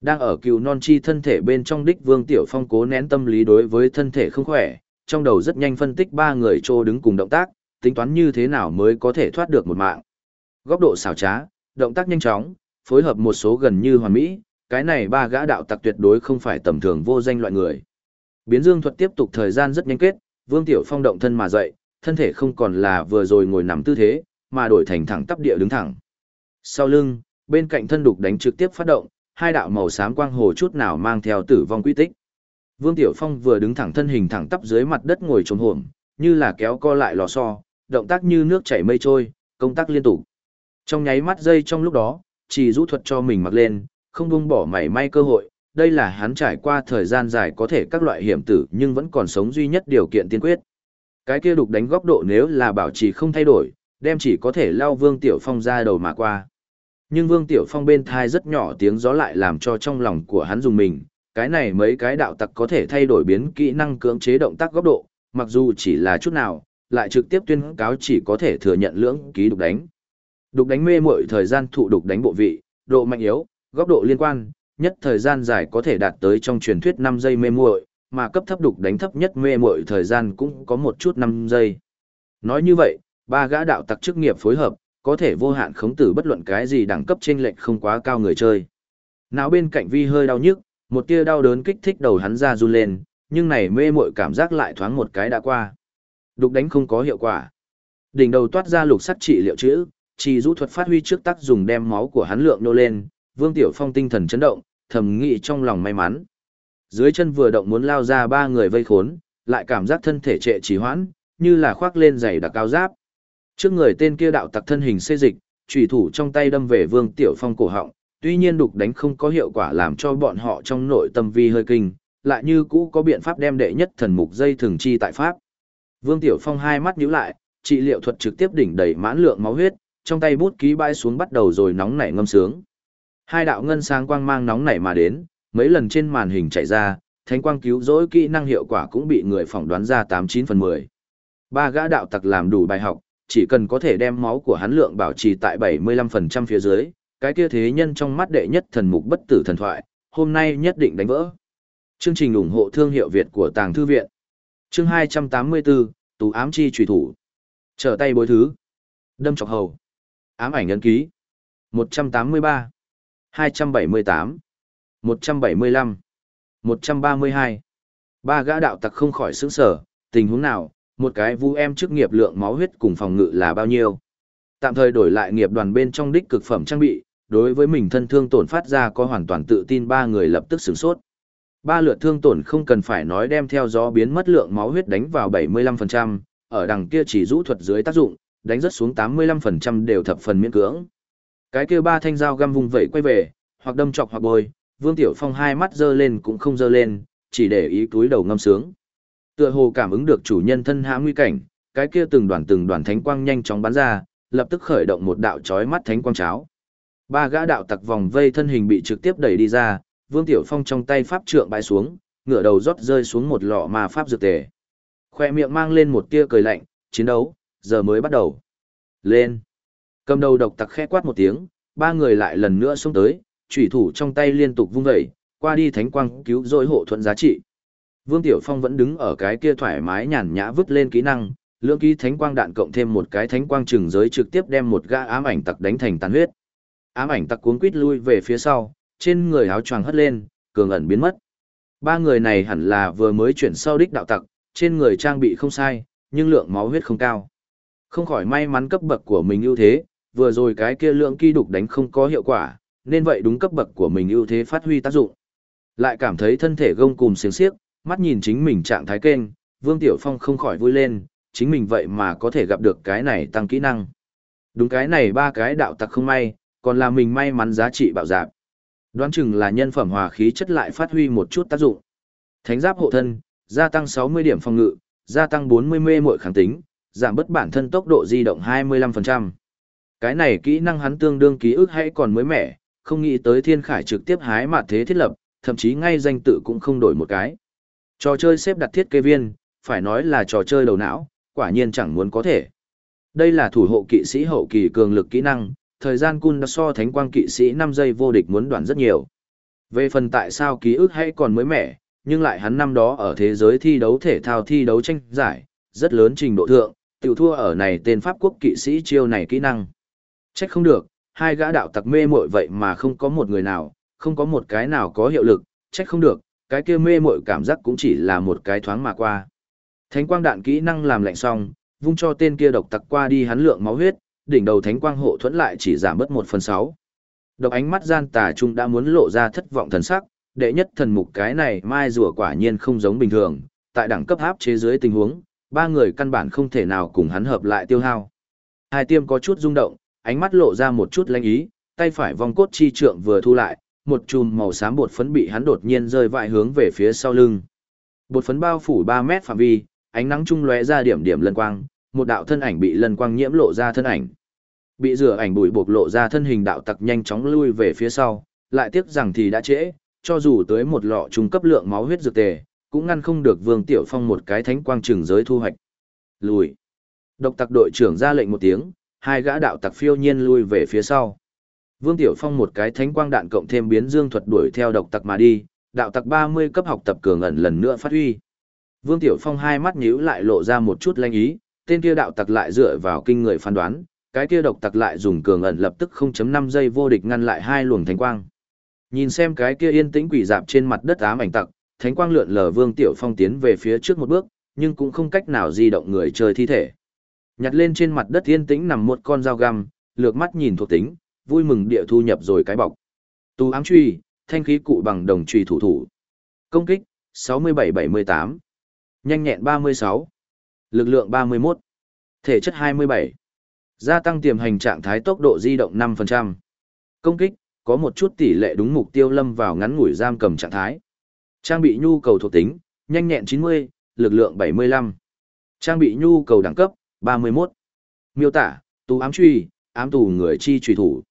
Đang ở cừu non chi thân thể bên trong đích Vương Tiểu Phong cố nén tâm lý đối với thân thể không khỏe, trong đầu rất nhanh phân tích ba người chỗ đứng cùng động tác, tính toán như thế nào mới có thể thoát được một mạng. Góc độ xảo trá, động tác nhanh chóng, phối hợp một số gần như hoàn mỹ, cái này ba gã đạo tặc tuyệt đối không phải tầm thường vô danh loại người. Biến dương thuật tiếp tục thời gian rất nhanh kết, Vương Tiểu Phong động thân mà dậy, thân thể không còn là vừa rồi ngồi nằm tư thế, mà đổi thành thẳng tắp địa đứng thẳng. Sau lưng, bên cạnh thân đục đánh trực tiếp phát động, hai đạo màu xám quang hồ chút nào mang theo tử vong quy tích. Vương Tiểu Phong vừa đứng thẳng thân hình thẳng tắp dưới mặt đất ngồi trồm hổm, như là kéo co lại lò xo, động tác như nước chảy mây trôi, công tác liên tục. Trong nháy mắt giây trong lúc đó, chỉ rũ thuật cho mình mặc lên, không buông bỏ mảy may cơ hội, đây là hắn trải qua thời gian dài có thể các loại hiểm tử nhưng vẫn còn sống duy nhất điều kiện tiên quyết. Cái kia đục đánh góc độ nếu là bảo trì không thay đổi, đem chỉ có thể lao Vương Tiểu Phong ra đầu mà qua. Nhưng Vương Tiểu Phong bên thai rất nhỏ tiếng gió lại làm cho trong lòng của hắn dùng mình, cái này mấy cái đạo tặc có thể thay đổi biến kỹ năng cưỡng chế động tác góc độ, mặc dù chỉ là chút nào, lại trực tiếp tuyên cáo chỉ có thể thừa nhận lưỡng ký đục đánh. Đục đánh mê muội thời gian thụ đục đánh bộ vị, độ mạnh yếu, góc độ liên quan, nhất thời gian dài có thể đạt tới trong truyền thuyết 5 giây mê muội, mà cấp thấp đục đánh thấp nhất mê muội thời gian cũng có một chút 5 giây. Nói như vậy, ba gã đạo tặc chức nghiệp phối hợp, có thể vô hạn khống tử bất luận cái gì đẳng cấp chênh lệch không quá cao người chơi. Não bên cạnh vi hơi đau nhức, một tia đau đớn kích thích đầu hắn ra run lên, nhưng này mê muội cảm giác lại thoáng một cái đã qua. Đục đánh không có hiệu quả. Đỉnh đầu toát ra lục sắt trị liệu chữ, chỉ rũ thuật phát huy trước tác dùng đem máu của hắn lượng nô lên, Vương Tiểu Phong tinh thần chấn động, thầm nghĩ trong lòng may mắn. Dưới chân vừa động muốn lao ra ba người vây khốn, lại cảm giác thân thể trệ trì hoãn, như là khoác lên giày đặc cao giáp. Trước người tên kia đạo tặc thân hình xê dịch, chủy thủ trong tay đâm về Vương Tiểu Phong cổ họng, tuy nhiên đục đánh không có hiệu quả làm cho bọn họ trong nội tâm vi hơi kinh, lại như cũ có biện pháp đem đệ nhất thần mục dây thường chi tại pháp. Vương Tiểu Phong hai mắt nhíu lại, trị liệu thuật trực tiếp đỉnh đầy mãn lượng máu huyết, trong tay bút ký bãi xuống bắt đầu rồi nóng nảy ngâm sướng. Hai đạo ngân sáng quang mang nóng nảy mà đến, mấy lần trên màn hình chạy ra, thánh quang cứu rỗi kỹ năng hiệu quả cũng bị người phỏng đoán ra 89 phần 10. Ba gã đạo tặc làm đủ bài học, chỉ cần có thể đem máu của hắn lượng bảo trì tại 75% phía dưới, cái kia thế nhân trong mắt đệ nhất thần mục bất tử thần thoại, hôm nay nhất định đánh vỡ. Chương trình ủng hộ thương hiệu Việt của Tàng Thư Viện. Chương 284, Tù ám chi trùy thủ. Trở tay bối thứ. Đâm chọc hầu. Ám ảnh ấn ký. 183. 278. 175. 132. Ba gã đạo tặc không khỏi sững sở, tình huống nào, một cái vu em chức nghiệp lượng máu huyết cùng phòng ngự là bao nhiêu. Tạm thời đổi lại nghiệp đoàn bên trong đích cực phẩm trang bị, đối với mình thân thương tổn phát ra có hoàn toàn tự tin ba người lập tức sửng sốt. Ba lượt thương tổn không cần phải nói đem theo gió biến mất lượng máu huyết đánh vào 75%, ở đằng kia chỉ rũ thuật dưới tác dụng, đánh rất xuống 85% đều thập phần miễn cưỡng. Cái kia ba thanh dao găm vùng vẩy quay về, hoặc đâm chọc hoặc bôi, Vương Tiểu Phong hai mắt dơ lên cũng không dơ lên, chỉ để ý túi đầu ngâm sướng. Tựa hồ cảm ứng được chủ nhân thân hãm nguy cảnh, cái kia từng đoàn từng đoàn thánh quang nhanh chóng bắn ra, lập tức khởi động một đạo chói mắt thánh quang cháo. Ba gã đạo tặc vòng vây thân hình bị trực tiếp đẩy đi ra, Vương Tiểu Phong trong tay pháp trượng bãi xuống, ngửa đầu rót rơi xuống một lọ ma pháp dược tề. Khoe miệng mang lên một tia cười lạnh, chiến đấu, giờ mới bắt đầu. Lên. Cầm đầu độc tặc khẽ quát một tiếng, ba người lại lần nữa xông tới, chủy thủ trong tay liên tục vung vẩy, qua đi thánh quang cứu rỗi hộ thuận giá trị. Vương Tiểu Phong vẫn đứng ở cái kia thoải mái nhàn nhã vứt lên kỹ năng, lượng ký thánh quang đạn cộng thêm một cái thánh quang trừng giới trực tiếp đem một gã ám ảnh tặc đánh thành tàn huyết. Ám ảnh tặc cuống quít lui về phía sau, trên người áo choàng hất lên, cường ẩn biến mất. Ba người này hẳn là vừa mới chuyển sau đích đạo tặc, trên người trang bị không sai, nhưng lượng máu huyết không cao. Không khỏi may mắn cấp bậc của mình ưu thế, vừa rồi cái kia lượng kỳ đục đánh không có hiệu quả, nên vậy đúng cấp bậc của mình ưu thế phát huy tác dụng. Lại cảm thấy thân thể gông cùm xiềng xiếc, mắt nhìn chính mình trạng thái kênh, Vương Tiểu Phong không khỏi vui lên, chính mình vậy mà có thể gặp được cái này tăng kỹ năng. Đúng cái này ba cái đạo tặc không may, còn là mình may mắn giá trị bạo dạp. Đoán chừng là nhân phẩm hòa khí chất lại phát huy một chút tác dụng. Thánh giáp hộ thân, gia tăng 60 điểm phòng ngự, gia tăng 40 mê muội kháng tính, giảm bớt bản thân tốc độ di động 25%. Cái này kỹ năng hắn tương đương ký ức hay còn mới mẻ, không nghĩ tới thiên khải trực tiếp hái mà thế thiết lập, thậm chí ngay danh tự cũng không đổi một cái. Trò chơi xếp đặt thiết kế viên, phải nói là trò chơi đầu não, quả nhiên chẳng muốn có thể. Đây là thủ hộ kỵ sĩ hậu kỳ cường lực kỹ năng, thời gian cun đã so thánh quang kỵ sĩ 5 giây vô địch muốn đoạn rất nhiều. Về phần tại sao ký ức hay còn mới mẻ, nhưng lại hắn năm đó ở thế giới thi đấu thể thao thi đấu tranh giải, rất lớn trình độ thượng, tiểu thua ở này tên Pháp quốc kỵ sĩ chiêu này kỹ năng. Trách không được, hai gã đạo tặc mê muội vậy mà không có một người nào, không có một cái nào có hiệu lực, trách không được, cái kia mê muội cảm giác cũng chỉ là một cái thoáng mà qua. Thánh quang đạn kỹ năng làm lạnh xong, vung cho tên kia độc tặc qua đi hắn lượng máu huyết, đỉnh đầu thánh quang hộ thuẫn lại chỉ giảm bớt một phần sáu. Độc ánh mắt gian tà trung đã muốn lộ ra thất vọng thần sắc, đệ nhất thần mục cái này mai rùa quả nhiên không giống bình thường, tại đẳng cấp áp chế dưới tình huống, ba người căn bản không thể nào cùng hắn hợp lại tiêu hao. Hai tiêm có chút rung động, ánh mắt lộ ra một chút lãnh ý, tay phải vòng cốt chi trượng vừa thu lại, một chùm màu xám bột phấn bị hắn đột nhiên rơi vại hướng về phía sau lưng. Bột phấn bao phủ 3 mét phạm vi, ánh nắng trung lóe ra điểm điểm lân quang, một đạo thân ảnh bị lân quang nhiễm lộ ra thân ảnh. Bị rửa ảnh bụi bộc lộ ra thân hình đạo tặc nhanh chóng lui về phía sau, lại tiếc rằng thì đã trễ, cho dù tới một lọ trung cấp lượng máu huyết dược tề, cũng ngăn không được Vương Tiểu Phong một cái thánh quang trường giới thu hoạch. Lùi. Độc tặc đội trưởng ra lệnh một tiếng, hai gã đạo tặc phiêu nhiên lui về phía sau. Vương Tiểu Phong một cái thánh quang đạn cộng thêm biến dương thuật đuổi theo độc tặc mà đi, đạo tặc 30 cấp học tập cường ẩn lần nữa phát huy. Vương Tiểu Phong hai mắt nhíu lại lộ ra một chút lanh ý, tên kia đạo tặc lại dựa vào kinh người phán đoán, cái kia độc tặc lại dùng cường ẩn lập tức 0.5 giây vô địch ngăn lại hai luồng thánh quang. Nhìn xem cái kia yên tĩnh quỷ dạp trên mặt đất ám ảnh tặc, thánh quang lượn lờ Vương Tiểu Phong tiến về phía trước một bước, nhưng cũng không cách nào di động người chơi thi thể. Nhặt lên trên mặt đất yên tĩnh nằm một con dao găm, lược mắt nhìn thuộc tính, vui mừng địa thu nhập rồi cái bọc. Tu ám truy, thanh khí cụ bằng đồng truy thủ thủ. Công kích, 67-78. Nhanh nhẹn 36. Lực lượng 31. Thể chất 27. Gia tăng tiềm hành trạng thái tốc độ di động 5%. Công kích, có một chút tỷ lệ đúng mục tiêu lâm vào ngắn ngủi giam cầm trạng thái. Trang bị nhu cầu thuộc tính, nhanh nhẹn 90, lực lượng 75. Trang bị nhu cầu đẳng cấp, 31. Miêu tả, tù ám truy, ám tù người chi truy thủ.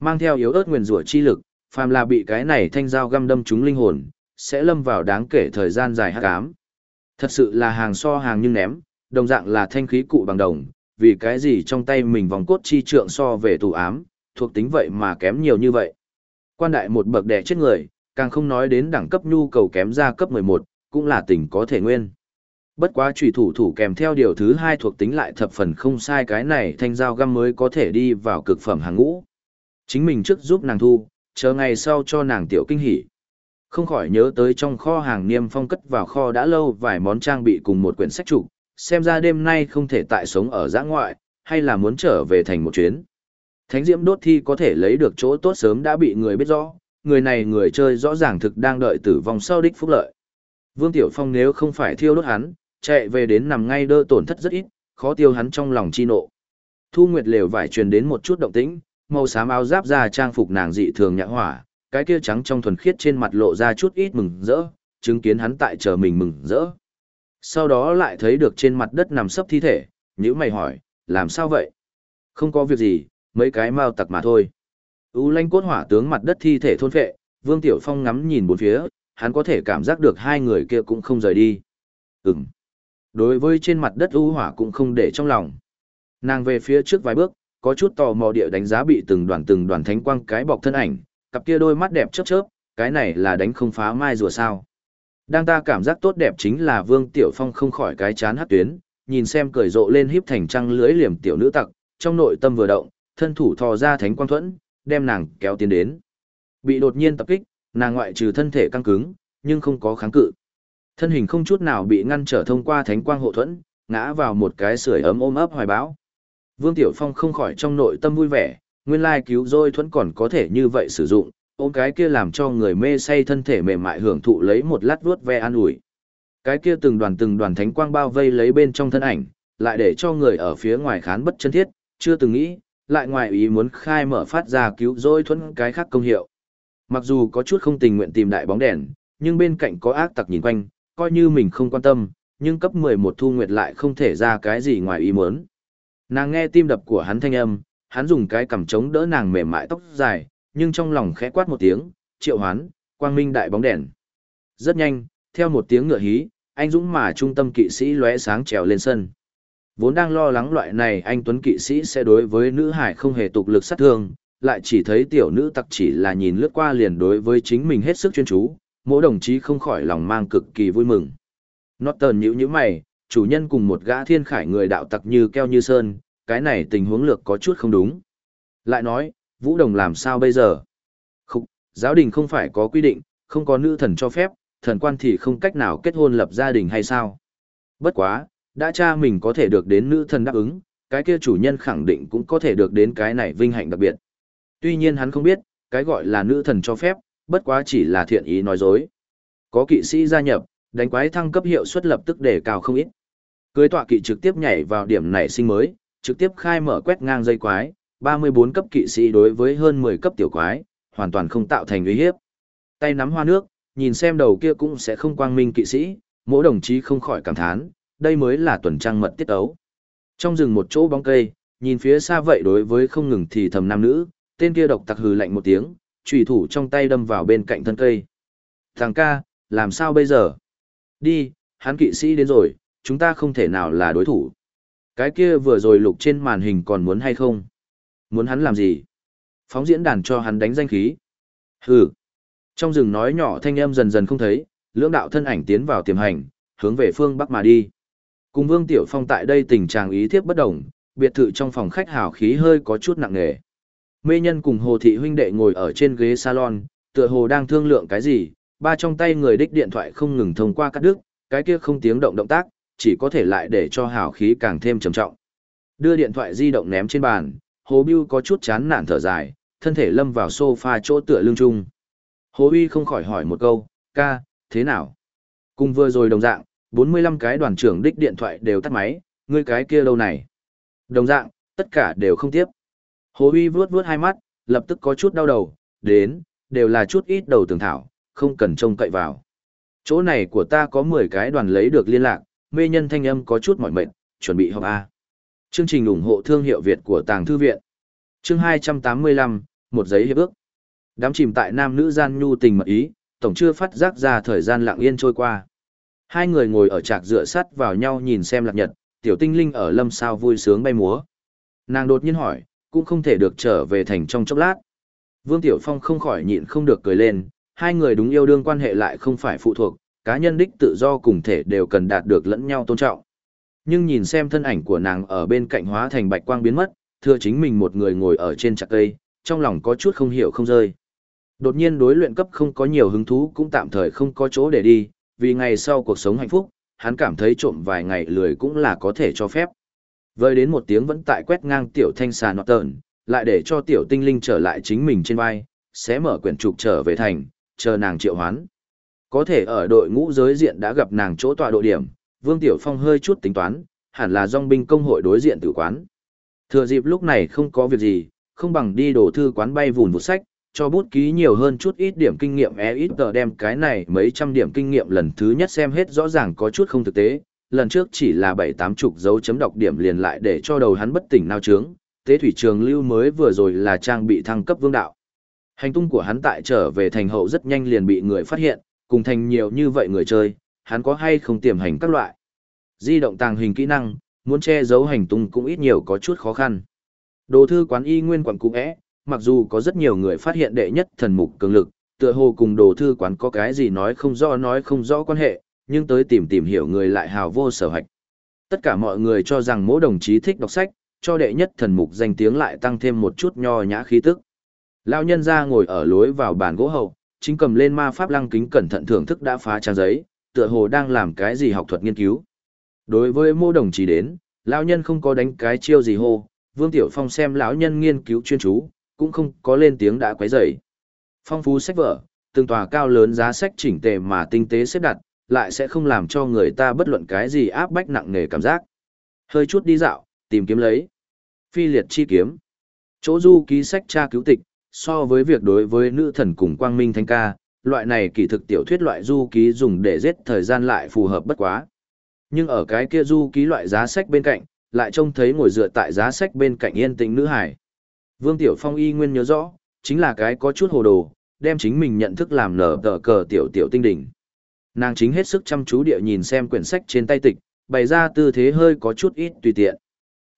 Mang theo yếu ớt nguyền rủa chi lực, phàm là bị cái này thanh dao găm đâm trúng linh hồn, sẽ lâm vào đáng kể thời gian dài hắc ám. Thật sự là hàng so hàng nhưng ném, đồng dạng là thanh khí cụ bằng đồng, vì cái gì trong tay mình vòng cốt chi trượng so về tù ám, thuộc tính vậy mà kém nhiều như vậy. Quan đại một bậc đẻ chết người, càng không nói đến đẳng cấp nhu cầu kém ra cấp 11, cũng là tình có thể nguyên. Bất quá trùy thủ thủ kèm theo điều thứ hai thuộc tính lại thập phần không sai cái này thanh dao găm mới có thể đi vào cực phẩm hàng ngũ. Chính mình trước giúp nàng thu, chờ ngày sau cho nàng tiểu kinh hỉ. Không khỏi nhớ tới trong kho hàng niêm phong cất vào kho đã lâu vài món trang bị cùng một quyển sách chủ. xem ra đêm nay không thể tại sống ở giã ngoại, hay là muốn trở về thành một chuyến. Thánh diễm đốt thi có thể lấy được chỗ tốt sớm đã bị người biết rõ, người này người chơi rõ ràng thực đang đợi tử vong sau đích phúc lợi. Vương Tiểu Phong nếu không phải thiêu đốt hắn, chạy về đến nằm ngay đơ tổn thất rất ít, khó tiêu hắn trong lòng chi nộ. Thu Nguyệt lều vải truyền đến một chút động tĩnh, màu xám áo giáp ra trang phục nàng dị thường nhã hỏa, cái kia trắng trong thuần khiết trên mặt lộ ra chút ít mừng rỡ, chứng kiến hắn tại chờ mình mừng rỡ. Sau đó lại thấy được trên mặt đất nằm sấp thi thể, nhữ mày hỏi, làm sao vậy? Không có việc gì, mấy cái mau tặc mà thôi. U lanh cốt hỏa tướng mặt đất thi thể thôn phệ, Vương Tiểu Phong ngắm nhìn bốn phía, hắn có thể cảm giác được hai người kia cũng không rời đi. Ừm. Đối với trên mặt đất u hỏa cũng không để trong lòng. Nàng về phía trước vài bước, có chút tò mò địa đánh giá bị từng đoàn từng đoàn thánh quang cái bọc thân ảnh, cặp kia đôi mắt đẹp chớp chớp, cái này là đánh không phá mai rùa sao. Đang ta cảm giác tốt đẹp chính là Vương Tiểu Phong không khỏi cái chán hát tuyến, nhìn xem cười rộ lên híp thành trăng lưới liềm tiểu nữ tặc, trong nội tâm vừa động, thân thủ thò ra thánh quang thuẫn, đem nàng kéo tiến đến. Bị đột nhiên tập kích, nàng ngoại trừ thân thể căng cứng, nhưng không có kháng cự. Thân hình không chút nào bị ngăn trở thông qua thánh quang hộ thuẫn, ngã vào một cái sưởi ấm ôm ấp hoài bão. Vương Tiểu Phong không khỏi trong nội tâm vui vẻ, nguyên lai cứu rồi thuẫn còn có thể như vậy sử dụng, ôm cái kia làm cho người mê say thân thể mềm mại hưởng thụ lấy một lát vuốt ve an ủi. Cái kia từng đoàn từng đoàn thánh quang bao vây lấy bên trong thân ảnh, lại để cho người ở phía ngoài khán bất chân thiết, chưa từng nghĩ, lại ngoài ý muốn khai mở phát ra cứu rỗi thuẫn cái khác công hiệu. Mặc dù có chút không tình nguyện tìm đại bóng đèn, nhưng bên cạnh có ác tặc nhìn quanh, coi như mình không quan tâm, nhưng cấp 11 thu nguyệt lại không thể ra cái gì ngoài ý muốn. Nàng nghe tim đập của hắn thanh âm, hắn dùng cái cằm chống đỡ nàng mềm mại tóc dài, nhưng trong lòng khẽ quát một tiếng, triệu hoán, quang minh đại bóng đèn. Rất nhanh, theo một tiếng ngựa hí, anh dũng mà trung tâm kỵ sĩ lóe sáng trèo lên sân. Vốn đang lo lắng loại này anh Tuấn kỵ sĩ sẽ đối với nữ hải không hề tục lực sát thương, lại chỉ thấy tiểu nữ tặc chỉ là nhìn lướt qua liền đối với chính mình hết sức chuyên chú, mỗi đồng chí không khỏi lòng mang cực kỳ vui mừng. Norton nhíu nhíu mày, chủ nhân cùng một gã thiên khải người đạo tặc như keo như sơn, cái này tình huống lược có chút không đúng. Lại nói, Vũ Đồng làm sao bây giờ? Không, giáo đình không phải có quy định, không có nữ thần cho phép, thần quan thì không cách nào kết hôn lập gia đình hay sao? Bất quá, đã cha mình có thể được đến nữ thần đáp ứng, cái kia chủ nhân khẳng định cũng có thể được đến cái này vinh hạnh đặc biệt. Tuy nhiên hắn không biết, cái gọi là nữ thần cho phép, bất quá chỉ là thiện ý nói dối. Có kỵ sĩ gia nhập, đánh quái thăng cấp hiệu suất lập tức để cao không ít. Cưới tọa kỵ trực tiếp nhảy vào điểm nảy sinh mới, trực tiếp khai mở quét ngang dây quái, 34 cấp kỵ sĩ đối với hơn 10 cấp tiểu quái, hoàn toàn không tạo thành uy hiếp. Tay nắm hoa nước, nhìn xem đầu kia cũng sẽ không quang minh kỵ sĩ, mỗi đồng chí không khỏi cảm thán, đây mới là tuần trăng mật tiết ấu. Trong rừng một chỗ bóng cây, nhìn phía xa vậy đối với không ngừng thì thầm nam nữ, tên kia độc tặc hừ lạnh một tiếng, chủy thủ trong tay đâm vào bên cạnh thân cây. Thằng ca, làm sao bây giờ? Đi, hắn kỵ sĩ đến rồi, chúng ta không thể nào là đối thủ. Cái kia vừa rồi lục trên màn hình còn muốn hay không? Muốn hắn làm gì? Phóng diễn đàn cho hắn đánh danh khí. Hừ. Trong rừng nói nhỏ thanh âm dần dần không thấy, lưỡng đạo thân ảnh tiến vào tiềm hành, hướng về phương bắc mà đi. Cùng Vương Tiểu Phong tại đây tình trạng ý thiếp bất đồng, biệt thự trong phòng khách hào khí hơi có chút nặng nề. Mê nhân cùng Hồ Thị huynh đệ ngồi ở trên ghế salon, tựa hồ đang thương lượng cái gì, ba trong tay người đích điện thoại không ngừng thông qua cắt đứt, cái kia không tiếng động động tác, chỉ có thể lại để cho hào khí càng thêm trầm trọng. Đưa điện thoại di động ném trên bàn, Hồ Bưu có chút chán nản thở dài, thân thể lâm vào sofa chỗ tựa lưng chung. Hồ Uy không khỏi hỏi một câu, ca, thế nào? Cùng vừa rồi đồng dạng, 45 cái đoàn trưởng đích điện thoại đều tắt máy, ngươi cái kia lâu này. Đồng dạng, tất cả đều không tiếp. Hồ Uy vuốt vuốt hai mắt, lập tức có chút đau đầu, đến, đều là chút ít đầu tường thảo, không cần trông cậy vào. Chỗ này của ta có 10 cái đoàn lấy được liên lạc, mê nhân thanh âm có chút mỏi mệt, chuẩn bị họp A. Chương trình ủng hộ thương hiệu Việt của Tàng Thư Viện. Chương 285, một giấy hiệp ước. Đám chìm tại nam nữ gian nhu tình mật ý, tổng chưa phát giác ra thời gian lặng yên trôi qua. Hai người ngồi ở trạc dựa sắt vào nhau nhìn xem lạc nhật, tiểu tinh linh ở lâm sao vui sướng bay múa. Nàng đột nhiên hỏi, cũng không thể được trở về thành trong chốc lát. Vương Tiểu Phong không khỏi nhịn không được cười lên, hai người đúng yêu đương quan hệ lại không phải phụ thuộc, cá nhân đích tự do cùng thể đều cần đạt được lẫn nhau tôn trọng. Nhưng nhìn xem thân ảnh của nàng ở bên cạnh hóa thành bạch quang biến mất, thưa chính mình một người ngồi ở trên chặt cây, trong lòng có chút không hiểu không rơi. Đột nhiên đối luyện cấp không có nhiều hứng thú cũng tạm thời không có chỗ để đi, vì ngày sau cuộc sống hạnh phúc, hắn cảm thấy trộm vài ngày lười cũng là có thể cho phép. Vơi đến một tiếng vẫn tại quét ngang tiểu thanh xà nọt tờn, lại để cho tiểu tinh linh trở lại chính mình trên vai, sẽ mở quyển trục trở về thành, chờ nàng triệu hoán. Có thể ở đội ngũ giới diện đã gặp nàng chỗ tọa độ điểm, Vương Tiểu Phong hơi chút tính toán, hẳn là dòng binh công hội đối diện tử quán. Thừa dịp lúc này không có việc gì, không bằng đi đổ thư quán bay vùn vụt sách, cho bút ký nhiều hơn chút ít điểm kinh nghiệm e ít tờ đem cái này mấy trăm điểm kinh nghiệm lần thứ nhất xem hết rõ ràng có chút không thực tế, lần trước chỉ là bảy tám chục dấu chấm đọc điểm liền lại để cho đầu hắn bất tỉnh nao trướng, tế thủy trường lưu mới vừa rồi là trang bị thăng cấp vương đạo. Hành tung của hắn tại trở về thành hậu rất nhanh liền bị người phát hiện, cùng thành nhiều như vậy người chơi, hắn có hay không tiềm hành các loại. Di động tàng hình kỹ năng, muốn che giấu hành tung cũng ít nhiều có chút khó khăn. Đồ thư quán y nguyên quặng cũ é, mặc dù có rất nhiều người phát hiện đệ nhất thần mục cường lực, tựa hồ cùng đồ thư quán có cái gì nói không rõ nói không rõ quan hệ, nhưng tới tìm tìm hiểu người lại hào vô sở hạch. Tất cả mọi người cho rằng mỗi đồng chí thích đọc sách, cho đệ nhất thần mục danh tiếng lại tăng thêm một chút nho nhã khí tức. Lão nhân ra ngồi ở lối vào bàn gỗ hậu, chính cầm lên ma pháp lăng kính cẩn thận thưởng thức đã phá trang giấy, tựa hồ đang làm cái gì học thuật nghiên cứu. Đối với mô đồng chí đến, lão nhân không có đánh cái chiêu gì hô, Vương Tiểu Phong xem lão nhân nghiên cứu chuyên chú, cũng không có lên tiếng đã quấy rầy. Phong phú sách vở, từng tòa cao lớn giá sách chỉnh tề mà tinh tế xếp đặt, lại sẽ không làm cho người ta bất luận cái gì áp bách nặng nề cảm giác. Hơi chút đi dạo, tìm kiếm lấy. Phi liệt chi kiếm. Chỗ du ký sách tra cứu tịch, so với việc đối với nữ thần cùng quang minh thanh ca, loại này kỳ thực tiểu thuyết loại du ký dùng để giết thời gian lại phù hợp bất quá. Nhưng ở cái kia du ký loại giá sách bên cạnh, lại trông thấy ngồi dựa tại giá sách bên cạnh yên tĩnh nữ hải. Vương Tiểu Phong y nguyên nhớ rõ, chính là cái có chút hồ đồ, đem chính mình nhận thức làm nở tờ cờ tiểu tiểu tinh đỉnh. Nàng chính hết sức chăm chú địa nhìn xem quyển sách trên tay tịch, bày ra tư thế hơi có chút ít tùy tiện.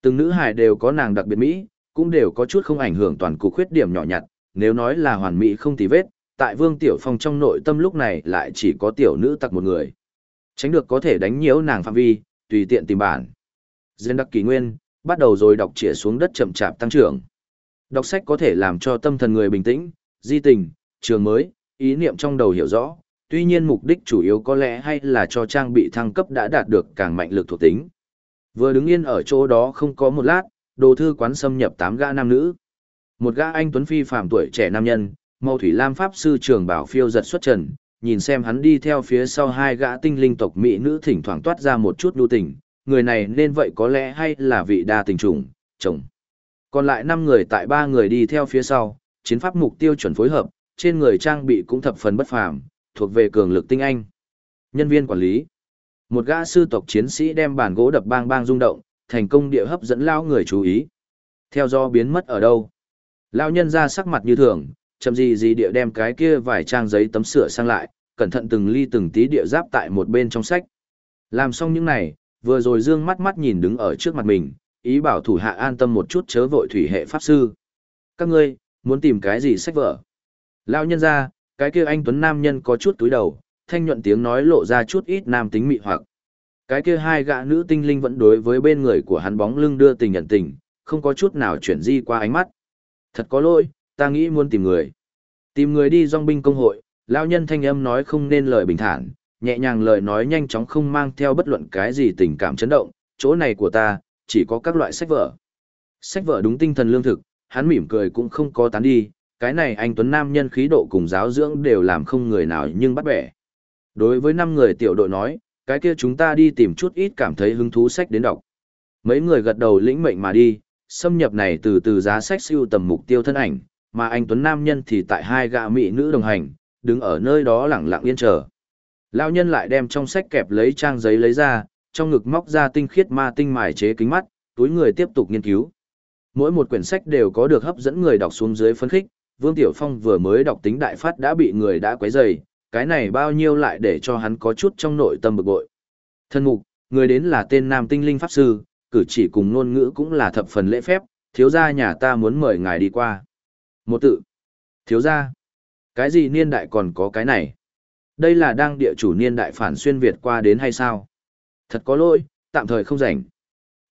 Từng nữ hài đều có nàng đặc biệt mỹ, cũng đều có chút không ảnh hưởng toàn cục khuyết điểm nhỏ nhặt, nếu nói là hoàn mỹ không tì vết, tại Vương Tiểu Phong trong nội tâm lúc này lại chỉ có tiểu nữ tặc một người. Tránh được có thể đánh nhiễu nàng phạm vi, tùy tiện tìm bản. Diên đặc kỳ nguyên, bắt đầu rồi đọc chĩa xuống đất chậm chạp tăng trưởng. Đọc sách có thể làm cho tâm thần người bình tĩnh, di tình, trường mới, ý niệm trong đầu hiểu rõ, tuy nhiên mục đích chủ yếu có lẽ hay là cho trang bị thăng cấp đã đạt được càng mạnh lực thuộc tính. Vừa đứng yên ở chỗ đó không có một lát, đồ thư quán xâm nhập tám gã nam nữ. Một gã anh tuấn phi phạm tuổi trẻ nam nhân, màu thủy lam pháp sư trường bảo phiêu giật xuất trần, nhìn xem hắn đi theo phía sau hai gã tinh linh tộc mỹ nữ thỉnh thoảng toát ra một chút nhu tình, người này nên vậy có lẽ hay là vị đa tình trùng, chồng. Còn lại năm người tại ba người đi theo phía sau, chiến pháp mục tiêu chuẩn phối hợp, trên người trang bị cũng thập phần bất phàm, thuộc về cường lực tinh anh. Nhân viên quản lý. Một gã sư tộc chiến sĩ đem bàn gỗ đập bang bang rung động, thành công địa hấp dẫn lao người chú ý. Theo do biến mất ở đâu? Lao nhân ra sắc mặt như thường, chậm gì gì địa đem cái kia vài trang giấy tấm sửa sang lại, cẩn thận từng ly từng tí địa giáp tại một bên trong sách. Làm xong những này, vừa rồi dương mắt mắt nhìn đứng ở trước mặt mình, ý bảo thủ hạ an tâm một chút chớ vội thủy hệ pháp sư. Các ngươi, muốn tìm cái gì sách vở? Lao nhân ra, cái kia anh Tuấn Nam nhân có chút túi đầu, thanh nhuận tiếng nói lộ ra chút ít nam tính mị hoặc. Cái kia hai gã nữ tinh linh vẫn đối với bên người của hắn bóng lưng đưa tình nhận tình, không có chút nào chuyển di qua ánh mắt. Thật có lỗi, ta nghĩ muốn tìm người. Tìm người đi dòng binh công hội, lao nhân thanh âm nói không nên lời bình thản, nhẹ nhàng lời nói nhanh chóng không mang theo bất luận cái gì tình cảm chấn động, chỗ này của ta, chỉ có các loại sách vở. Sách vở đúng tinh thần lương thực, hắn mỉm cười cũng không có tán đi, cái này anh Tuấn Nam nhân khí độ cùng giáo dưỡng đều làm không người nào nhưng bắt bẻ. Đối với năm người tiểu đội nói, cái kia chúng ta đi tìm chút ít cảm thấy hứng thú sách đến đọc. Mấy người gật đầu lĩnh mệnh mà đi, xâm nhập này từ từ giá sách siêu tầm mục tiêu thân ảnh, mà anh Tuấn Nam nhân thì tại hai gã mỹ nữ đồng hành, đứng ở nơi đó lẳng lặng yên chờ. Lão nhân lại đem trong sách kẹp lấy trang giấy lấy ra, trong ngực móc ra tinh khiết ma tinh mài chế kính mắt, túi người tiếp tục nghiên cứu. Mỗi một quyển sách đều có được hấp dẫn người đọc xuống dưới phân khích, Vương Tiểu Phong vừa mới đọc tính đại phát đã bị người đã quấy rầy, cái này bao nhiêu lại để cho hắn có chút trong nội tâm bực bội. Thân mục, người đến là tên nam tinh linh pháp sư, cử chỉ cùng ngôn ngữ cũng là thập phần lễ phép, thiếu gia nhà ta muốn mời ngài đi qua. Một tự. Thiếu gia. Cái gì niên đại còn có cái này? Đây là đang địa chủ niên đại phản xuyên Việt qua đến hay sao? Thật có lỗi, tạm thời không rảnh.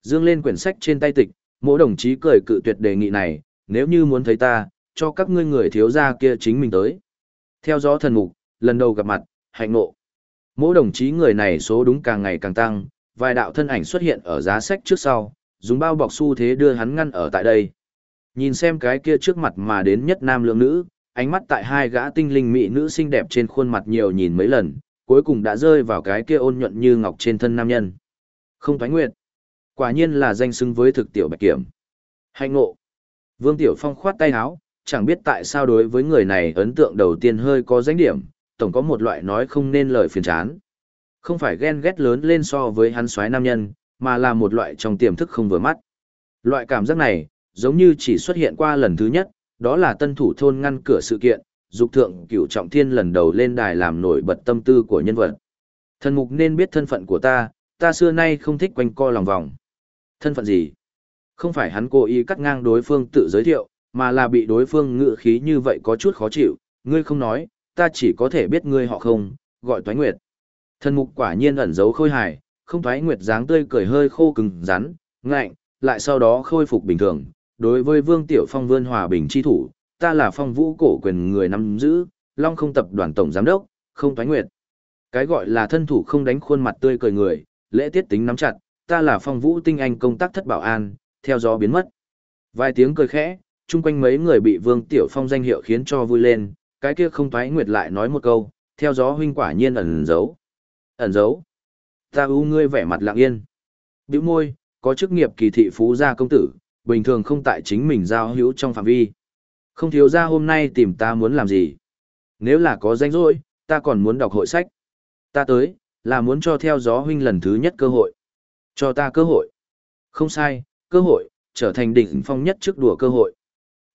Dương lên quyển sách trên tay tịch, mỗi đồng chí cười cự tuyệt đề nghị này, nếu như muốn thấy ta, cho các ngươi người thiếu gia kia chính mình tới. Theo gió thần mục, lần đầu gặp mặt, hạnh nộ. Mỗi đồng chí người này số đúng càng ngày càng tăng, vài đạo thân ảnh xuất hiện ở giá sách trước sau, dùng bao bọc xu thế đưa hắn ngăn ở tại đây. Nhìn xem cái kia trước mặt mà đến nhất nam lượng nữ, ánh mắt tại hai gã tinh linh mỹ nữ xinh đẹp trên khuôn mặt nhiều nhìn mấy lần, cuối cùng đã rơi vào cái kia ôn nhuận như ngọc trên thân nam nhân. Không thoái nguyện. Quả nhiên là danh xứng với thực tiểu bạch kiểm. Hạnh ngộ. Vương Tiểu Phong khoát tay áo, chẳng biết tại sao đối với người này ấn tượng đầu tiên hơi có danh điểm, tổng có một loại nói không nên lời phiền chán. Không phải ghen ghét lớn lên so với hắn xoái nam nhân, mà là một loại trong tiềm thức không vừa mắt. Loại cảm giác này, giống như chỉ xuất hiện qua lần thứ nhất, đó là tân thủ thôn ngăn cửa sự kiện, dục thượng cửu trọng thiên lần đầu lên đài làm nổi bật tâm tư của nhân vật. Thần mục nên biết thân phận của ta, ta xưa nay không thích quanh co lòng vòng. Thân phận gì? Không phải hắn cố ý cắt ngang đối phương tự giới thiệu, mà là bị đối phương ngự khí như vậy có chút khó chịu, ngươi không nói, ta chỉ có thể biết ngươi họ không, gọi Toái Nguyệt. Thần mục quả nhiên ẩn giấu khôi hài, không Toái Nguyệt dáng tươi cười hơi khô cứng rắn, ngạnh, lại sau đó khôi phục bình thường. Đối với Vương Tiểu Phong vươn hòa bình chi thủ, ta là phong vũ cổ quyền người nắm giữ, Long không tập đoàn tổng giám đốc, không Toái Nguyệt. Cái gọi là thân thủ không đánh khuôn mặt tươi cười người, lễ tiết tính nắm chặt, ta là phong vũ tinh anh công tác thất bảo an, theo gió biến mất. Vài tiếng cười khẽ, chung quanh mấy người bị Vương Tiểu Phong danh hiệu khiến cho vui lên, cái kia không thoái nguyệt lại nói một câu, theo gió huynh quả nhiên ẩn giấu. Ẩn giấu. Ta u ngươi vẻ mặt lặng yên. Biểu môi, có chức nghiệp kỳ thị phú gia công tử, bình thường không tại chính mình giao hữu trong phạm vi. Không thiếu ra hôm nay tìm ta muốn làm gì. Nếu là có danh rỗi, ta còn muốn đọc hội sách. Ta tới, là muốn cho theo gió huynh lần thứ nhất cơ hội. Cho ta cơ hội. Không sai, cơ hội, trở thành đỉnh phong nhất trước đùa cơ hội.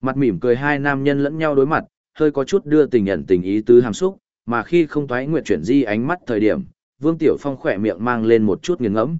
Mặt mỉm cười hai nam nhân lẫn nhau đối mặt, hơi có chút đưa tình nhận tình ý tứ hàm xúc, mà khi không thoái nguyện chuyển di ánh mắt thời điểm, Vương Tiểu Phong khỏe miệng mang lên một chút nghiền ngẫm,